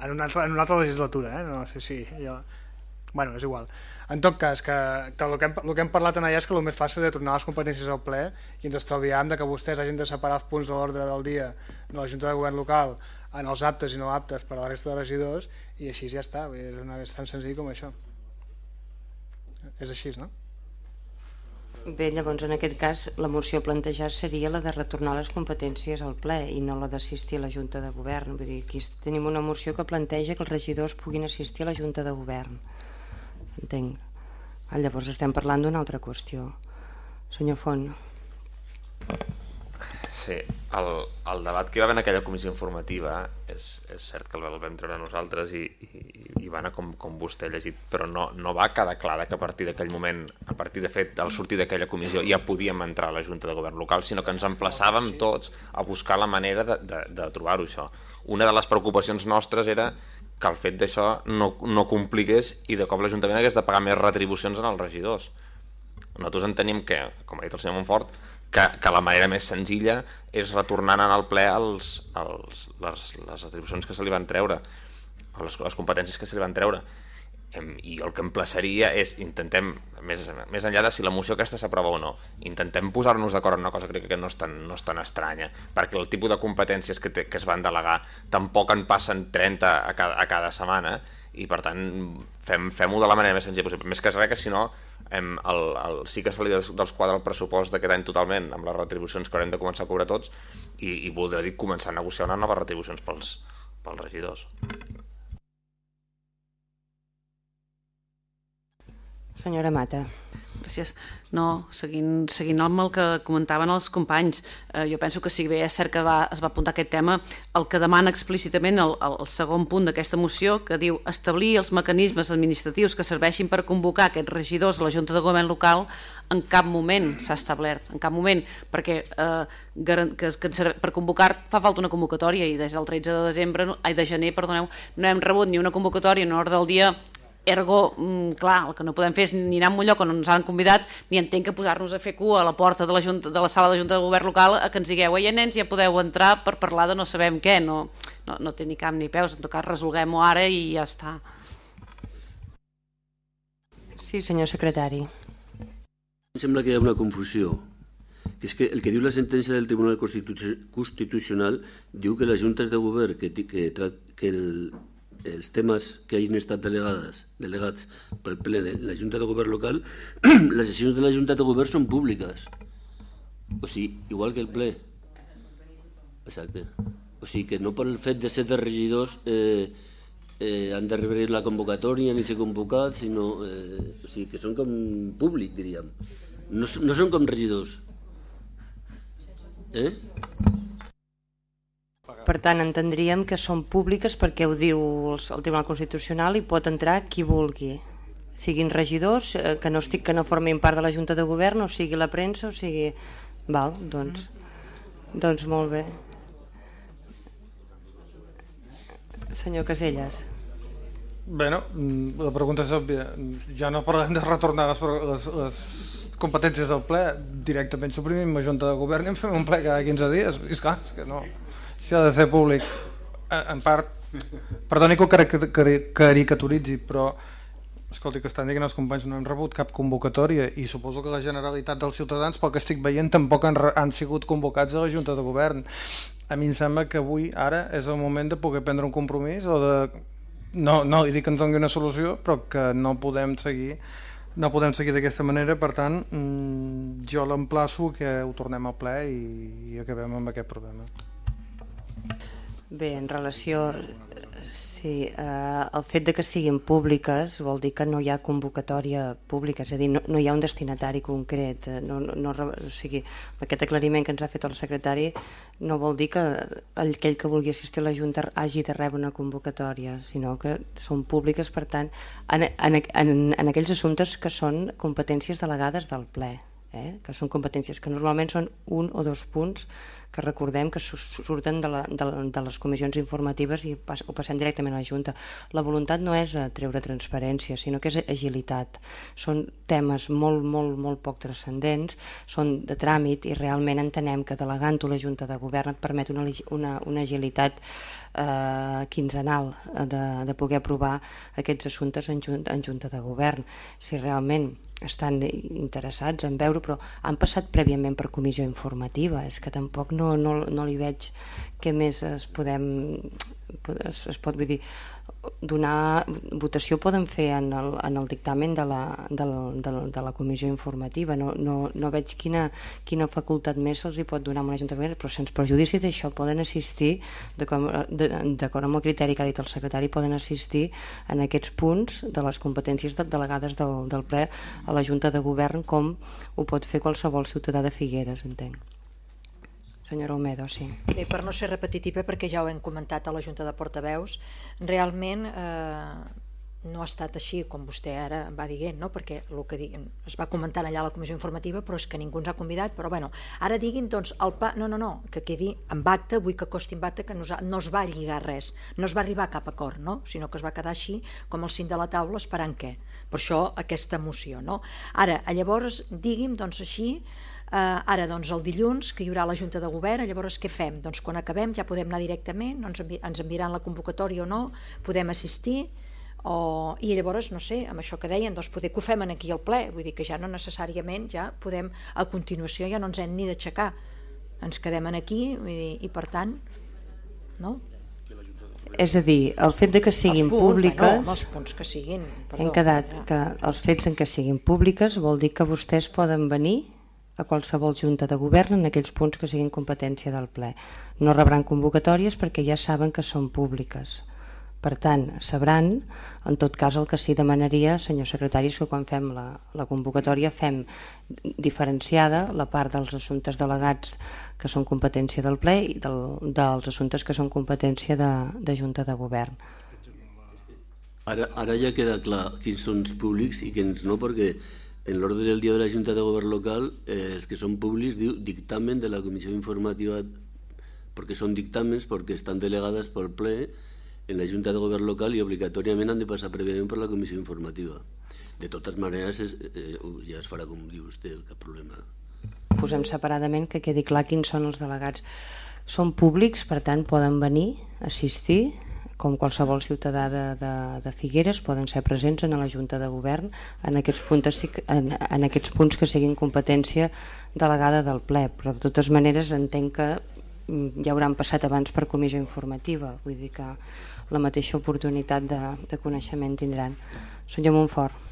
en, una altra, en una altra legislatura, eh? no sé si... Jo... Bueno, és igual. En tot cas, que, que el, que hem, el que hem parlat allà és que el més fàcil és tornar les competències al ple i ens estalviam de que vostès hagin de separar els punts de l'ordre del dia de la Junta de Govern local en els aptes i no aptes per a la resta de regidors i així ja està, és, una, és tan senzill com això és així, no? Bé, llavors en aquest cas la moció plantejada seria la de retornar les competències al ple i no la d'assistir a la Junta de Govern. Vull dir, aquí tenim una moció que planteja que els regidors puguin assistir a la Junta de Govern. Entenc. Ah, llavors estem parlant d'una altra qüestió. Senyor Font. Sí, el, el debat que hi va haver en aquella comissió informativa és, és cert que el vam treure nosaltres i, i, i va anar com, com vostè ha llegit, però no, no va quedar clar que a partir d'aquell moment, a partir de fet del sortir d'aquella comissió ja podíem entrar a la Junta de Govern local, sinó que ens emplaçàvem tots a buscar la manera de, de, de trobar-ho això. Una de les preocupacions nostres era que el fet d'això no, no compligués i de cop l'Ajuntament hagués de pagar més retribucions en els regidors. Nosaltres entenim que, com ha dit el senyor Montfort, que, que la manera més senzilla és retornant en el ple els, els, les, les atribucions que se li van treure, les, les competències que se li van treure. I el que em plaçaria és, intentem, més, més enllà de si la moció aquesta s'aprova o no, intentem posar-nos d'acord en una cosa que crec que no és, tan, no és tan estranya, perquè el tipus de competències que, te, que es van delegar tampoc en passen 30 a cada, a cada setmana, i per tant fem-ho fem de la manera més senzilla possible. Més que res que si no hem, el, el, sí que se li dels, dels quadre el pressupost d'aquest any totalment amb les retribucions que haurem de començar a cobrar tots i, i voldrà dir començar a negociar unes noves retribucions pels, pels regidors. Senyora Mata. Gràcies. No, seguint, seguint amb el que comentaven els companys, eh, jo penso que si bé és cert que va, es va apuntar aquest tema, el que demana explícitament el, el segon punt d'aquesta moció, que diu establir els mecanismes administratius que serveixin per convocar aquests regidors a la Junta de Govern local, en cap moment s'ha establert, en cap moment, perquè eh, que, que per convocar fa falta una convocatòria i des del 13 de desembre, ai, de gener, perdoneu, no hem rebut ni una convocatòria en ordre del dia Ergo, mm, clar, el que no podem fer és ni anar a un lloc on ens han convidat, ni entenc que posar-nos a fer cua a la porta de la, junta, de la sala de Junta de Govern local a que ens digueu, ei, nens, ja podeu entrar per parlar de no sabem què, no, no, no té ni cap ni peus, en tot cas resolguem-ho ara i ja està. Sí, senyor secretari. Em sembla que hi ha una confusió, que és que el que diu la sentència del Tribunal Constitucional diu que les juntes de govern que, que, que el, els temes que hagin estat delegades, delegats pel ple de la Junta de Govern local, les sessions de la Junta de Govern són públiques. O sigui, igual que el ple. Exacte. O sigui que no per el fet de ser de regidors eh, eh, han de rebre la convocatòria ni ser convocats, sinó eh, o sigui, que són com públic, diríem. No, no són com regidors. Eh? Per tant, entendríem que són públiques perquè ho diu el, Tribunal Constitucional i pot entrar qui vulgui siguin regidors, eh, que no estic que no formin part de la Junta de Govern, o sigui la premsa, o sigui... Val, doncs, doncs molt bé. Senyor Caselles. Bé, no, mm, la pregunta és òbvia. Ja no parlem de retornar les, les, les competències del ple, directament suprimim la Junta de Govern i en fem un ple cada 15 dies. És clar, és que no si ha de ser públic eh, en part. Perdoni que ho caricaturitzi però escolti que estan dient els companys no han rebut cap convocatòria i suposo que la Generalitat dels Ciutadans pel que estic veient tampoc han, han sigut convocats a la Junta de Govern. A mi em sembla que avui ara és el moment de poder prendre un compromís o de no, no i dic que ens doni una solució però que no podem seguir no podem seguir d'aquesta manera, per tant, mmm, jo l'emplaço que ho tornem al ple i, i acabem amb aquest problema. Bé, en relació... Sí, eh, el fet de que siguin públiques vol dir que no hi ha convocatòria pública, és a dir, no, no hi ha un destinatari concret. Eh, no, no, o sigui, aquest aclariment que ens ha fet el secretari no vol dir que aquell que vulgui assistir a la Junta hagi de rebre una convocatòria, sinó que són públiques, per tant, en, en, en, en aquells assumptes que són competències delegades del ple, eh? que són competències que normalment són un o dos punts que recordem que surten de, la, de, de les comissions informatives i pas, ho passem directament a la Junta. La voluntat no és treure transparència, sinó que és agilitat. Són temes molt, molt, molt poc transcendents, són de tràmit i realment entenem que delegant-ho la Junta de Govern et permet una, una, una agilitat eh, quinzenal de, de poder aprovar aquests assumptes en, junta, en Junta de Govern. Si realment estan interessats en veure, però han passat prèviament per comissió informativa, és que tampoc no, no, no li veig què més es podem es, es pot vull dir donar votació poden fer en el, en el dictamen de la, de, de, de la comissió informativa. No, no, no veig quina, quina facultat més se'ls pot donar a un ajuntament però sense perjudici d'això poden assistir d'acord amb el criteri que ha dit el secretari poden assistir en aquests punts de les competències delegades del, del ple a la Junta de Govern com ho pot fer qualsevol ciutadà de Figueres entenc Senyora Olmedo, sí. Bé, per no ser repetitiva, perquè ja ho hem comentat a la Junta de Portaveus, realment eh, no ha estat així com vostè ara va dient, no? perquè el que diguin, es va comentar allà a la comissió informativa però és que ningú ens ha convidat, però bueno, ara diguin doncs el pa, no, no, no, que quedi amb acte, vull que costi amb acte que no, no es va lligar res, no es va arribar a cap acord, no? sinó que es va quedar així com el cim de la taula esperant què? Per això aquesta moció, no? Ara, llavors, digui'm doncs així Eh, ara, doncs, el dilluns, que hi haurà la Junta de Govern, llavors què fem? Doncs quan acabem ja podem anar directament, no ens, envi ens enviaran la convocatòria o no, podem assistir, o, i llavors, no sé, amb això que deien, doncs poder que ho fem aquí al ple, vull dir que ja no necessàriament ja podem, a continuació ja no ens hem ni d'aixecar, ens quedem aquí i, i per tant, no? És a dir, el fet de que siguin punts, públiques... No, els punts que siguin... Perdó, hem quedat ja. que els fets en què siguin públiques vol dir que vostès poden venir a qualsevol junta de govern en aquells punts que siguin competència del ple. No rebran convocatòries perquè ja saben que són públiques. Per tant, sabran, en tot cas, el que sí demanaria, senyor secretari, és que quan fem la, la convocatòria fem diferenciada la part dels assumptes delegats que són competència del ple i del, dels assumptes que són competència de, de Junta de Govern. Ara, ara ja queda clar quins són públics i quins no, perquè en l'ordre del dia de la Junta de Govern local eh, els que són públics diu dictamen de la Comissió Informativa perquè són dictàmens perquè estan delegades pel ple en la Junta de Govern local i obligatòriament han de passar prèviament per la comissió informativa. De totes maneres, és, eh, ja es farà com diu vostè, cap problema. Posem separadament que quedi clar quins són els delegats. Són públics, per tant, poden venir, assistir, com qualsevol ciutadà de, de, de Figueres, poden ser presents en la Junta de Govern en aquests, punts, en, en aquests punts que siguin competència delegada del ple, però de totes maneres entenc que mm, ja hauran passat abans per comissió informativa, vull dir que la mateixa oportunitat de, de coneixement tindran. Senyor Montfort.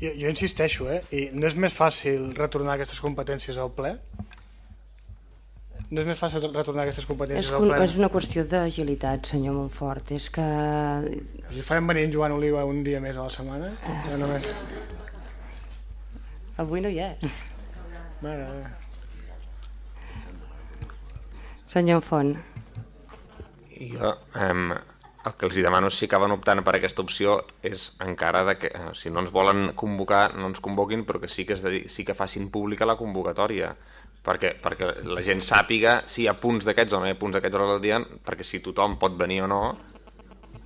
Jo, jo insisteixo, eh? I no és més fàcil retornar aquestes competències al ple? No és més fàcil retornar aquestes competències és, al? És una qüestió d'agilitat, senyor Montfort. És que... Si farem venir en Joan Oliva un dia més a la setmana? Ja només... Avui no hi és. Mare, Senyor Font. Jo, um, el que els demano si acaben optant per aquesta opció és encara de que eh, si no ens volen convocar, no ens convoquin, però que sí que, es dedic, sí que facin pública la convocatòria perquè, perquè la gent sàpiga si hi ha punts d'aquests o no hi ha punts d'aquests hores del dia, perquè si tothom pot venir o no...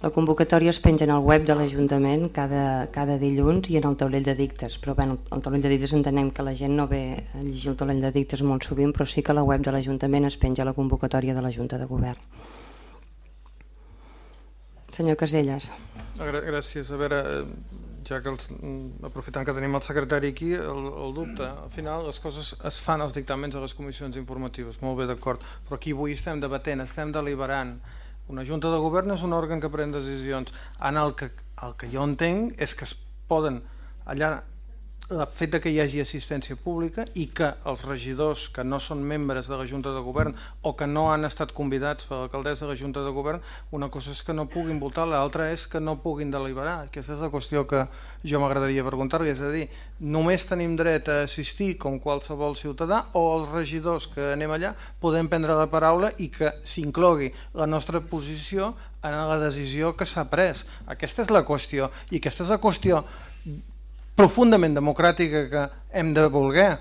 La convocatòria es penja en el web de l'Ajuntament cada, cada dilluns i en el taulell de dictes, però bé, el taulell de dictes entenem que la gent no ve a llegir el taulell de dictes molt sovint, però sí que a la web de l'Ajuntament es penja la convocatòria de la Junta de Govern. Senyor Caselles. Gràcies. A veure, eh, ja que els, mm, aprofitant que tenim el secretari aquí, el, el dubte, al final les coses es fan als dictàmens a les comissions informatives, molt bé d'acord, però aquí avui estem debatent, estem deliberant. Una junta de govern és un òrgan que pren decisions. En el que, el que jo entenc és que es poden allà el fet que hi hagi assistència pública i que els regidors que no són membres de la Junta de Govern o que no han estat convidats per l'alcaldessa de la Junta de Govern, una cosa és que no puguin votar, l'altra és que no puguin deliberar. Aquesta és la qüestió que jo m'agradaria preguntar-li, és a dir, només tenim dret a assistir com qualsevol ciutadà o els regidors que anem allà podem prendre la paraula i que s'inclogui la nostra posició en la decisió que s'ha pres. Aquesta és la qüestió i aquesta és la qüestió profundament democràtica que hem de voler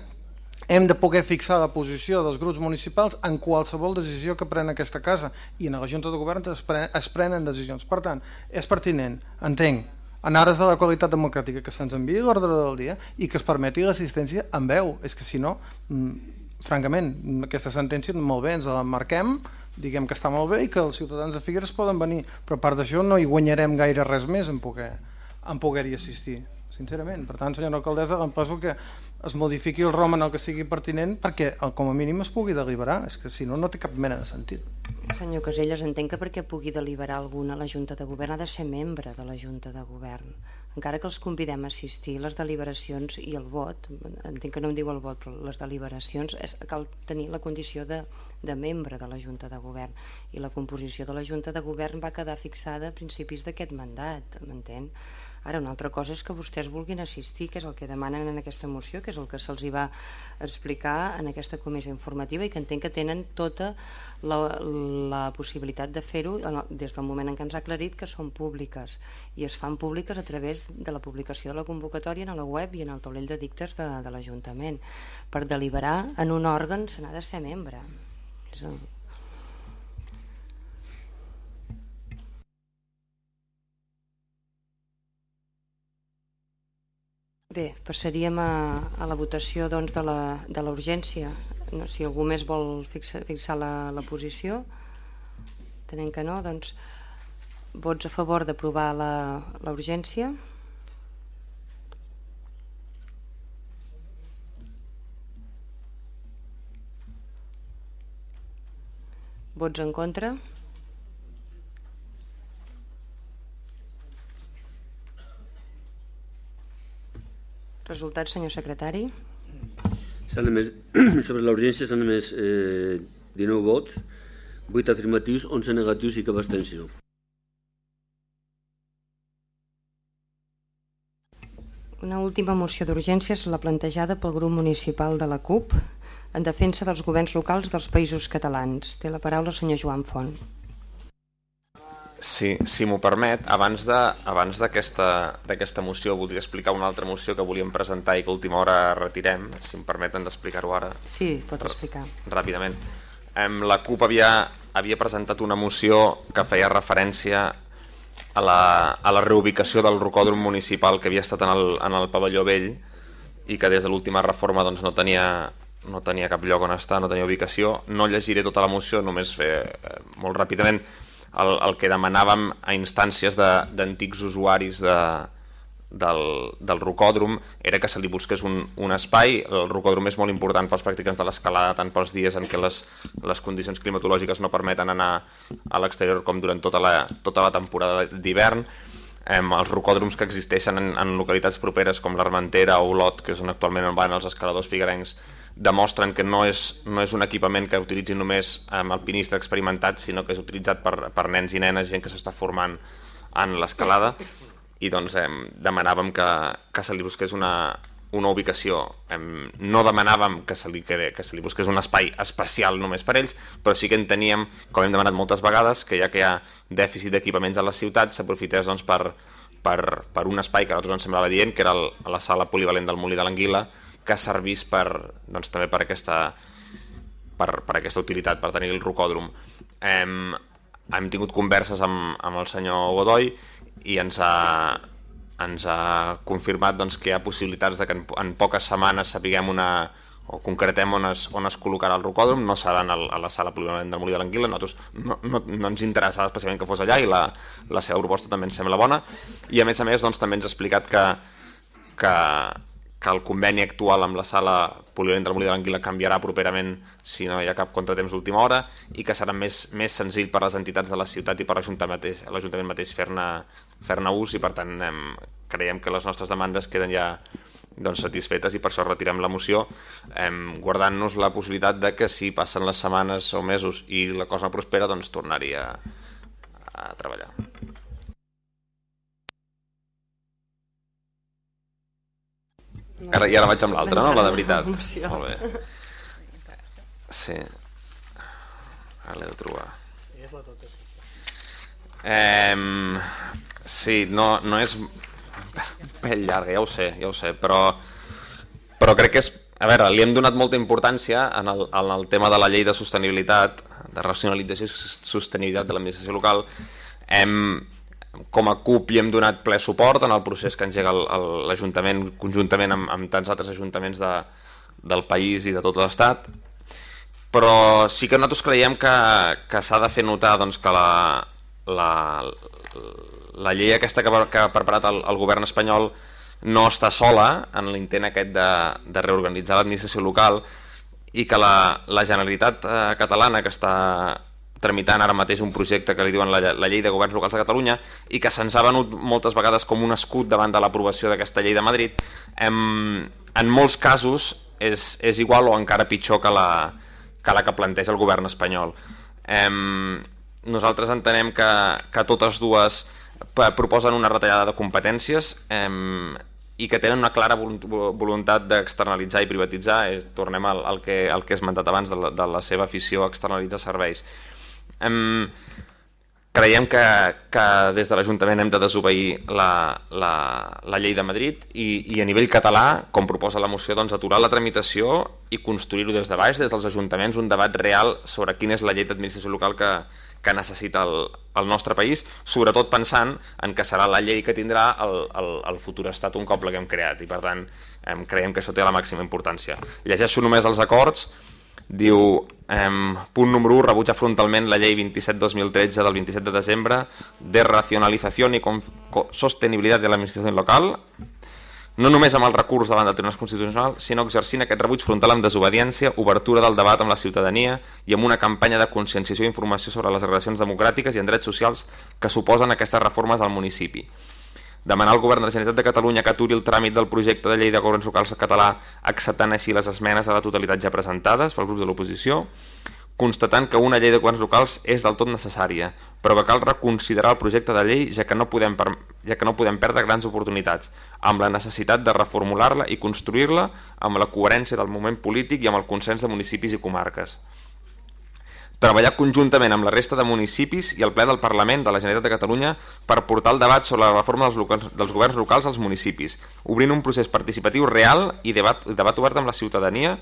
hem de poder fixar la posició dels grups municipals en qualsevol decisió que pren aquesta casa i en la Junta de Govern es, prenen, es prenen decisions. Per tant, és pertinent, entenc, en ares de la qualitat democràtica que se'ns enviï l'ordre del dia i que es permeti l'assistència en veu. És que si no, mm, francament, aquesta sentència molt bé, ens la marquem, diguem que està molt bé i que els ciutadans de Figueres poden venir, però a part d'això no hi guanyarem gaire res més en poder-hi poder assistir sincerament. Per tant, senyora alcaldessa, emplaço que es modifiqui el ROM en el que sigui pertinent perquè com a mínim es pugui deliberar, és que si no, no té cap mena de sentit. Senyor Caselles, entenc que perquè pugui deliberar alguna la Junta de Govern ha de ser membre de la Junta de Govern. Encara que els convidem a assistir, les deliberacions i el vot, entenc que no em diu el vot, però les deliberacions, és, cal tenir la condició de, de membre de la Junta de Govern i la composició de la Junta de Govern va quedar fixada a principis d'aquest mandat, m'entén? Ara, una altra cosa és que vostès vulguin assistir, que és el que demanen en aquesta moció, que és el que se'ls va explicar en aquesta comissió informativa i que entenc que tenen tota la, la possibilitat de fer-ho des del moment en què ens ha aclarit que són públiques i es fan públiques a través de la publicació de la convocatòria en la web i en el taulell de dictes de, de l'Ajuntament. Per deliberar en un òrgan se n'ha de ser membre. És el, Bé, passaríem a, a la votació doncs, de la urgència. No, si algú més vol fixar, fixar la, la posició, tenint que no, doncs vots a favor d'aprovar la urgència. Vots en contra? Resultat, senyor secretari. Només, sobre la urgència s'han només eh, 19 vots, 8 afirmatius, 11 negatius i cap abstenció. Una última moció d'urgència és la plantejada pel grup municipal de la CUP en defensa dels governs locals dels països catalans. Té la paraula el senyor Joan Font. Sí, si m'ho permet, abans d'aquesta moció voldria explicar una altra moció que volíem presentar i que a última hora retirem, si em permeten d'explicar-ho ara. Sí, pot explicar. Ràpidament. La CUP havia, havia presentat una moció que feia referència a la, a la reubicació del rocòdrom municipal que havia estat en el, en el pavelló vell i que des de l'última reforma doncs, no, tenia, no tenia cap lloc on estar, no tenia ubicació. No llegiré tota la moció, només fer eh, molt ràpidament el, el que demanàvem a instàncies d'antics usuaris de, del, del rocòdrom era que se li busqués un, un espai. El rocòdrom és molt important pels practicants de l'escalada, tant pels dies en què les, les condicions climatològiques no permeten anar a l'exterior com durant tota la, tota la temporada d'hivern. Eh, els rocòdroms que existeixen en, en localitats properes com l'Armentera o Olot, que és on actualment on van els escaladors figuerencs, demostren que no és, no és un equipament que utilitzi només amb alpinistes experimentats, sinó que és utilitzat per, per nens i nenes, gent que s'està formant en l'escalada, i doncs eh, demanàvem que, que se li busqués una, una ubicació. Eh, no demanàvem que se, li, que, que se li busqués un espai especial només per ells, però sí que enteníem, com hem demanat moltes vegades, que ja que hi ha dèficit d'equipaments a la ciutat, s'aprofités doncs, per, per, per un espai que a nosaltres ens semblava dient, que era el, la sala polivalent del Molí de l'Anguila, que servís per, doncs, també per aquesta, per, per aquesta utilitat, per tenir el rocòdrom. Hem, hem tingut converses amb, amb el senyor Godoy i ens ha, ens ha confirmat doncs, que hi ha possibilitats de que en, en poques setmanes sapiguem una, o concretem on es, on es col·locarà el rocòdrom, no serà a la sala polivalent del Molí de l'Anguila, nosaltres no, no, no ens interessava especialment que fos allà i la, la seva proposta també ens sembla bona. I a més a més doncs, també ens ha explicat que, que, que el conveni actual amb la sala polivalent del Molí de l'Anguila canviarà properament si no hi ha cap contratemps d'última hora i que serà més, més senzill per les entitats de la ciutat i per l'Ajuntament mateix, mateix fer-ne fer, ús i per tant hem, creiem que les nostres demandes queden ja doncs, satisfetes i per això retirem la moció guardant-nos la possibilitat de que si passen les setmanes o mesos i la cosa prospera doncs tornaria a treballar. Ara, I ara vaig amb l'altra, no? La de veritat. Molt bé. Sí. Ara l'he de trobar. Eh, sí, no, no és pell llarga, ja ho sé, ja ho sé, però, però crec que és... A veure, li hem donat molta importància en el, en el tema de la llei de sostenibilitat, de racionalització i sostenibilitat de l'administració local. Hem, com a CUP hi hem donat ple suport en el procés que engega l'Ajuntament conjuntament amb, amb tants altres ajuntaments de, del país i de tot l'Estat. Però sí que nosaltres creiem que, que s'ha de fer notar doncs, que la, la, la llei aquesta que, que ha preparat el, el govern espanyol no està sola en l'intent aquest de, de reorganitzar l'administració local i que la, la Generalitat eh, catalana que està tramitant ara mateix un projecte que li diuen la, la llei de governs locals de Catalunya i que se'ns ha venut moltes vegades com un escut davant de l'aprovació d'aquesta llei de Madrid, en, en molts casos és, és igual o encara pitjor que la que, la que planteja el govern espanyol. Em, nosaltres entenem que, que totes dues proposen una retallada de competències em, i que tenen una clara voluntat d'externalitzar i privatitzar, eh, tornem al, al, que, al que he esmentat abans de la, de la seva afició a externalitzar serveis. Em, creiem que, que des de l'Ajuntament hem de desobeir la, la, la llei de Madrid i, i a nivell català, com proposa la moció, doncs, aturar la tramitació i construir-ho des de baix, des dels ajuntaments, un debat real sobre quina és la llei d'administració local que, que necessita el, el nostre país, sobretot pensant en que serà la llei que tindrà el, el, el futur estat un cop l'haguem creat i per tant em, creiem que això té la màxima importància. Llegeixo només els acords Diu, eh, punt número 1, rebutja frontalment la llei 27-2013 del 27 de desembre de racionalització i sostenibilitat de l'administració local, no només amb el recurs davant del Tribunal Constitucional, sinó exercint aquest rebuig frontal amb desobediència, obertura del debat amb la ciutadania i amb una campanya de conscienciació i informació sobre les relacions democràtiques i en drets socials que suposen aquestes reformes al municipi demanar al govern de la Generalitat de Catalunya que aturi el tràmit del projecte de llei de governs locals català acceptant així les esmenes a la totalitat ja presentades pels grups de l'oposició, constatant que una llei de governs locals és del tot necessària, però que cal reconsiderar el projecte de llei ja que no podem, per... ja que no podem perdre grans oportunitats, amb la necessitat de reformular-la i construir-la amb la coherència del moment polític i amb el consens de municipis i comarques treballar conjuntament amb la resta de municipis i el ple del Parlament de la Generalitat de Catalunya per portar el debat sobre la reforma dels, locals, dels governs locals als municipis, obrint un procés participatiu real i debat, debat obert amb la ciutadania,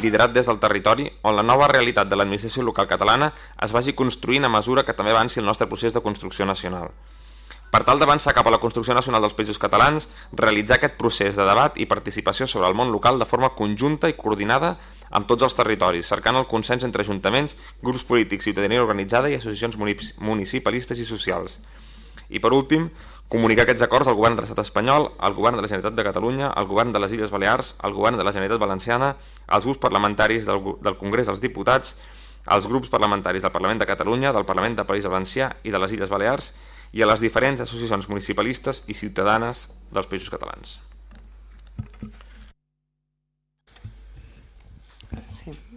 liderat des del territori, on la nova realitat de l'administració local catalana es vagi construint a mesura que també avanci el nostre procés de construcció nacional. Per tal d'avançar cap a la construcció nacional dels països catalans, realitzar aquest procés de debat i participació sobre el món local de forma conjunta i coordinada amb tots els territoris, cercant el consens entre ajuntaments, grups polítics, ciutadania organitzada i associacions municipalistes i socials. I per últim, comunicar aquests acords al govern de l'estat espanyol, al govern de la Generalitat de Catalunya, al govern de les Illes Balears, al govern de la Generalitat Valenciana, als grups parlamentaris del, del Congrés dels Diputats, als grups parlamentaris del Parlament de Catalunya, del Parlament de País Valencià i de les Illes Balears i a les diferents associacions municipalistes i ciutadanes dels països catalans.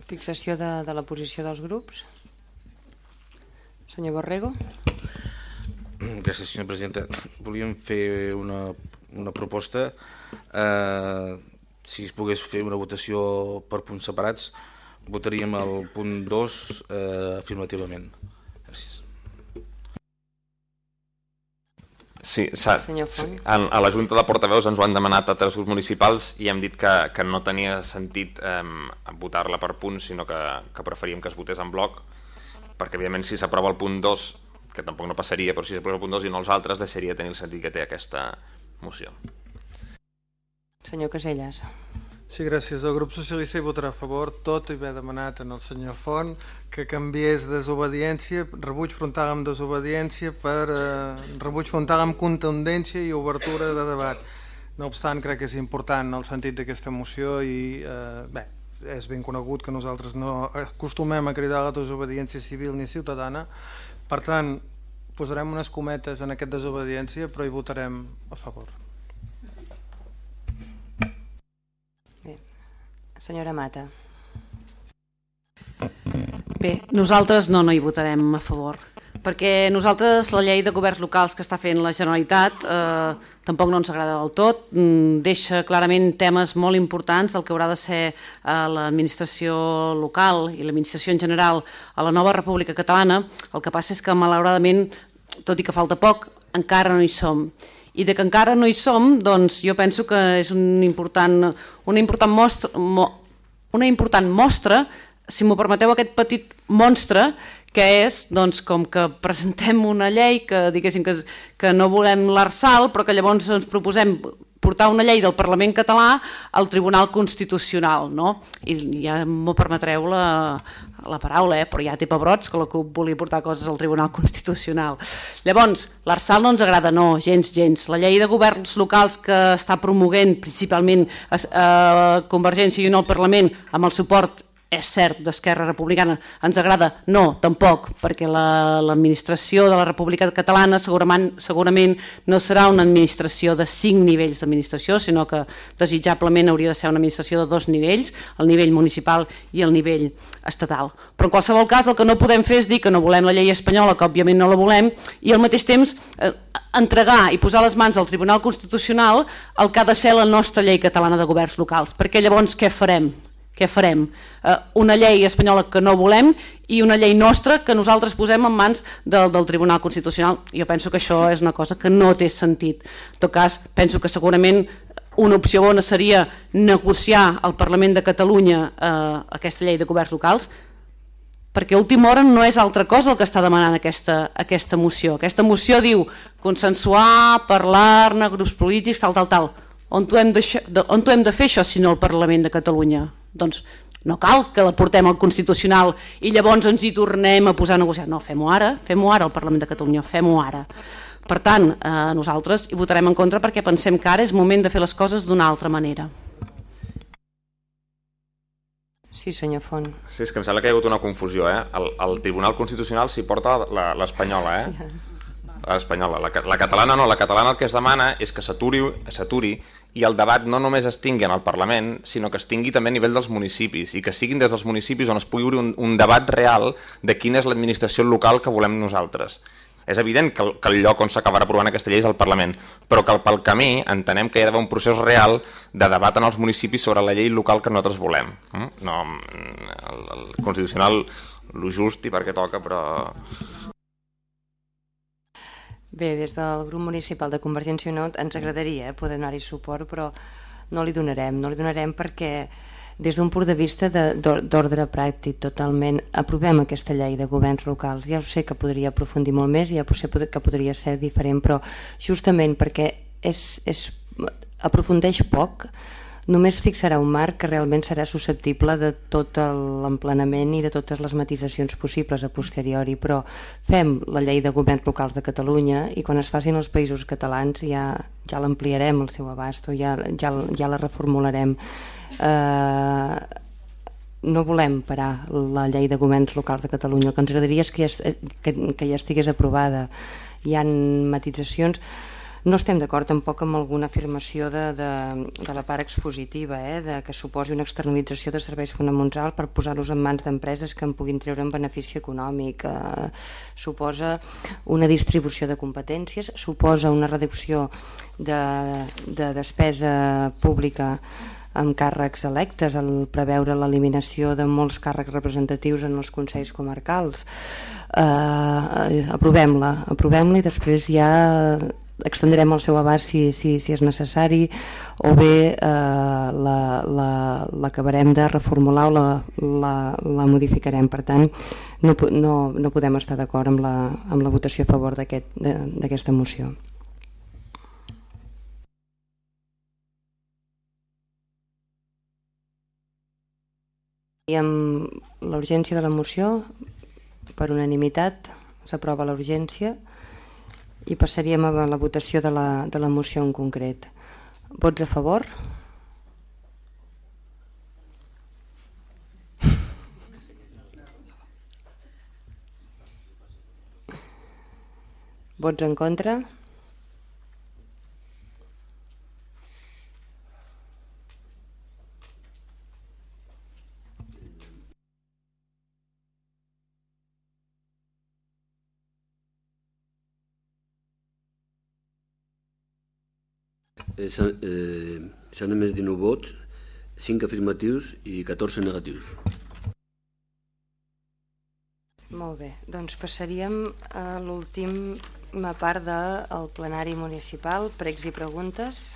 Fixació de, de la posició dels grups. Senyor Borrego. Gràcies, senyor presidenta. Volíem fer una, una proposta. Eh, si es pogués fer una votació per punts separats, votaríem el punt 2 eh, afirmativament. Gràcies. Sí, en, a la Junta de Portaveus ens ho han demanat a tres grups municipals i hem dit que, que no tenia sentit eh, votar-la per punts, sinó que, que preferíem que es votés en bloc, perquè evidentment si s'aprova el punt 2, que tampoc no passaria, però si s'aprova el punt 2 i no els altres, deixaria tenir el sentit que té aquesta moció. Senyor Caselles. Sí, gràcies. El grup socialista hi votarà a favor, tot i haver demanat en el senyor Font que canviés desobediència, rebuig frontal amb desobediència per eh, rebuig frontal amb contundència i obertura de debat. No obstant, crec que és important el sentit d'aquesta moció i, eh, bé, és ben conegut que nosaltres no acostumem a cridar la desobediència civil ni ciutadana, per tant, posarem unes cometes en aquest desobediència, però hi votarem a favor. Senyora Mata. Bé, nosaltres no, no hi votarem a favor perquè nosaltres la llei de governs locals que està fent la Generalitat eh, tampoc no ens agrada del tot, mm, deixa clarament temes molt importants del que haurà de ser eh, l'administració local i l'administració en general a la nova República Catalana, el que passa és que malauradament, tot i que falta poc, encara no hi som i de que encara no hi som, doncs jo penso que és un important, una important mostra, mo, una important mostra, si m'ho permeteu, aquest petit monstre que és doncs, com que presentem una llei que diguéssim que, que no volem l'Arsal, però que llavors ens proposem portar una llei del Parlament català al Tribunal Constitucional, no? I ja m'ho permetreu la, la paraula, eh? però ja té pebrots que la CUP volia portar coses al Tribunal Constitucional. Llavors, l'Arsal no ens agrada, no, gens, gens. La llei de governs locals que està promoguent principalment a, a Convergència i Unió al Parlament amb el suport és cert, d'Esquerra Republicana, ens agrada? No, tampoc, perquè l'administració la, de la República Catalana segurament, segurament no serà una administració de cinc nivells d'administració, sinó que desitjablement hauria de ser una administració de dos nivells, el nivell municipal i el nivell estatal. Però en qualsevol cas el que no podem fer és dir que no volem la llei espanyola, que òbviament no la volem, i al mateix temps eh, entregar i posar les mans al Tribunal Constitucional el que ha de ser la nostra llei catalana de governs locals, perquè llavors què farem? Què farem? Eh, una llei espanyola que no volem i una llei nostra que nosaltres posem en mans del, del Tribunal Constitucional. Jo penso que això és una cosa que no té sentit. En tot cas, penso que segurament una opció bona seria negociar al Parlament de Catalunya eh, aquesta llei de governs locals, perquè a última hora no és altra cosa el que està demanant aquesta, aquesta moció. Aquesta moció diu consensuar, parlar-ne, grups polítics, tal, tal, tal. On ho, hem de, on ho hem de fer això si no al Parlament de Catalunya? Doncs no cal que la portem al Constitucional i llavors ens hi tornem a posar a negociar. No, fem-ho ara, fem-ho ara al Parlament de Catalunya, fem-ho ara. Per tant, eh, nosaltres hi votarem en contra perquè pensem que ara és moment de fer les coses d'una altra manera. Sí, senyor Font. Sí, és que em sembla que hi ha hagut una confusió. Eh? El, el Tribunal Constitucional s'hi porta l'espanyola. Eh? L'espanyola. La, la catalana no, la catalana el que es demana és que s'aturi i el debat no només es tingui en el Parlament, sinó que es tingui també a nivell dels municipis i que siguin des dels municipis on es pugui obrir un, un debat real de quina és l'administració local que volem nosaltres. És evident que el, que el lloc on s'acabarà aprovant aquesta llei és el Parlament, però que pel camí entenem que hi ha d'haver un procés real de debat en els municipis sobre la llei local que nosaltres volem. Mm? No, el, el Constitucional, lo just i perquè toca, però Bé, des del grup municipal de Convergència i Unió ens agradaria poder donar-hi suport, però no li donarem. No li donarem perquè des d'un punt de vista d'ordre pràctic totalment aprovem aquesta llei de governs locals. Ja ho sé que podria aprofundir molt més, ja sé que podria ser diferent, però justament perquè és, és, aprofundeix poc, només fixarà un marc que realment serà susceptible de tot l'emplenament i de totes les matisacions possibles a posteriori, però fem la llei de governs locals de Catalunya i quan es facin els països catalans ja, ja l'ampliarem el seu abast o ja, ja, ja la reformularem. Eh, no volem parar la llei de governs locals de Catalunya, el que ens agradaria és que ja, que, que ja estigués aprovada. Hi han matitzacions no estem d'acord tampoc amb alguna afirmació de, de, de la part expositiva, eh, de que suposi una externalització de serveis fonamentals per posar-los en mans d'empreses que en puguin treure un benefici econòmic. Eh, suposa una distribució de competències, suposa una reducció de, de despesa pública amb càrrecs electes, el preveure l'eliminació de molts càrrecs representatius en els consells comarcals. Eh, aprovem-la, aprovem-la i després ja extendrem el seu abast si, si, si és necessari o bé eh, l'acabarem la, la, de reformular o la, la, la modificarem. Per tant, no, no, no podem estar d'acord amb, la, amb la votació a favor d'aquesta aquest, moció. I amb l'urgència de la moció, per unanimitat, s'aprova l'urgència i passaríem a la votació de la, de la moció en concret. Vots a favor? Vots en contra? Eh, s'han eh, emès 19 vots, 5 afirmatius i 14 negatius. Molt bé, doncs passaríem a l'última part del plenari municipal, pregs i preguntes.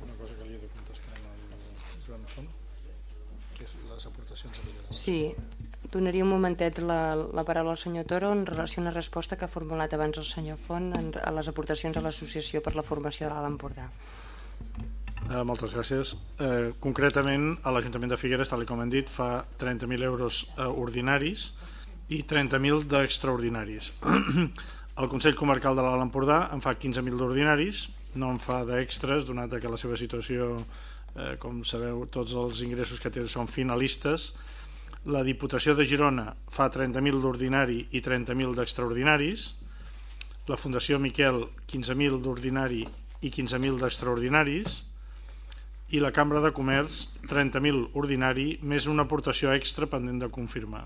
Una cosa que li he de contestar al Joan Font, que és les aportacions a Sí, Donaria un momentet la, la paraula al senyor Toro en relació a una resposta que ha formulat abans el senyor Font en, a les aportacions a l'Associació per la Formació de l'Alt Empordà. Uh, moltes gràcies. Uh, concretament, a l'Ajuntament de Figueres, tal com hem dit, fa 30.000 euros uh, ordinaris i 30.000 d'extraordinaris. el Consell Comarcal de l'Alt Empordà en fa 15.000 d'ordinaris, no en fa d'extres, donat que la seva situació, eh, com sabeu, tots els ingressos que té són finalistes, la Diputació de Girona fa 30.000 d'ordinari i 30.000 d'extraordinaris, la Fundació Miquel 15.000 d'ordinari i 15.000 d'extraordinaris, i la Cambra de Comerç 30.000 ordinari més una aportació extra pendent de confirmar.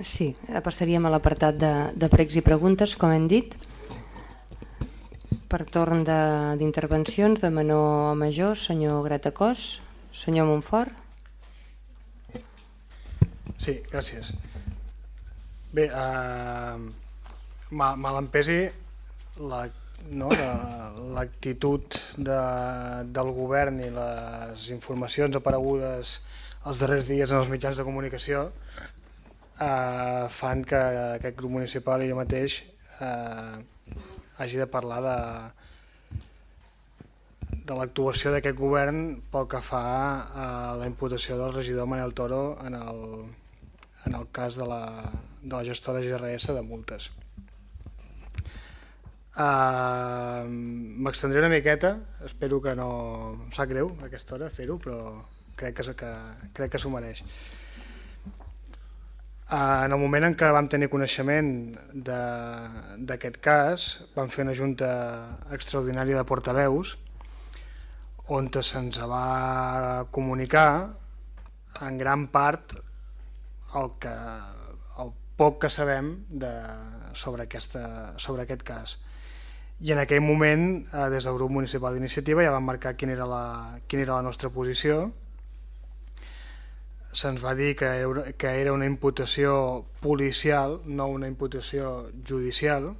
Sí, passaríem a l'apartat de, de pregs i preguntes, com hem dit. Per torn d'intervencions, de, de menor a major, senyor Gratacós, senyor Montfort. Sí, gràcies. Bé, eh, mal empesi la no, l'actitud de, del govern i les informacions aparegudes els darrers dies en els mitjans de comunicació eh, fan que aquest grup municipal i jo mateix eh, hagi de parlar de, de l'actuació d'aquest govern pel que fa a la imputació del regidor Manel Toro en el, en el cas de la, de la gestora GRS de multes. Uh, M'extendré una miqueta, espero que no em sap greu a aquesta hora fer-ho, però crec que, que, crec que s'ho mereix. Uh, en el moment en què vam tenir coneixement d'aquest cas, vam fer una junta extraordinària de portaveus on se'ns va comunicar en gran part el, que, el poc que sabem de, sobre, aquesta, sobre aquest cas i en aquell moment, eh, des del grup municipal d'iniciativa, ja vam marcar quina era la, quina era la nostra posició. Se'ns va dir que era, que era una imputació policial, no una imputació judicial,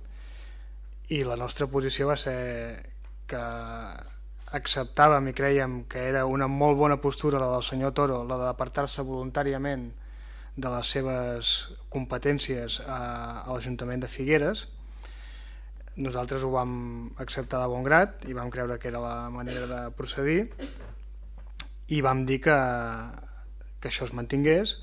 i la nostra posició va ser que acceptàvem i creiem que era una molt bona postura la del senyor Toro, la d'apartar-se voluntàriament de les seves competències a, a l'Ajuntament de Figueres, nosaltres ho vam acceptar de bon grat i vam creure que era la manera de procedir i vam dir que, que això es mantingués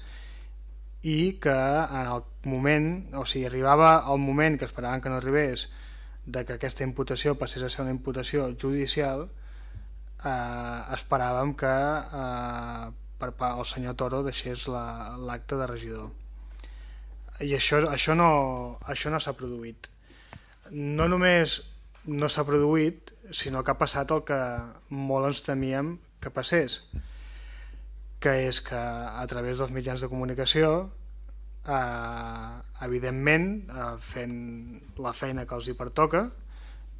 i que en el moment, o sigui, arribava el moment que esperaven que no arribés de que aquesta imputació passés a ser una imputació judicial eh, esperàvem que eh, per el senyor Toro deixés l'acte la, de regidor. I això, això no, això no s'ha produït. No només no s'ha produït, sinó que ha passat el que molt ens temíem que passés, que és que a través dels mitjans de comunicació, eh, evidentment, eh, fent la feina que els hi pertoca,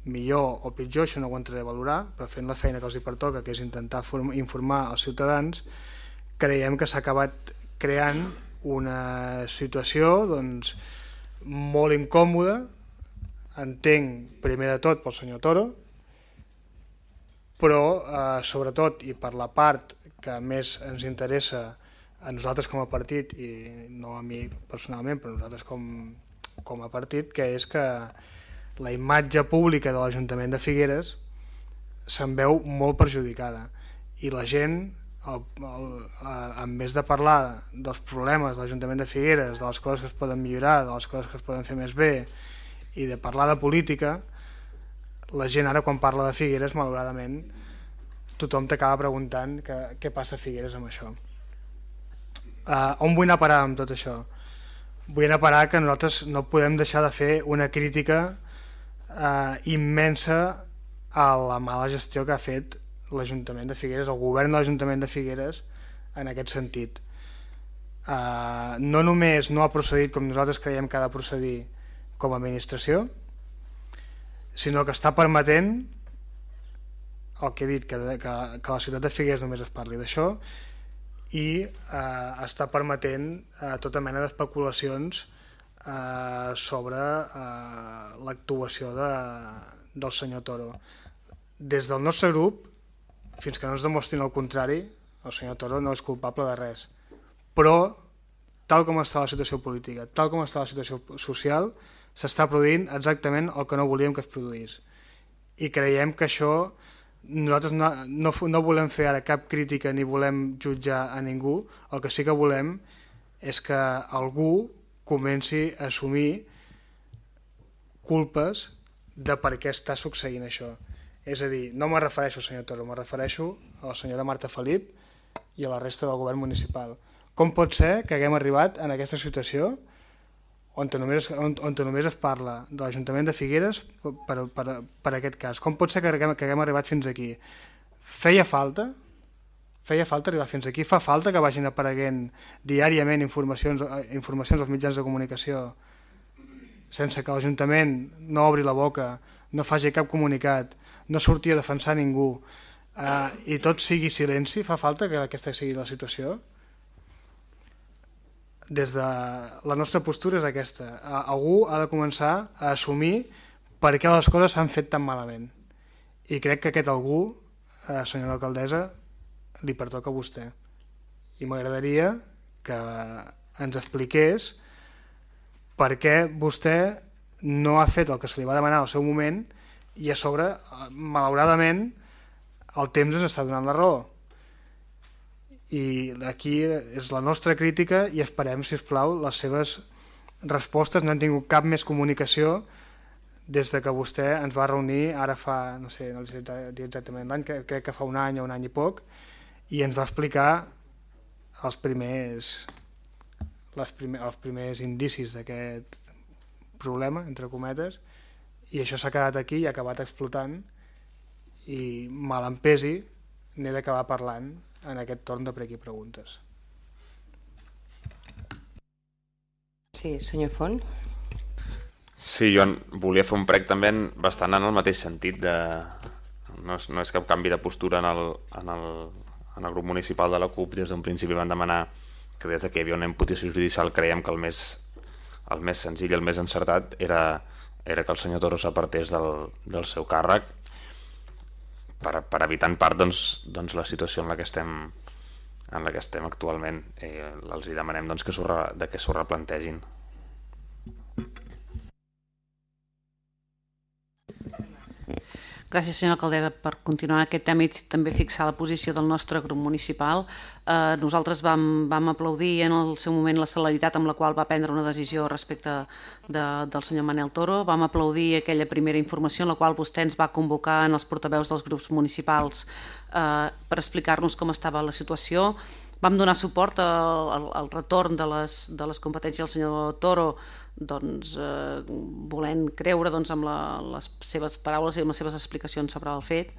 millor o pitjor, això no ho entraré a valorar, però fent la feina que els hi pertoca, que és intentar informar els ciutadans, creiem que s'ha acabat creant una situació doncs, molt incòmoda entenc primer de tot pel senyor Toro, però eh, sobretot i per la part que més ens interessa a nosaltres com a partit i no a mi personalment, però a nosaltres com, com a partit, que és que la imatge pública de l'Ajuntament de Figueres se'n veu molt perjudicada. I la gent el, el, eh, en vez de parlar dels problemes de l'Ajuntament de Figueres, de les coses que es poden millorar, de les coses que es poden fer més bé i de parlar de política la gent ara quan parla de Figueres malauradament tothom t'acaba preguntant que, què passa a Figueres amb això uh, on vull anar a parar amb tot això? vull anar a parar que nosaltres no podem deixar de fer una crítica uh, immensa a la mala gestió que ha fet l'Ajuntament de Figueres, el govern de l'Ajuntament de Figueres en aquest sentit uh, no només no ha procedit com nosaltres creiem que ha de procedir com a administració, sinó que està permetent el que he dit, que, que, que la ciutat de Figueres només es parli d'això i eh, està permetent eh, tota mena d'especulacions eh, sobre eh, l'actuació de, del senyor Toro. Des del nostre grup, fins que no ens demostrin el contrari, el senyor Toro no és culpable de res. Però, tal com està la situació política, tal com està la situació social, s'està produint exactament el que no volíem que es produís. I creiem que això nosaltres no, no, no volem fer ara cap crítica ni volem jutjar a ningú, el que sí que volem és que algú comenci a assumir culpes de per què està succeint això. És a dir, no me refereixo al senyor Toro, me refereixo a la senyora Marta Felip i a la resta del govern municipal. Com pot ser que haguem arribat en aquesta situació on només, on, on només es parla de l'Ajuntament de Figueres per, per, per aquest cas. Com pot ser que haguem, que haguem arribat fins aquí? Feia falta? Feia falta arribar fins aquí? Fa falta que vagin apareguent diàriament informacions, eh, informacions als mitjans de comunicació sense que l'Ajuntament no obri la boca, no faci cap comunicat, no surti a defensar ningú eh, i tot sigui silenci? Fa falta que aquesta sigui la situació? Des de la nostra postura és aquesta. Algú ha de començar a assumir per què les coses s'han fet tan malament. I crec que aquest algú, eh, senyora alcaldessa, li pertoca a vostè. I m'agradaria que ens expliqués per què vostè no ha fet el que se li va demanar al seu moment i a sobre, malauradament, el temps ens està donant la raó. I aquí és la nostra crítica i esperem, si us plau, les seves respostes. No han tingut cap més comunicació des de que vostè ens va reunir ara fa, no sé, no sé exactament l'any, crec que fa un any o un any i poc, i ens va explicar els primers, les primer, els primers indicis d'aquest problema, entre cometes, i això s'ha quedat aquí i ha acabat explotant i mal em pesi n'he d'acabar parlant en aquest torn de i preguntes. Sí, senyor Font. Sí, jo volia fer un prec també bastant en el mateix sentit de... No és, no és cap canvi de postura en el, en el, en el grup municipal de la CUP des d'un principi van demanar que des de que hi havia una imputació judicial creiem que el més, el més senzill i el més encertat era, era que el senyor Toro s'apartés del, del seu càrrec per, per evitar en part doncs, doncs, la situació en la que estem en la que estem actualment eh, els hi demanem doncs, que de que s'ho replantegin Gràcies, senyora Caldera, per continuar aquest tema i també fixar la posició del nostre grup municipal. Eh, nosaltres vam, vam aplaudir en el seu moment la celeritat amb la qual va prendre una decisió respecte de, del senyor Manel Toro. Vam aplaudir aquella primera informació en la qual vostè ens va convocar en els portaveus dels grups municipals eh, per explicar-nos com estava la situació vam donar suport al, al retorn de les, de les competències del senyor Toro doncs, eh, volent creure doncs, amb la, les seves paraules i amb les seves explicacions sobre el fet.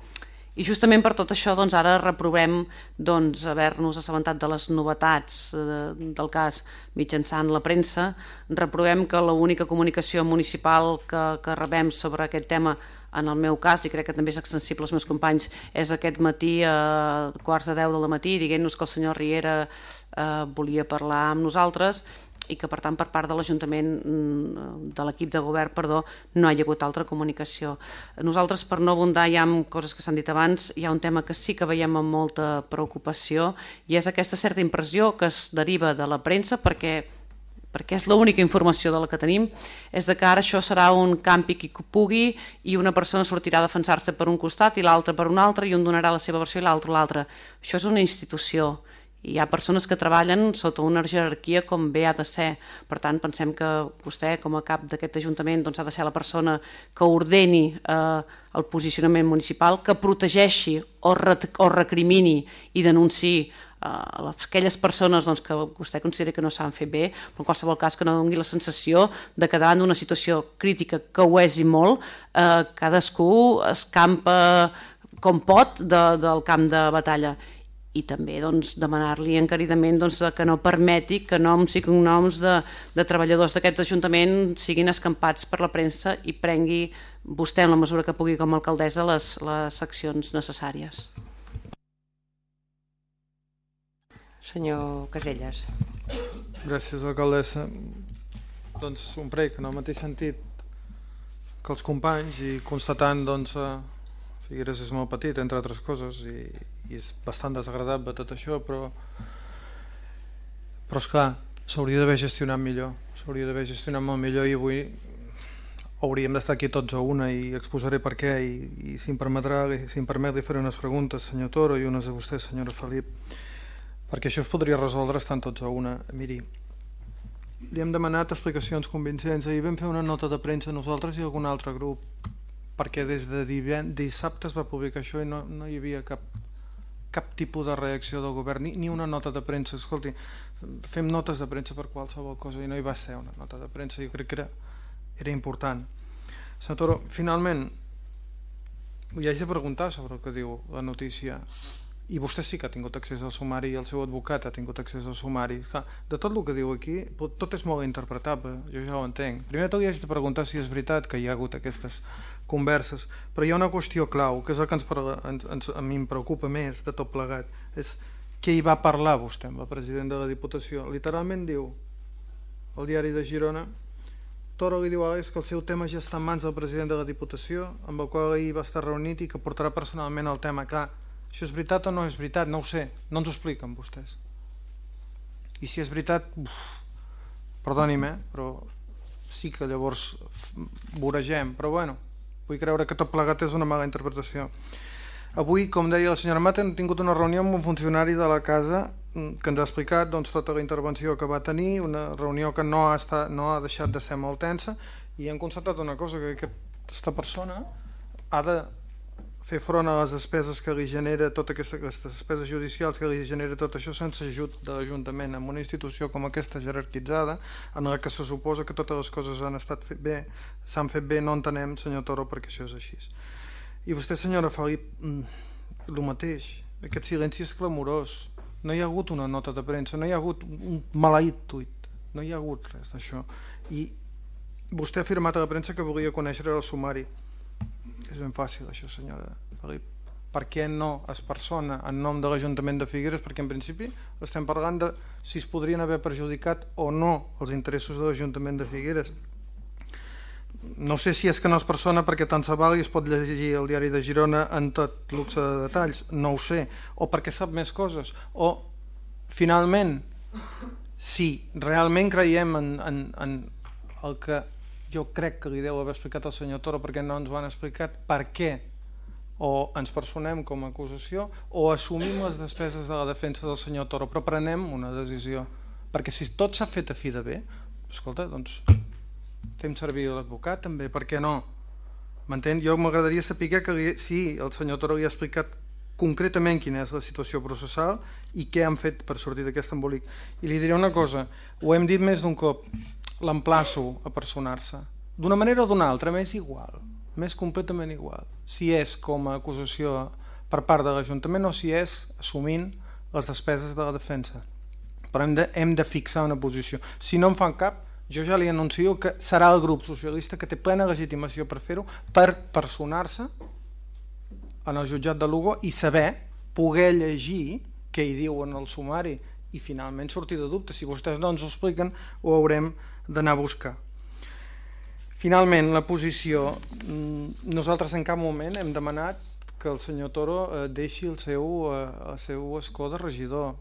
I justament per tot això doncs, ara reprovem doncs, haver-nos assabentat de les novetats eh, del cas mitjançant la premsa, reprovem que l'única comunicació municipal que, que rebem sobre aquest tema en el meu cas, i crec que també és extensible als meus companys, és aquest matí a quarts de deu del matí dient-nos que el senyor Riera eh, volia parlar amb nosaltres i que per tant per part de l'Ajuntament mm, de l'equip de govern, perdó, no hi ha hagut altra comunicació. Nosaltres per no abundar ja amb coses que s'han dit abans, hi ha un tema que sí que veiem amb molta preocupació i és aquesta certa impressió que es deriva de la premsa perquè perquè és l'única informació de la que tenim, és de que ara això serà un campi qui pugui i una persona sortirà a defensar-se per un costat i l'altre per un altre i un donarà la seva versió i l'altre l'altre. Això és una institució i hi ha persones que treballen sota una jerarquia com bé ha de ser. Per tant, pensem que vostè, com a cap d'aquest Ajuntament, doncs, ha de ser la persona que ordeni eh, el posicionament municipal, que protegeixi o, re o recrimini i denunciï uh, aquelles persones doncs, que vostè considera que no s'han fet bé, però en qualsevol cas que no doni la sensació de que davant d'una situació crítica que ho és i molt, uh, cadascú escampa com pot de, del camp de batalla i també doncs, demanar-li encaridament doncs, que no permeti que noms i cognoms de, de treballadors d'aquest Ajuntament siguin escampats per la premsa i prengui vostè en la mesura que pugui com a alcaldessa les, les accions necessàries. Senyor Caselles. Gràcies, alcaldessa. Doncs un prec, en el mateix sentit que els companys i constatant doncs, eh, Figueres és molt petit, entre altres coses, i, i és bastant desagradable tot això, però però és clar, s'hauria d'haver gestionat millor, s'hauria d'haver gestionat molt millor i avui hauríem d'estar aquí tots a una i exposaré per què i, i si em permetrà, si em permet li faré unes preguntes senyor Toro i unes a vostè senyora Felip perquè això es podria resoldre estant tots a una. Miri, li hem demanat explicacions convincents. Ahir vam fer una nota de premsa nosaltres i algun altre grup, perquè des de dissabte es va publicar això i no, no hi havia cap, cap tipus de reacció del govern, ni, ni una nota de premsa. Escolti, fem notes de premsa per qualsevol cosa i no hi va ser una nota de premsa. Jo crec que era, era important. Senyor finalment, li haig de preguntar sobre el que diu la notícia i vostè sí que ha tingut accés al sumari i el seu advocat ha tingut accés al sumari. De tot el que diu aquí, tot és molt interpretable jo ja ho entenc. Primer tot li haig de preguntar si és veritat que hi ha hagut aquestes converses però hi ha una qüestió clau que és el que ens, ens, ens, a mi em preocupa més de tot plegat. És què hi va parlar vostè amb el president de la Diputació? Literalment diu el diari de Girona Toro li diu a Àlex que el seu tema ja està en mans del president de la Diputació amb el qual ahir va estar reunit i que portarà personalment el tema. Clar això és veritat o no és veritat? No ho sé, no ens ho expliquen vostès. I si és veritat, perdoni'm, eh? però sí que llavors voregem, però bueno, vull creure que tot plegat és una mala interpretació. Avui, com deia la senyora Mata, hem tingut una reunió amb un funcionari de la casa mm, que ens ha explicat doncs, tota la intervenció que va tenir, una reunió que no ha, estat, no ha deixat de ser molt tensa, i hem constatat una cosa, que aquesta persona ha de fer front a les despeses que li genera tota aquesta, aquestes despeses judicials que li genera tot això sense ajut de l'Ajuntament en una institució com aquesta jerarquitzada en la que se suposa que totes les coses han estat fet bé, s'han fet bé, no entenem, senyor Toro, perquè això és així. I vostè, senyora Felip, mm, el mateix. Aquest silenci és clamorós. No hi ha hagut una nota de premsa, no hi ha hagut un maleït tuit, no hi ha hagut res d'això. I vostè ha afirmat a la premsa que volia conèixer el sumari. És ben fàcil, això, senyora Felip. Per què no es persona en nom de l'Ajuntament de Figueres? Perquè en principi estem parlant de si es podrien haver perjudicat o no els interessos de l'Ajuntament de Figueres no sé si és que no es persona perquè tant se val i es pot llegir el diari de Girona en tot luxe de detalls, no ho sé, o perquè sap més coses, o finalment, si realment creiem en, en, en el que jo crec que li deu haver explicat al senyor Toro perquè no ens ho han explicat, per què o ens personem com a acusació o assumim les despeses de la defensa del senyor Toro, però prenem una decisió, perquè si tot s'ha fet a fi de bé, escolta, doncs fem servir l'advocat també, per què no? M'entén? Jo m'agradaria saber que li, sí, el senyor Toro li ha explicat concretament quina és la situació processal i què han fet per sortir d'aquest embolic. I li diré una cosa, ho hem dit més d'un cop, l'emplaço a personar-se. D'una manera o d'una altra, m'és igual, m'és completament igual. Si és com a acusació per part de l'Ajuntament o si és assumint les despeses de la defensa. Però hem de, hem de fixar una posició. Si no en fan cap, jo ja li anuncio que serà el grup socialista que té plena legitimació per fer-ho, per personar-se en el jutjat de Lugo i saber, poder llegir què hi diuen el sumari i finalment sortir de dubte. Si vostès no ens ho expliquen, ho haurem d'anar a buscar. Finalment, la posició. Mm, nosaltres en cap moment hem demanat que el senyor Toro eh, deixi el seu, eh, el seu escó de regidor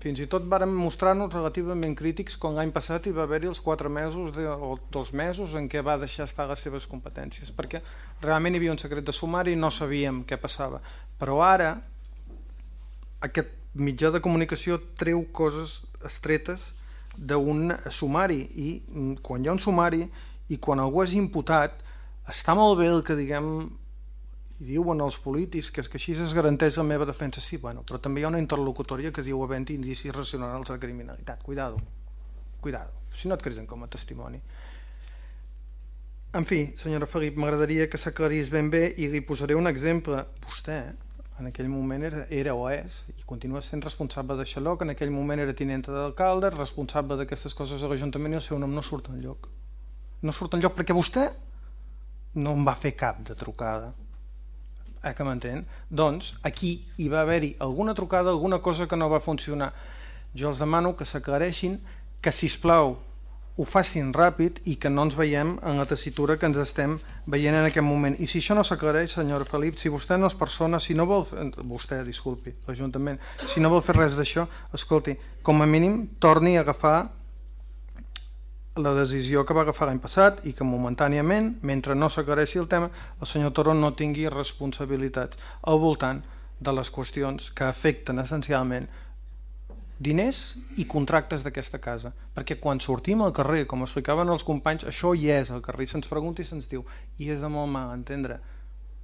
fins i tot vàrem mostrar-nos relativament crítics quan l'any passat hi va haver-hi els quatre mesos de, o dos mesos en què va deixar estar les seves competències perquè realment hi havia un secret de sumari i no sabíem què passava però ara aquest mitjà de comunicació treu coses estretes d'un sumari i quan hi ha un sumari i quan algú és imputat està molt bé el que diguem i diuen els polítics que que així es garanteix la meva defensa, sí, bueno, però també hi ha una interlocutòria que diu havent indicis racionals de criminalitat, cuidado, cuidado, si no et crisen com a testimoni. En fi, senyora Felip, m'agradaria que s'aclarís ben bé i li posaré un exemple. Vostè, en aquell moment era, era o és, i continua sent responsable de Xaloc, en aquell moment era tinenta d'alcalde, responsable d'aquestes coses a l'Ajuntament i el seu nom no surt enlloc. No surt enlloc perquè vostè no em va fer cap de trucada eh, que m'entén? Doncs aquí hi va haver-hi alguna trucada, alguna cosa que no va funcionar. Jo els demano que s'aclareixin, que si plau ho facin ràpid i que no ens veiem en la tessitura que ens estem veient en aquest moment. I si això no s'aclareix, senyora Felip, si vostè no és persona, si no vol... Fer, vostè, disculpi, l'Ajuntament, si no vol fer res d'això, escolti, com a mínim torni a agafar la decisió que va agafar l'any passat i que momentàniament, mentre no s'aclareixi el tema, el senyor Toro no tingui responsabilitats al voltant de les qüestions que afecten essencialment diners i contractes d'aquesta casa. Perquè quan sortim al carrer, com explicaven els companys, això hi és al carrer, se'ns pregunta i se'ns diu, i és de molt mal entendre.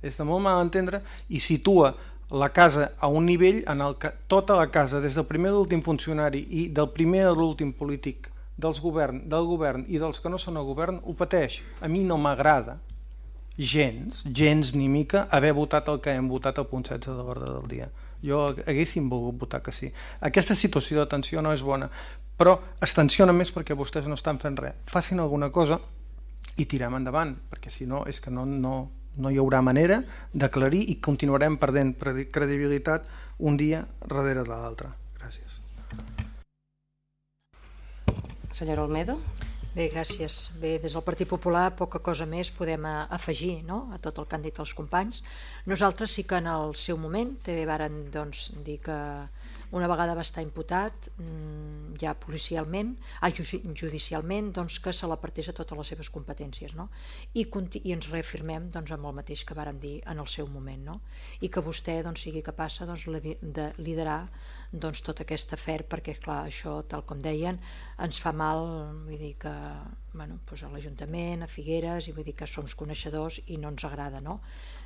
És de molt mal entendre i situa la casa a un nivell en el que tota la casa, des del primer a l'últim funcionari i del primer a l'últim polític dels govern, del govern i dels que no són al govern ho pateix. A mi no m'agrada gens, gens ni mica, haver votat el que hem votat al punt 16 de l'ordre del dia. Jo haguéssim volgut votar que sí. Aquesta situació de tensió no és bona, però es tensiona més perquè vostès no estan fent res. Facin alguna cosa i tirem endavant, perquè si no és que no, no, no hi haurà manera d'aclarir i continuarem perdent credibilitat un dia darrere de l'altre. Gràcies. Senyora Olmedo. Bé, gràcies. Bé, des del Partit Popular poca cosa més podem eh, afegir no? a tot el que han dit els companys. Nosaltres sí que en el seu moment també varen doncs, dir que una vegada va estar imputat, mm, ja policialment, ah, judicialment, doncs que se l'apartés a totes les seves competències, no? I, i ens reafirmem doncs, amb el mateix que varen dir en el seu moment, no? I que vostè doncs, sigui capaç doncs, de liderar doncs, tot aquest afer, perquè clar, això, tal com deien, ens fa mal, vull dir que bueno, doncs a l'Ajuntament, a Figueres, i vull dir que som coneixedors i no ens agrada, no?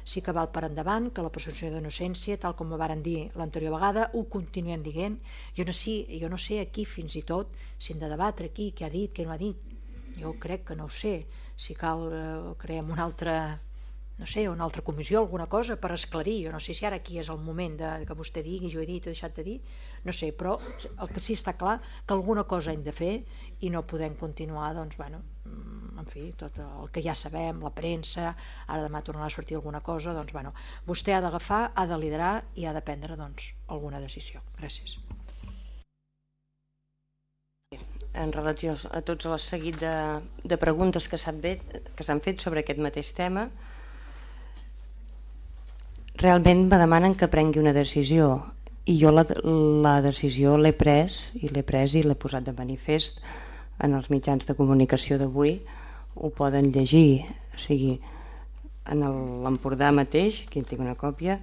sí que val per endavant, que la presumpció d'innocència, tal com ho varen dir l'anterior vegada, ho continuem dient. Jo no, sé, jo no sé aquí fins i tot si hem de debatre aquí què ha dit, què no ha dit. Jo crec que no ho sé. Si cal eh, creem una altra no sé, una altra comissió, alguna cosa per esclarir, jo no sé si ara aquí és el moment de, que vostè digui, jo he dit, he deixat de dir, no sé, però el que sí està clar que alguna cosa hem de fer i no podem continuar, doncs, bueno, mm, en fi, tot el que ja sabem, la premsa, ara demà tornarà a sortir alguna cosa, doncs, bueno, vostè ha d'agafar, ha de liderar i ha de prendre, doncs, alguna decisió. Gràcies. En relació a tots el seguit de, de preguntes que s'han fet, fet sobre aquest mateix tema, realment me demanen que prengui una decisió. I jo la, la decisió l'he pres i l'he pres i l'he posat de manifest en els mitjans de comunicació d'avui. Ho poden llegir. O sigui, en l'Empordà mateix qui en tinc una còpia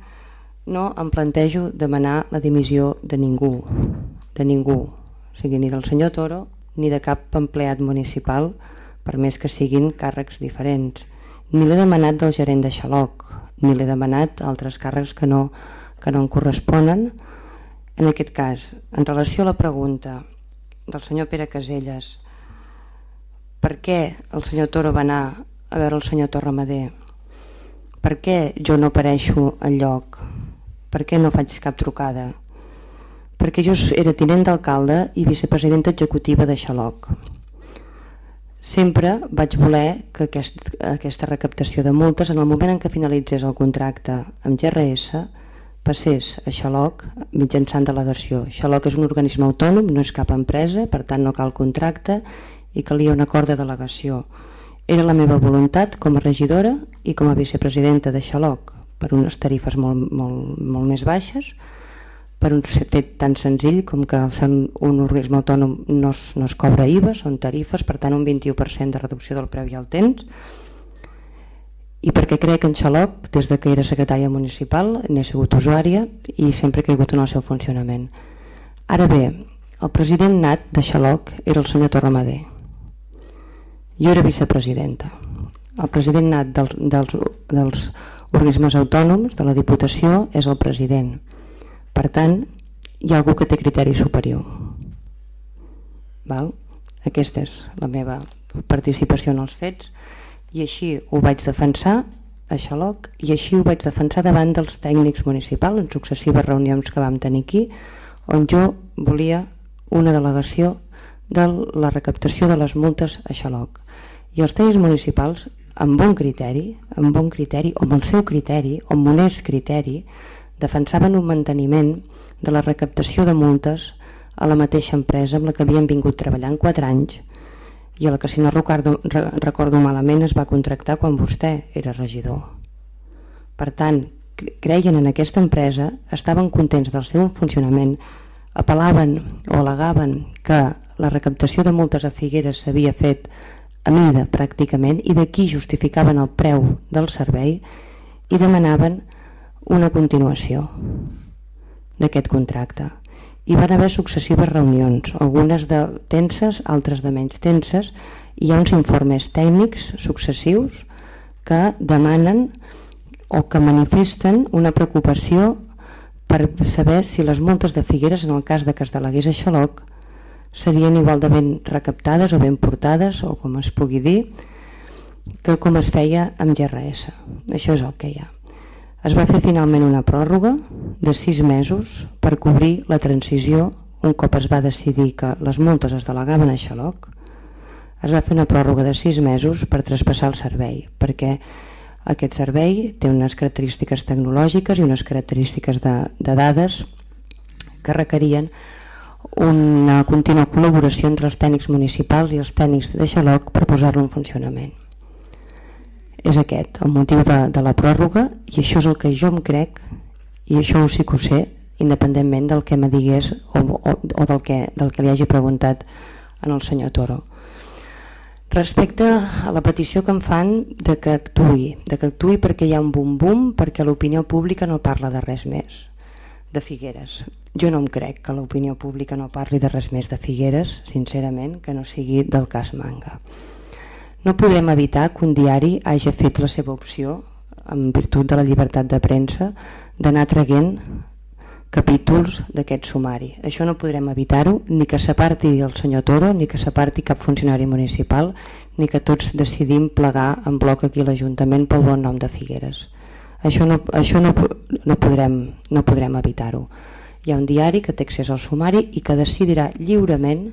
no em plantejo demanar la dimissió de ningú de ningú. O sigui, ni del senyor Toro ni de cap empleat municipal per més que siguin càrrecs diferents. Ni l'he demanat del gerent de Xaloc ni l'he demanat altres càrrecs que no, que no em corresponen. En aquest cas, en relació a la pregunta del senyor Pere Caselles, per què el senyor Toro va anar a veure el senyor Torramader? Per què jo no apareixo al lloc? Per què no faig cap trucada? Perquè jo era tinent d'alcalde i vicepresidenta executiva de Xaloc sempre vaig voler que aquest, aquesta recaptació de multes en el moment en què finalitzés el contracte amb GRS passés a Xaloc mitjançant delegació. Xaloc és un organisme autònom, no és cap empresa, per tant no cal contracte i calia un acord de delegació. Era la meva voluntat com a regidora i com a vicepresidenta de Xaloc per unes tarifes molt, molt, molt més baixes, per un fet tan senzill com que al ser un organisme autònom no es, no es cobra IVA, són tarifes, per tant un 21% de reducció del preu i el temps. I perquè crec en Xaloc des de que era secretària municipal n'he sigut usuària i sempre he caigut en el seu funcionament. Ara bé, el president nat de Xaloc era el senyor Torramader. Jo era vicepresidenta. El president nat dels, dels, dels organismes autònoms de la Diputació és el president per tant, hi ha algú que té criteri superior. Val? Aquesta és la meva participació en els fets i així ho vaig defensar a Xaloc i així ho vaig defensar davant dels tècnics municipals en successives reunions que vam tenir aquí on jo volia una delegació de la recaptació de les multes a Xaloc i els tècnics municipals amb bon criteri, amb bon criteri, o amb el seu criteri, o amb honest criteri, defensaven un manteniment de la recaptació de multes a la mateixa empresa amb la que havien vingut treballant 4 anys i a la que si no recordo, recordo malament es va contractar quan vostè era regidor. Per tant, creien en aquesta empresa, estaven contents del seu funcionament, apel·laven o al·legaven que la recaptació de multes a Figueres s'havia fet a mida pràcticament i d'aquí justificaven el preu del servei i demanaven una continuació d'aquest contracte. Hi van haver successives reunions, algunes de tenses, altres de menys tenses, i hi ha uns informes tècnics successius que demanen o que manifesten una preocupació per saber si les multes de Figueres, en el cas de que es delegués a Xaloc, serien igual de ben recaptades o ben portades, o com es pugui dir, que com es feia amb GRS. Això és el que hi ha. Es va fer finalment una pròrroga de sis mesos per cobrir la transició un cop es va decidir que les multes es delegaven a Xaloc. Es va fer una pròrroga de sis mesos per traspassar el servei, perquè aquest servei té unes característiques tecnològiques i unes característiques de, de dades que requerien una contínua col·laboració entre els tècnics municipals i els tècnics de Xaloc per posar-lo en funcionament és aquest, el motiu de, de la pròrroga i això és el que jo em crec i això sí que ho sé independentment del que me digués o, o, o del, que, del que li hagi preguntat en el senyor Toro. Respecte a la petició que em fan de que actui, de que actui perquè hi ha un bum-bum, perquè l'opinió pública no parla de res més, de Figueres. Jo no em crec que l'opinió pública no parli de res més de Figueres, sincerament, que no sigui del cas Manga. No podrem evitar que un diari hagi fet la seva opció, en virtut de la llibertat de premsa, d'anar traguent capítols d'aquest sumari. Això no podrem evitar-ho, ni que s'aparti el senyor Toro, ni que s'aparti cap funcionari municipal, ni que tots decidim plegar en bloc aquí l'Ajuntament pel bon nom de Figueres. Això no, això no, no podrem, no podrem evitar-ho. Hi ha un diari que té accés al sumari i que decidirà lliurement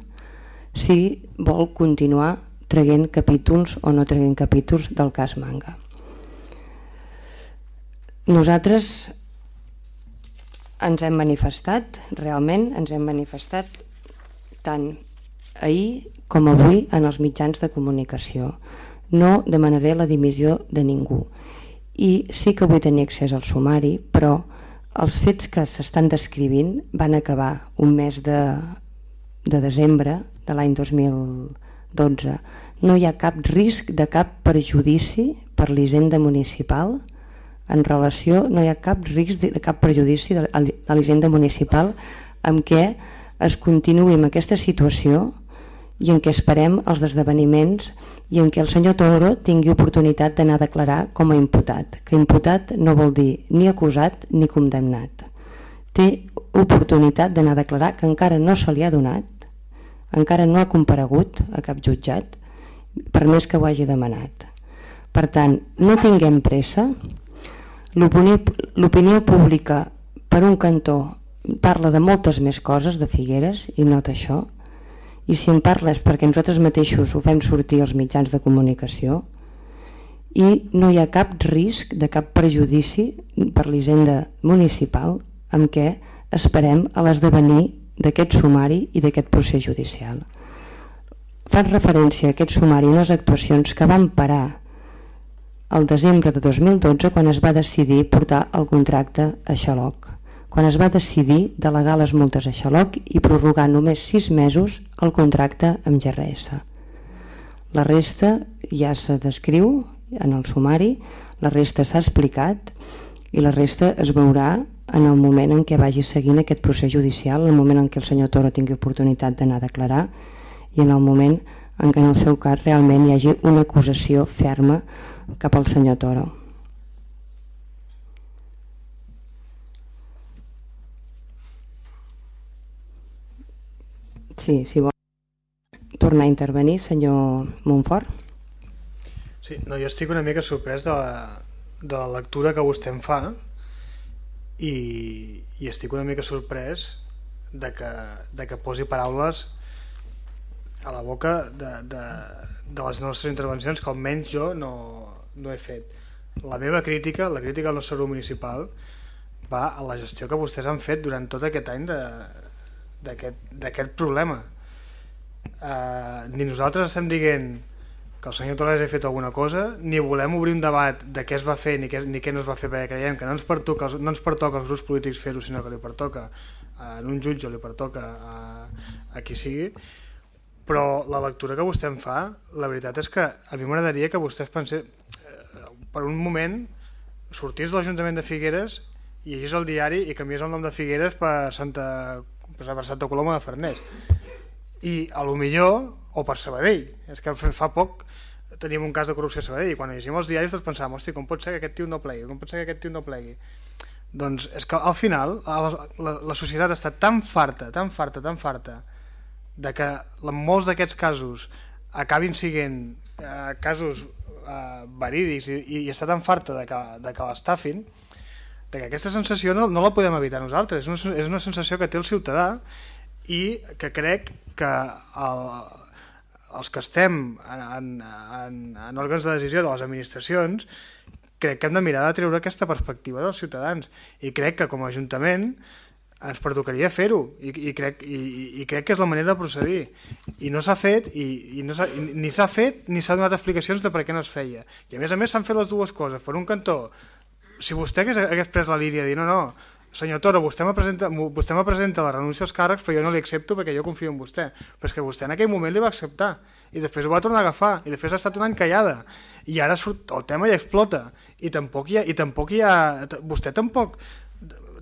si vol continuar traguent capítols o no traguent capítols del cas Manga. Nosaltres ens hem manifestat, realment ens hem manifestat tant ahir com avui en els mitjans de comunicació. No demanaré la dimissió de ningú. I sí que vull tenir accés al sumari, però els fets que s'estan descrivint van acabar un mes de, de desembre de l'any 2012. No hi ha cap risc de cap perjudici per l'hisenda municipal, en relació, no hi ha cap risc de, de cap perjudici de, de l'hisenda municipal amb què es continuï amb aquesta situació i en què esperem els esdeveniments i en què el senyor Toro tingui oportunitat d'anar a declarar com a imputat, que imputat no vol dir ni acusat ni condemnat. Té oportunitat d'anar a declarar que encara no se li ha donat, encara no ha comparegut a cap jutjat, per més que ho hagi demanat. Per tant, no tinguem pressa, L'opinió pública, per un cantó, parla de moltes més coses de Figueres i no d'això, i si en parla és perquè nosaltres mateixos ho fem sortir als mitjans de comunicació i no hi ha cap risc de cap prejudici per l'hisenda municipal amb què esperem a l'esdevenir d'aquest sumari i d'aquest procés judicial. Fan referència a aquest sumari unes actuacions que van parar el desembre de 2012 quan es va decidir portar el contracte a Xaloc, quan es va decidir delegar les multes a Xaloc i prorrogar només sis mesos el contracte amb GRS. La resta ja se descriu en el sumari, la resta s'ha explicat i la resta es veurà en el moment en què vagi seguint aquest procés judicial, en el moment en què el senyor Toro tingui oportunitat d'anar a declarar i en el moment en què en el seu cas realment hi hagi una acusació ferma cap al senyor Toro. Sí, si vol tornar a intervenir, senyor Montfort. Sí, no, jo estic una mica sorprès de la, de la lectura que vostè em fa i, i estic una mica sorprès de que, de que posi paraules a la boca de, de, de les nostres intervencions que almenys jo no, no he fet. La meva crítica, la crítica al nostre grup municipal, va a la gestió que vostès han fet durant tot aquest any d'aquest problema. Uh, ni nosaltres estem dient que el senyor Torres ha fet alguna cosa, ni volem obrir un debat de què es va fer ni què, ni què no es va fer, perquè creiem que no ens pertoca, no ens pertoca als grups polítics fer-ho, sinó que li pertoca a un jutge, li pertoca a, a qui sigui, però la lectura que vostè em fa, la veritat és que a mi m'agradaria que vostès pensés, per un moment sortís de l'Ajuntament de Figueres i llegís el diari i canviés el nom de Figueres per Santa, per Santa Coloma de Farners. I a lo millor o per Sabadell. És que fa poc tenim un cas de corrupció a Sabadell i quan llegim els diaris tots pensàvem hosti, com pot ser que aquest tio no plegui? Com pot ser que aquest tio no plegui? Doncs és que al final la, la, la societat està tan farta tan farta, tan farta de que en molts d'aquests casos acabin siguent eh, casos eh, verídics i, i està tan farta de que, de que l'estafin de que aquesta sensació no, no la podem evitar nosaltres, és una, és una sensació que té el ciutadà i que crec que el, els que estem en, en, en òrgans de decisió de les administracions crec que hem de mirar de treure aquesta perspectiva dels ciutadans. I crec que com a Ajuntament ens pertocaria fer-ho. I, i, crec, i, i crec que és la manera de procedir. I no s'ha fet i, i no ni s'ha fet ni s'ha donat explicacions de per què no es feia. I a més a més s'han fet les dues coses. Per un cantó, si vostè hagués, hagués pres la línia de dir no, no, senyor Toro, vostè me presenta, vostè me presenta la renúncia als càrrecs, però jo no li accepto perquè jo confio en vostè. Però és que vostè en aquell moment li va acceptar, i després ho va tornar a agafar, i després ha estat un any callada, i ara surt, el tema ja explota, i tampoc hi ha, i tampoc hi ha vostè tampoc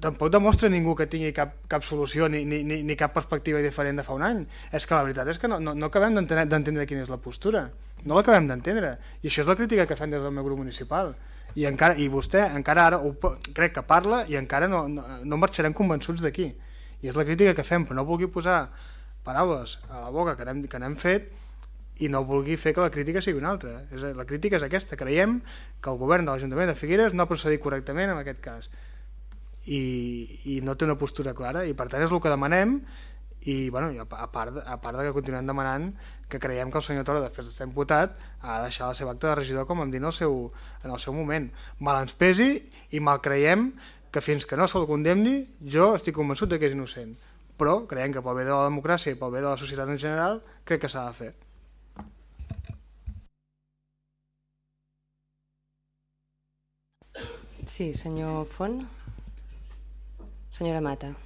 tampoc demostra ningú que tingui cap, cap solució ni, ni, ni, ni cap perspectiva diferent de fa un any. És que la veritat és que no, no, no acabem d'entendre quina és la postura. No l'acabem d'entendre. I això és la crítica que fem des del meu grup municipal i, encara, i vostè encara ara ho, crec que parla i encara no, no, no marxarem convençuts d'aquí. I és la crítica que fem però no vulgui posar paraules a la boca que n'hem que n'hem fet i no vulgui fer que la crítica sigui una altra. És, la crítica és aquesta, creiem que el govern de l'Ajuntament de Figueres no ha procedit correctament en aquest cas. I, i no té una postura clara i per tant és el que demanem i, bueno, i a, part, a part de que continuem demanant que creiem que el senyor Toro, després d'estar imputat, ha de deixar la seva acta de regidor, com em dit en el seu, en el seu moment. Mal ens pesi i mal creiem que fins que no se'l condemni, jo estic convençut que és innocent. Però creiem que pel bé de la democràcia i pel bé de la societat en general, crec que s'ha de fer. Sí, senyor Font. Senyora Mata.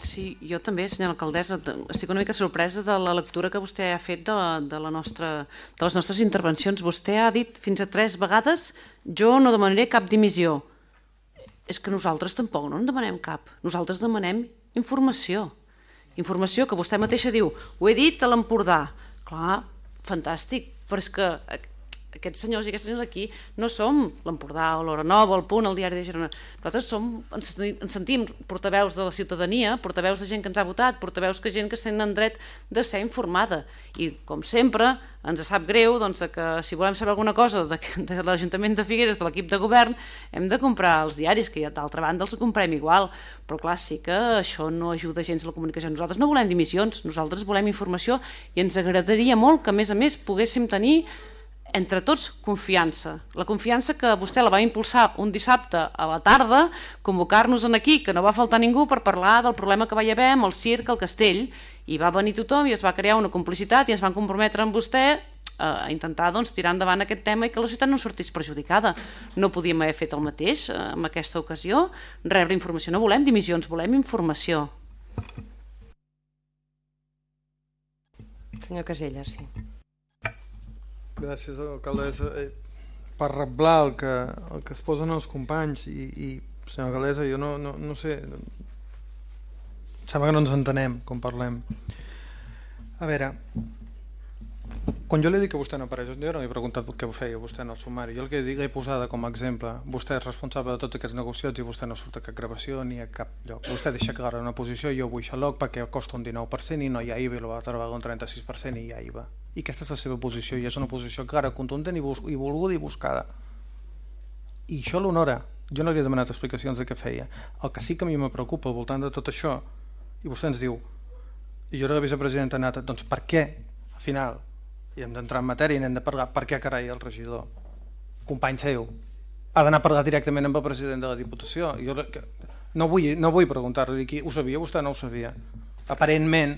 Sí, jo també, senyora alcaldessa, estic una mica sorpresa de la lectura que vostè ha fet de, la, de, la nostra, de les nostres intervencions. Vostè ha dit fins a tres vegades jo no demanaré cap dimissió. És que nosaltres tampoc no en demanem cap. Nosaltres demanem informació. Informació que vostè mateixa diu, ho he dit a l'Empordà. Clar, fantàstic, però és que aquests senyors i aquestes senyors d'aquí no som l'Empordà o Nova, el Punt, el Diari de Girona. Nosaltres som, ens, ens sentim portaveus de la ciutadania, portaveus de gent que ens ha votat, portaveus que gent que tenen dret de ser informada. I, com sempre, ens sap greu doncs, que si volem saber alguna cosa de, de l'Ajuntament de Figueres, de l'equip de govern, hem de comprar els diaris, que d'altra banda els comprem igual. Però clar, sí que això no ajuda gens a la comunicació. Nosaltres no volem dimissions, nosaltres volem informació i ens agradaria molt que, a més a més, poguéssim tenir entre tots, confiança. La confiança que vostè la va impulsar un dissabte a la tarda, convocar-nos en aquí, que no va faltar ningú per parlar del problema que va hi haver amb el circ, al castell, i va venir tothom i es va crear una complicitat i ens van comprometre amb vostè eh, a intentar doncs, tirar endavant aquest tema i que la ciutat no sortís perjudicada. No podíem haver fet el mateix eh, en aquesta ocasió, rebre informació. No volem dimissions, volem informació. Senyor Casella, sí. Gràcies, alcaldessa. Eh, per reblar el que, el que es posen els companys i, i senyora alcaldessa, jo no, no, no sé... Sembla que no ens entenem com parlem. A veure, quan jo li dic que vostè no apareix, jo no he preguntat què feia vostè en el sumari. Jo el que dic l'he posada com a exemple. Vostè és responsable de tots aquests negociats i vostè no surt a cap gravació ni a cap lloc. Vostè deixa clara una posició, jo vull xaloc perquè costa un 19% i no hi ha IVA i l'altra vegada un 36% i hi ha IVA. I aquesta és la seva posició i és una posició clara, contundent i, i volguda i buscada. I això l'honora. Jo no li he demanat explicacions de què feia. El que sí que a mi me preocupa al voltant de tot això, i vostè ens diu, i jo era la vicepresidenta anat, doncs per què, al final, i hem d'entrar en matèria i n'hem de parlar per què carai el regidor company seu ha d'anar a parlar directament amb el president de la Diputació jo no vull, no vull preguntar-li qui ho sabia, vostè no ho sabia aparentment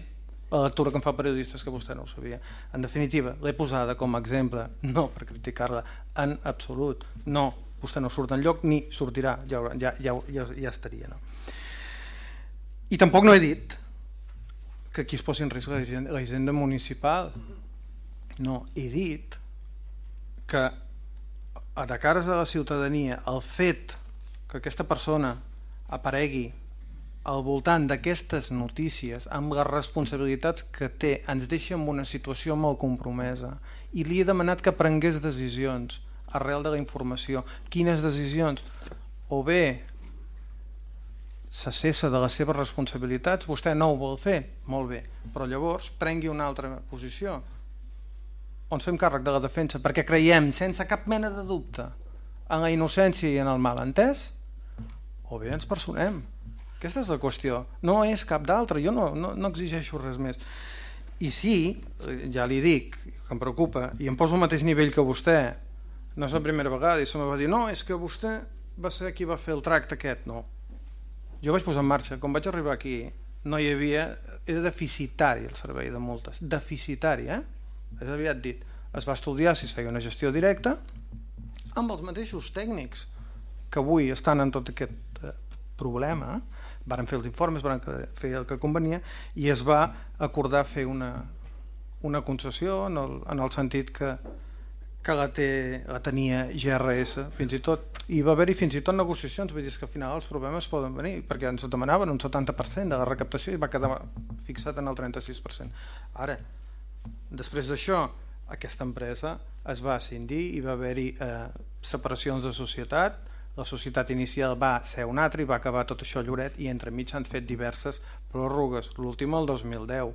la lectura que em fa periodistes que vostè no ho sabia. En definitiva, l'he posada com a exemple no per criticar-la en absolut. No, vostè no surt en lloc ni sortirà, ja, ja, ja, ja, ja estaria no? i tampoc no he dit que aquí es posi en risc la hisenda municipal. No, he dit que de cares de la ciutadania el fet que aquesta persona aparegui al voltant d'aquestes notícies amb les responsabilitats que té ens deixa en una situació molt compromesa. I li he demanat que prengués decisions arrel de la informació. Quines decisions? o bé se cessa de les seves responsabilitats vostè no ho vol fer, molt bé però llavors prengui una altra posició. On fem càrrec de la defensa? Perquè creiem sense cap mena de dubte en la innocència i en el mal entès o bé ens personem aquesta és la qüestió. No és cap d'altra, jo no, no, no exigeixo res més. I sí, ja li dic que em preocupa i em poso al mateix nivell que vostè. No és la primera vegada i se me va dir no, és que vostè va ser qui va fer el tracte aquest. No, jo vaig posar en marxa. Quan vaig arribar aquí no hi havia, era deficitari el servei de multes, deficitari eh? és aviat dit, es va estudiar si es feia una gestió directa amb els mateixos tècnics que avui estan en tot aquest, eh, problema, varen fer els informes, varen fer el que convenia i es va acordar fer una, una concessió en el, en el sentit que, que la, té, la tenia GRS fins i tot, i va haver-hi fins i tot negociacions, vull dir que al final els problemes poden venir, perquè ens demanaven un 70% de la recaptació i va quedar fixat en el 36%. Ara, després d'això, aquesta empresa es va ascendir i va haver-hi eh, separacions de societat, la societat inicial va ser un altre i va acabar tot això Lloret i entremig s'han fet diverses pròrrogues, l'última el 2010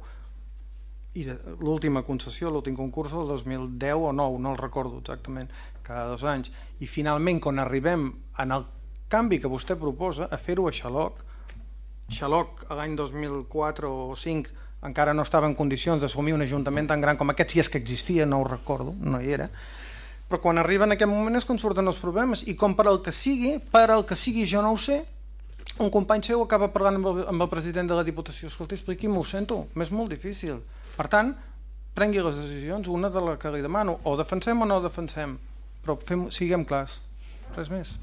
i l'última concessió, l'últim concurs el 2010 o 9, no el recordo exactament, cada dos anys. I finalment quan arribem en el canvi que vostè proposa a fer-ho a Xaloc Xaloc l'any 2004 o 5 encara no estava en condicions d'assumir un ajuntament tan gran com aquest, si és que existia, no ho recordo, no hi era però quan arriba en aquest moment és quan surten els problemes. I com per al que sigui, per al que sigui jo no ho sé un company seu acaba parlant amb el, amb el president de la Diputació. Escolti, expliqui'm, ho sento, m'és molt difícil. Per tant, prengui les decisions una de les que li demano, o defensem o no defensem però fem, siguem clars. Res més.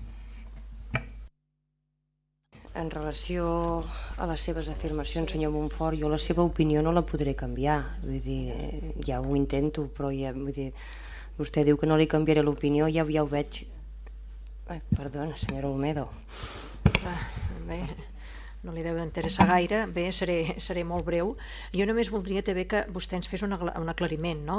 En relació a les seves afirmacions, senyor Montfort, jo la seva opinió no la podré canviar. Vull dir, ja ho intento, però ja, vull dir, vostè diu que no li canviaré l'opinió, ja, ja ho veig... Ai, perdona, senyora Olmedo. Ah, bé, no li deu d'interessar gaire, bé, seré, seré molt breu. Jo només voldria també que vostè ens fes un, un aclariment, no?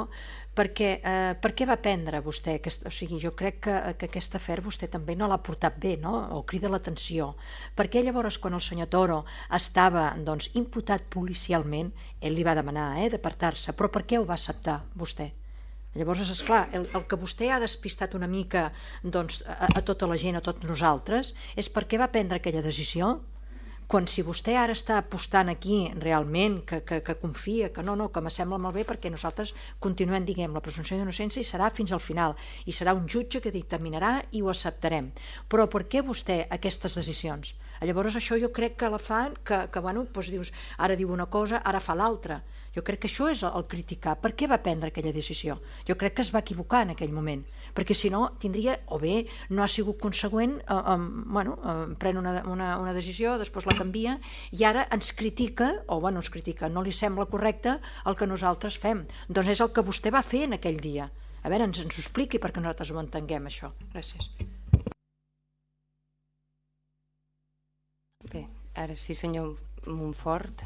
Perquè, eh, per què va prendre vostè, aquest, o sigui, jo crec que, que aquest afer vostè també no l'ha portat bé, no? O crida l'atenció. Per què llavors, quan el senyor Toro estava doncs, imputat policialment, ell li va demanar eh, d'apartar-se, però per què ho va acceptar vostè? Llavors, és clar, el, el que vostè ha despistat una mica doncs, a, a tota la gent, a tots nosaltres, és per què va prendre aquella decisió quan si vostè ara està apostant aquí realment, que, que, que confia, que no, no, que m'assembla molt bé perquè nosaltres continuem, diguem, la presumpció d'innocència i serà fins al final, i serà un jutge que dictaminarà i ho acceptarem. Però per què vostè aquestes decisions? Llavors això jo crec que la fan, que, que bueno, doncs dius, ara diu una cosa, ara fa l'altra. Jo crec que això és el criticar. Per què va prendre aquella decisió? Jo crec que es va equivocar en aquell moment, perquè si no tindria, o bé no ha sigut conseqüent, eh, eh, bueno, eh, pren una, una, una decisió, després la canvia, i ara ens critica, o bueno, ens critica, no li sembla correcte el que nosaltres fem. Doncs és el que vostè va fer en aquell dia. A veure, ens, ens ho expliqui perquè nosaltres ho entenguem, això. Gràcies. Ara sí, senyor Montfort.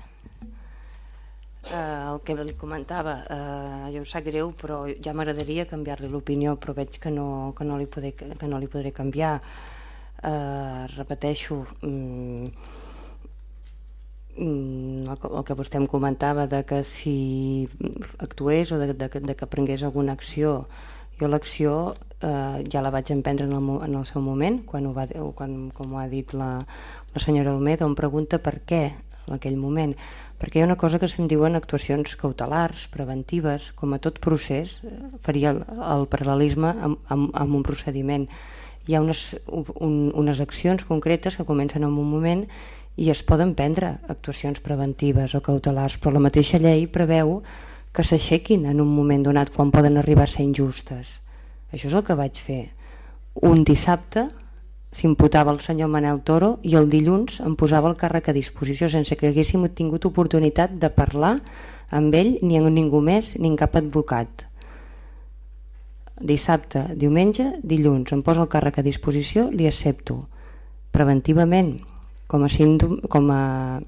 Eh, el que li comentava eh, jo em sap greu però ja m'agradaria canviar-li l'opinió però veig que no, que, no li poder, que no li podré canviar. Eh, repeteixo mm, mm, el, el que vostè em comentava de que si actués o de, de, de que prengués alguna acció jo l'acció eh, ja la vaig emprendre en el, en el seu moment quan ho va, quan, com ho ha dit la, la senyora Olmedo em pregunta per què en aquell moment perquè hi ha una cosa que se'n diuen actuacions cautelars, preventives, com a tot procés, eh, faria el, el paral·lelisme amb, amb, amb un procediment. Hi ha unes, un, unes accions concretes que comencen en un moment i es poden prendre actuacions preventives o cautelars, però la mateixa llei preveu que s'aixequin en un moment donat quan poden arribar a ser injustes. Això és el que vaig fer. Un dissabte s'imputava el senyor Manel Toro i el dilluns em posava el càrrec a disposició sense que haguéssim tingut oportunitat de parlar amb ell ni amb ningú més ni amb cap advocat. Dissabte, diumenge, dilluns em posa el càrrec a disposició, li accepto preventivament com a símptoma, com a,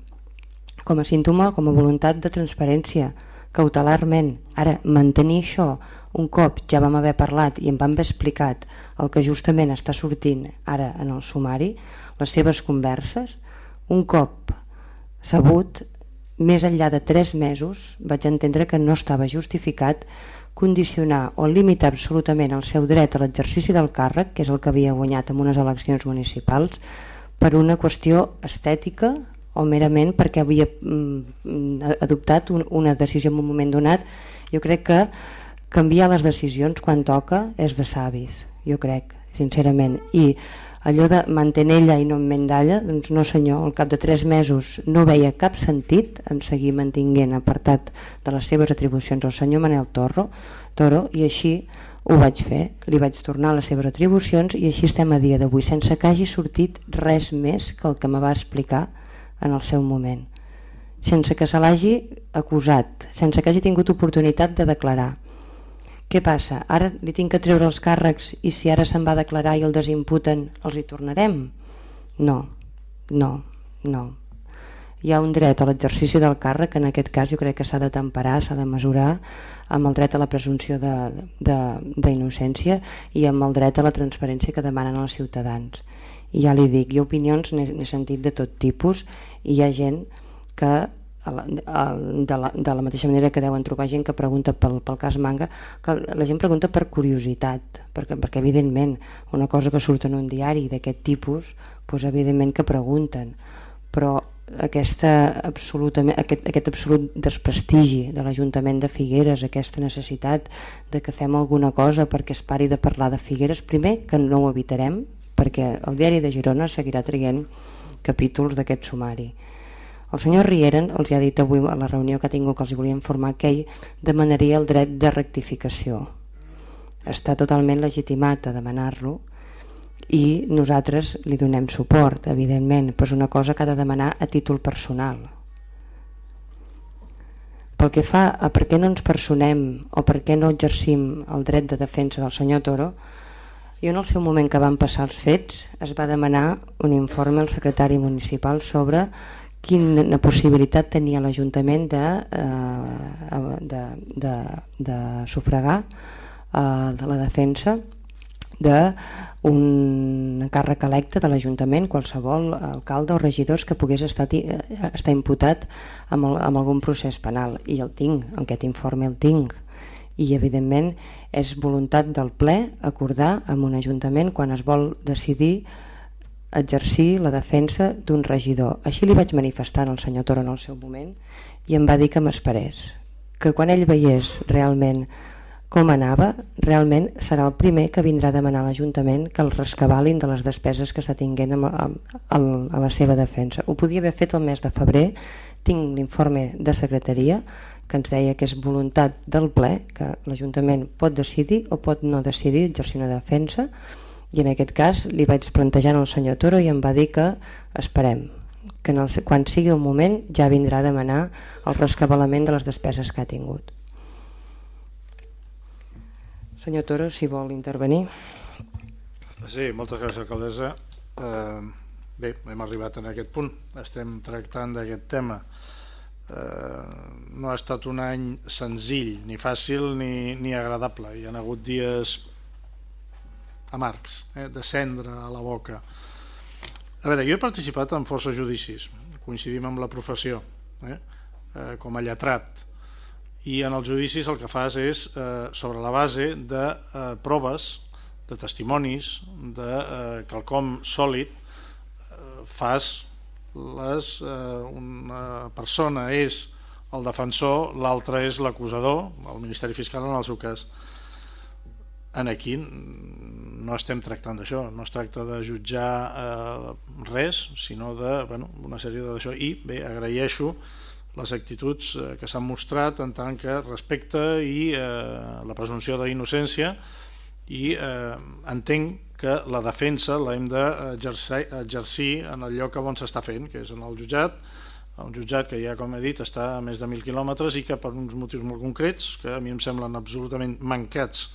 com a símptoma, com a voluntat de transparència, cautelarment. Ara, mantenir això un cop ja vam haver parlat i em van haver explicat el que justament està sortint ara en el sumari, les seves converses, un cop sabut, més enllà de tres mesos, vaig entendre que no estava justificat condicionar o limitar absolutament el seu dret a l'exercici del càrrec, que és el que havia guanyat en unes eleccions municipals, per una qüestió estètica o merament perquè havia mm, adoptat una decisió en un moment donat. Jo crec que canviar les decisions quan toca és de savis, jo crec, sincerament. I allò de mantenella i no mendalla, doncs no senyor, al cap de tres mesos no veia cap sentit en seguir mantinguent apartat de les seves atribucions al senyor Manel Torro, Toro i així ho vaig fer, li vaig tornar les seves atribucions i així estem a dia d'avui, sense que hagi sortit res més que el que me va explicar en el seu moment, sense que se l'hagi acusat, sense que hagi tingut oportunitat de declarar. Què passa? Ara li tinc que treure els càrrecs i si ara se'n va declarar i el desimputen, els hi tornarem? No, no, no hi ha un dret a l'exercici del càrrec, en aquest cas jo crec que s'ha de temperar, s'ha de mesurar amb el dret a la presumpció d'innocència i amb el dret a la transparència que demanen els ciutadans. I ja li dic, ha opinions, n'he sentit de tot tipus, i hi ha gent que de la, de la mateixa manera que deuen trobar gent que pregunta pel, pel cas Manga, que la gent pregunta per curiositat, perquè, perquè evidentment una cosa que surt en un diari d'aquest tipus, doncs evidentment que pregunten, però aquesta absolutament, aquest, aquest absolut desprestigi de l'Ajuntament de Figueres, aquesta necessitat de que fem alguna cosa perquè es pari de parlar de Figueres, primer que no ho evitarem, perquè el diari de Girona seguirà traient capítols d'aquest sumari. El senyor Rieren els ha dit avui a la reunió que ha tingut que els volia informar que ell demanaria el dret de rectificació. Està totalment legitimat a demanar-lo, i nosaltres li donem suport, evidentment, però és una cosa que ha de demanar a títol personal. Pel que fa a per què no ens personem o per què no exercim el dret de defensa del senyor Toro, jo en el seu moment que van passar els fets es va demanar un informe al secretari municipal sobre quina possibilitat tenia l'Ajuntament de, eh, de, de, de sufragar eh, de la defensa d'un càrrec electe de l'Ajuntament, qualsevol alcalde o regidors que pogués estar, eh, estar imputat amb, el, amb algun procés penal. I el tinc, aquest informe el tinc. I evidentment és voluntat del ple acordar amb un Ajuntament quan es vol decidir exercir la defensa d'un regidor. Així li vaig manifestar al senyor Toro en el seu moment i em va dir que m'esperés, que quan ell veiés realment com anava, realment serà el primer que vindrà a demanar a l'Ajuntament que el rescabalin de les despeses que està tinguent a, a, a la seva defensa. Ho podia haver fet el mes de febrer, tinc l'informe de secretaria que ens deia que és voluntat del ple, que l'Ajuntament pot decidir o pot no decidir exercir una defensa, i en aquest cas li vaig plantejar al senyor Toro i em va dir que esperem, que en el, quan sigui el moment ja vindrà a demanar el rescabalament de les despeses que ha tingut. Senyor Toro, si vol intervenir. Sí, moltes gràcies, alcaldessa. Eh, bé, hem arribat en aquest punt. Estem tractant d'aquest tema. Eh, no ha estat un any senzill, ni fàcil ni, ni agradable. Hi ha hagut dies amargs, eh, de cendra a la boca. A veure, jo he participat en força judicis, coincidim amb la professió, eh, eh, com a lletrat i en els judicis el que fas és, eh, sobre la base de eh, proves, de testimonis, de eh, quelcom sòlid, eh, fas les, eh, una persona és el defensor, l'altre és l'acusador, el Ministeri Fiscal en el seu cas. En aquí no estem tractant d'això, no es tracta de jutjar eh, res, sinó de bueno, una sèrie d'això. I bé, agraeixo les actituds eh, que s'han mostrat en tant que respecte i eh, la presumpció d'innocència i eh, entenc que la defensa l'hem d'exercir exercir en el lloc on s'està fent, que és en el jutjat, un jutjat que ja, com he dit, està a més de 1.000 quilòmetres i que per uns motius molt concrets, que a mi em semblen absolutament mancats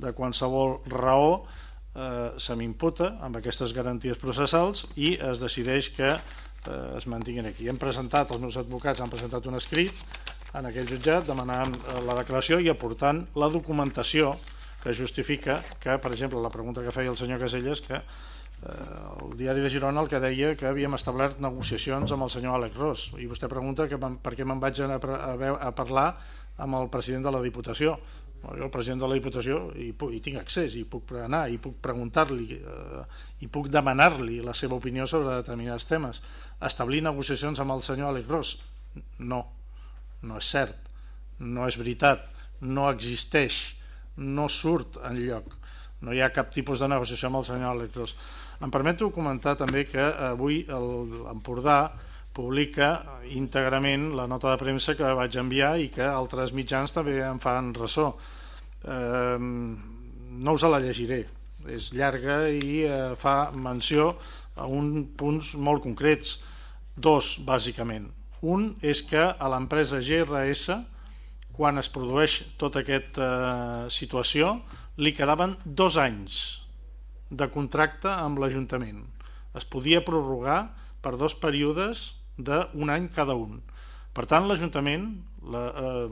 de qualsevol raó, eh, se m'imputa amb aquestes garanties processals i es decideix que eh, es mantinguin aquí. Hem presentat, els meus advocats han presentat un escrit en aquell jutjat demanant eh, la declaració i aportant la documentació que justifica que, per exemple, la pregunta que feia el senyor Caselles, que eh, el diari de Girona el que deia que havíem establert negociacions amb el senyor Àlex Ros i vostè pregunta que per què me'n vaig a, a, a parlar amb el president de la Diputació jo el president de la Diputació hi, puc, hi tinc accés, hi puc anar, hi puc preguntar-li, eh, hi puc demanar-li la seva opinió sobre determinats temes. Establir negociacions amb el senyor Àlex Ros? No, no és cert, no és veritat, no existeix, no surt en lloc. No hi ha cap tipus de negociació amb el senyor Àlex Ros. Em permeto comentar també que avui l'Empordà publica íntegrament la nota de premsa que vaig enviar i que altres mitjans també en fan ressò. Eh, no us la llegiré, és llarga i eh, fa menció a uns punts molt concrets, dos bàsicament. Un és que a l'empresa GRS, quan es produeix tota aquesta eh, situació, li quedaven dos anys de contracte amb l'Ajuntament. Es podia prorrogar per dos períodes d'un any cada un. Per tant, l'Ajuntament, la eh,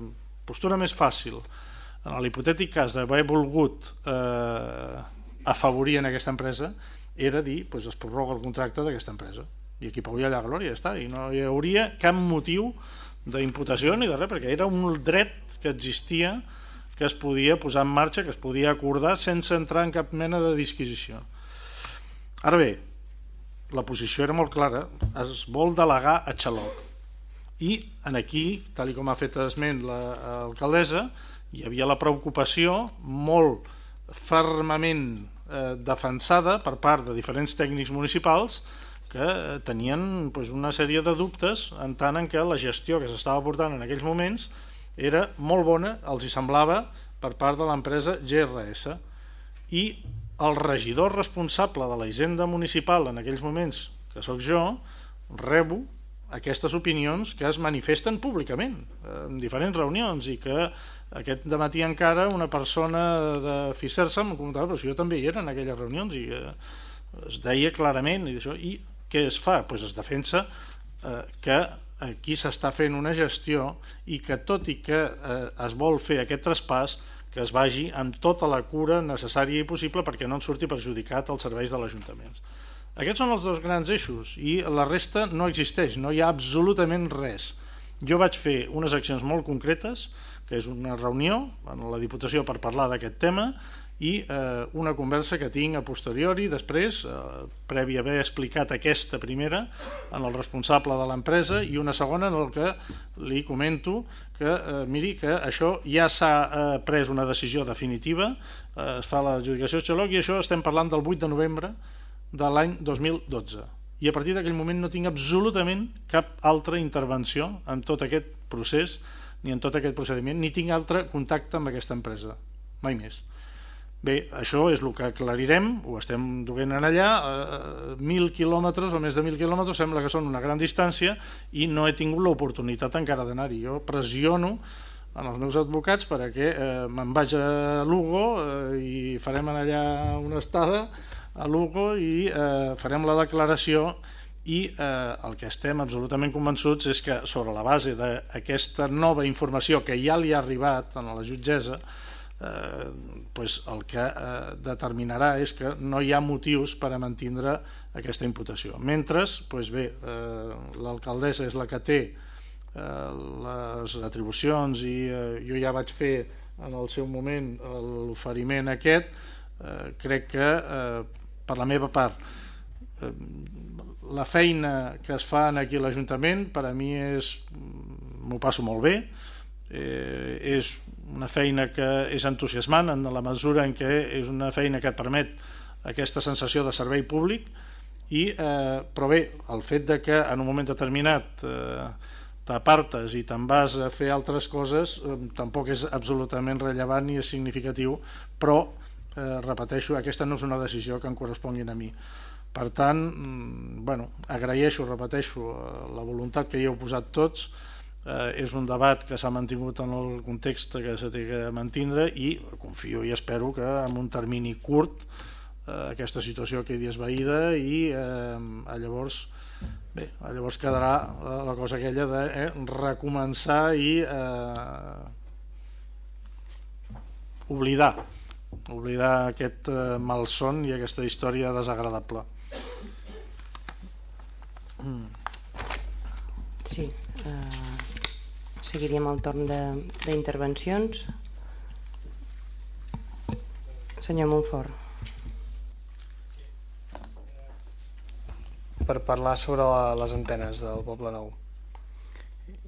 postura més fàcil, en l'hipotètic cas d'haver volgut eh, afavorir en aquesta empresa, era dir, doncs es prorroga el contracte d'aquesta empresa. I aquí Pau i allà glòria, ja està. I no hi hauria cap motiu d'imputació ni de res, perquè era un dret que existia que es podia posar en marxa, que es podia acordar sense entrar en cap mena de disquisició. Ara bé, la posició era molt clara, es vol delegar a Xaloc. I en aquí, tal com ha fet esment l'alcaldessa, hi havia la preocupació molt fermament eh, defensada per part de diferents tècnics municipals que eh, tenien pues, una sèrie de dubtes en tant en què la gestió que s'estava portant en aquells moments era molt bona, els hi semblava, per part de l'empresa GRS. I el regidor responsable de la hisenda municipal en aquells moments, que sóc jo, rebo aquestes opinions que es manifesten públicament en diferents reunions i que aquest matí encara una persona de Fisersa em comentava però si jo també hi era en aquelles reunions i eh, es deia clarament i, això, i què es fa? Pues es defensa eh, que aquí s'està fent una gestió i que tot i que eh, es vol fer aquest traspàs que es vagi amb tota la cura necessària i possible perquè no en surti perjudicat els serveis de l'Ajuntament. Aquests són els dos grans eixos i la resta no existeix, no hi ha absolutament res. Jo vaig fer unes accions molt concretes, que és una reunió en la Diputació per parlar d'aquest tema, i eh, una conversa que tinc a posteriori després, eh, previ a haver explicat aquesta primera en el responsable de l'empresa i una segona en el que li comento que eh, miri que això ja s'ha eh, pres una decisió definitiva. Eh, es fa l'adjudicació Xaloc i això estem parlant del 8 de novembre de l'any 2012 i a partir d'aquell moment no tinc absolutament cap altra intervenció en tot aquest procés ni en tot aquest procediment ni tinc altre contacte amb aquesta empresa. Mai més Bé, això és el que aclarirem, ho estem duent en allà, eh, mil quilòmetres o més de mil quilòmetres sembla que són una gran distància i no he tingut l'oportunitat encara d'anar-hi. Jo pressiono en els meus advocats perquè eh, me'n vaig a Lugo eh, i farem allà una estada a Lugo i eh, farem la declaració i eh, el que estem absolutament convençuts és que sobre la base d'aquesta nova informació que ja li ha arribat a la jutgessa eh, pues el que eh, determinarà és que no hi ha motius per a mantindre aquesta imputació. Mentre, pues bé, eh, l'alcaldessa és la que té eh, les atribucions i eh, jo ja vaig fer en el seu moment l'oferiment aquest, eh, crec que eh, per la meva part eh, la feina que es fa aquí a l'Ajuntament per a mi és m'ho passo molt bé eh, és una feina que és entusiasmant en la mesura en què és una feina que et permet aquesta sensació de servei públic i, eh, però bé, el fet de que en un moment determinat eh, t'apartes i te'n vas a fer altres coses eh, tampoc és absolutament rellevant ni és significatiu però, eh, repeteixo, aquesta no és una decisió que em corresponguin a mi. Per tant, mm, bueno, agraeixo, repeteixo, eh, la voluntat que hi heu posat tots eh, és un debat que s'ha mantingut en el context que s'ha de mantindre i confio i espero que en un termini curt eh, aquesta situació quedi esvaïda i eh, llavors bé, llavors quedarà la, la cosa aquella de eh, recomençar i eh, oblidar oblidar aquest eh, malson i aquesta història desagradable mm. Sí, eh, Seguiríem el torn d'intervencions. Senyor Montfort. Per parlar sobre la, les antenes del Poble Nou.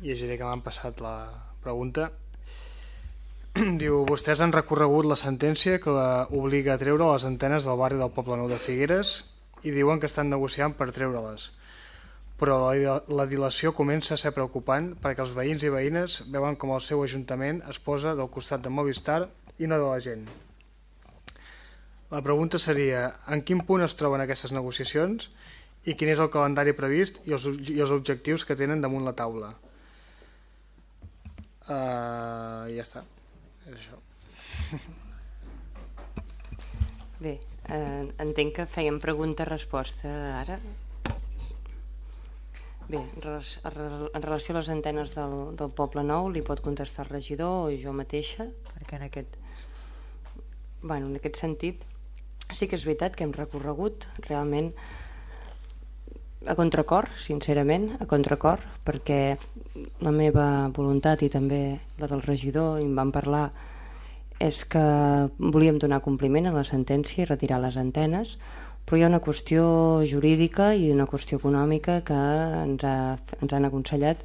Llegiré que m'han passat la pregunta. Diu, vostès han recorregut la sentència que obliga a treure les antenes del barri del Poble Nou de Figueres i diuen que estan negociant per treure-les però la, la dilació comença a ser preocupant perquè els veïns i veïnes veuen com el seu ajuntament es posa del costat de Movistar i no de la gent. La pregunta seria, en quin punt es troben aquestes negociacions i quin és el calendari previst i els, i els objectius que tenen damunt la taula? Uh, ja està, és això. Bé, eh, entenc que fèiem pregunta-resposta ara. Bé, en relació a les antenes del, del Poble Nou li pot contestar el regidor o jo mateixa, perquè en aquest, bueno, en aquest sentit sí que és veritat que hem recorregut realment a contracor, sincerament, a contracor, perquè la meva voluntat i també la del regidor, i en vam parlar, és que volíem donar compliment a la sentència i retirar les antenes, però hi ha una qüestió jurídica i una qüestió econòmica que ens, ha, ens han aconsellat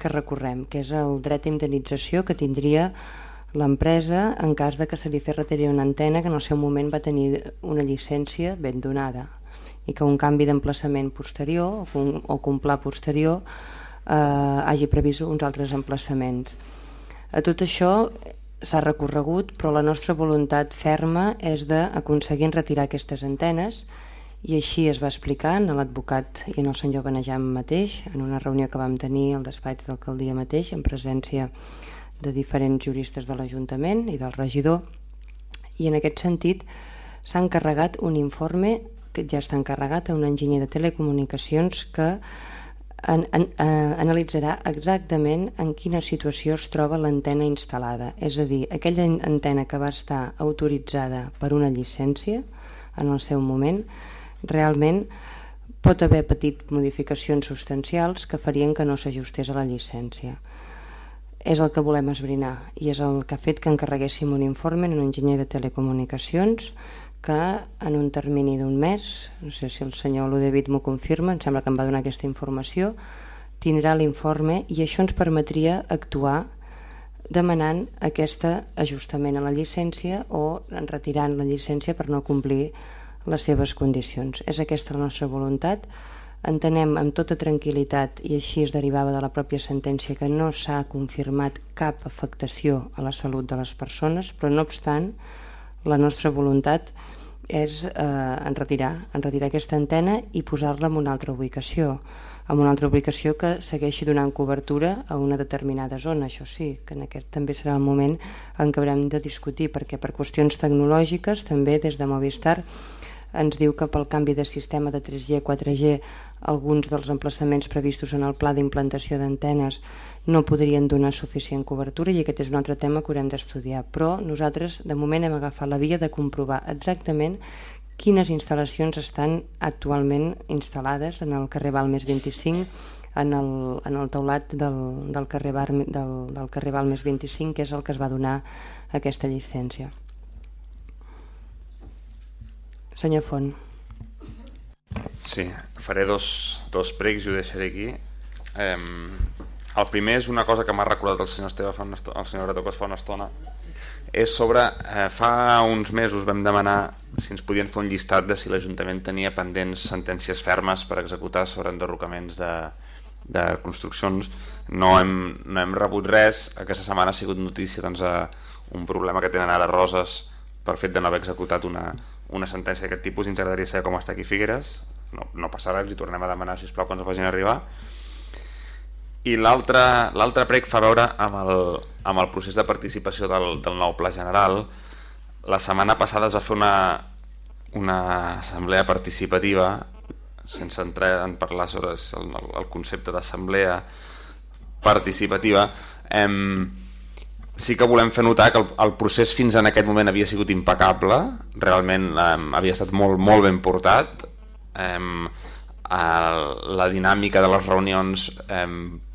que recorrem, que és el dret d'indemnització que tindria l'empresa en cas de que se li fes retirar una antena que en el seu moment va tenir una llicència ben donada i que un canvi d'emplaçament posterior o un, o un pla posterior eh, hagi previst uns altres emplaçaments. A tot això s'ha recorregut, però la nostra voluntat ferma és d'aconseguir retirar aquestes antenes i així es va explicar a l'advocat i en el senyor Benejam mateix en una reunió que vam tenir al despatx d'alcaldia mateix en presència de diferents juristes de l'Ajuntament i del regidor i en aquest sentit s'ha encarregat un informe que ja està encarregat a un enginyer de telecomunicacions que an, an, eh, analitzarà exactament en quina situació es troba l'antena instal·lada, és a dir, aquella antena que va estar autoritzada per una llicència en el seu moment, realment pot haver patit modificacions substancials que farien que no s'ajustés a la llicència. És el que volem esbrinar i és el que ha fet que encarreguéssim un informe en un enginyer de telecomunicacions que en un termini d'un mes, no sé si el senyor Ludevit m'ho confirma, em sembla que em va donar aquesta informació, tindrà l'informe i això ens permetria actuar demanant aquest ajustament a la llicència o retirant la llicència per no complir les seves condicions. És aquesta la nostra voluntat. Entenem amb tota tranquil·litat, i així es derivava de la pròpia sentència, que no s'ha confirmat cap afectació a la salut de les persones, però no obstant, la nostra voluntat és eh, en retirar, en retirar aquesta antena i posar-la en una altra ubicació, en una altra ubicació que segueixi donant cobertura a una determinada zona, això sí, que en aquest també serà el moment en què haurem de discutir, perquè per qüestions tecnològiques també des de Movistar ens diu que pel canvi de sistema de 3G 4G alguns dels emplaçaments previstos en el pla d'implantació d'antenes no podrien donar suficient cobertura i aquest és un altre tema que haurem d'estudiar. Però nosaltres de moment hem agafat la via de comprovar exactament quines instal·lacions estan actualment instal·lades en el carrer Balmes 25 en el, en el taulat del, del, carrer Bar, del, del carrer Balmes 25 que és el que es va donar aquesta llicència. Senyor Font. Sí, faré dos, dos pregs i ho deixaré aquí. Eh, el primer és una cosa que m'ha recordat el senyor Esteve fa una estona, el senyor Gratocos fa una estona, és sobre, eh, fa uns mesos vam demanar si ens podien fer un llistat de si l'Ajuntament tenia pendents sentències fermes per executar sobre enderrocaments de, de construccions. No hem, no hem rebut res, aquesta setmana ha sigut notícia doncs, un problema que tenen ara Roses per fet de no haver executat una, una sentència d'aquest tipus, ens agradaria saber com està aquí Figueres, no, no passa res, li tornem a demanar, sisplau, quan ens facin arribar. I l'altre prec fa veure amb el, amb el procés de participació del, del nou pla general. La setmana passada es va fer una, una assemblea participativa sense entrar en parlar sobre el, el concepte d'assemblea participativa. Em, sí que volem fer notar que el, el procés fins en aquest moment havia sigut impecable realment em, havia estat molt, molt ben portat em, la dinàmica de les reunions eh,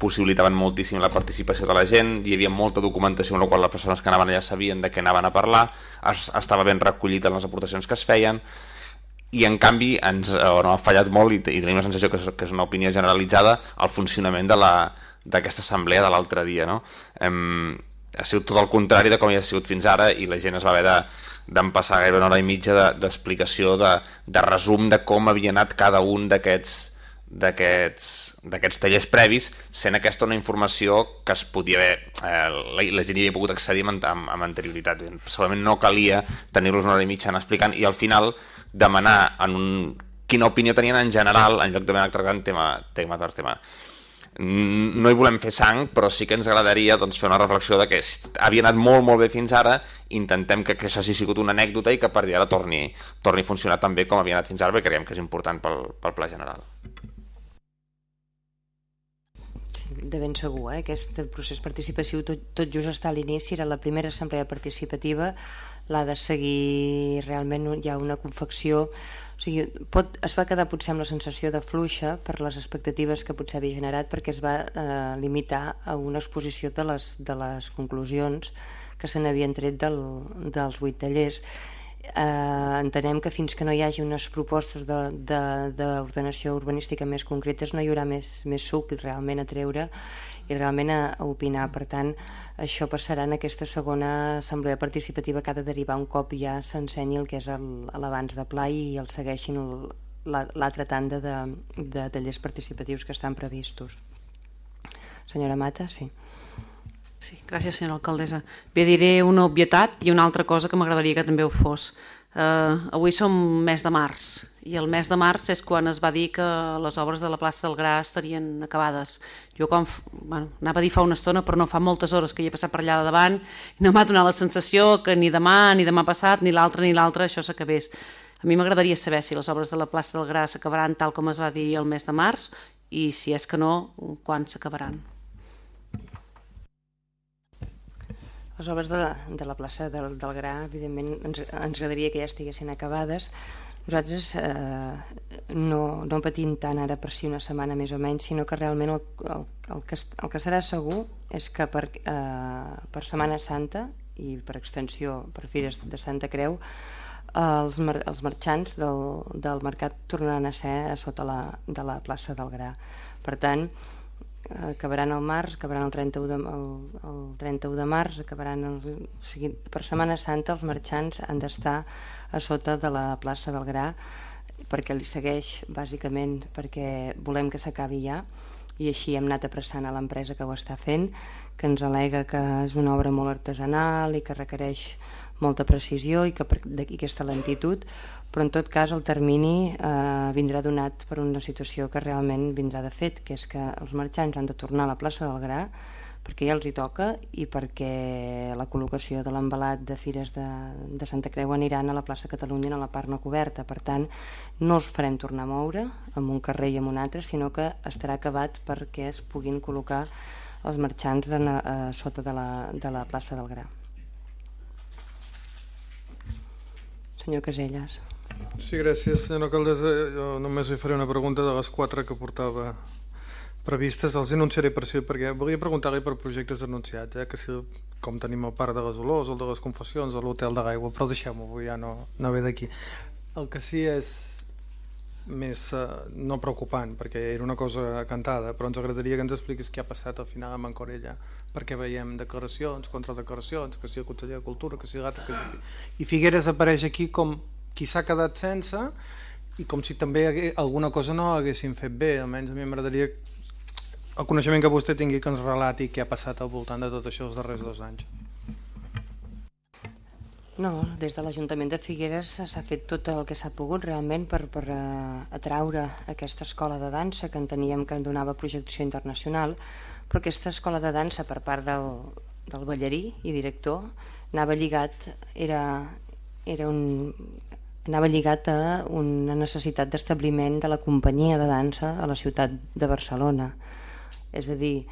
possibilitaven moltíssim la participació de la gent, hi havia molta documentació en la qual les persones que anaven allà sabien de què anaven a parlar, es, estava ben recollit en les aportacions que es feien, i en canvi ens eh, no, ha fallat molt i, i tenim la sensació que és, que és una opinió generalitzada el funcionament d'aquesta assemblea de l'altre dia. No? Hem, ha sigut tot el contrari de com hi ha sigut fins ara i la gent es va haver de, d'en passar gairebé una hora i mitja d'explicació, de, de, de resum de com havia anat cada un d'aquests d'aquests tallers previs, sent aquesta una informació que es podia haver, eh, la, la gent hi havia pogut accedir amb, amb, amb anterioritat. Segurament no calia tenir-los una hora i mitja explicant i al final demanar en un, quina opinió tenien en general en lloc de demanar tractant tema, tema per tema no hi volem fer sang, però sí que ens agradaria doncs, fer una reflexió de que havia anat molt, molt bé fins ara, intentem que, que això hagi sigut una anècdota i que a partir d'ara torni, torni a funcionar tan bé com havia anat fins ara, perquè creiem que és important pel, pel pla general. de ben segur, eh? aquest procés participatiu tot, tot just està a l'inici, era la primera assemblea participativa, l'ha de seguir realment, hi ha una confecció o sigui, pot, es va quedar potser amb la sensació de fluixa per les expectatives que potser havia generat perquè es va eh, limitar a una exposició de les, de les conclusions que se n'havien tret del, dels vuit tallers. Eh, entenem que fins que no hi hagi unes propostes d'ordenació urbanística més concretes no hi haurà més, més suc realment a treure i realment a, a opinar. Per tant, això passarà en aquesta segona assemblea participativa que ha de derivar un cop ja s'ensenyi el que és l'abans de pla i el segueixin l'altra tanda de, de tallers participatius que estan previstos. Senyora Mata, sí. Sí, gràcies, senyora alcaldessa. Bé, diré una obvietat i una altra cosa que m'agradaria que també ho fos. Uh, avui som mes de març i el mes de març és quan es va dir que les obres de la plaça del Gra estarien acabades. Jo com, bueno, anava a dir fa una estona però no fa moltes hores que hi he passat per allà de davant i no m'ha donat la sensació que ni demà, ni demà passat, ni l'altre ni l'altre això s'acabés. A mi m'agradaria saber si les obres de la plaça del Gra s'acabaran tal com es va dir el mes de març i si és que no, quan s'acabaran. Les obres de la, de la plaça del, del Gra, evidentment, ens, ens agradaria que ja estiguessin acabades. Nosaltres eh, no, no patim tant ara per si una setmana més o menys, sinó que realment el, el, el, que, el que serà segur és que per, eh, per Setmana Santa i per extensió per Fires de Santa Creu els, mar, els marxants del, del mercat tornaran a ser a sota la, de la plaça del Gra. Per tant, acabaran el març, acabaran el 31 de, el, el 31 de març, acabaran el, o sigui, per Setmana Santa els marxants han d'estar a sota de la plaça del Gra perquè li segueix bàsicament perquè volem que s'acabi ja i així hem anat apressant a l'empresa que ho està fent, que ens alega que és una obra molt artesanal i que requereix molta precisió i que d'aquí aquesta lentitud, però en tot cas el termini eh, vindrà donat per una situació que realment vindrà de fet, que és que els marxants han de tornar a la plaça del Gra perquè ja els hi toca i perquè la col·locació de l'embalat de Fires de, de Santa Creu aniran a la plaça Catalunya a la part no coberta. Per tant, no els farem tornar a moure amb un carrer i amb un altre, sinó que estarà acabat perquè es puguin col·locar els marxants en, a, a sota de la, de la plaça del Gra. Senyor Caselles. Sí, gràcies, senyora alcaldessa. Jo només li faré una pregunta de les quatre que portava previstes. Els enunciaré per si, perquè volia preguntar-li per projectes anunciats, eh? que si, com tenim el parc de les olors, el de les confessions, l'hotel de l'aigua, però deixem-ho, ja no, no ve d'aquí. El que sí és més uh, no preocupant, perquè era una cosa cantada, però ens agradaria que ens expliquis què ha passat al final amb Encorella, perquè veiem declaracions, contradeclaracions, que si el conseller de Cultura, que si l'altre, que. I Figueres apareix aquí com qui s'ha quedat sense i com si també alguna cosa no haguessin fet bé, almenys a mi m'agradaria el coneixement que vostè tingui que ens relati què ha passat al voltant de tot això els darrers dos anys. No, des de l'Ajuntament de Figueres s'ha fet tot el que s'ha pogut realment per, per uh, atraure aquesta escola de dansa que enteníem que donava projecció internacional, però aquesta escola de dansa per part del, del ballarí i director anava lligat, era, era un, anava lligat a una necessitat d'establiment de la companyia de dansa a la ciutat de Barcelona. És a dir,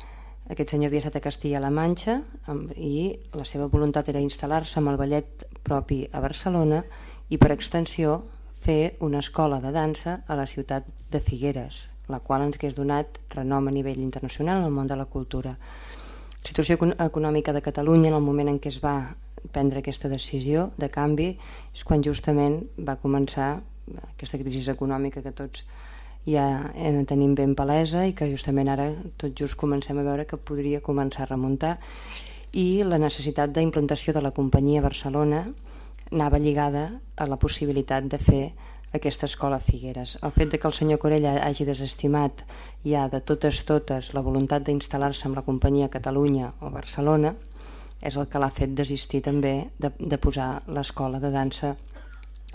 aquest senyor havia estat a Castilla-La Manxa i la seva voluntat era instal·lar-se amb el ballet propi a Barcelona i per extensió fer una escola de dansa a la ciutat de Figueres, la qual ens hagués donat renom a nivell internacional en el món de la cultura. La situació econòmica de Catalunya en el moment en què es va prendre aquesta decisió de canvi és quan justament va començar aquesta crisi econòmica que tots ja tenim ben palesa i que justament ara tot just comencem a veure que podria començar a remuntar i la necessitat d'implantació de la companyia a Barcelona anava lligada a la possibilitat de fer aquesta escola a Figueres. El fet de que el senyor Corella hagi desestimat ja de totes totes la voluntat d'instal·lar-se amb la companyia Catalunya o Barcelona és el que l'ha fet desistir també de, de posar l'escola de dansa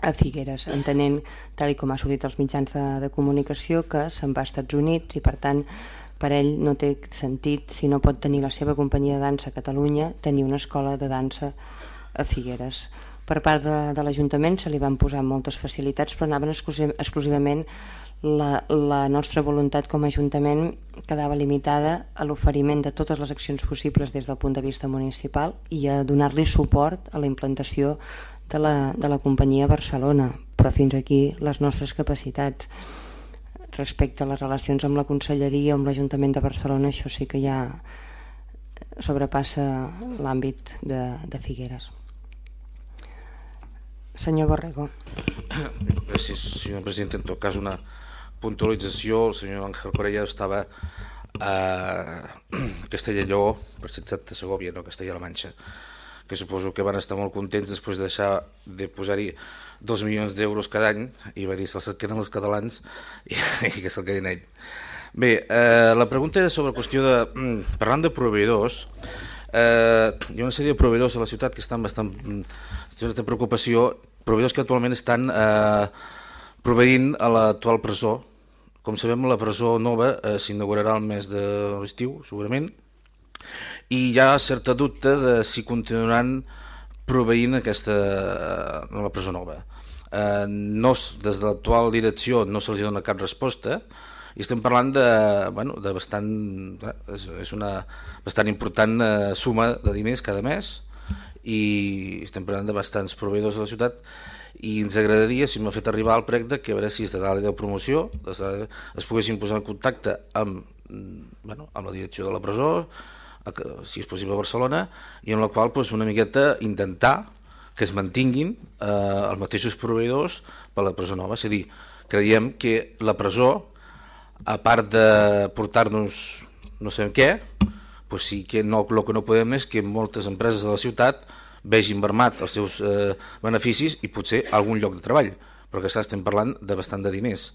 a Figueres, entenent, tal com ha sortit als mitjans de, de comunicació, que se'n va als Estats Units i per tant per ell no té sentit, si no pot tenir la seva companyia de dansa a Catalunya, tenir una escola de dansa a Figueres. Per part de, de l'Ajuntament se li van posar moltes facilitats, però anaven exclusivament la, la nostra voluntat com a Ajuntament quedava limitada a l'oferiment de totes les accions possibles des del punt de vista municipal i a donar-li suport a la implantació de la, de la companyia Barcelona, però fins aquí les nostres capacitats. Respecte a les relacions amb la Conselleria amb l'Ajuntament de Barcelona, això sí que ja sobrepassa l'àmbit de, de Figueres. Senyor Borrego. Gràcies, senyor president. En tot cas, una puntualització. El senyor Ángel Corella estava a Castellalló, per ser exacte, Segovia, no Castellà-la Manxa que suposo que van estar molt contents després de deixar de posar-hi dos milions d'euros cada any i va dir se'ls queden els catalans i, i que se'l quedin ell. Bé, eh, la pregunta era sobre qüestió de... Mm, parlant de proveïdors, eh, hi ha una sèrie de proveïdors a la ciutat que estan bastant... Mm, de preocupació, proveïdors que actualment estan eh, proveint a l'actual presó. Com sabem, la presó nova eh, s'inaugurarà el mes de l'estiu, segurament, i hi ha certa dubte de si continuaran proveint aquesta, eh, la presó nova. Eh, no, des de l'actual direcció no se'ls dona cap resposta i estem parlant de, bueno, de bastant, és, una bastant important eh, suma de diners cada mes i estem parlant de bastants proveïdors de la ciutat i ens agradaria, si m'ha fet arribar el prec de que a veure si des de l'àrea de promoció es poguessin posar en contacte amb, mm, bueno, amb la direcció de la presó, si és possible a Barcelona, i en la qual pues, una miqueta intentar que es mantinguin eh, els mateixos proveïdors per a la presó nova. És a dir, creiem que la presó, a part de portar-nos no sé què, pues sí que no, el que no podem és que moltes empreses de la ciutat vegin vermat els seus eh, beneficis i potser algun lloc de treball, però que estem parlant de bastant de diners.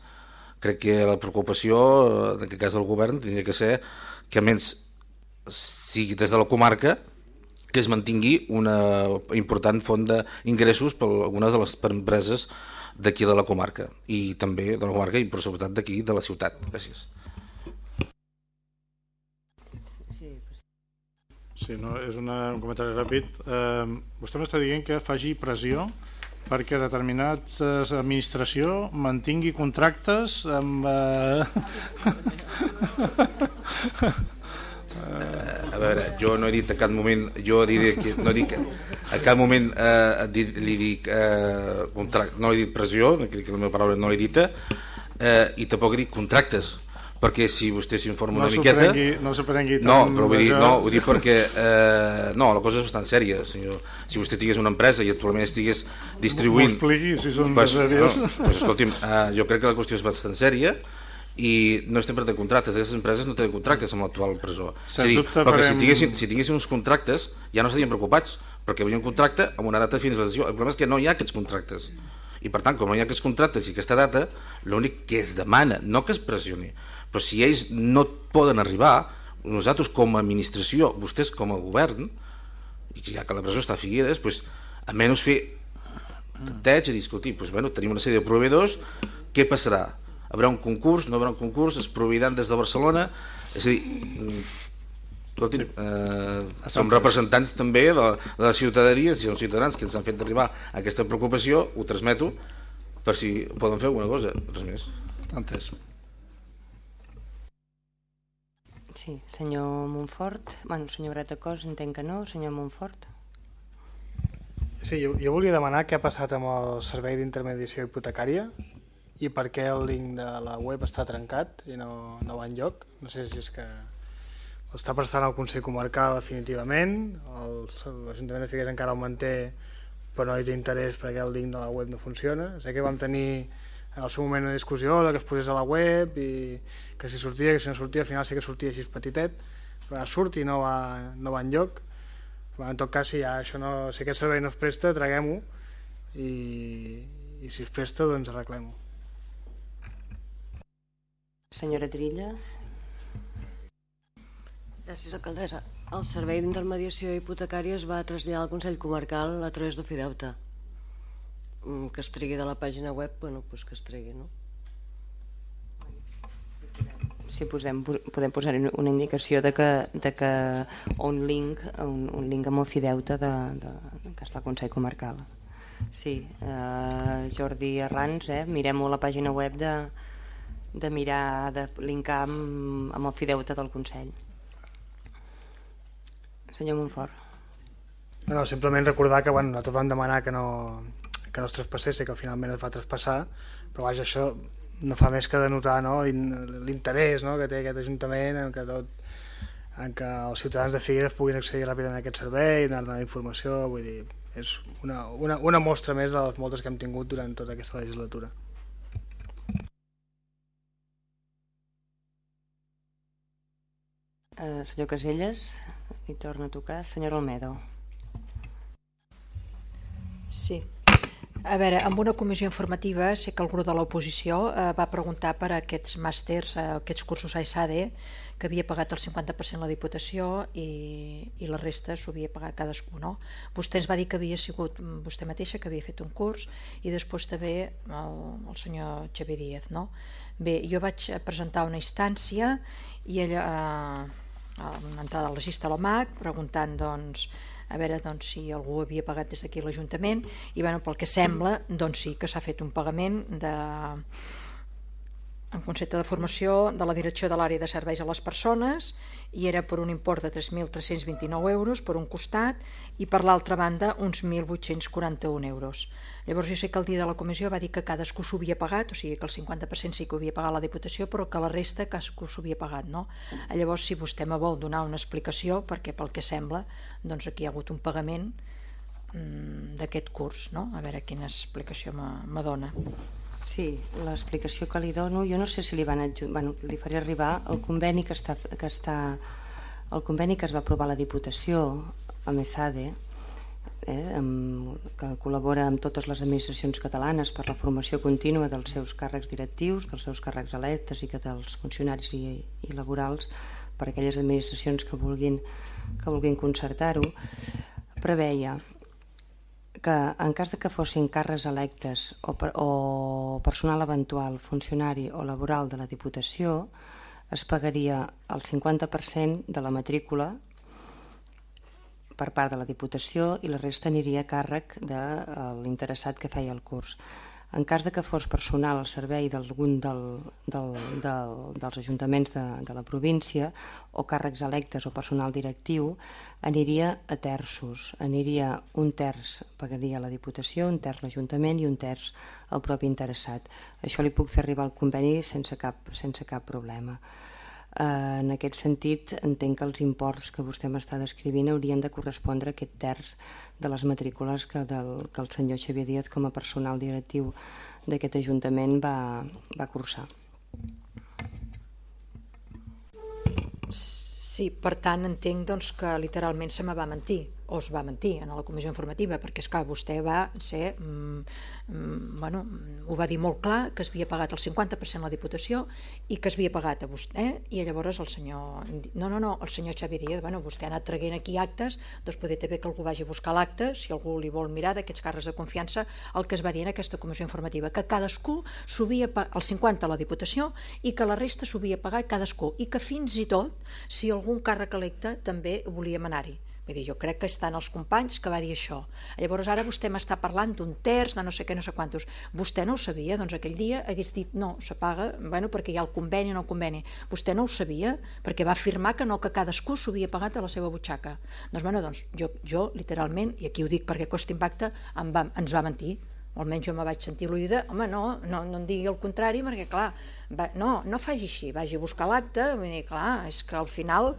Crec que la preocupació, en aquest cas del govern, tindria que ser que almenys sigui des de la comarca que es mantingui una important font d'ingressos per algunes de les empreses d'aquí de la comarca i també de la comarca i per sobretot d'aquí de la ciutat. Gràcies. Sí, no, és una, un comentari ràpid. Eh, vostè m'està dient que faci pressió perquè determinats administració mantingui contractes amb... Eh... Uh, a veure, jo no he dit a cap moment, jo diré que, no dic, a cap moment uh, li dic uh, contract, no he dit pressió, crec que la meva paraula no l'he dita, uh, i tampoc he dit contractes, perquè si vostè s'informa no una miqueta... No s'ho prengui No, però vull dir, no, ho dic perquè... Eh, no, la cosa és bastant sèria, senyor. Si vostè tingués una empresa i actualment estigués distribuint... M'ho expliqui, si són pues. No, pues, escolti'm, eh, jo crec que la qüestió és bastant sèria, i no estem prenent contractes, aquestes empreses no tenen contractes amb l'actual presó. és dir, però farem... que si tinguessin, si tinguessin uns contractes ja no estarien preocupats, perquè havia un contracte amb una data de finalització. El problema és que no hi ha aquests contractes. I per tant, com no hi ha aquests contractes i aquesta data, l'únic que es demana, no que es pressioni, però si ells no poden arribar, nosaltres com a administració, vostès com a govern, i ja que la presó està a Figueres, doncs, almenys fer tanteig i dir, escolti, doncs, bueno, tenim una sèrie de proveïdors, què passarà? Haurà un concurs, no haurà un concurs, es prohibiran des de Barcelona, és a dir, mm, escolti, eh, som representants també de, de la ciutadania, si són ciutadans que ens han fet arribar aquesta preocupació, ho transmeto per si poden fer alguna cosa, res més. Entès. Sí, senyor Montfort, bueno, senyor Gratacós entenc que no, senyor Montfort. Sí, jo, jo volia demanar què ha passat amb el servei d'intermediació hipotecària, i per què el link de la web està trencat i no, no va enlloc. No sé si és que està prestant el Consell Comarcal definitivament, l'Ajuntament de Figueres encara el manté però no hi té interès perquè el link de la web no funciona. Sé que vam tenir en el seu moment una discussió de que es posés a la web i que si sortia, que si no sortia, al final sí que sortia així petitet, però surt i no va, no va enlloc. Però en tot cas, si ja això no, si aquest servei no es presta, traguem-ho i, i si es presta, doncs arreglem-ho. Senyora Trilles. Gràcies, alcaldessa. El servei d'intermediació hipotecària es va traslladar al Consell Comarcal a través d'Ofideute. Mm, que es tregui de la pàgina web, bueno, doncs que es tregui, no? Si posem, podem posar una indicació de que, de que un link, un, un link amb Ofideute de, de, que està al Consell Comarcal. Sí, eh, Jordi Arrans, eh, mirem la pàgina web de, de mirar de linkar amb, amb el fideute del Consell. Senyor Montfort. No, no, simplement recordar que bueno, nosaltres vam demanar que no, que no es traspassés i que finalment es va traspassar, però vaja, això no fa més que denotar no, l'interès no, que té aquest Ajuntament en què, tot, en què els ciutadans de Figueres puguin accedir ràpidament a aquest servei, donar la informació, vull dir, és una, una, una mostra més de les moltes que hem tingut durant tota aquesta legislatura. Eh, senyor Caselles, i torna a tocar. Senyor Almedo. Sí. A veure, amb una comissió informativa sé que el grup de l'oposició eh, va preguntar per aquests màsters, eh, aquests cursos a ESADE, que havia pagat el 50% la Diputació i, i la resta s'ho havia pagat cadascú. No? Vostè ens va dir que havia sigut vostè mateixa, que havia fet un curs, i després també el, el senyor Xavier Díaz. No? Bé, jo vaig presentar una instància i ella... Eh, una entrada al registre a l'OMAC preguntant doncs, a veure doncs, si algú havia pagat des d'aquí l'Ajuntament. I bueno, pel que sembla doncs sí que s'ha fet un pagament de en concepte de formació de la direcció de l'àrea de serveis a les persones i era per un import de 3.329 euros per un costat i per l'altra banda uns 1.841 euros. Llavors jo sé que el dia de la comissió va dir que cadascú s'ho havia pagat, o sigui que el 50% sí que ho havia pagat la Diputació, però que la resta cadascú s'ho havia pagat. No? Llavors si vostè me vol donar una explicació, perquè pel que sembla doncs aquí hi ha hagut un pagament mmm, d'aquest curs, no? a veure quina explicació me dona. Sí, l'explicació que li dono, jo no sé si li van adjuntar, bueno, li faré arribar el conveni que està, que està el conveni que es va aprovar a la Diputació amb ESADE, eh, amb, que col·labora amb totes les administracions catalanes per la formació contínua dels seus càrrecs directius, dels seus càrrecs electes i que dels funcionaris i, i laborals per a aquelles administracions que vulguin, que vulguin concertar-ho, preveia que en cas de que fossin càrrecs electes o, per, o personal eventual, funcionari o laboral de la Diputació, es pagaria el 50% de la matrícula per part de la Diputació i la resta aniria a càrrec de l'interessat que feia el curs. En cas de que fos personal al servei d'algun del, del, del, dels ajuntaments de, de la província o càrrecs electes o personal directiu, aniria a terços. Aniria un terç pagaria la Diputació, un terç l'Ajuntament i un terç el propi interessat. Això li puc fer arribar al conveni sense cap, sense cap problema. Eh, en aquest sentit, entenc que els imports que vostè m'està descrivint haurien de correspondre a aquest terç de les matrícules que, del, que el senyor Xavier Díaz com a personal directiu d'aquest Ajuntament va, va cursar. Sí, per tant entenc doncs, que literalment se me va mentir o es va mentir en la comissió informativa, perquè és que vostè va ser, mm, mm, bueno, ho va dir molt clar, que es havia pagat el 50% la Diputació i que es havia pagat a vostè, i llavors el senyor, no, no, no, el senyor Xavi Díaz, bueno, vostè ha anat traguent aquí actes, doncs poder també que algú vagi a buscar l'acte, si algú li vol mirar d'aquests càrrecs de confiança, el que es va dir en aquesta comissió informativa, que cadascú s'havia el 50 a la Diputació i que la resta s'havia pagat cadascú, i que fins i tot, si algun càrrec electe també volia anar-hi Vull dir, jo crec que estan els companys que va dir això. Llavors ara vostè m'està parlant d'un terç, de no sé què, no sé quantos. Vostè no ho sabia, doncs aquell dia hagués dit no, se paga, bueno, perquè hi ha el conveni o no el conveni. Vostè no ho sabia perquè va afirmar que no, que cadascú s'havia pagat a la seva butxaca. Doncs, bueno, doncs jo, jo literalment, i aquí ho dic perquè costa impacte, em va, ens va mentir almenys jo me vaig sentir l'oïda, home, no, no, no en digui el contrari, perquè clar, va, no, no faci així, vagi a buscar l'acte, vull dir, clar, és que al final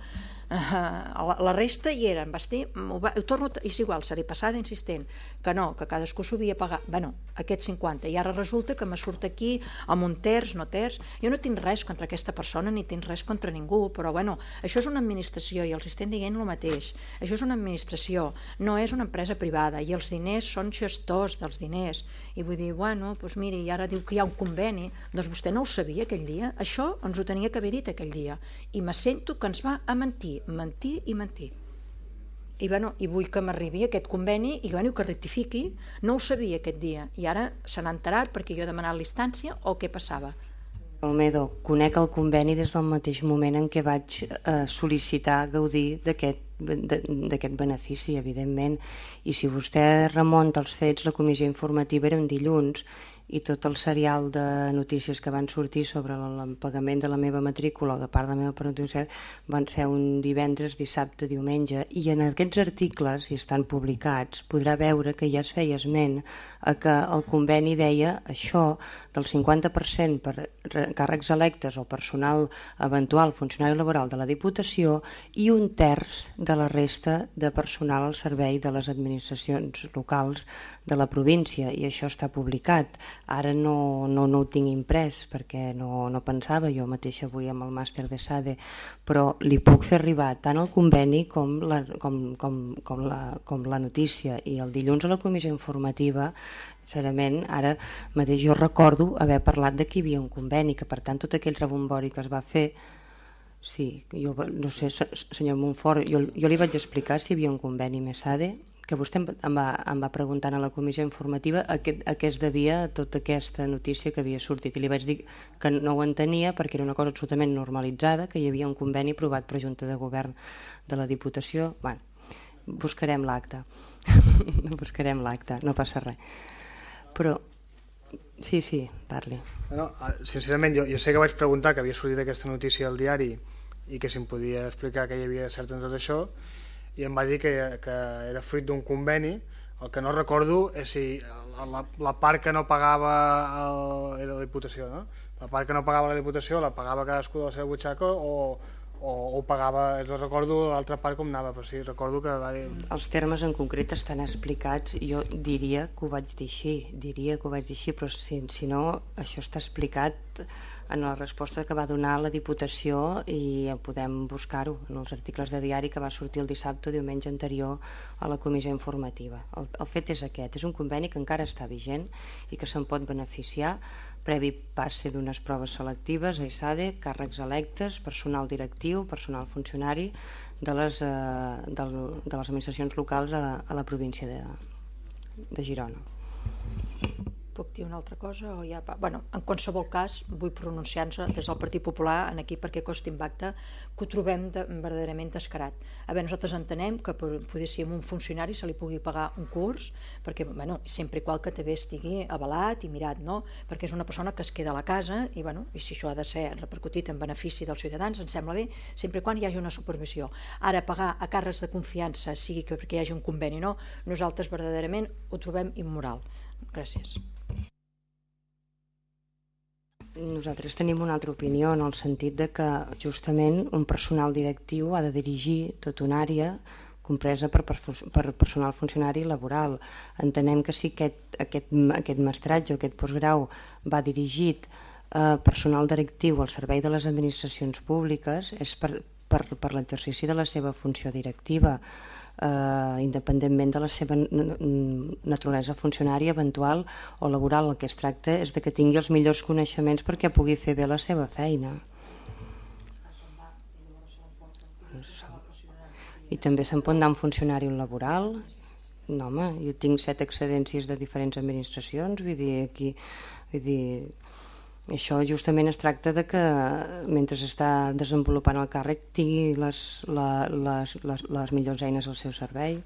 la, la resta hi eren, vas dir, ho, va, ho torno, és igual, seré passada insistent, que no, que cadascú s'ho havia pagat, bueno, aquests 50, i ara resulta que me surt aquí amb un terç, no terç, jo no tinc res contra aquesta persona ni tinc res contra ningú, però bueno, això és una administració i els estem dient el mateix, això és una administració, no és una empresa privada i els diners són gestors dels diners, i vull dir, bueno, doncs miri, i ara diu que hi ha un conveni, doncs vostè no ho sabia aquell dia, això ens ho tenia que haver dit aquell dia, i me sento que ens va a mentir, mentir i mentir. I, bueno, i vull que m'arribi aquest conveni i bueno, que rectifiqui. No ho sabia aquest dia i ara se n'ha enterat perquè jo he demanat l'instància o què passava. Olmedo, conec el conveni des del mateix moment en què vaig eh, sol·licitar gaudir d'aquest benefici, evidentment. I si vostè remunta els fets, la comissió informativa era un dilluns i tot el serial de notícies que van sortir sobre el pagament de la meva matrícula de part de la meva penitenciària van ser un divendres, dissabte, diumenge i en aquests articles, si estan publicats, podrà veure que ja es feia esment a que el conveni deia això del 50% per càrrecs electes o personal eventual funcionari laboral de la Diputació i un terç de la resta de personal al servei de les administracions locals de la província i això està publicat Ara no, no, no ho tinc imprès perquè no, no pensava jo mateixa avui amb el màster de SADE, però li puc fer arribar tant el conveni com la, com, com, com, la, com la notícia. I el dilluns a la comissió informativa sincerament, ara mateix jo recordo haver parlat de que hi havia un conveni, que per tant tot aquell rebombori que es va fer Sí, jo no sé, senyor Montfort, jo, jo li vaig explicar si hi havia un conveni MESADE que vostè em va, em va preguntar a la comissió informativa a què, a què es devia tota aquesta notícia que havia sortit i li vaig dir que no ho entenia perquè era una cosa absolutament normalitzada, que hi havia un conveni aprovat per Junta de Govern de la Diputació. Bueno, buscarem l'acte. buscarem l'acte, no passa res. Però Sí, sí, parli. No, sincerament, jo, jo sé que vaig preguntar que havia sortit aquesta notícia al diari i que si em podia explicar que hi havia cert en tot això i em va dir que, que era fruit d'un conveni. El que no recordo és si la, la, part que no pagava el, era la Diputació, no? La part que no pagava la Diputació la pagava cadascú de la seva butxaca o, o, o pagava, no recordo l'altra part com anava, però sí, recordo que va dir... Els termes en concret estan explicats, jo diria que ho vaig dir així, diria que ho vaig dir així, però si, si no, això està explicat en la resposta que va donar la Diputació i podem buscar-ho en els articles de diari que va sortir el dissabte o diumenge anterior a la comissió informativa. El, el fet és aquest, és un conveni que encara està vigent i que se'n pot beneficiar previ passe d'unes proves selectives a ISADE, càrrecs electes, personal directiu, personal funcionari de les, eh, de, de les administracions locals a a la província de, de Girona puc dir una altra cosa? O ja... bueno, en qualsevol cas, vull pronunciar-nos des del Partit Popular en aquí perquè costi impacte, que ho trobem de, verdaderament descarat. A veure, nosaltres entenem que ser un funcionari se li pugui pagar un curs, perquè, bueno, sempre i qual que també estigui avalat i mirat, no? Perquè és una persona que es queda a la casa i, bueno, i si això ha de ser repercutit en benefici dels ciutadans, ens sembla bé, sempre quan hi hagi una supervisió. Ara, pagar a càrrecs de confiança, sigui que perquè hi hagi un conveni no, nosaltres verdaderament ho trobem immoral. Gràcies. Nosaltres tenim una altra opinió en el sentit de que justament un personal directiu ha de dirigir tota una àrea compresa per, per, per personal funcionari laboral. Entenem que si aquest, aquest, aquest mestratge o aquest postgrau va dirigit a personal directiu al servei de les administracions públiques és per, per, per l'exercici de la seva funció directiva eh, independentment de la seva naturalesa funcionària eventual o laboral. El que es tracta és de que tingui els millors coneixements perquè pugui fer bé la seva feina. I també se'n pot anar un funcionari un laboral. No, home, jo tinc set excedències de diferents administracions, vull dir, aquí, vull dir, això justament es tracta de que mentre està desenvolupant el càrrec tingui les, la, les, les, les millors eines al seu servei.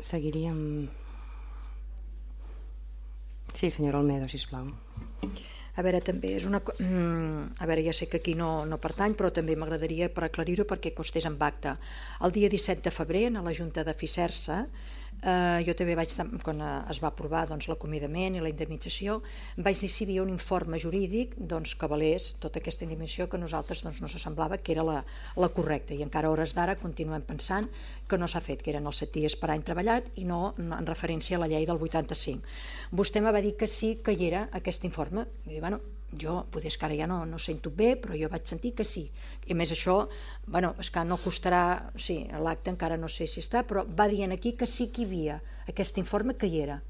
Seguiríem... Sí, senyora Olmedo, sisplau. A veure, també és una... Mm, a veure, ja sé que aquí no, no pertany, però també m'agradaria per aclarir-ho perquè costés en acte. El dia 17 de febrer, a la Junta de Ficersa, eh, jo també vaig, quan eh, es va aprovar doncs, l'acomiadament i la indemnització, vaig dir si hi havia un informe jurídic doncs, que valés tota aquesta indemnització que nosaltres doncs, no se semblava que era la, la correcta i encara hores d'ara continuem pensant que no s'ha fet, que eren els set dies per any treballat i no en referència a la llei del 85. Vostè me va dir que sí que hi era aquest informe. I bueno, jo, potser que ara ja no, no sento bé, però jo vaig sentir que sí. I més això, bueno, és que no costarà, sí, l'acte encara no sé si està, però va dient aquí que sí que hi havia aquest informe que hi era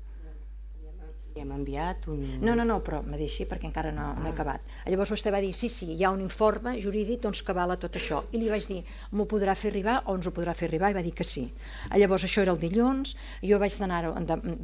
hem enviat un... No, no, no, però me deixi perquè encara no, no he acabat. Llavors vostè va dir, sí, sí, hi ha un informe jurídic doncs, que vala tot això. I li vaig dir, m'ho podrà fer arribar o ens ho podrà fer arribar? I va dir que sí. Llavors això era el dilluns, jo vaig anar,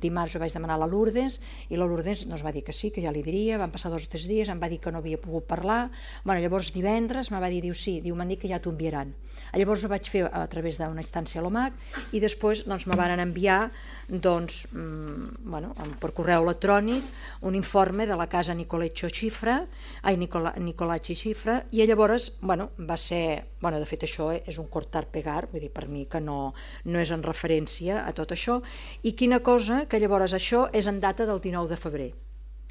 dimarts jo vaig demanar a la Lourdes, i la Lourdes doncs, va dir que sí, que ja li diria, van passar dos o tres dies, em va dir que no havia pogut parlar, bueno, llavors divendres me va dir, diu sí, diu, m'han dit que ja t'ho enviaran. Llavors ho vaig fer a través d'una instància a l'OMAC i després doncs, me van enviar doncs, mm, bueno, per correu electrònic electrònic un informe de la casa Nicoletxo Xifra, ai, Nicola, Nicolacci Xifra, i llavors, bueno, va ser, bueno, de fet això és un cortar pegar, vull dir, per mi que no, no és en referència a tot això, i quina cosa, que llavors això és en data del 19 de febrer.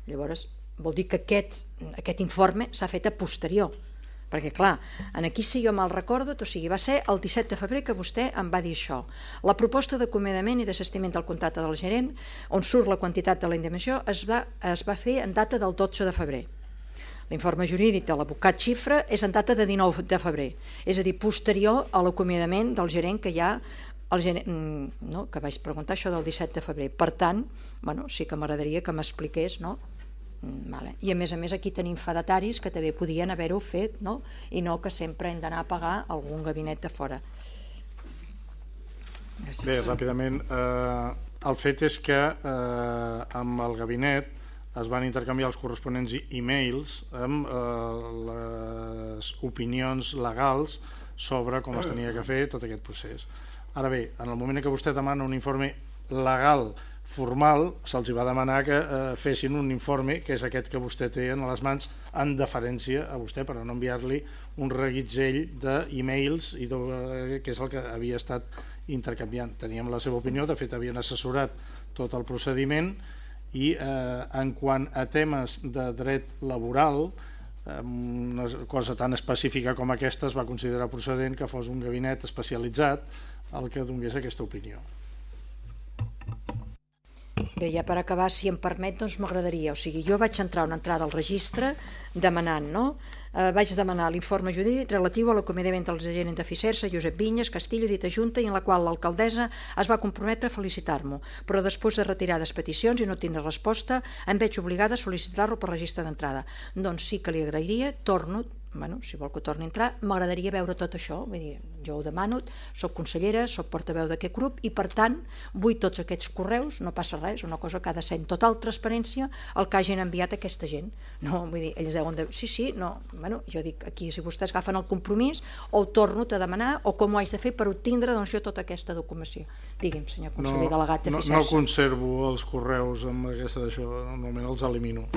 Llavors, vol dir que aquest, aquest informe s'ha fet a posterior, perquè clar, en aquí si jo me'l recordo, o sigui, va ser el 17 de febrer que vostè em va dir això. La proposta d'acomiadament i desestiment del contracte del gerent, on surt la quantitat de la indemnizació, es va, es va fer en data del 12 de febrer. L'informe jurídic de l'abocat xifra és en data de 19 de febrer, és a dir, posterior a l'acomiadament del gerent que ha el gerent, mm, no, que vaig preguntar això del 17 de febrer. Per tant, bueno, sí que m'agradaria que m'expliqués no, vale. I a més a més aquí tenim fedataris que també podien haver-ho fet no? i no que sempre hem d'anar a pagar algun gabinet de fora. Gràcies. Bé, ràpidament, eh, el fet és que eh, amb el gabinet es van intercanviar els corresponents e-mails amb eh, les opinions legals sobre com es tenia que fer tot aquest procés. Ara bé, en el moment en què vostè demana un informe legal formal se'ls va demanar que eh, fessin un informe, que és aquest que vostè té en les mans, en deferència a vostè, per no enviar-li un reguitzell d'e-mails, i de, eh, que és el que havia estat intercanviant. Teníem la seva opinió, de fet havien assessorat tot el procediment, i eh, en quant a temes de dret laboral, una cosa tan específica com aquesta es va considerar procedent que fos un gabinet especialitzat el que donés aquesta opinió. Bé, ja per acabar, si em permet, doncs m'agradaria. O sigui, jo vaig entrar una entrada al registre demanant, no? Eh, vaig demanar l'informe jurídic relatiu a l'acomiadament dels agents de Ficersa, Josep Vinyes, Castillo, dita Junta, i en la qual l'alcaldessa es va comprometre a felicitar-m'ho. Però després de retirar les peticions i no tindre resposta, em veig obligada a sol·licitar-lo per registre d'entrada. Doncs sí que li agrairia, torno, bueno, si vol que torni a entrar, m'agradaria veure tot això, vull dir, jo ho demano, sóc consellera, sóc portaveu d'aquest grup i per tant vull tots aquests correus, no passa res, una cosa que ha de ser en total transparència el que hagin enviat aquesta gent. No, vull dir, ells deuen de... Sí, sí, no, bueno, jo dic aquí, si vostès agafen el compromís, o ho torno a demanar, o com ho haig de fer per obtindre doncs, jo tota aquesta documentació. Digui'm, senyor conseller no, delegat de no, no conservo els correus amb aquesta d'això, normalment els elimino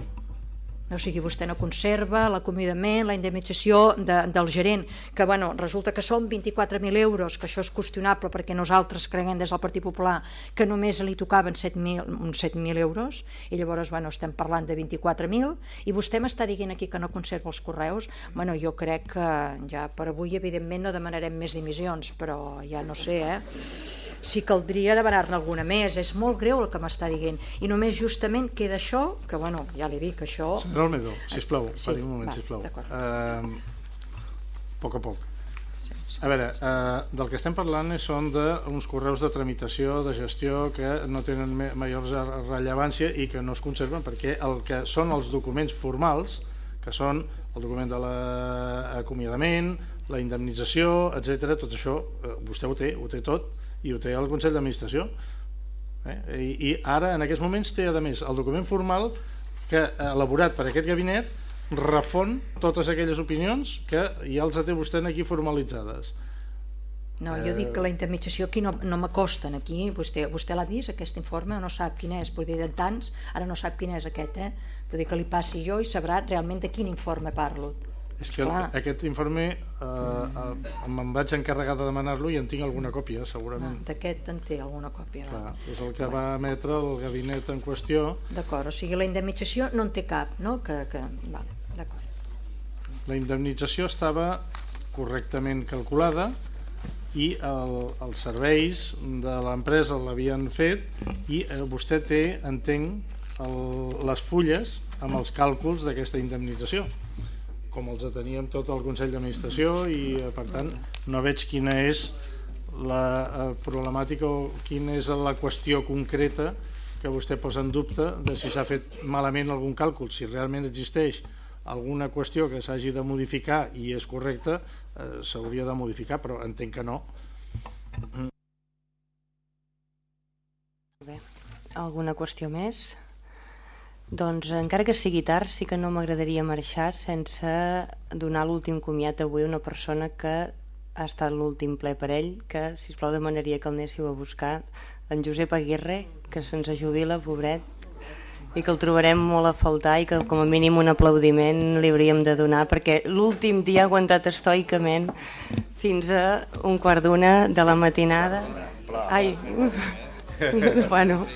o sigui, vostè no conserva l'acomiadament, la indemnització de, del gerent, que bueno, resulta que són 24.000 euros, que això és qüestionable perquè nosaltres creguem des del Partit Popular que només li tocaven 7.000 uns 7.000 euros, i llavors bueno, estem parlant de 24.000, i vostè m'està dient aquí que no conserva els correus, bueno, jo crec que ja per avui evidentment no demanarem més dimissions, però ja no sé, eh? si caldria demanar-ne alguna més. És molt greu el que m'està dient. I només justament queda això, que bueno, ja li dic, això... Senyor Almedo, sisplau, sí, un moment, va, sisplau. Uh, poc a poc. A veure, eh, del que estem parlant són d'uns correus de tramitació, de gestió, que no tenen major rellevància i que no es conserven perquè el que són els documents formals, que són el document de l'acomiadament, la indemnització, etc. tot això, eh, vostè ho té, ho té tot, i ho té el Consell d'Administració eh? I, i ara en aquests moments té a més el document formal que elaborat per aquest gabinet refon totes aquelles opinions que ja els té vostè aquí formalitzades. No, jo dic que la intermitjació aquí no, no m'acosten aquí, vostè, vostè l'ha vist aquest informe no sap quin és, vull dir de tants ara no sap quin és aquest, eh? vull dir que li passi jo i sabrà realment de quin informe parlo És que Clar. aquest informe eh, eh, me'n vaig encarregar de demanar-lo i en tinc alguna còpia, segurament. Ah, D'aquest en té alguna còpia. Clar, és el que va emetre el gabinet en qüestió. D'acord, o sigui, la indemnització no en té cap, no? Que, que... Vale, d'acord. La indemnització estava correctament calculada i el, els serveis de l'empresa l'havien fet i eh, vostè té, entenc, el, les fulles amb els càlculs d'aquesta indemnització com els teníem tot el Consell d'Administració i eh, per tant no veig quina és la eh, problemàtica o quina és la qüestió concreta que vostè posa en dubte de si s'ha fet malament algun càlcul, si realment existeix alguna qüestió que s'hagi de modificar i és correcta, eh, s'hauria de modificar, però entenc que no. Bé, alguna qüestió més? Doncs encara que sigui tard, sí que no m'agradaria marxar sense donar l'últim comiat avui a una persona que ha estat l'últim ple per ell, que si plau demanaria que el anéssiu a buscar, en Josep Aguirre, que se'ns jubila, pobret, i que el trobarem molt a faltar i que com a mínim un aplaudiment li hauríem de donar perquè l'últim dia ha aguantat estoicament fins a un quart d'una de la matinada. Ai, bueno,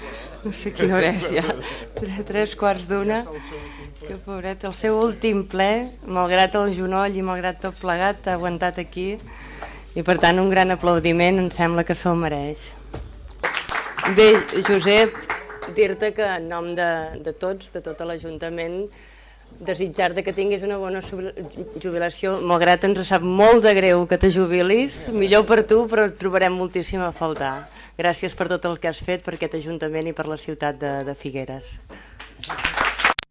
no sé quina hora és ja, tres quarts d'una, que pobret, el seu últim ple, malgrat el genoll i malgrat tot plegat, ha aguantat aquí, i per tant un gran aplaudiment, em sembla que se'l mereix. Bé, Josep, dir-te que en nom de, de tots, de tot l'Ajuntament, desitjar-te que tinguis una bona jubilació, malgrat ens sap molt de greu que te jubilis, millor per tu, però et trobarem moltíssim a faltar. Gràcies per tot el que has fet per aquest Ajuntament i per la ciutat de, de Figueres. Gràcies.